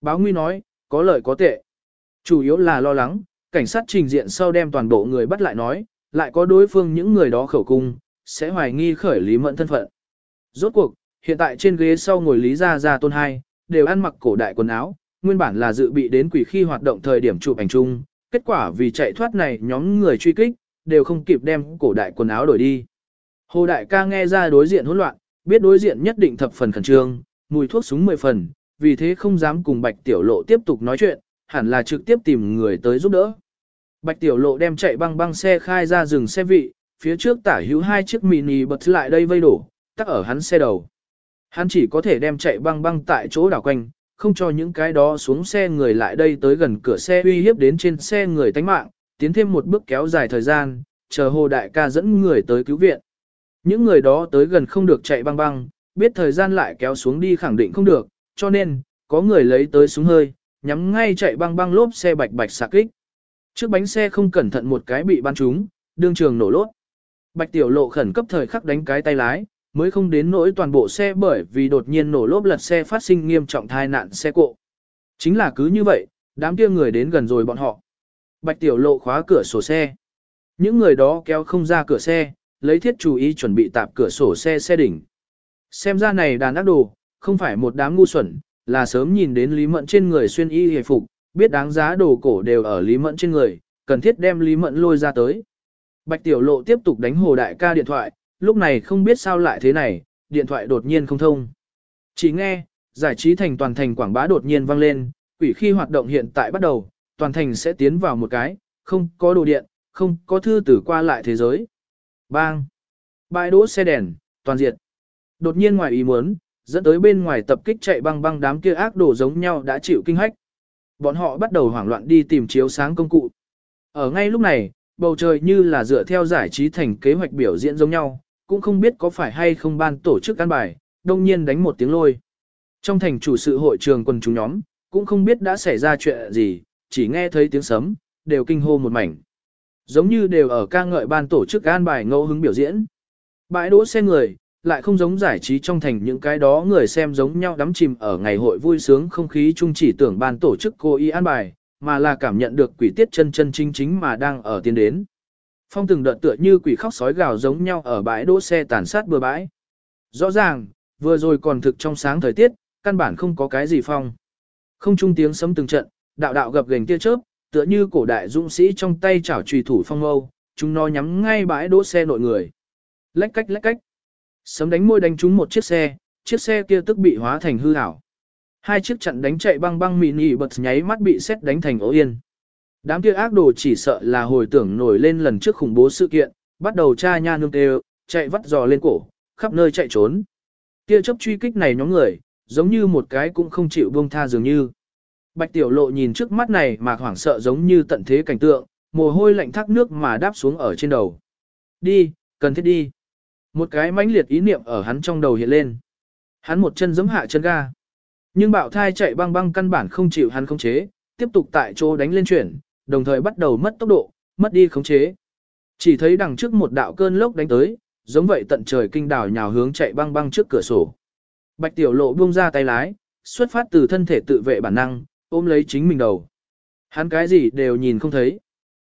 Báo nguy nói, có lợi có tệ. Chủ yếu là lo lắng, cảnh sát trình diện sau đem toàn bộ người bắt lại nói, lại có đối phương những người đó khẩu cung, sẽ hoài nghi khởi Lý Mẫn thân phận. Rốt cuộc, hiện tại trên ghế sau ngồi Lý Gia Gia Tôn Hai, đều ăn mặc cổ đại quần áo, nguyên bản là dự bị đến quỷ khi hoạt động thời điểm chụp ảnh chung, kết quả vì chạy thoát này nhóm người truy kích, đều không kịp đem cổ đại quần áo đổi đi. Hồ đại ca nghe ra đối diện hỗn loạn, biết đối diện nhất định thập phần khẩn trương, mùi thuốc súng mười phần, vì thế không dám cùng Bạch Tiểu Lộ tiếp tục nói chuyện, hẳn là trực tiếp tìm người tới giúp đỡ. Bạch Tiểu Lộ đem chạy băng băng xe khai ra rừng xe vị, phía trước tả hữu hai chiếc mini bật lại đây vây đổ, tắc ở hắn xe đầu. Hắn chỉ có thể đem chạy băng băng tại chỗ đảo quanh, không cho những cái đó xuống xe người lại đây tới gần cửa xe uy hiếp đến trên xe người tánh mạng, tiến thêm một bước kéo dài thời gian, chờ hồ đại ca dẫn người tới cứu viện. Những người đó tới gần không được chạy băng băng, biết thời gian lại kéo xuống đi khẳng định không được, cho nên, có người lấy tới súng hơi, nhắm ngay chạy băng băng lốp xe bạch bạch xạ kích. Trước bánh xe không cẩn thận một cái bị bắn trúng, đương trường nổ lốt. Bạch tiểu lộ khẩn cấp thời khắc đánh cái tay lái, mới không đến nỗi toàn bộ xe bởi vì đột nhiên nổ lốp lật xe phát sinh nghiêm trọng thai nạn xe cộ. Chính là cứ như vậy, đám kia người đến gần rồi bọn họ. Bạch tiểu lộ khóa cửa sổ xe. Những người đó kéo không ra cửa xe, lấy thiết chú ý chuẩn bị tạp cửa sổ xe xe đỉnh. Xem ra này đàn ác đồ, không phải một đám ngu xuẩn, là sớm nhìn đến Lý Mẫn trên người xuyên y hề phục, biết đáng giá đồ cổ đều ở Lý Mẫn trên người, cần thiết đem Lý Mẫn lôi ra tới. Bạch Tiểu Lộ tiếp tục đánh Hồ Đại ca điện thoại, lúc này không biết sao lại thế này, điện thoại đột nhiên không thông. Chỉ nghe, giải trí thành toàn thành quảng bá đột nhiên vang lên, quỷ khi hoạt động hiện tại bắt đầu, toàn thành sẽ tiến vào một cái, không có đồ điện, không có thư tử qua lại thế giới. Bang! Bãi đỗ xe đèn, toàn diệt. Đột nhiên ngoài ý muốn, dẫn tới bên ngoài tập kích chạy băng băng đám kia ác đồ giống nhau đã chịu kinh hách. Bọn họ bắt đầu hoảng loạn đi tìm chiếu sáng công cụ. Ở ngay lúc này, bầu trời như là dựa theo giải trí thành kế hoạch biểu diễn giống nhau, cũng không biết có phải hay không ban tổ chức căn bài, đông nhiên đánh một tiếng lôi. Trong thành chủ sự hội trường quần chúng nhóm, cũng không biết đã xảy ra chuyện gì, chỉ nghe thấy tiếng sấm, đều kinh hô một mảnh. Giống như đều ở ca ngợi ban tổ chức an bài ngẫu hứng biểu diễn. Bãi đỗ xe người, lại không giống giải trí trong thành những cái đó người xem giống nhau đắm chìm ở ngày hội vui sướng không khí chung chỉ tưởng ban tổ chức cô y an bài, mà là cảm nhận được quỷ tiết chân chân chính chính mà đang ở tiến đến. Phong từng đợt tựa như quỷ khóc sói gào giống nhau ở bãi đỗ xe tàn sát bừa bãi. Rõ ràng, vừa rồi còn thực trong sáng thời tiết, căn bản không có cái gì phong. Không trung tiếng sấm từng trận, đạo đạo gập gềnh tia chớp, tựa như cổ đại dũng sĩ trong tay chảo trùy thủ phong âu, chúng nó nhắm ngay bãi đỗ xe nội người. Lách cách lách cách. Sấm đánh môi đánh trúng một chiếc xe, chiếc xe kia tức bị hóa thành hư ảo. Hai chiếc chặn đánh chạy băng băng mini bật nháy mắt bị xét đánh thành ố yên. Đám kia ác đồ chỉ sợ là hồi tưởng nổi lên lần trước khủng bố sự kiện, bắt đầu tra nha nương tê, chạy vắt giò lên cổ, khắp nơi chạy trốn. Kia chấp truy kích này nhóm người, giống như một cái cũng không chịu buông tha dường như. Bạch tiểu lộ nhìn trước mắt này mà hoảng sợ giống như tận thế cảnh tượng, mồ hôi lạnh thác nước mà đáp xuống ở trên đầu. Đi, cần thiết đi. Một cái mãnh liệt ý niệm ở hắn trong đầu hiện lên. Hắn một chân giẫm hạ chân ga. Nhưng bạo thai chạy băng băng căn bản không chịu hắn khống chế, tiếp tục tại chỗ đánh lên chuyển, đồng thời bắt đầu mất tốc độ, mất đi khống chế. Chỉ thấy đằng trước một đạo cơn lốc đánh tới, giống vậy tận trời kinh đảo nhào hướng chạy băng băng trước cửa sổ. Bạch tiểu lộ buông ra tay lái, xuất phát từ thân thể tự vệ bản năng, ôm lấy chính mình đầu. Hắn cái gì đều nhìn không thấy.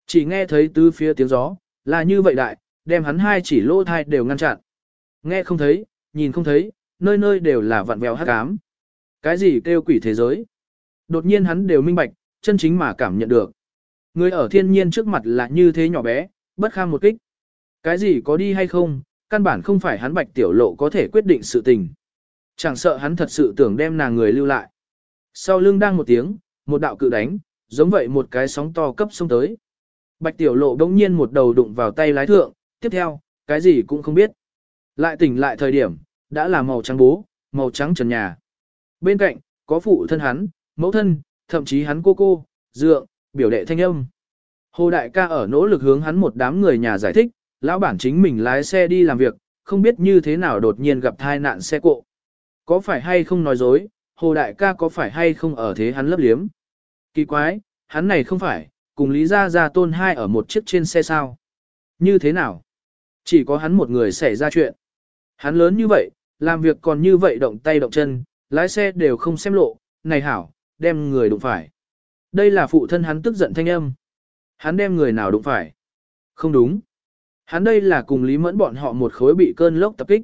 Chỉ nghe thấy tứ phía tiếng gió, là như vậy đại, đem hắn hai chỉ lỗ thai đều ngăn chặn. Nghe không thấy, nhìn không thấy, nơi nơi đều là vặn vẹo hắc ám. Cái gì kêu quỷ thế giới? Đột nhiên hắn đều minh bạch, chân chính mà cảm nhận được. Người ở thiên nhiên trước mặt là như thế nhỏ bé, bất kham một kích. Cái gì có đi hay không, căn bản không phải hắn bạch tiểu lộ có thể quyết định sự tình. Chẳng sợ hắn thật sự tưởng đem nàng người lưu lại. Sau lưng đang một tiếng, một đạo cự đánh, giống vậy một cái sóng to cấp xông tới. Bạch tiểu lộ đông nhiên một đầu đụng vào tay lái thượng, tiếp theo, cái gì cũng không biết. Lại tỉnh lại thời điểm, đã là màu trắng bố, màu trắng trần nhà. Bên cạnh, có phụ thân hắn, mẫu thân, thậm chí hắn cô cô, dượng, biểu đệ thanh âm. Hồ Đại ca ở nỗ lực hướng hắn một đám người nhà giải thích, lão bản chính mình lái xe đi làm việc, không biết như thế nào đột nhiên gặp thai nạn xe cộ. Có phải hay không nói dối, Hồ Đại ca có phải hay không ở thế hắn lấp liếm. Kỳ quái, hắn này không phải, cùng Lý Gia Gia tôn hai ở một chiếc trên xe sao. Như thế nào? Chỉ có hắn một người xảy ra chuyện. Hắn lớn như vậy, làm việc còn như vậy động tay động chân, lái xe đều không xem lộ, này hảo, đem người đụng phải. Đây là phụ thân hắn tức giận thanh âm. Hắn đem người nào đụng phải? Không đúng. Hắn đây là cùng Lý Mẫn bọn họ một khối bị cơn lốc tập kích.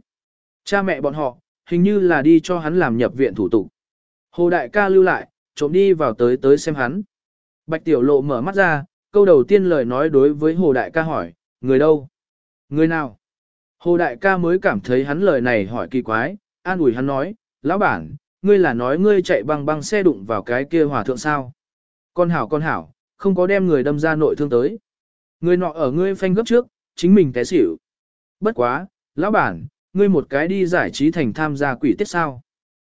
Cha mẹ bọn họ, hình như là đi cho hắn làm nhập viện thủ tục. Hồ Đại ca lưu lại, trộm đi vào tới tới xem hắn. Bạch Tiểu Lộ mở mắt ra, câu đầu tiên lời nói đối với Hồ Đại ca hỏi, người đâu? Người nào? Hồ Đại ca mới cảm thấy hắn lời này hỏi kỳ quái, an ủi hắn nói, lão bản, ngươi là nói ngươi chạy băng băng xe đụng vào cái kia hòa thượng sao? Con hảo con hảo, không có đem người đâm ra nội thương tới. Người nọ ở ngươi phanh gấp trước, chính mình té xỉu. Bất quá, lão bản, ngươi một cái đi giải trí thành tham gia quỷ tiết sao.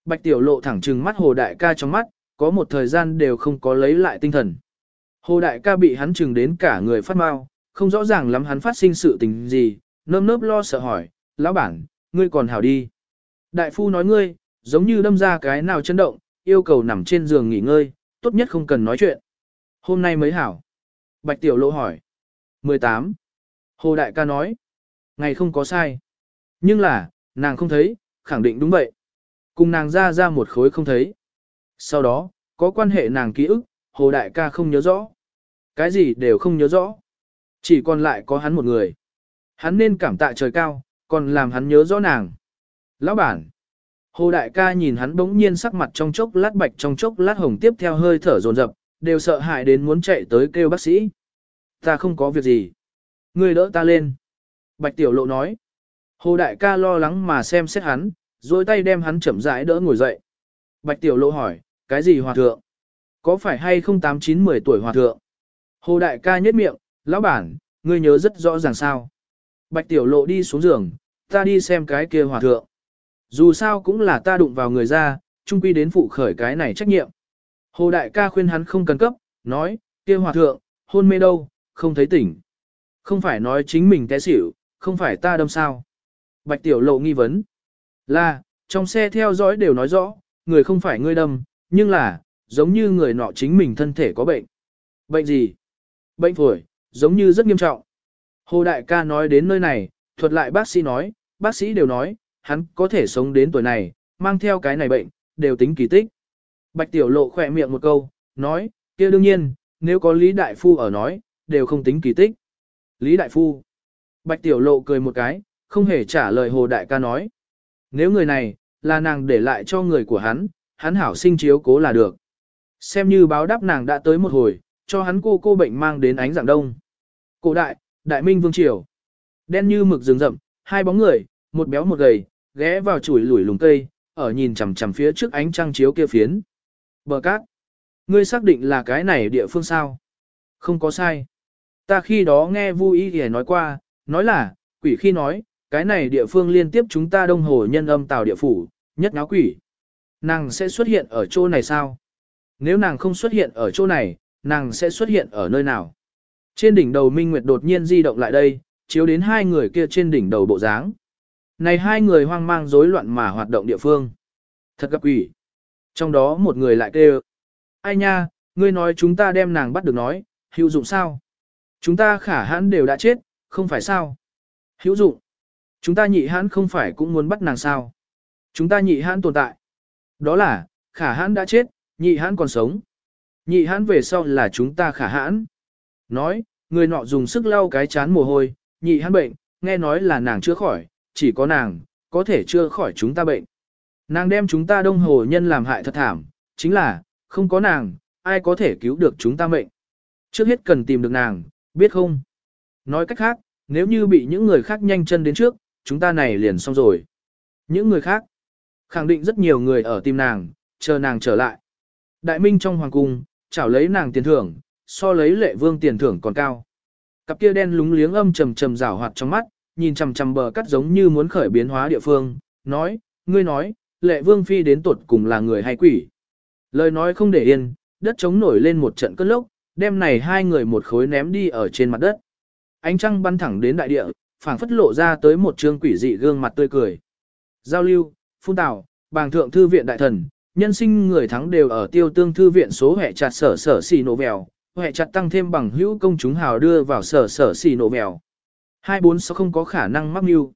Bạch tiểu lộ thẳng trừng mắt hồ đại ca trong mắt, có một thời gian đều không có lấy lại tinh thần. Hồ đại ca bị hắn trừng đến cả người phát mau, không rõ ràng lắm hắn phát sinh sự tình gì, nơm nớp lo sợ hỏi, lão bản, ngươi còn hảo đi. Đại phu nói ngươi, giống như đâm ra cái nào chấn động, yêu cầu nằm trên giường nghỉ ngơi, tốt nhất không cần nói chuyện. Hôm nay mới hảo. Bạch tiểu lộ hỏi. 18. Hồ đại ca nói. Ngày không có sai. Nhưng là, nàng không thấy, khẳng định đúng vậy. Cùng nàng ra ra một khối không thấy. Sau đó, có quan hệ nàng ký ức, hồ đại ca không nhớ rõ. Cái gì đều không nhớ rõ. Chỉ còn lại có hắn một người. Hắn nên cảm tạ trời cao, còn làm hắn nhớ rõ nàng. Lão bản. Hồ đại ca nhìn hắn bỗng nhiên sắc mặt trong chốc lát bạch trong chốc lát hồng tiếp theo hơi thở dồn dập, đều sợ hãi đến muốn chạy tới kêu bác sĩ. Ta không có việc gì. người đỡ ta lên. Bạch tiểu lộ nói. Hồ đại ca lo lắng mà xem xét hắn, rồi tay đem hắn chậm rãi đỡ ngồi dậy. Bạch tiểu lộ hỏi, cái gì hòa thượng? Có phải hay không tám chín mười tuổi hòa thượng? Hồ đại ca nhếch miệng, lão bản, ngươi nhớ rất rõ ràng sao. Bạch tiểu lộ đi xuống giường, ta đi xem cái kia hòa thượng. Dù sao cũng là ta đụng vào người ra, chung quy đến phụ khởi cái này trách nhiệm. Hồ đại ca khuyên hắn không cần cấp, nói, kia hòa thượng, hôn mê đâu, không thấy tỉnh. Không phải nói chính mình té xỉu, không phải ta đâm sao. Bạch tiểu lộ nghi vấn. Là, trong xe theo dõi đều nói rõ, người không phải ngươi đâm, nhưng là, giống như người nọ chính mình thân thể có bệnh. Bệnh gì? Bệnh phổi, giống như rất nghiêm trọng. Hồ Đại ca nói đến nơi này, thuật lại bác sĩ nói, bác sĩ đều nói, hắn có thể sống đến tuổi này, mang theo cái này bệnh, đều tính kỳ tích. Bạch Tiểu Lộ khỏe miệng một câu, nói, kia đương nhiên, nếu có Lý Đại Phu ở nói, đều không tính kỳ tích. Lý Đại Phu. Bạch Tiểu Lộ cười một cái, không hề trả lời Hồ Đại ca nói. Nếu người này, là nàng để lại cho người của hắn, hắn hảo sinh chiếu cố là được. Xem như báo đáp nàng đã tới một hồi, cho hắn cô cô bệnh mang đến ánh dạng đông. Cổ đại, đại minh vương triều. Đen như mực rừng rậm, hai bóng người, một béo một gầy, ghé vào chuỗi lủi lùng cây, ở nhìn chằm chằm phía trước ánh trăng chiếu kia phiến. Bờ cát. Ngươi xác định là cái này địa phương sao? Không có sai. Ta khi đó nghe Vu Y Y nói qua, nói là, quỷ khi nói, cái này địa phương liên tiếp chúng ta đông hồ nhân âm tào địa phủ, nhất náo quỷ. Nàng sẽ xuất hiện ở chỗ này sao? Nếu nàng không xuất hiện ở chỗ này, nàng sẽ xuất hiện ở nơi nào? Trên đỉnh đầu Minh Nguyệt đột nhiên di động lại đây, chiếu đến hai người kia trên đỉnh đầu bộ dáng. Này hai người hoang mang rối loạn mà hoạt động địa phương. Thật gặp quỷ. Trong đó một người lại kêu. Ai nha, ngươi nói chúng ta đem nàng bắt được nói, hữu dụng sao? Chúng ta khả hãn đều đã chết, không phải sao? Hữu dụng. Chúng ta nhị hãn không phải cũng muốn bắt nàng sao? Chúng ta nhị hãn tồn tại. Đó là, khả hãn đã chết, nhị hãn còn sống. Nhị hãn về sau là chúng ta khả hãn. Nói, người nọ dùng sức lau cái chán mồ hôi, nhị hắn bệnh, nghe nói là nàng chưa khỏi, chỉ có nàng, có thể chưa khỏi chúng ta bệnh. Nàng đem chúng ta đông hồ nhân làm hại thật thảm, chính là, không có nàng, ai có thể cứu được chúng ta mệnh. Trước hết cần tìm được nàng, biết không? Nói cách khác, nếu như bị những người khác nhanh chân đến trước, chúng ta này liền xong rồi. Những người khác, khẳng định rất nhiều người ở tìm nàng, chờ nàng trở lại. Đại minh trong hoàng cung, chảo lấy nàng tiền thưởng, so lấy lệ vương tiền thưởng còn cao. Cặp kia đen lúng liếng âm trầm trầm rảo hoạt trong mắt, nhìn chằm chằm bờ cắt giống như muốn khởi biến hóa địa phương, nói, ngươi nói, lệ vương phi đến tuột cùng là người hay quỷ. Lời nói không để yên, đất trống nổi lên một trận cơn lốc, đem này hai người một khối ném đi ở trên mặt đất. Ánh trăng bắn thẳng đến đại địa, phảng phất lộ ra tới một trương quỷ dị gương mặt tươi cười. Giao lưu, phun tào, bàng thượng thư viện đại thần, nhân sinh người thắng đều ở tiêu tương thư viện số hệ chặt sở sở xì nổ vèo, hệ chặt tăng thêm bằng hữu công chúng hào đưa vào sở sở xì nổ mèo. Hai bốn sáu không có khả năng mắc mưu.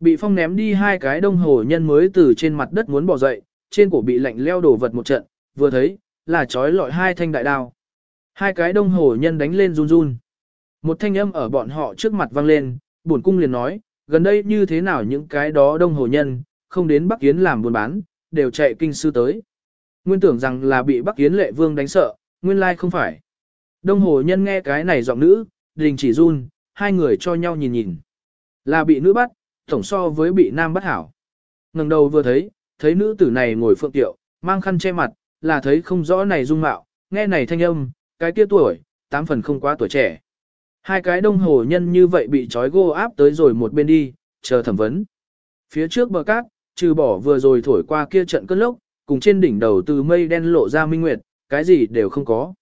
Bị phong ném đi hai cái đông hồ nhân mới từ trên mặt đất muốn bỏ dậy, trên cổ bị lạnh leo đổ vật một trận, vừa thấy, là trói lọi hai thanh đại đao. Hai cái đông hồ nhân đánh lên run run. Một thanh âm ở bọn họ trước mặt vang lên, bổn cung liền nói, gần đây như thế nào những cái đó đông hồ nhân, không đến Bắc Yến làm buôn bán, đều chạy kinh sư tới. Nguyên tưởng rằng là bị Bắc Yến lệ vương đánh sợ, nguyên lai không phải. Đông hồ nhân nghe cái này giọng nữ, đình chỉ run, hai người cho nhau nhìn nhìn. Là bị nữ bắt, tổng so với bị nam bắt hảo. ngẩng đầu vừa thấy, thấy nữ tử này ngồi phượng tiệu, mang khăn che mặt, là thấy không rõ này dung mạo, nghe này thanh âm, cái kia tuổi, tám phần không quá tuổi trẻ. Hai cái đông hồ nhân như vậy bị trói gô áp tới rồi một bên đi, chờ thẩm vấn. Phía trước bờ cát, trừ bỏ vừa rồi thổi qua kia trận cơn lốc, cùng trên đỉnh đầu từ mây đen lộ ra minh nguyệt, cái gì đều không có.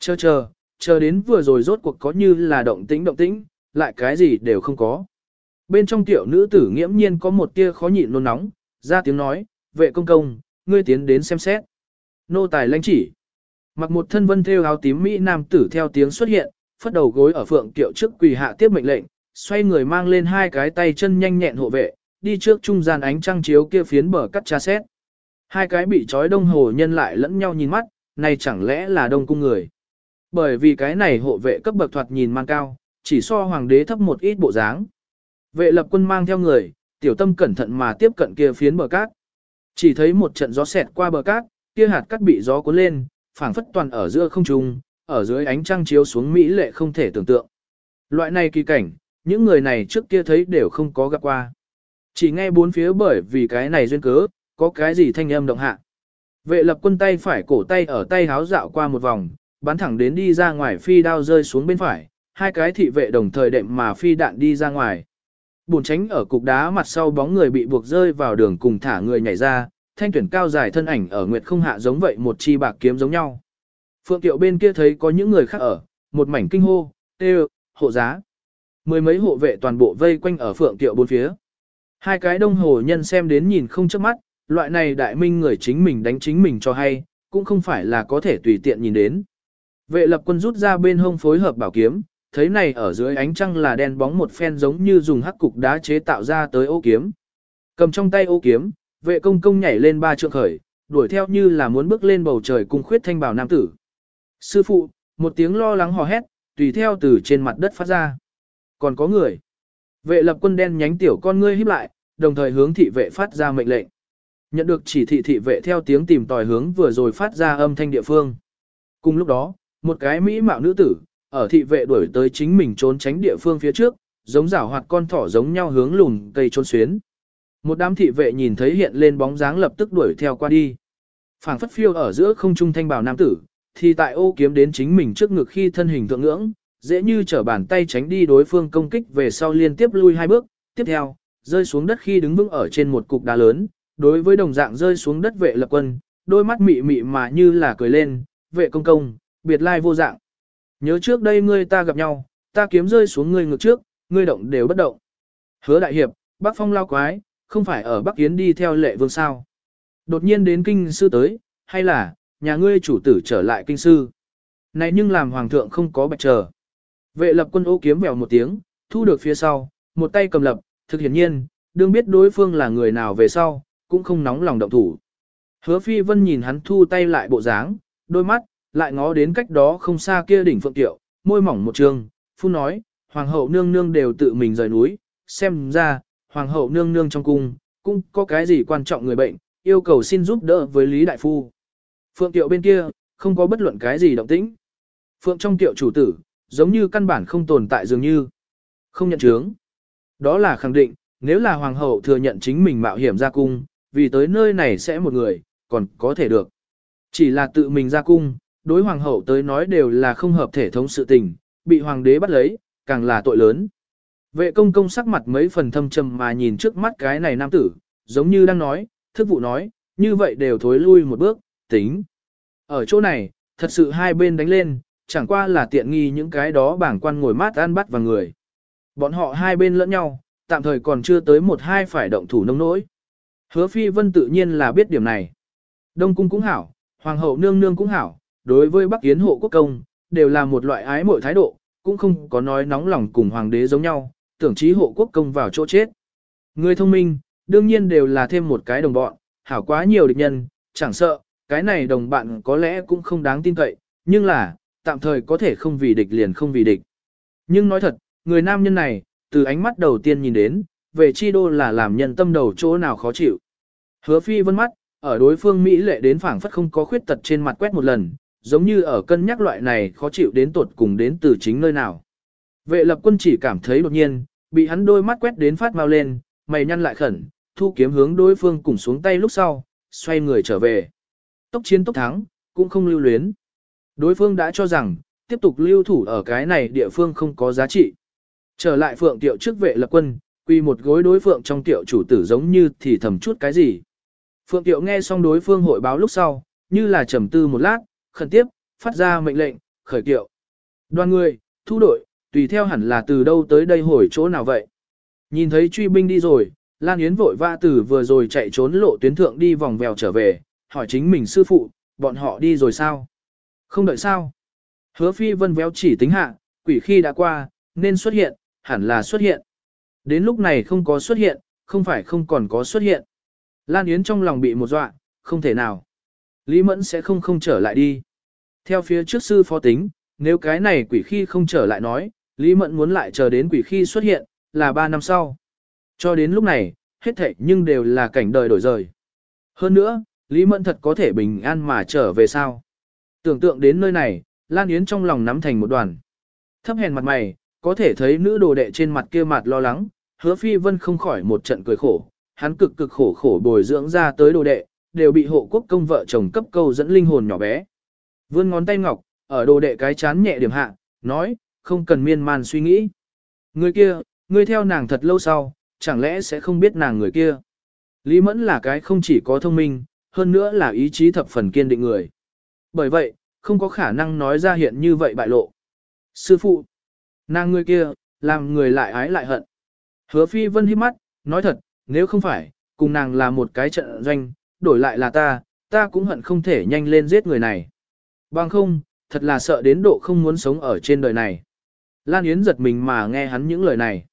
Chờ chờ, chờ đến vừa rồi rốt cuộc có như là động tĩnh động tĩnh, lại cái gì đều không có. Bên trong tiểu nữ tử nghiễm nhiên có một tia khó nhịn nôn nóng, ra tiếng nói, vệ công công, ngươi tiến đến xem xét. Nô tài lãnh chỉ. Mặc một thân vân theo áo tím Mỹ nam tử theo tiếng xuất hiện, phất đầu gối ở phượng tiệu trước quỳ hạ tiếp mệnh lệnh, xoay người mang lên hai cái tay chân nhanh nhẹn hộ vệ, đi trước trung gian ánh trăng chiếu kia phiến bờ cắt tra xét. Hai cái bị trói đông hồ nhân lại lẫn nhau nhìn mắt, này chẳng lẽ là đông cung người. Bởi vì cái này hộ vệ cấp bậc thoạt nhìn mang cao, chỉ so hoàng đế thấp một ít bộ dáng. Vệ lập quân mang theo người, tiểu tâm cẩn thận mà tiếp cận kia phiến bờ cát. Chỉ thấy một trận gió xẹt qua bờ cát, kia hạt cát bị gió cuốn lên, phảng phất toàn ở giữa không trung, ở dưới ánh trăng chiếu xuống mỹ lệ không thể tưởng tượng. Loại này kỳ cảnh, những người này trước kia thấy đều không có gặp qua. Chỉ nghe bốn phía bởi vì cái này duyên cớ, có cái gì thanh âm động hạ. Vệ lập quân tay phải cổ tay ở tay háo dạo qua một vòng, bắn thẳng đến đi ra ngoài phi đao rơi xuống bên phải, hai cái thị vệ đồng thời đệm mà phi đạn đi ra ngoài. Bùn tránh ở cục đá mặt sau bóng người bị buộc rơi vào đường cùng thả người nhảy ra, thanh tuyển cao dài thân ảnh ở nguyệt không hạ giống vậy một chi bạc kiếm giống nhau. Phượng tiệu bên kia thấy có những người khác ở, một mảnh kinh hô, tê hộ giá. Mười mấy hộ vệ toàn bộ vây quanh ở phượng tiệu bốn phía. Hai cái đông hồ nhân xem đến nhìn không chớp mắt, loại này đại minh người chính mình đánh chính mình cho hay, cũng không phải là có thể tùy tiện nhìn đến. Vệ lập quân rút ra bên hông phối hợp bảo kiếm, thấy này ở dưới ánh trăng là đen bóng một phen giống như dùng hắc cục đá chế tạo ra tới ô kiếm. Cầm trong tay ô kiếm, vệ công công nhảy lên ba trượng khởi, đuổi theo như là muốn bước lên bầu trời cùng khuyết thanh bảo nam tử. Sư phụ, một tiếng lo lắng hò hét, tùy theo từ trên mặt đất phát ra. Còn có người. Vệ lập quân đen nhánh tiểu con ngươi híp lại, đồng thời hướng thị vệ phát ra mệnh lệnh. Nhận được chỉ thị thị vệ theo tiếng tìm tòi hướng vừa rồi phát ra âm thanh địa phương. Cùng lúc đó, một cái mỹ mạo nữ tử, ở thị vệ đuổi tới chính mình trốn tránh địa phương phía trước, giống rảo hoạt con thỏ giống nhau hướng lùn cây trốn xuyến. Một đám thị vệ nhìn thấy hiện lên bóng dáng lập tức đuổi theo qua đi. Phảng phất phiêu ở giữa không trung thanh bảo nam tử, thì tại ô kiếm đến chính mình trước ngực khi thân hình thượng ngưỡng, dễ như trở bàn tay tránh đi đối phương công kích về sau liên tiếp lui hai bước, tiếp theo, rơi xuống đất khi đứng vững ở trên một cục đá lớn, đối với đồng dạng rơi xuống đất vệ lập quân, đôi mắt mị mị mà như là cười lên, vệ công công, biệt lai vô dạng. Nhớ trước đây ngươi ta gặp nhau, ta kiếm rơi xuống ngươi ngược trước, ngươi động đều bất động. Hứa đại hiệp, Bắc Phong lao quái, không phải ở Bắc Yến đi theo lệ vương sao. Đột nhiên đến kinh sư tới, hay là, nhà ngươi chủ tử trở lại kinh sư. Này nhưng làm hoàng thượng không có bạch chờ. Vệ lập quân ô kiếm vèo một tiếng, thu được phía sau, một tay cầm lập, thực hiển nhiên, đương biết đối phương là người nào về sau, cũng không nóng lòng động thủ. Hứa phi vân nhìn hắn thu tay lại bộ dáng, đôi mắt, lại ngó đến cách đó không xa kia đỉnh phượng tiệu, môi mỏng một trường, phu nói, hoàng hậu nương nương đều tự mình rời núi, xem ra, hoàng hậu nương nương trong cung, cũng có cái gì quan trọng người bệnh, yêu cầu xin giúp đỡ với Lý Đại Phu. Phượng tiệu bên kia, không có bất luận cái gì động tĩnh. Phượng trong tiệu chủ tử, giống như căn bản không tồn tại dường như. Không nhận chứng. Đó là khẳng định, nếu là hoàng hậu thừa nhận chính mình mạo hiểm ra cung, vì tới nơi này sẽ một người, còn có thể được. Chỉ là tự mình ra cung, đối hoàng hậu tới nói đều là không hợp thể thống sự tình, bị hoàng đế bắt lấy, càng là tội lớn. Vệ công công sắc mặt mấy phần thâm trầm mà nhìn trước mắt cái này nam tử, giống như đang nói, thức vụ nói, như vậy đều thối lui một bước, tính. Ở chỗ này, thật sự hai bên đánh lên, chẳng qua là tiện nghi những cái đó bảng quan ngồi mát ăn bắt vào người. Bọn họ hai bên lẫn nhau, tạm thời còn chưa tới một hai phải động thủ nông nỗi. Hứa phi vân tự nhiên là biết điểm này. Đông cung cũng hảo, hoàng hậu nương nương cũng hảo, đối với Bắc Yến hộ quốc công, đều là một loại ái mội thái độ, cũng không có nói nóng lòng cùng hoàng đế giống nhau, tưởng chí hộ quốc công vào chỗ chết. Người thông minh, đương nhiên đều là thêm một cái đồng bọn, hảo quá nhiều địch nhân, chẳng sợ, cái này đồng bạn có lẽ cũng không đáng tin cậy, nhưng là, tạm thời có thể không vì địch liền không vì địch. Nhưng nói thật, người nam nhân này, từ ánh mắt đầu tiên nhìn đến, về chi đô là làm nhân tâm đầu chỗ nào khó chịu. Hứa phi vân mắt, ở đối phương Mỹ lệ đến phảng phất không có khuyết tật trên mặt quét một lần, giống như ở cân nhắc loại này khó chịu đến tột cùng đến từ chính nơi nào. Vệ lập quân chỉ cảm thấy đột nhiên, bị hắn đôi mắt quét đến phát mau lên, mày nhăn lại khẩn, thu kiếm hướng đối phương cùng xuống tay lúc sau, xoay người trở về. Tốc chiến tốc thắng, cũng không lưu luyến. Đối phương đã cho rằng, tiếp tục lưu thủ ở cái này địa phương không có giá trị. Trở lại phượng tiệu trước vệ lập quân, quy một gối đối phượng trong tiệu chủ tử giống như thì thầm chút cái gì. Phượng tiệu nghe xong đối phương hội báo lúc sau, như là trầm tư một lát, khẩn tiếp, phát ra mệnh lệnh, khởi kiệu. Đoàn người, thu đội, tùy theo hẳn là từ đâu tới đây hồi chỗ nào vậy. Nhìn thấy truy binh đi rồi, Lan Yến vội vã từ vừa rồi chạy trốn lộ tuyến thượng đi vòng vèo trở về, hỏi chính mình sư phụ, bọn họ đi rồi sao? Không đợi sao? Hứa phi vân véo chỉ tính hạ, quỷ khi đã qua, nên xuất hiện, hẳn là xuất hiện. Đến lúc này không có xuất hiện, không phải không còn có xuất hiện. Lan Yến trong lòng bị một dọa, không thể nào. Lý Mẫn sẽ không không trở lại đi. Theo phía trước sư phó tính, nếu cái này quỷ khi không trở lại nói, Lý Mẫn muốn lại chờ đến quỷ khi xuất hiện, là 3 năm sau. Cho đến lúc này, hết thảy nhưng đều là cảnh đời đổi rời. Hơn nữa, Lý Mẫn thật có thể bình an mà trở về sao. Tưởng tượng đến nơi này, Lan Yến trong lòng nắm thành một đoàn. Thấp hèn mặt mày, có thể thấy nữ đồ đệ trên mặt kia mặt lo lắng, hứa phi vân không khỏi một trận cười khổ, hắn cực cực khổ khổ bồi dưỡng ra tới đồ đệ, đều bị hộ quốc công vợ chồng cấp câu dẫn linh hồn nhỏ bé. Vươn ngón tay ngọc, ở đồ đệ cái chán nhẹ điểm hạ, nói, không cần miên man suy nghĩ. Người kia, người theo nàng thật lâu sau, chẳng lẽ sẽ không biết nàng người kia. Lý Mẫn là cái không chỉ có thông minh, hơn nữa là ý chí thập phần kiên định người. Bởi vậy, không có khả năng nói ra hiện như vậy bại lộ. Sư phụ, nàng người kia, làm người lại ái lại hận. Hứa phi vân hiếp mắt, nói thật, nếu không phải, cùng nàng là một cái trận doanh, đổi lại là ta, ta cũng hận không thể nhanh lên giết người này. Bằng không, thật là sợ đến độ không muốn sống ở trên đời này. Lan Yến giật mình mà nghe hắn những lời này.